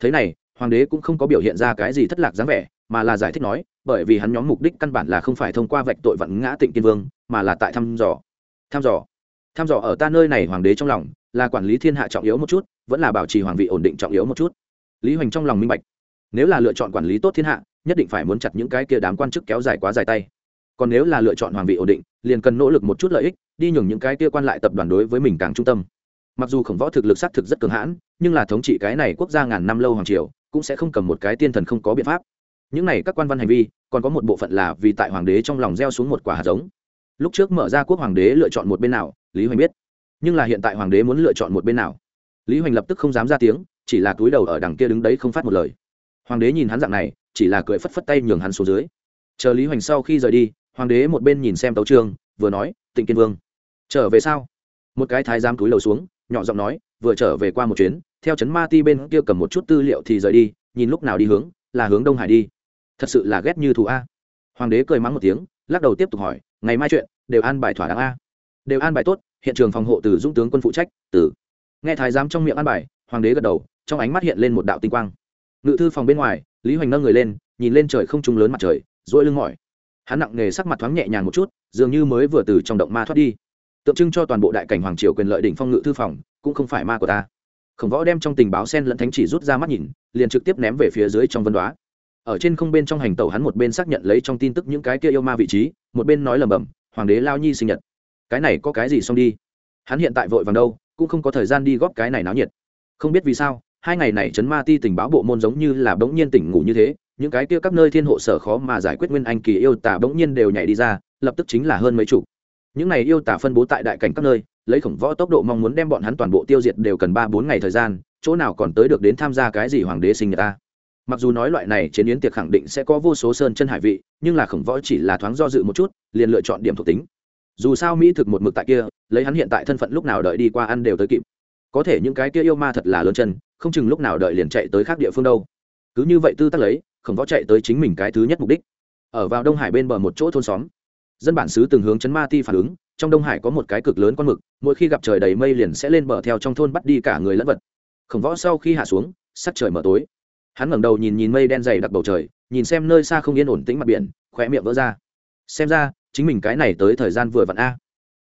thế này, hoàng đế cũng không có biểu hiện ra cái gì thất lạc dáng vẻ, mà là giải thích nói, bởi vì hắn nhóm mục đích căn bản là không phải thông qua vạch tội vận ngã tịnh kiên vương, mà là tại thăm dò. Thăm dò. Thăm dò ở ta nơi này hoàng đế trong lòng, là quản lý thiên hạ trọng yếu một chút, vẫn là bảo trì hoàng vị ổn định trọng yếu một chút. Lý hoành trong lòng minh bạch. Nếu là lựa chọn quản lý tốt thiên hạ, nhất định phải muốn chặt những cái kia đám quan chức kéo dài quá dài tay. Còn nếu là lựa chọn hoàng vị ổn định, liền cần nỗ lực một chút lợi ích, đi nhường những cái kia quan lại tập đoàn đối với mình càng trung tâm mặc dù khổng võ thực lực xác thực rất cường hãn, nhưng là thống trị cái này quốc gia ngàn năm lâu hoàng triều, cũng sẽ không cầm một cái tiên thần không có biện pháp. Những này các quan văn hành vi, còn có một bộ phận là vì tại hoàng đế trong lòng gieo xuống một quả hạt giống. Lúc trước mở ra quốc hoàng đế lựa chọn một bên nào, lý hoành biết. Nhưng là hiện tại hoàng đế muốn lựa chọn một bên nào, lý hoành lập tức không dám ra tiếng, chỉ là túi đầu ở đằng kia đứng đấy không phát một lời. Hoàng đế nhìn hắn dạng này, chỉ là cười phất phất tay nhường hắn xuống dưới. Chờ lý hoành sau khi rời đi, hoàng đế một bên nhìn xem tấu trương vừa nói, tịnh kiên vương, trở về sao? Một cái thái giám túi đầu xuống nhỏ giọng nói, vừa trở về qua một chuyến, theo trấn ma ti bên kia cầm một chút tư liệu thì rời đi, nhìn lúc nào đi hướng, là hướng đông hải đi. Thật sự là ghét như thù a. Hoàng đế cười mắng một tiếng, lắc đầu tiếp tục hỏi, ngày mai chuyện, đều an bài thỏa đáng a. Đều an bài tốt, hiện trường phòng hộ từ dũng tướng quân phụ trách, từ. Nghe thái giám trong miệng an bài, hoàng đế gật đầu, trong ánh mắt hiện lên một đạo tinh quang. Ngự thư phòng bên ngoài, lý hoành nâng người lên, nhìn lên trời không trung lớn mặt trời dỗi lưng mỏi. Hắn nặng nề sắc mặt thoáng nhẹ nhàng một chút, dường như mới vừa từ trong động ma thoát đi tượng trưng cho toàn bộ đại cảnh hoàng triều quyền lợi đỉnh phong ngự thư phòng, cũng không phải ma của ta. Khổng võ đem trong tình báo sen lẫn thánh chỉ rút ra mắt nhìn, liền trực tiếp ném về phía dưới trong vân đoá. Ở trên không bên trong hành tàu hắn một bên xác nhận lấy trong tin tức những cái kia yêu ma vị trí, một bên nói lầm bầm hoàng đế lao nhi sinh nhật. Cái này có cái gì xong đi? Hắn hiện tại vội vàng đâu, cũng không có thời gian đi góp cái này náo nhiệt. Không biết vì sao, hai ngày này chấn ma ti tình báo bộ môn giống như là bỗng nhiên tỉnh ngủ như thế, những cái kia các nơi thiên hộ sở khó mà giải quyết nguyên anh kỳ yêu tả bỗng nhiên đều nhảy đi ra, lập tức chính là hơn mấy chục những này yêu tả phân bố tại đại cảnh các nơi, lấy khổng võ tốc độ mong muốn đem bọn hắn toàn bộ tiêu diệt đều cần ba bốn ngày thời gian, chỗ nào còn tới được đến tham gia cái gì hoàng đế sinh người ta. Mặc dù nói loại này chiến yến tiệc khẳng định sẽ có vô số sơn chân hải vị, nhưng là khổng võ chỉ là thoáng do dự một chút, liền lựa chọn điểm thuộc tính. Dù sao mỹ thực một mực tại kia, lấy hắn hiện tại thân phận lúc nào đợi đi qua ăn đều tới kịp. Có thể những cái kia yêu ma thật là lớn chân, không chừng lúc nào đợi liền chạy tới khác địa phương đâu. Cứ như vậy tư tắc lấy, khổng võ chạy tới chính mình cái thứ nhất mục đích. Ở vào đông hải bên bờ một chỗ thôn xóm dân bản xứ từng hướng chấn ma ti phản ứng, trong đông hải có một cái cực lớn con mực, mỗi khi gặp trời đầy mây liền sẽ lên bờ theo trong thôn bắt đi cả người lẫn vật. Khổng võ sau khi hạ xuống, sắc trời mở tối. Hắn ngẩng đầu nhìn nhìn mây đen dày đặc bầu trời, nhìn xem nơi xa không yên ổn tĩnh mặt biển khỏe miệng vỡ ra. Xem ra, chính mình cái này tới thời gian vừa vặn a.